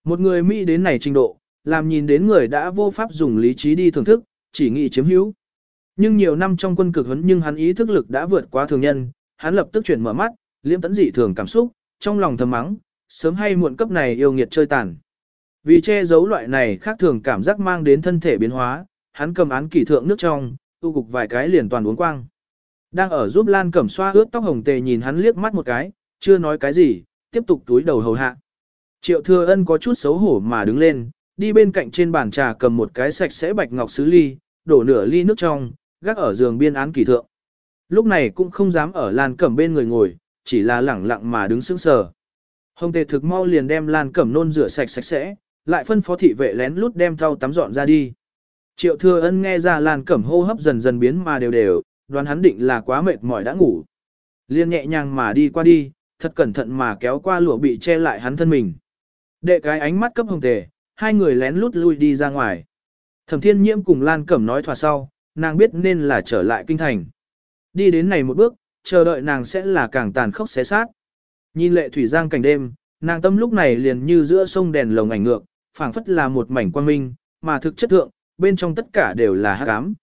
Một người Mỹ đến này trình độ, làm nhìn đến người đã vô pháp dùng lý trí đi thưởng thức, chỉ nghĩ chiếm hữu. Nhưng nhiều năm trong quân cực huấn nhưng hắn ý thức lực đã vượt qua thường nhân, hắn lập tức chuyển mở mắt, liễm tấn dị thường cảm xúc, trong lòng thầm mắng, sớm hay muộn cấp này yêu nghiệt chơi tàn. Vì che giấu loại này khác thường cảm giác mang đến thân thể biến hóa, hắn cầm án kỷ thượng nước trong, tu cục vài cái liền toàn uống quang. Đang ở giúp Lan Cẩm xoa ướt tóc hồng tề nhìn hắn liếc mắt một cái, chưa nói cái gì, tiếp tục túi đầu hầu hạ. Triệu Thừa Ân có chút xấu hổ mà đứng lên, đi bên cạnh trên bàn trà cầm một cái sạch sẽ bạch ngọc sứ ly, đổ nửa ly nước trong, gác ở giường biên án kỷ thượng. Lúc này cũng không dám ở Lan Cẩm bên người ngồi, chỉ là lẳng lặng mà đứng sững sờ. Hồng Tề thực mau liền đem Lan Cẩm nôn rửa sạch sạch sẽ, lại phân phó thị vệ lén lút đem thau tắm dọn ra đi. Triệu thừa ân nghe ra Lan Cẩm hô hấp dần dần biến mà đều đều, đoán hắn định là quá mệt mỏi đã ngủ. Liên nhẹ nhàng mà đi qua đi, thật cẩn thận mà kéo qua lụa bị che lại hắn thân mình. Đệ cái ánh mắt cấp hồng tề, hai người lén lút lui đi ra ngoài. Thẩm thiên nhiễm cùng Lan Cẩm nói thỏa sau, nàng biết nên là trở lại kinh thành. Đi đến này một bước, chờ đợi nàng sẽ là càng tàn khốc xé sát. Nhìn lệ thủy giang cảnh đêm, nàng tâm lúc này liền như giữa sông đèn lồng ảnh ngược, phảng phất là một mảnh quang minh, mà thực chất thượng, bên trong tất cả đều là hắc ám.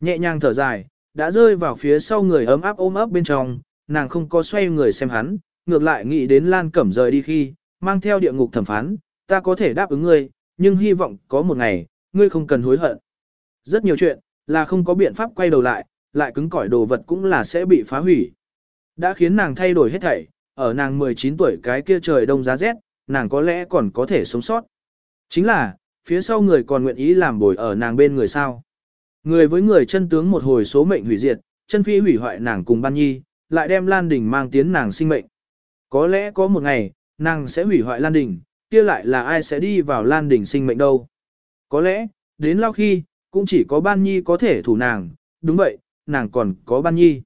Nhẹ nhàng thở dài, đã rơi vào phía sau người ấm áp ôm ấp bên trong, nàng không có xoay người xem hắn, ngược lại nghĩ đến Lan Cẩm rời đi khi, mang theo địa ngục thẩm phán, ta có thể đáp ứng ngươi, nhưng hy vọng có một ngày, ngươi không cần hối hận. Rất nhiều chuyện, là không có biện pháp quay đầu lại, lại cứng cỏi đồ vật cũng là sẽ bị phá hủy. Đã khiến nàng thay đổi hết thảy, ở nàng 19 tuổi cái kia trời đông giá rét, nàng có lẽ còn có thể sống sót. Chính là, phía sau người còn nguyện ý làm bồi ở nàng bên người sao. Người với người chân tướng một hồi số mệnh hủy diệt, chân phi hủy hoại nàng cùng ban nhi, lại đem Lan Đình mang tiến nàng sinh mệnh. Có lẽ có một ngày, nàng sẽ hủy hoại Lan Đình, kia lại là ai sẽ đi vào Lan Đình sinh mệnh đâu. Có lẽ, đến lao khi, cũng chỉ có ban nhi có thể thủ nàng, đúng vậy, nàng còn có ban nhi.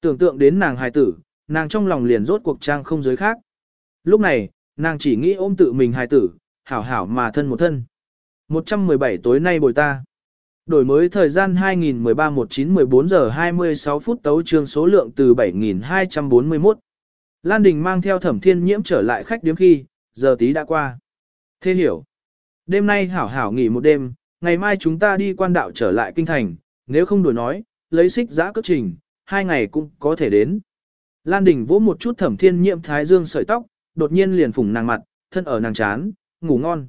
Tưởng tượng đến nàng hài tử, nàng trong lòng liền rốt cuộc trang không giới khác. Lúc này, nàng chỉ nghĩ ôm tự mình hài tử, hảo hảo mà thân một thân. 117 tối nay bồi ta. Đổi mới thời gian 2013-19-14 giờ 26 phút tấu trương số lượng từ 7241. Lan Đình mang theo thẩm thiên nhiễm trở lại khách điếm khi, giờ tí đã qua. Thế hiểu. Đêm nay hảo hảo nghỉ một đêm, ngày mai chúng ta đi quan đạo trở lại kinh thành, nếu không đổi nói, lấy xích giã cất trình, hai ngày cũng có thể đến. Lan Đình vỗ một chút thẩm thiên nhiễm thái dương sợi tóc, đột nhiên liền phủng nàng mặt, thân ở nàng chán, ngủ ngon.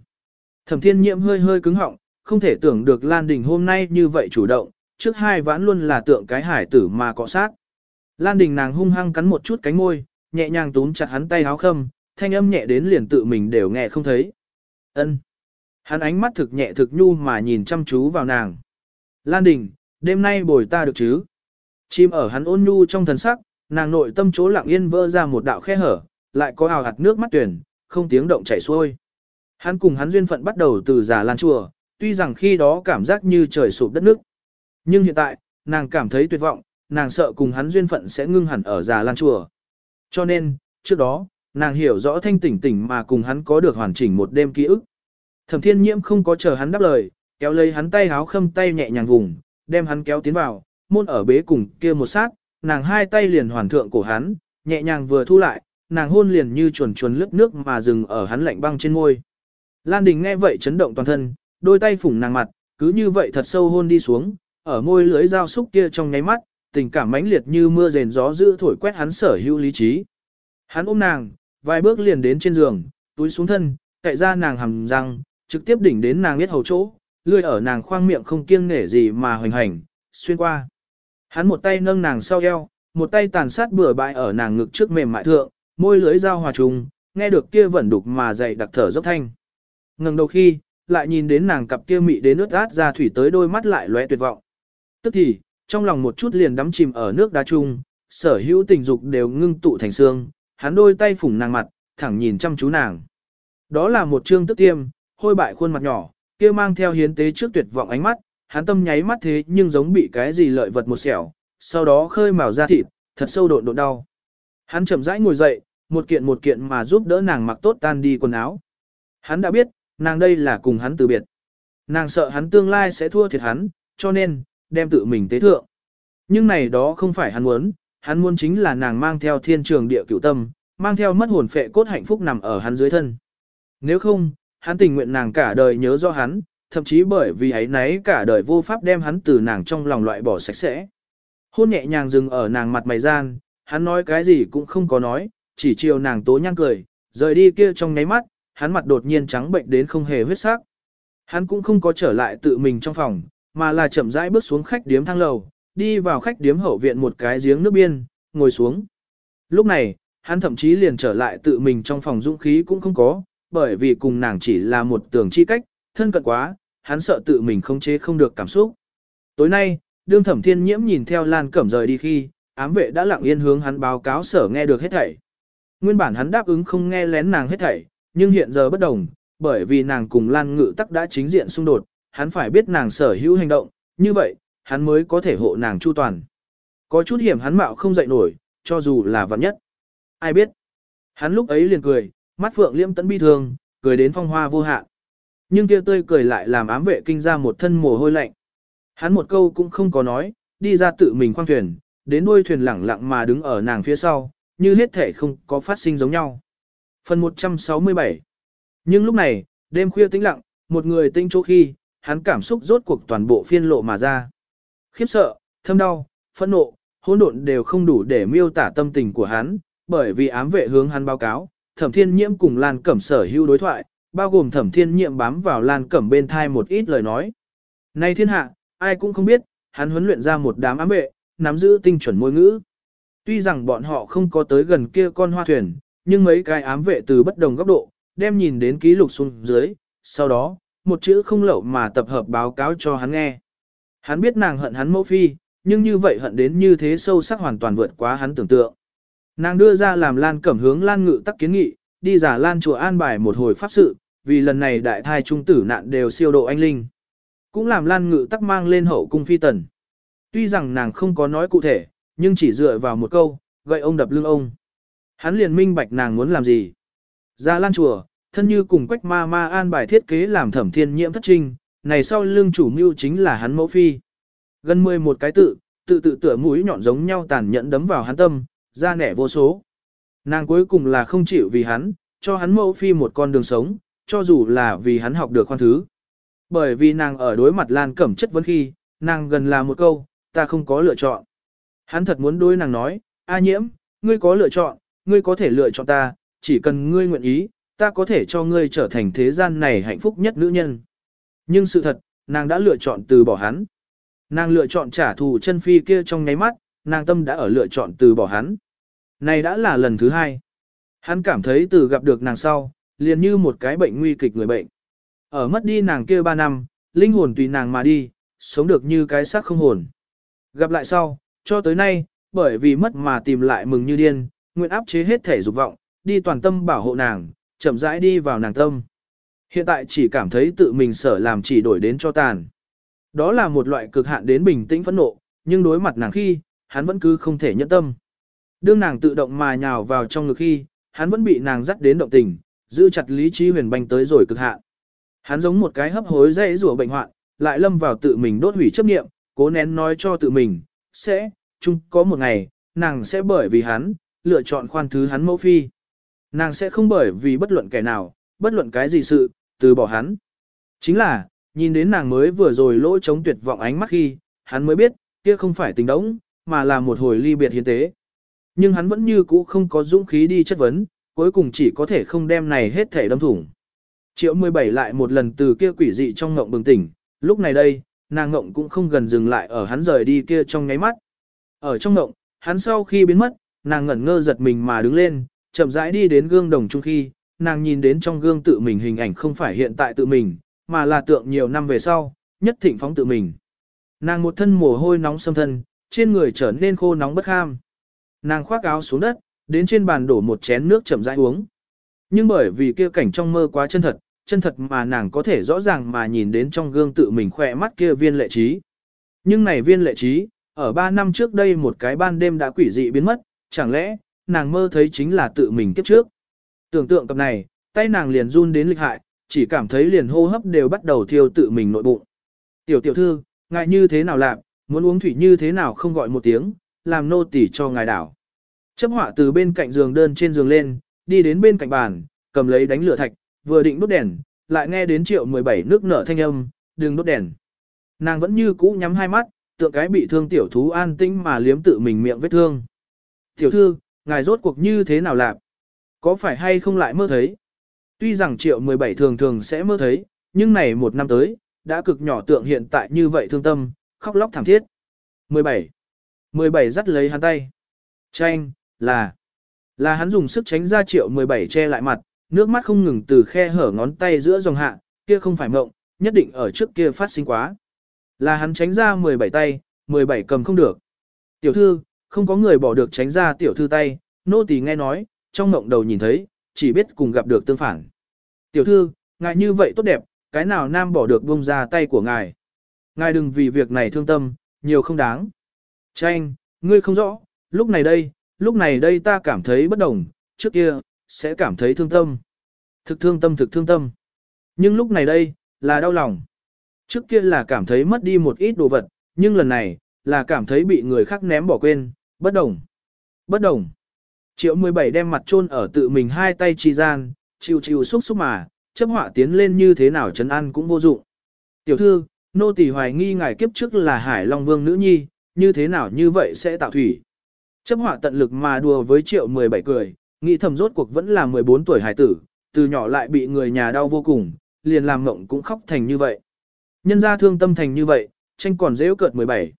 Thẩm thiên nhiễm hơi hơi cứng họng, không thể tưởng được Lan Đình hôm nay như vậy chủ động, trước hai vãn luôn là tượng cái hải tử mà cọ sát. Lan Đình nàng hung hăng cắn một chút cánh môi, nhẹ nhàng túm chặt hắn tay háo khâm, thanh âm nhẹ đến liền tự mình đều nghe không thấy. Ân. Hắn ánh mắt thực nhẹ thực nhu mà nhìn chăm chú vào nàng. Lan Đình, đêm nay bồi ta được chứ? Chim ở hắn ôn nhu trong thần sắc, nàng nội tâm chỗ lặng yên vỡ ra một đạo khe hở, lại có ào hạt nước mắt tuyển, không tiếng động chảy xuôi. Hắn cùng hắn duyên phận bắt đầu từ già lan chùa, tuy rằng khi đó cảm giác như trời sụp đất nước. Nhưng hiện tại, nàng cảm thấy tuyệt vọng, nàng sợ cùng hắn duyên phận sẽ ngưng hẳn ở già lan chùa. Cho nên, trước đó, nàng hiểu rõ thanh tỉnh tỉnh mà cùng hắn có được hoàn chỉnh một đêm ký ức. Thẩm thiên nhiễm không có chờ hắn đáp lời, kéo lấy hắn tay háo khâm tay nhẹ nhàng vùng, đem hắn kéo tiến vào, môn ở bế cùng kia một sát, nàng hai tay liền hoàn thượng cổ hắn, nhẹ nhàng vừa thu lại, nàng hôn liền như chuồn chuồn lướt nước mà dừng ở hắn lạnh băng trên môi. Lan Đình nghe vậy chấn động toàn thân, đôi tay phủng nàng mặt, cứ như vậy thật sâu hôn đi xuống, ở môi lưới dao xúc kia trong nháy mắt, tình cảm mãnh liệt như mưa rền gió dữ thổi quét hắn sở hữu lý trí. Hắn ôm nàng, vài bước liền đến trên giường, túi xuống thân, cậy ra nàng hầm răng, trực tiếp đỉnh đến nàng biết hầu chỗ, lươi ở nàng khoang miệng không kiêng nể gì mà hoành hành, xuyên qua. Hắn một tay nâng nàng sau eo, một tay tàn sát bừa bãi ở nàng ngực trước mềm mại thượng, môi lưới dao hòa trùng, nghe được kia vẫn đục mà dậy đặc thở dốc thanh. Ngừng đầu khi, lại nhìn đến nàng cặp kia mị đến nước át ra thủy tới đôi mắt lại lóe tuyệt vọng. Tức thì, trong lòng một chút liền đắm chìm ở nước đá chung, sở hữu tình dục đều ngưng tụ thành xương, hắn đôi tay phủng nàng mặt, thẳng nhìn chăm chú nàng. Đó là một trương tức tiêm, hôi bại khuôn mặt nhỏ, kia mang theo hiến tế trước tuyệt vọng ánh mắt, hắn tâm nháy mắt thế nhưng giống bị cái gì lợi vật một xẻo, sau đó khơi mào ra thịt, thật sâu độn độn đau. Hắn chậm rãi ngồi dậy, một kiện một kiện mà giúp đỡ nàng mặc tốt tan đi quần áo. Hắn đã biết, nàng đây là cùng hắn từ biệt. Nàng sợ hắn tương lai sẽ thua thiệt hắn, cho nên, đem tự mình tế thượng. Nhưng này đó không phải hắn muốn, hắn muốn chính là nàng mang theo thiên trường địa cựu tâm, mang theo mất hồn phệ cốt hạnh phúc nằm ở hắn dưới thân. Nếu không, hắn tình nguyện nàng cả đời nhớ do hắn, thậm chí bởi vì ấy nấy cả đời vô pháp đem hắn từ nàng trong lòng loại bỏ sạch sẽ. Hôn nhẹ nhàng dừng ở nàng mặt mày gian, hắn nói cái gì cũng không có nói, chỉ chiều nàng tố nhăn cười, rời đi kia trong nháy mắt, hắn mặt đột nhiên trắng bệnh đến không hề huyết sắc. Hắn cũng không có trở lại tự mình trong phòng, mà là chậm rãi bước xuống khách điếm thang lầu, đi vào khách điếm hậu viện một cái giếng nước biên, ngồi xuống. Lúc này, hắn thậm chí liền trở lại tự mình trong phòng dũng khí cũng không có, bởi vì cùng nàng chỉ là một tường chi cách, thân cận quá, hắn sợ tự mình không chế không được cảm xúc. Tối nay, đương thẩm thiên nhiễm nhìn theo Lan Cẩm rời đi khi, ám vệ đã lặng yên hướng hắn báo cáo sở nghe được hết thảy. Nguyên bản hắn đáp ứng không nghe lén nàng hết thảy, nhưng hiện giờ bất đồng, bởi vì nàng cùng Lan Ngự tắc đã chính diện xung đột, hắn phải biết nàng sở hữu hành động, như vậy, hắn mới có thể hộ nàng chu toàn. Có chút hiểm hắn mạo không dậy nổi, cho dù là vật nhất. Ai biết? Hắn lúc ấy liền cười, mắt phượng liêm tấn bi thương, cười đến phong hoa vô hạn. Nhưng kia tươi cười lại làm ám vệ kinh ra một thân mồ hôi lạnh. Hắn một câu cũng không có nói, đi ra tự mình khoang thuyền, đến đuôi thuyền lẳng lặng mà đứng ở nàng phía sau, như hết thể không có phát sinh giống nhau. Phần 167 Nhưng lúc này, đêm khuya tĩnh lặng, một người tinh chỗ khi, hắn cảm xúc rốt cuộc toàn bộ phiên lộ mà ra. Khiếp sợ, thâm đau, phẫn nộ, hỗn độn đều không đủ để miêu tả tâm tình của hắn, bởi vì ám vệ hướng hắn báo cáo, thẩm thiên nhiễm cùng Lan Cẩm sở hữu đối thoại, bao gồm thẩm thiên nhiệm bám vào Lan Cẩm bên thai một ít lời nói. Này thiên hạ, ai cũng không biết, hắn huấn luyện ra một đám ám vệ, nắm giữ tinh chuẩn môi ngữ. Tuy rằng bọn họ không có tới gần kia con hoa thuyền, nhưng mấy cái ám vệ từ bất đồng góc độ, đem nhìn đến ký lục xuống dưới, sau đó, một chữ không lậu mà tập hợp báo cáo cho hắn nghe. Hắn biết nàng hận hắn mẫu phi, nhưng như vậy hận đến như thế sâu sắc hoàn toàn vượt quá hắn tưởng tượng. Nàng đưa ra làm Lan Cẩm hướng Lan Ngự tắc kiến nghị, đi giả Lan chùa an bài một hồi pháp sự, vì lần này đại thai trung tử nạn đều siêu độ anh linh. Cũng làm Lan Ngự tắc mang lên hậu cung phi tần. Tuy rằng nàng không có nói cụ thể, nhưng chỉ dựa vào một câu, gậy ông đập lưng ông. Hắn liền minh bạch nàng muốn làm gì. Ra Lan chùa, thân như cùng quách ma ma an bài thiết kế làm thẩm thiên nhiễm thất trinh, này sau lưng chủ mưu chính là hắn mẫu phi. Gần 11 cái tự, tự tự tựa mũi nhọn giống nhau tàn nhẫn đấm vào hắn tâm, ra nẻ vô số. Nàng cuối cùng là không chịu vì hắn, cho hắn mẫu phi một con đường sống, cho dù là vì hắn học được khoan thứ. Bởi vì nàng ở đối mặt Lan Cẩm chất vấn khi, nàng gần là một câu, ta không có lựa chọn. Hắn thật muốn đối nàng nói, A nhiễm, ngươi có lựa chọn, ngươi có thể lựa chọn ta, chỉ cần ngươi nguyện ý, ta có thể cho ngươi trở thành thế gian này hạnh phúc nhất nữ nhân. Nhưng sự thật, nàng đã lựa chọn từ bỏ hắn. Nàng lựa chọn trả thù chân phi kia trong nháy mắt, nàng tâm đã ở lựa chọn từ bỏ hắn. Này đã là lần thứ hai. Hắn cảm thấy từ gặp được nàng sau, liền như một cái bệnh nguy kịch người bệnh. Ở mất đi nàng kia ba năm, linh hồn tùy nàng mà đi, sống được như cái xác không hồn. Gặp lại sau, cho tới nay, bởi vì mất mà tìm lại mừng như điên, nguyện áp chế hết thể dục vọng, đi toàn tâm bảo hộ nàng, chậm rãi đi vào nàng tâm. Hiện tại chỉ cảm thấy tự mình sở làm chỉ đổi đến cho tàn. Đó là một loại cực hạn đến bình tĩnh phẫn nộ, nhưng đối mặt nàng khi, hắn vẫn cứ không thể nhẫn tâm. Đương nàng tự động mà nhào vào trong ngực khi, hắn vẫn bị nàng dắt đến động tình, giữ chặt lý trí huyền banh tới rồi cực hạn. Hắn giống một cái hấp hối dây rủa bệnh hoạn, lại lâm vào tự mình đốt hủy chấp niệm, cố nén nói cho tự mình, sẽ, chung có một ngày, nàng sẽ bởi vì hắn, lựa chọn khoan thứ hắn mẫu phi. Nàng sẽ không bởi vì bất luận kẻ nào, bất luận cái gì sự, từ bỏ hắn. Chính là, nhìn đến nàng mới vừa rồi lỗ chống tuyệt vọng ánh mắt khi, hắn mới biết, kia không phải tình đống, mà là một hồi ly biệt hiến tế. Nhưng hắn vẫn như cũ không có dũng khí đi chất vấn, cuối cùng chỉ có thể không đem này hết thể đâm thủng. Triệu 17 lại một lần từ kia quỷ dị trong ngộng bừng tỉnh, lúc này đây, nàng ngộng cũng không gần dừng lại ở hắn rời đi kia trong ngáy mắt. Ở trong ngộng, hắn sau khi biến mất, nàng ngẩn ngơ giật mình mà đứng lên, chậm rãi đi đến gương đồng chung khi, nàng nhìn đến trong gương tự mình hình ảnh không phải hiện tại tự mình, mà là tượng nhiều năm về sau, nhất thịnh phóng tự mình. Nàng một thân mồ hôi nóng xâm thân, trên người trở nên khô nóng bất kham. Nàng khoác áo xuống đất, đến trên bàn đổ một chén nước chậm rãi uống. Nhưng bởi vì kia cảnh trong mơ quá chân thật, chân thật mà nàng có thể rõ ràng mà nhìn đến trong gương tự mình khỏe mắt kia viên lệ trí. Nhưng này viên lệ trí, ở ba năm trước đây một cái ban đêm đã quỷ dị biến mất, chẳng lẽ, nàng mơ thấy chính là tự mình kiếp trước. Tưởng tượng cặp này, tay nàng liền run đến lịch hại, chỉ cảm thấy liền hô hấp đều bắt đầu thiêu tự mình nội bụng. Tiểu tiểu thư, ngại như thế nào làm, muốn uống thủy như thế nào không gọi một tiếng, làm nô tỉ cho ngài đảo. Chấp họa từ bên cạnh giường đơn trên giường lên, đi đến bên cạnh bàn, cầm lấy đánh lửa thạch, vừa định đốt đèn, lại nghe đến triệu 17 nước nở thanh âm, đừng đốt đèn. Nàng vẫn như cũ nhắm hai mắt, tượng cái bị thương tiểu thú an tĩnh mà liếm tự mình miệng vết thương. Tiểu thư, ngài rốt cuộc như thế nào lạc? Có phải hay không lại mơ thấy? Tuy rằng triệu 17 thường thường sẽ mơ thấy, nhưng này một năm tới, đã cực nhỏ tượng hiện tại như vậy thương tâm, khóc lóc thảm thiết. 17. 17 dắt lấy hắn tay. Tranh, là, là hắn dùng sức tránh ra triệu 17 che lại mặt, nước mắt không ngừng từ khe hở ngón tay giữa dòng hạ, kia không phải mộng, nhất định ở trước kia phát sinh quá. Là hắn tránh ra 17 tay, 17 cầm không được. Tiểu thư, không có người bỏ được tránh ra tiểu thư tay, nô tỳ nghe nói, trong mộng đầu nhìn thấy, chỉ biết cùng gặp được tương phản. Tiểu thư, ngài như vậy tốt đẹp, cái nào nam bỏ được buông ra tay của ngài. Ngài đừng vì việc này thương tâm, nhiều không đáng. Tranh, ngươi không rõ, lúc này đây, lúc này đây ta cảm thấy bất đồng, trước kia, sẽ cảm thấy thương tâm. Thực thương tâm thực thương tâm. Nhưng lúc này đây, là đau lòng. Trước kia là cảm thấy mất đi một ít đồ vật, nhưng lần này, là cảm thấy bị người khác ném bỏ quên, bất đồng. Bất đồng. Triệu 17 đem mặt chôn ở tự mình hai tay chi gian, chịu chịu xúc xúc mà, chấp họa tiến lên như thế nào chấn ăn cũng vô dụng. Tiểu thư, nô tỳ hoài nghi ngài kiếp trước là Hải Long Vương nữ nhi, như thế nào như vậy sẽ tạo thủy. Chấp họa tận lực mà đùa với triệu 17 cười, nghĩ thầm rốt cuộc vẫn là 14 tuổi hải tử, từ nhỏ lại bị người nhà đau vô cùng, liền làm mộng cũng khóc thành như vậy. Nhân ra thương tâm thành như vậy, tranh còn dễ cợt 17.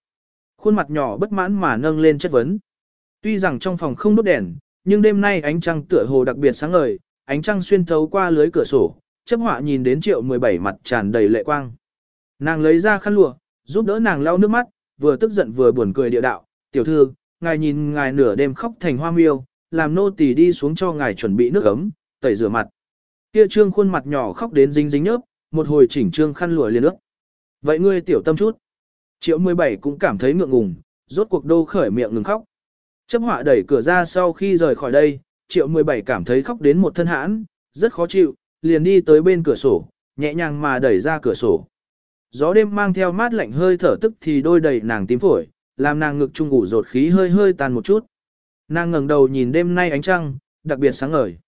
Khuôn mặt nhỏ bất mãn mà nâng lên chất vấn. Tuy rằng trong phòng không đốt đèn, nhưng đêm nay ánh trăng tựa hồ đặc biệt sáng ngời, ánh trăng xuyên thấu qua lưới cửa sổ, chấp họa nhìn đến triệu 17 mặt tràn đầy lệ quang. Nàng lấy ra khăn lụa, giúp đỡ nàng lau nước mắt, vừa tức giận vừa buồn cười địa đạo, tiểu thư, ngài nhìn ngài nửa đêm khóc thành hoa miêu, làm nô tỳ đi xuống cho ngài chuẩn bị nước ấm, tẩy rửa mặt. Kia trương khuôn mặt nhỏ khóc đến dính dính nhớp, một hồi chỉnh trương khăn lụa liền nước. Vậy ngươi tiểu tâm chút. Triệu 17 cũng cảm thấy ngượng ngùng, rốt cuộc đô khởi miệng ngừng khóc. Chấp họa đẩy cửa ra sau khi rời khỏi đây, triệu 17 cảm thấy khóc đến một thân hãn, rất khó chịu, liền đi tới bên cửa sổ, nhẹ nhàng mà đẩy ra cửa sổ. Gió đêm mang theo mát lạnh hơi thở tức thì đôi đầy nàng tím phổi, làm nàng ngực trung ngủ rột khí hơi hơi tàn một chút. Nàng ngẩng đầu nhìn đêm nay ánh trăng, đặc biệt sáng ngời.